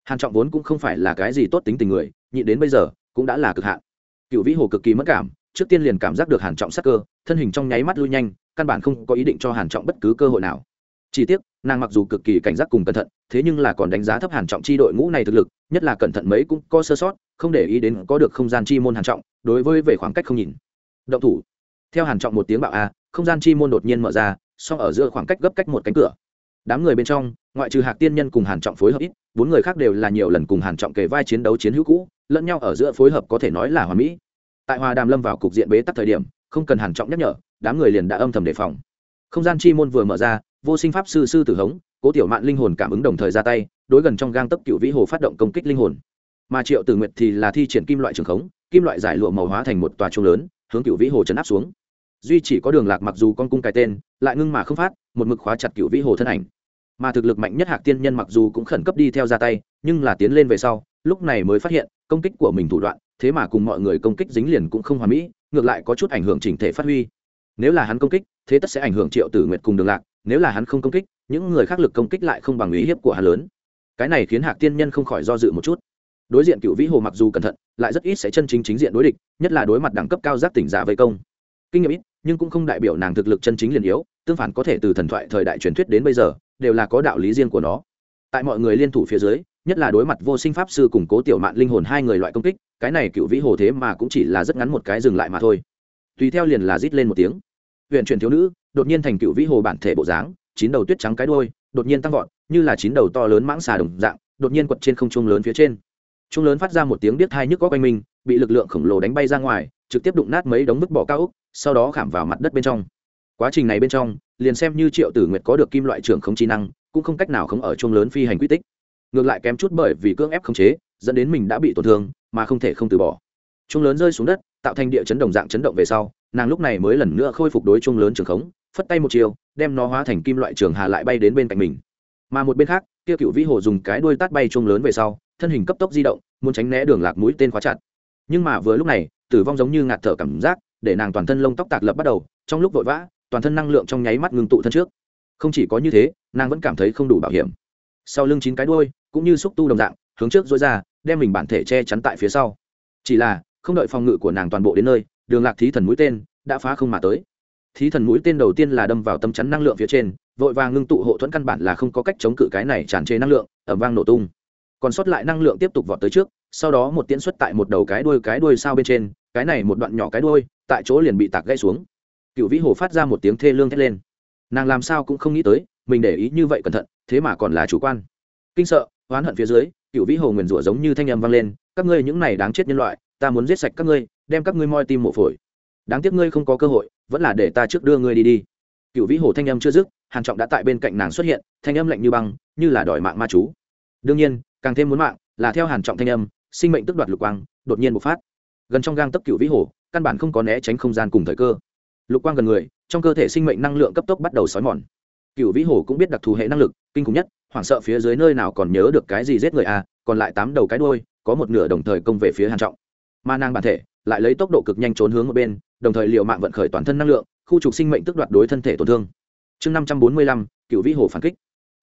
S1: Hàn trọng vốn cũng không phải là cái gì tốt tính tình người, nhịn đến bây giờ, cũng đã là cực hạn. Cựu vĩ hồ cực kỳ mất cảm trước tiên liền cảm giác được hàn trọng sắc cơ, thân hình trong nháy mắt lui nhanh, căn bản không có ý định cho hàn trọng bất cứ cơ hội nào. Chỉ tiếc, nàng mặc dù cực kỳ cảnh giác cùng cẩn thận, thế nhưng là còn đánh giá thấp hàn trọng chi đội ngũ này thực lực, nhất là cẩn thận mấy cũng có sơ sót, không để ý đến có được không gian chi môn hàn trọng, đối với về khoảng cách không nhìn. Động thủ. Theo hàn trọng một tiếng bạo a, không gian chi môn đột nhiên mở ra, song ở giữa khoảng cách gấp cách một cánh cửa. Đám người bên trong, ngoại trừ hạc tiên nhân cùng hàn trọng phối hợp ít, bốn người khác đều là nhiều lần cùng hàn trọng kề vai chiến đấu chiến hữu cũ, lẫn nhau ở giữa phối hợp có thể nói là hòa mỹ tại hòa đàm lâm vào cục diện bế tắc thời điểm, không cần hàn trọng nhắc nhở, đám người liền đã âm thầm đề phòng. Không gian chi môn vừa mở ra, vô sinh pháp sư sư tử hống, cố tiểu mạn linh hồn cảm ứng đồng thời ra tay, đối gần trong gang tấp cựu vĩ hồ phát động công kích linh hồn. Mà triệu tử nguyệt thì là thi triển kim loại trường khống, kim loại giải lụa màu hóa thành một tòa trung lớn, hướng cựu vĩ hồ chấn áp xuống. Duy chỉ có đường lạc mặc dù con cung cái tên, lại ngưng mà không phát, một mực khóa chặt cựu vĩ hồ thân ảnh. Mà thực lực mạnh nhất hạc tiên nhân mặc dù cũng khẩn cấp đi theo ra tay, nhưng là tiến lên về sau, lúc này mới phát hiện, công kích của mình thủ đoạn thế mà cùng mọi người công kích dính liền cũng không hoàn mỹ, ngược lại có chút ảnh hưởng chỉnh thể phát huy. Nếu là hắn công kích, thế tất sẽ ảnh hưởng triệu tử nguyệt cùng đường lạc, nếu là hắn không công kích, những người khác lực công kích lại không bằng ý hiếp của hắn lớn. Cái này khiến hạc tiên nhân không khỏi do dự một chút. Đối diện cựu vĩ hồ mặc dù cẩn thận, lại rất ít sẽ chân chính chính diện đối địch, nhất là đối mặt đẳng cấp cao giác tỉnh giả vây công. Kinh nghiệm ít, nhưng cũng không đại biểu nàng thực lực chân chính liền yếu, tương phản có thể từ thần thoại thời đại truyền thuyết đến bây giờ, đều là có đạo lý riêng của nó. Tại mọi người liên thủ phía dưới nhất là đối mặt vô sinh pháp sư cùng cố tiểu mạn linh hồn hai người loại công kích, cái này cựu vĩ hồ thế mà cũng chỉ là rất ngắn một cái dừng lại mà thôi. Tùy theo liền là rít lên một tiếng. Huyện truyền thiếu nữ, đột nhiên thành cựu vĩ hồ bản thể bộ dáng, chín đầu tuyết trắng cái đôi đột nhiên tăng vọt, như là chín đầu to lớn mãng xà đồng dạng, đột nhiên quật trên không trung lớn phía trên. Trung lớn phát ra một tiếng biết hai nhức có quanh mình, bị lực lượng khổng lồ đánh bay ra ngoài, trực tiếp đụng nát mấy đống vứt bỏ cao ốc sau đó khảm vào mặt đất bên trong. Quá trình này bên trong, liền xem như triệu tử nguyệt có được kim loại trưởng không trí năng, cũng không cách nào không ở chung lớn phi hành quy tích ngược lại kém chút bởi vì cưỡng ép khống chế, dẫn đến mình đã bị tổn thương, mà không thể không từ bỏ. Chung lớn rơi xuống đất, tạo thành địa chấn đồng dạng chấn động về sau, nàng lúc này mới lần nữa khôi phục đối chung lớn trường khống, phất tay một chiều, đem nó hóa thành kim loại trường hà lại bay đến bên cạnh mình. Mà một bên khác, kia cựu vĩ hồ dùng cái đuôi tát bay chung lớn về sau, thân hình cấp tốc di động, muốn tránh né đường lạc mũi tên khóa chặt. Nhưng mà vừa lúc này, tử vong giống như ngạt thở cảm giác, để nàng toàn thân lông tóc tạc lập bắt đầu, trong lúc vội vã, toàn thân năng lượng trong nháy mắt ngưng tụ thân trước. Không chỉ có như thế, nàng vẫn cảm thấy không đủ bảo hiểm. Sau lưng chín cái đuôi cũng như xúc tu đồng dạng, hướng trước dối ra, đem mình bản thể che chắn tại phía sau. Chỉ là, không đợi phòng ngự của nàng toàn bộ đến nơi, đường lạc thí thần mũi tên đã phá không mà tới. Thí thần mũi tên đầu tiên là đâm vào tâm chắn năng lượng phía trên, vội vàng ngưng tụ hộ thuẫn căn bản là không có cách chống cự cái này tràn trề năng lượng ẩm vang nổ tung. Còn sót lại năng lượng tiếp tục vọt tới trước, sau đó một tiễn xuất tại một đầu cái đuôi cái đuôi sao bên trên, cái này một đoạn nhỏ cái đuôi, tại chỗ liền bị tạc gãy xuống. Cựu vĩ hồ phát ra một tiếng thê lương thét lên. Nàng làm sao cũng không nghĩ tới, mình để ý như vậy cẩn thận, thế mà còn là chủ quan. Kinh sợ oán hận phía dưới cựu vĩ hồ nguyền rủa giống như thanh âm vang lên, các ngươi những này đáng chết nhân loại, ta muốn giết sạch các ngươi, đem các ngươi moi tim mộ phổi. Đáng tiếc ngươi không có cơ hội, vẫn là để ta trước đưa ngươi đi đi. Cựu vĩ hồ thanh âm chưa dứt, hàn trọng đã tại bên cạnh nàng xuất hiện, thanh âm lạnh như băng, như là đòi mạng ma chú. Đương nhiên, càng thêm muốn mạng là theo hàn trọng thanh âm, sinh mệnh tức đoạt lục quang, đột nhiên bộc phát. Gần trong gang tấp cựu vĩ hồ, căn bản không có né tránh không gian cùng thời cơ. Lục quang gần người, trong cơ thể sinh mệnh năng lượng cấp tốc bắt đầu xói mòn cựu vĩ hồ cũng biết đặc thù hệ năng lực, kinh khủng nhất, hoảng sợ phía dưới nơi nào còn nhớ được cái gì giết người à còn lại tám đầu cái đuôi, có một nửa đồng thời công về phía hàn trọng. Ma năng bản thể lại lấy tốc độ cực nhanh trốn hướng một bên, đồng thời liệu mạng vận khởi toàn thân năng lượng, khu trục sinh mệnh tức đoạt đối thân thể tổn thương. Chương năm trăm bốn mươi lăm cựu vĩ hồ phản kích.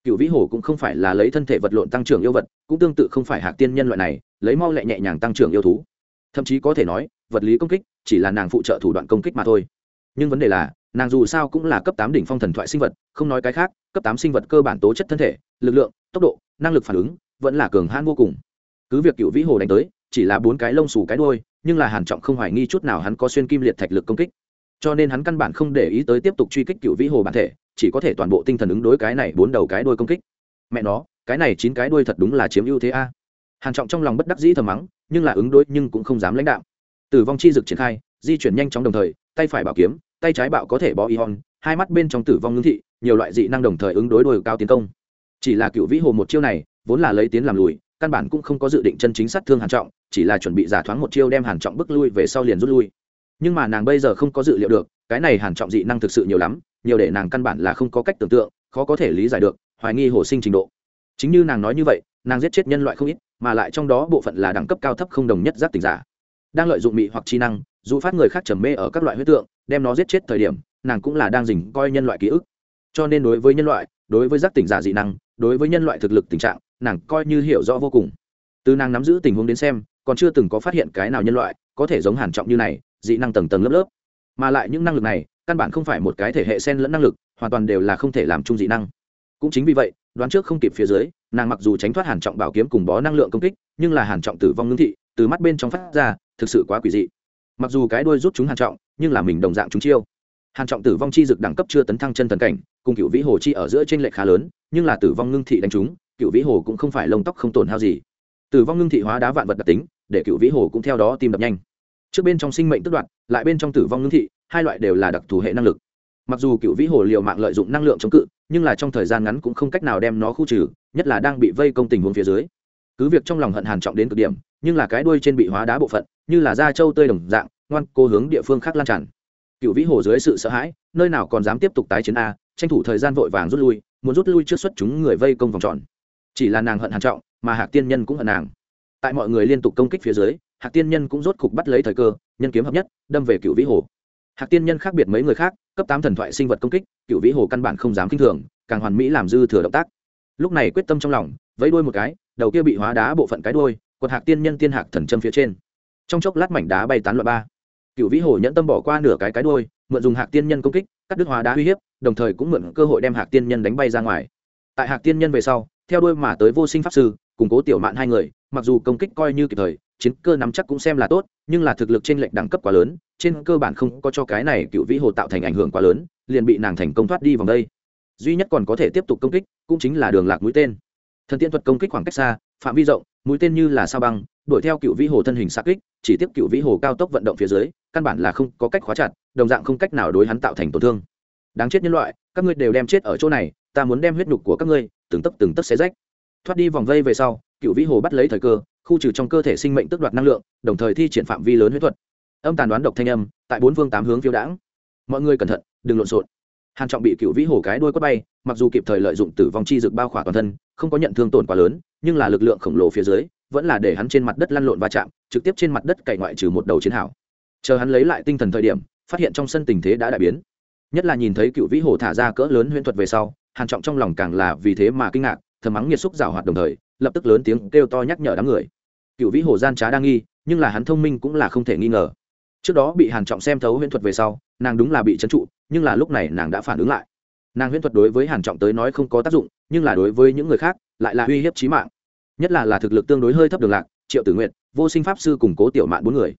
S1: Cựu vĩ hồ cũng không phải là lấy thân thể vật lộn tăng trưởng yêu vật, cũng tương tự không phải hạc tiên nhân loại này, lấy mau lẹ nhẹ nhàng tăng trưởng yêu thú. Thậm chí có thể nói, vật lý công kích chỉ là nàng phụ trợ thủ đoạn công kích mà thôi. Nhưng vấn đề là nàng dù sao cũng là cấp tám đỉnh phong thần thoại sinh vật, không nói cái khác, cấp tám sinh vật cơ bản tố chất thân thể, lực lượng, tốc độ, năng lực phản ứng, vẫn là cường hãn vô cùng. Cứ việc cựu vĩ hồ đánh tới, chỉ là bốn cái lông xù cái đôi nhưng là hàn trọng không hoài nghi chút nào hắn có xuyên kim liệt thạch lực công kích. Cho nên hắn căn bản không để ý tới tiếp tục truy kích cựu vĩ hồ bản thể, chỉ có thể toàn bộ tinh thần ứng đối cái này bốn đầu cái đôi công kích. Mẹ nó, cái này chín cái đuôi thật đúng là chiếm ưu thế a. Hàn trọng trong lòng bất đắc dĩ thầm mắng, nhưng là ứng đối nhưng cũng không dám lãnh đạo tử vong chi dực triển khai, di chuyển nhanh chóng đồng thời, tay phải bảo kiếm tay trái bạo có thể bó y hon hai mắt bên trong tử vong ngưng thị, nhiều loại dị năng đồng thời ứng đối đôi cao tiến công. Chỉ là cựu vĩ hồ một chiêu này, vốn là lấy tiến làm lùi, căn bản cũng không có dự định chân chính sát thương hàn trọng, chỉ là chuẩn bị giả thoáng một chiêu đem hàn trọng bước lui về sau liền rút lui. Nhưng mà nàng bây giờ không có dự liệu được, cái này hàn trọng dị năng thực sự nhiều lắm, nhiều để nàng căn bản là không có cách tưởng tượng, khó có thể lý giải được, hoài nghi hồ sinh trình độ. Chính như nàng nói như vậy, nàng giết chết nhân loại không ít, mà lại trong đó bộ phận là đẳng cấp cao thấp không đồng nhất giác tình giả. Đang lợi dụng mị hoặc chi năng dù phát người khác trầm mê ở các loại huyết tượng, đem nó giết chết thời điểm, nàng cũng là đang dình coi nhân loại ký ức. Cho nên đối với nhân loại, đối với giác tỉnh giả dị năng, đối với nhân loại thực lực tình trạng, nàng coi như hiểu rõ vô cùng. Từ nàng nắm giữ tình huống đến xem, còn chưa từng có phát hiện cái nào nhân loại có thể giống hàn trọng như này, dị năng tầng tầng lớp lớp. Mà lại những năng lực này, căn bản không phải một cái thể hệ sen lẫn năng lực, hoàn toàn đều là không thể làm chung dị năng. Cũng chính vì vậy, đoán trước không kịp phía dưới, nàng mặc dù tránh thoát hàn trọng bảo kiếm cùng bó năng lượng công kích, nhưng là hàn trọng tử vong ngưng thị, từ mắt bên trong phát ra, thực sự quá quỷ dị mặc dù cái đuôi rút chúng hàn trọng, nhưng là mình đồng dạng chúng chiêu. Hàn trọng tử vong chi dực đẳng cấp chưa tấn thăng chân thần cảnh, cùng cựu vĩ hồ chi ở giữa trên lệch khá lớn, nhưng là tử vong ngưng thị đánh chúng cựu vĩ hồ cũng không phải lông tóc không tổn hao gì. Tử vong ngưng thị hóa đá vạn vật đặc tính, để cựu vĩ hồ cũng theo đó tìm đập nhanh. Trước bên trong sinh mệnh tức đoạn lại bên trong tử vong ngưng thị, hai loại đều là đặc thù hệ năng lực. Mặc dù cựu vĩ hồ liều mạng lợi dụng năng lượng chống cự, nhưng là trong thời gian ngắn cũng không cách nào đem nó khu trừ, nhất là đang bị vây công tình huống phía dưới cứ việc trong lòng hận hàn trọng đến cực điểm, nhưng là cái đuôi trên bị hóa đá bộ phận, như là da trâu tươi đồng dạng, ngoan, cố hướng địa phương khác lan tràn. Cựu vĩ hồ dưới sự sợ hãi, nơi nào còn dám tiếp tục tái chiến a, tranh thủ thời gian vội vàng rút lui, muốn rút lui trước xuất chúng người vây công vòng tròn. Chỉ là nàng hận hàn trọng, mà hạc tiên nhân cũng hận nàng. Tại mọi người liên tục công kích phía dưới, hạc tiên nhân cũng rốt cục bắt lấy thời cơ, nhân kiếm hợp nhất, đâm về cựu vĩ hồ. Hạc tiên nhân khác biệt mấy người khác, cấp tám thần thoại sinh vật công kích, cựu vĩ hồ căn bản không dám kinh thường, càng hoàn mỹ làm dư thừa động tác. Lúc này quyết tâm trong lòng, vẫy đuôi một cái đầu kia bị hóa đá bộ phận cái đuôi, quật hạc tiên nhân tiên hạc thần châm phía trên. Trong chốc lát mảnh đá bay tán loạn ba. Cựu vĩ hồ nhẫn tâm bỏ qua nửa cái cái đuôi, mượn dùng hạc tiên nhân công kích, cắt đứt hóa đá uy hiếp, đồng thời cũng mượn cơ hội đem hạc tiên nhân đánh bay ra ngoài. Tại hạc tiên nhân về sau, theo đuôi mà tới vô sinh pháp sư củng cố tiểu mạn hai người, mặc dù công kích coi như kịp thời, chiến cơ nắm chắc cũng xem là tốt, nhưng là thực lực trên lệnh đẳng cấp quá lớn, trên cơ bản không có cho cái này cựu vĩ hồ tạo thành ảnh hưởng quá lớn, liền bị nàng thành công thoát đi vòng đây. Duy nhất còn có thể tiếp tục công kích, cũng chính là đường lạc mũi tên thần tiên thuật công kích khoảng cách xa, phạm vi rộng, mũi tên như là sao băng, đuổi theo cựu vĩ hồ thân hình xa kích, chỉ tiếp cựu vĩ hồ cao tốc vận động phía dưới, căn bản là không có cách khóa chặt, đồng dạng không cách nào đối hắn tạo thành tổn thương. Đáng chết nhân loại, các ngươi đều đem chết ở chỗ này, ta muốn đem huyết nhục của các ngươi, từng tấc từng tấc xé rách. Thoát đi vòng vây về sau, cựu vĩ hồ bắt lấy thời cơ, khu trừ trong cơ thể sinh mệnh tức đoạt năng lượng, đồng thời thi triển phạm vi lớn huyết thuật. Âm tàn đoán độc thanh âm, tại bốn phương tám hướng phiêu đãng. Mọi người cẩn thận, đừng lộn xộn hàn trọng bị cựu vĩ hồ cái đuôi quất bay, mặc dù kịp thời lợi dụng tử vong chi dược bao khỏa toàn thân, không có nhận thương tổn quá lớn, nhưng là lực lượng khổng lồ phía dưới, vẫn là để hắn trên mặt đất lăn lộn va chạm, trực tiếp trên mặt đất cày ngoại trừ một đầu chiến hảo chờ hắn lấy lại tinh thần thời điểm, phát hiện trong sân tình thế đã đại biến. Nhất là nhìn thấy cựu vĩ hồ thả ra cỡ lớn huyễn thuật về sau, hàn trọng trong lòng càng là vì thế mà kinh ngạc, thầm mắng nghiệt xúc rào hoạt đồng thời, lập tức lớn tiếng kêu to nhắc nhở đám người. Cựu vĩ hồ gian trá đang nghi, nhưng là hắn thông minh cũng là không thể nghi ngờ trước đó bị hàn trọng xem thấu huyễn thuật về sau, nàng đúng là bị trấn trụ, nhưng là lúc này nàng đã phản ứng lại. Nàng huyễn thuật đối với hàn trọng tới nói không có tác dụng, nhưng là đối với những người khác, lại là uy hiếp chí mạng. Nhất là là thực lực tương đối hơi thấp đường lạc, triệu tử nguyện vô sinh pháp sư củng cố tiểu mạn bốn người.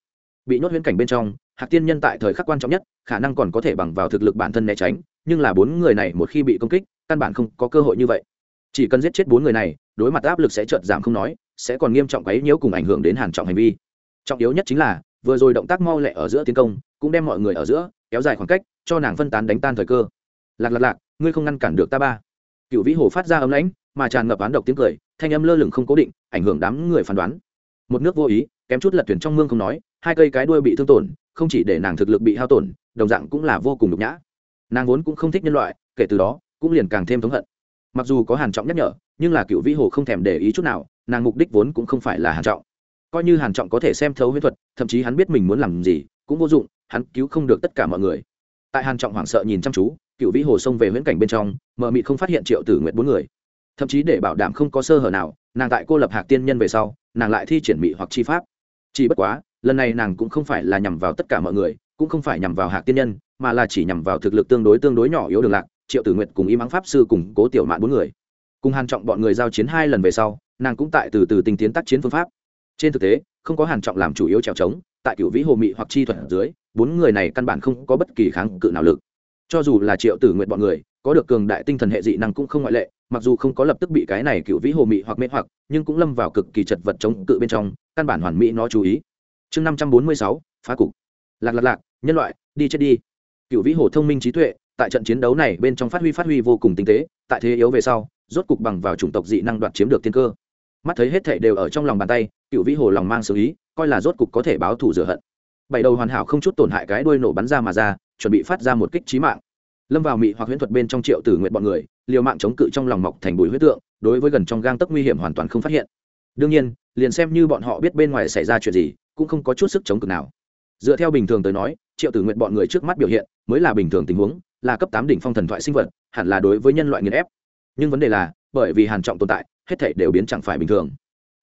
S1: Bị nhốt huyễn cảnh bên trong, hạc tiên nhân tại thời khắc quan trọng nhất, khả năng còn có thể bằng vào thực lực bản thân né tránh, nhưng là bốn người này một khi bị công kích, căn bản không có cơ hội như vậy. Chỉ cần giết chết bốn người này, đối mặt áp lực sẽ chợt giảm không nói, sẽ còn nghiêm trọng quấy nhiễu cùng ảnh hưởng đến hàn trọng hành vi. Trọng yếu nhất chính là vừa rồi động tác mau lẹ ở giữa tiến công, cũng đem mọi người ở giữa kéo dài khoảng cách, cho nàng phân tán đánh tan thời cơ. Lạc lạc lạc, ngươi không ngăn cản được ta ba. Cựu vĩ hồ phát ra ấm lãnh, mà tràn ngập án độc tiếng cười, thanh âm lơ lửng không cố định, ảnh hưởng đám người phán đoán. Một nước vô ý, kém chút lật thuyền trong mương không nói, hai cây cái đuôi bị thương tổn, không chỉ để nàng thực lực bị hao tổn, đồng dạng cũng là vô cùng nhục nhã. Nàng vốn cũng không thích nhân loại, kể từ đó, cũng liền càng thêm thống hận. Mặc dù có hàn trọng nhắc nhở, nhưng là cựu vĩ hồ không thèm để ý chút nào, nàng mục đích vốn cũng không phải là hàn trọng coi như hàn trọng có thể xem thấu huyễn thuật, thậm chí hắn biết mình muốn làm gì, cũng vô dụng, hắn cứu không được tất cả mọi người. Tại hàn trọng hoảng sợ nhìn chăm chú, cựu vĩ hồ xông về huyễn cảnh bên trong, mờ mịt không phát hiện triệu tử nguyện bốn người. Thậm chí để bảo đảm không có sơ hở nào, nàng tại cô lập hạc tiên nhân về sau, nàng lại thi triển mị hoặc chi pháp. Chỉ bất quá, lần này nàng cũng không phải là nhằm vào tất cả mọi người, cũng không phải nhằm vào hạc tiên nhân, mà là chỉ nhằm vào thực lực tương đối tương đối nhỏ yếu đường lạc, triệu tử nguyện cùng y mắng pháp sư cùng cố tiểu mạn bốn người. Cùng hàn trọng bọn người giao chiến hai lần về sau, nàng cũng tại từ từ tinh tiến tác chiến phương pháp trên thực tế, không có hàn trọng làm chủ yếu trèo trống, tại cựu vĩ hồ mị hoặc chi thuật ở dưới, bốn người này căn bản không có bất kỳ kháng cự nào lực. Cho dù là triệu tử nguyện bọn người, có được cường đại tinh thần hệ dị năng cũng không ngoại lệ, mặc dù không có lập tức bị cái này cựu vĩ hồ mị hoặc mê hoặc, nhưng cũng lâm vào cực kỳ chật vật chống cự bên trong, căn bản hoàn mỹ nó chú ý. Chương năm trăm bốn mươi sáu, phá cục. Lạc lạc lạc, nhân loại, đi chết đi. Cựu vĩ hồ thông minh trí tuệ, tại trận chiến đấu này bên trong phát huy phát huy vô cùng tinh tế, tại thế yếu về sau, rốt cục bằng vào chủng tộc dị năng đoạt chiếm được tiên cơ mắt thấy hết thảy đều ở trong lòng bàn tay, cựu vĩ hồ lòng mang xử ý, coi là rốt cục có thể báo thù rửa hận. Bảy đầu hoàn hảo không chút tổn hại cái đuôi nổ bắn ra mà ra, chuẩn bị phát ra một kích trí mạng. Lâm vào mị hoặc huyễn thuật bên trong triệu tử nguyện bọn người, liều mạng chống cự trong lòng mọc thành bụi huyết tượng, đối với gần trong gang tấc nguy hiểm hoàn toàn không phát hiện. Đương nhiên, liền xem như bọn họ biết bên ngoài xảy ra chuyện gì, cũng không có chút sức chống cự nào. Dựa theo bình thường tới nói, triệu tử nguyện bọn người trước mắt biểu hiện, mới là bình thường tình huống, là cấp tám đỉnh phong thần thoại sinh vật, hẳn là đối với nhân loại nghiền ép. Nhưng vấn đề là, bởi vì hàn trọng tồn tại hết thảy đều biến chẳng phải bình thường.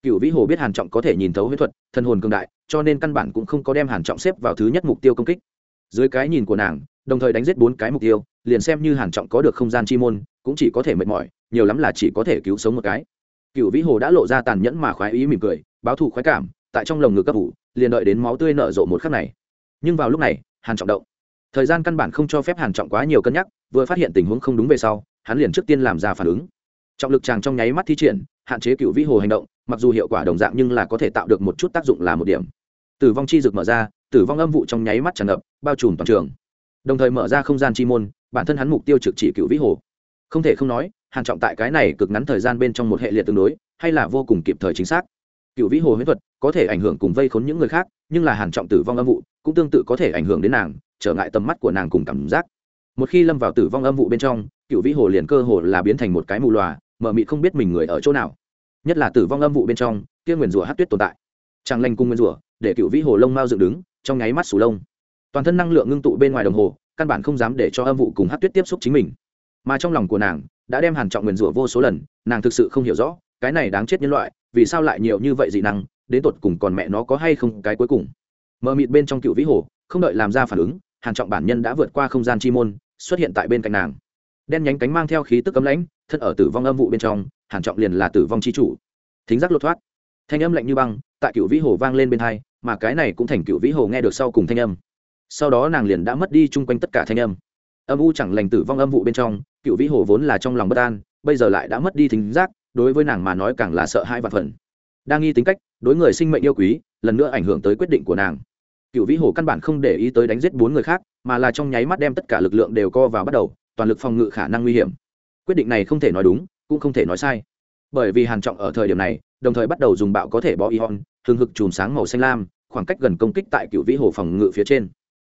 S1: Cựu vĩ hồ biết hàn trọng có thể nhìn thấu huyết thuật thân hồn cường đại, cho nên căn bản cũng không có đem hàn trọng xếp vào thứ nhất mục tiêu công kích. Dưới cái nhìn của nàng, đồng thời đánh giết bốn cái mục tiêu, liền xem như hàn trọng có được không gian chi môn, cũng chỉ có thể mệt mỏi, nhiều lắm là chỉ có thể cứu sống một cái. Cựu vĩ hồ đã lộ ra tàn nhẫn mà khoái ý mỉm cười, báo thù khoái cảm, tại trong lồng ngực cấp ủ, liền đợi đến máu tươi nở rộ một khắc này. Nhưng vào lúc này, hàn trọng động. Thời gian căn bản không cho phép hàn trọng quá nhiều cân nhắc, vừa phát hiện tình huống không đúng về sau, hắn liền trước tiên làm ra phản ứng trọng lực chàng trong nháy mắt thi triển, hạn chế cựu vĩ hồ hành động, mặc dù hiệu quả đồng dạng nhưng là có thể tạo được một chút tác dụng là một điểm. Tử vong chi dược mở ra, tử vong âm vụ trong nháy mắt tràn ngập, bao trùm toàn trường. Đồng thời mở ra không gian chi môn, bản thân hắn mục tiêu trực chỉ cựu vĩ hồ. Không thể không nói, hàn trọng tại cái này cực ngắn thời gian bên trong một hệ liệt tương đối, hay là vô cùng kịp thời chính xác. Cựu vĩ hồ huyễn thuật có thể ảnh hưởng cùng vây khốn những người khác, nhưng là hàn trọng tử vong âm vụ cũng tương tự có thể ảnh hưởng đến nàng, trở ngại tầm mắt của nàng cùng cảm giác. Một khi lâm vào tử vong âm vụ bên trong, cựu vĩ hồ liền cơ hồ là biến thành một cái mù lòa mờ mịt không biết mình người ở chỗ nào. Nhất là tử vong âm vụ bên trong, kia nguyền rủa hát tuyết tồn tại. Tràng lanh cung nguyên rủa, để cựu vĩ hồ lông Mao dựng đứng, trong nháy mắt sù lông. Toàn thân năng lượng ngưng tụ bên ngoài đồng hồ, căn bản không dám để cho âm vụ cùng hát tuyết tiếp xúc chính mình. Mà trong lòng của nàng, đã đem hàn trọng nguyền rủa vô số lần, nàng thực sự không hiểu rõ, cái này đáng chết nhân loại, vì sao lại nhiều như vậy dị năng, đến tột cùng còn mẹ nó có hay không cái cuối cùng. Mờ mịt bên trong cựu vĩ hồ, không đợi làm ra phản ứng, hàn trọng bản nhân đã vượt qua không gian chi môn, xuất hiện tại bên cạnh nàng đen nhánh cánh mang theo khí tức cấm lãnh, thân ở tử vong âm vụ bên trong, hàn trọng liền là tử vong chi chủ. Thính giác lột thoát. Thanh âm lạnh như băng, tại cựu vĩ hồ vang lên bên hai, mà cái này cũng thành cựu vĩ hồ nghe được sau cùng thanh âm. Sau đó nàng liền đã mất đi chung quanh tất cả thanh âm. Âm u chẳng lành tử vong âm vụ bên trong, cựu vĩ hồ vốn là trong lòng bất an, bây giờ lại đã mất đi thính giác, đối với nàng mà nói càng là sợ hai và phần đang nghi tính cách, đối người sinh mệnh yêu quý, lần nữa ảnh hưởng tới quyết định của nàng. Cựu vĩ hồ căn bản không để ý tới đánh giết bốn người khác, mà là trong nháy mắt đem tất cả lực lượng đều co vào bắt đầu toàn lực phòng ngự khả năng nguy hiểm. Quyết định này không thể nói đúng, cũng không thể nói sai. Bởi vì hàn trọng ở thời điểm này, đồng thời bắt đầu dùng bạo có thể bó ion thường hực chùm sáng màu xanh lam, khoảng cách gần công kích tại cựu vĩ hồ phòng ngự phía trên.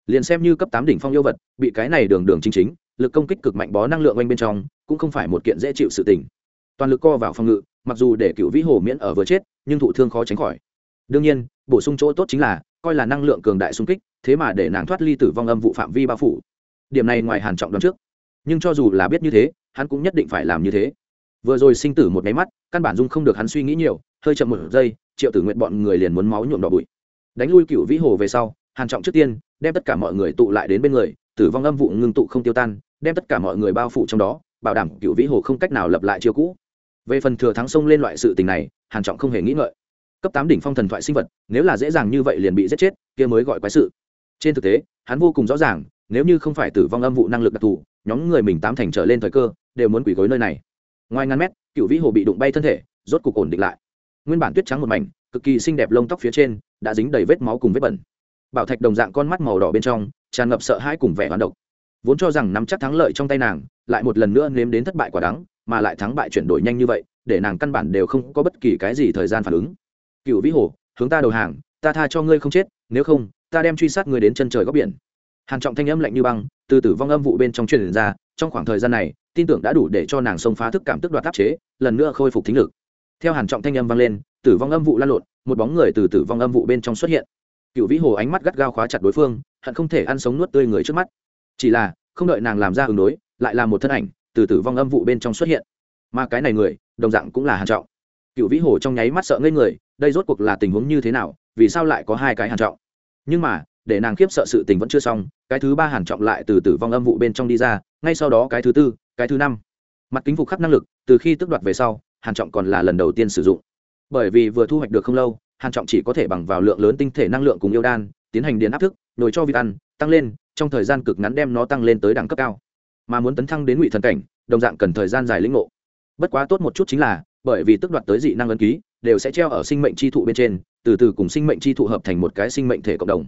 S1: Liền xem như cấp tám đỉnh phong yêu vật, bị cái này đường đường chính chính, lực công kích cực mạnh bó năng lượng quanh bên trong, cũng không phải một kiện dễ chịu sự tình. Toàn lực co vào phòng ngự, mặc dù để cựu vĩ hồ miễn ở vừa chết, nhưng thụ thương khó tránh khỏi. Đương nhiên, bổ sung chỗ tốt chính là, coi là năng lượng cường đại xung kích, thế mà để nàng thoát ly tử vong âm vụ phạm vi bao phủ. Điểm này ngoài hàn trọng đoán trước nhưng cho dù là biết như thế, hắn cũng nhất định phải làm như thế. Vừa rồi sinh tử một máy mắt, căn bản dung không được hắn suy nghĩ nhiều, hơi chậm một giây, triệu tử nguyện bọn người liền muốn máu nhuộm đỏ bụi. Đánh lui cựu vĩ hồ về sau, hàn trọng trước tiên, đem tất cả mọi người tụ lại đến bên người, tử vong âm vụ ngưng tụ không tiêu tan, đem tất cả mọi người bao phủ trong đó, bảo đảm cựu vĩ hồ không cách nào lập lại chiêu cũ. Về phần thừa thắng sông lên loại sự tình này, hàn trọng không hề nghĩ ngợi. Cấp tám đỉnh phong thần thoại sinh vật, nếu là dễ dàng như vậy liền bị giết chết, kia mới gọi quái sự. Trên thực tế, hắn vô cùng rõ ràng, nếu như không phải tử vong âm vụ năng lực đặc thù nhóm người mình tám thành trở lên thời cơ, đều muốn quỷ gối nơi này. Ngoài ngàn mét, cựu vĩ hồ bị đụng bay thân thể, rốt cục ổn định lại. Nguyên bản tuyết trắng một mảnh, cực kỳ xinh đẹp lông tóc phía trên, đã dính đầy vết máu cùng vết bẩn. Bảo thạch đồng dạng con mắt màu đỏ bên trong, tràn ngập sợ hãi cùng vẻ hoán độc. Vốn cho rằng nắm chắc thắng lợi trong tay nàng, lại một lần nữa nếm đến thất bại quả đắng, mà lại thắng bại chuyển đổi nhanh như vậy, để nàng căn bản đều không có bất kỳ cái gì thời gian phản ứng. Cựu vĩ hồ, hướng ta đầu hàng, ta tha cho ngươi không chết, nếu không, ta đem truy sát ngươi đến chân trời góc biển. Hàn trọng thanh âm lạnh như băng từ tử vong âm vụ bên trong truyền ra, trong khoảng thời gian này, tin tưởng đã đủ để cho nàng xông phá thức cảm tức đoạt áp chế, lần nữa khôi phục thính lực. Theo hàn trọng thanh âm vang lên, tử vong âm vụ lan lộn, một bóng người từ tử vong âm vụ bên trong xuất hiện. Cựu vĩ hồ ánh mắt gắt gao khóa chặt đối phương, hận không thể ăn sống nuốt tươi người trước mắt. Chỉ là, không đợi nàng làm ra ứng đối, lại là một thân ảnh từ tử vong âm vụ bên trong xuất hiện. Mà cái này người, đồng dạng cũng là hàn trọng. Cựu vĩ hồ trong nháy mắt sợ ngây người, đây rốt cuộc là tình huống như thế nào, vì sao lại có hai cái hàn trọng? Nhưng mà để nàng khiếp sợ sự tình vẫn chưa xong, cái thứ ba hàn trọng lại từ tử vong âm vụ bên trong đi ra, ngay sau đó cái thứ tư, cái thứ năm. Mặt kính phục khắc năng lực, từ khi tước đoạt về sau, hàn trọng còn là lần đầu tiên sử dụng. Bởi vì vừa thu hoạch được không lâu, hàn trọng chỉ có thể bằng vào lượng lớn tinh thể năng lượng cùng yêu đan, tiến hành điền áp thức, nồi cho vịt ăn, tăng lên, trong thời gian cực ngắn đem nó tăng lên tới đẳng cấp cao. Mà muốn tấn thăng đến ngụy thần cảnh, đồng dạng cần thời gian dài lĩnh ngộ. Bất quá tốt một chút chính là, bởi vì tức đoạt tới dị năng ấn ký, đều sẽ treo ở sinh mệnh chi thụ bên trên, từ từ cùng sinh mệnh chi thụ hợp thành một cái sinh mệnh thể cộng đồng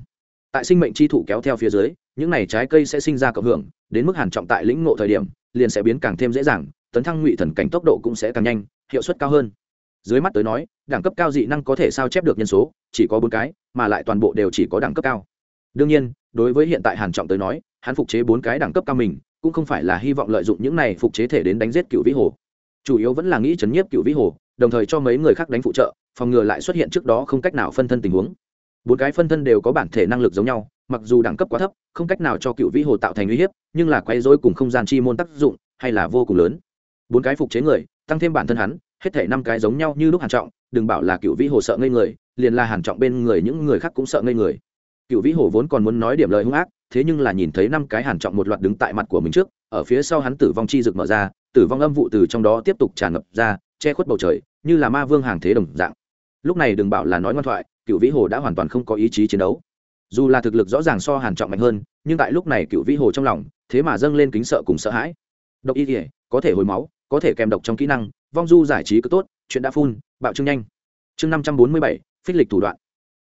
S1: tại sinh mệnh chi thụ kéo theo phía dưới, những này trái cây sẽ sinh ra cộng hưởng, đến mức hàn trọng tại lĩnh ngộ thời điểm, liền sẽ biến càng thêm dễ dàng, tấn thăng ngụy thần cảnh tốc độ cũng sẽ càng nhanh, hiệu suất cao hơn. Dưới mắt tới nói, đẳng cấp cao dị năng có thể sao chép được nhân số, chỉ có bốn cái, mà lại toàn bộ đều chỉ có đẳng cấp cao. Đương nhiên, đối với hiện tại hàn trọng tới nói, hắn phục chế bốn cái đẳng cấp cao mình, cũng không phải là hy vọng lợi dụng những này phục chế thể đến đánh giết cựu vĩ hồ. Chủ yếu vẫn là nghĩ chấn nhiếp cựu vĩ hồ, đồng thời cho mấy người khác đánh phụ trợ, phòng ngừa lại xuất hiện trước đó không cách nào phân thân tình huống bốn cái phân thân đều có bản thể năng lực giống nhau, mặc dù đẳng cấp quá thấp, không cách nào cho cựu vĩ hồ tạo thành uy hiếp, nhưng là quay dối cùng không gian chi môn tác dụng, hay là vô cùng lớn. Bốn cái phục chế người, tăng thêm bản thân hắn, hết thể năm cái giống nhau như lúc hàn trọng, đừng bảo là cựu vĩ hồ sợ ngây người, liền là hàn trọng bên người những người khác cũng sợ ngây người. Cựu vĩ hồ vốn còn muốn nói điểm lời hung ác, thế nhưng là nhìn thấy năm cái hàn trọng một loạt đứng tại mặt của mình trước, ở phía sau hắn tử vong chi rực mở ra, tử vong âm vụ từ trong đó tiếp tục tràn ngập ra, che khuất bầu trời, như là ma vương hàng thế đồng dạng. Lúc này đừng bảo là nói ngoan thoại cựu vĩ hồ đã hoàn toàn không có ý chí chiến đấu. Dù là thực lực rõ ràng so hàn trọng mạnh hơn, nhưng tại lúc này cựu vĩ hồ trong lòng, thế mà dâng lên kính sợ cùng sợ hãi. Độc y thể có thể hồi máu, có thể kèm độc trong kỹ năng, vong du giải trí cứ tốt, chuyện đã phun, bạo trương nhanh. Chương năm trăm bốn mươi bảy, phích lịch thủ đoạn.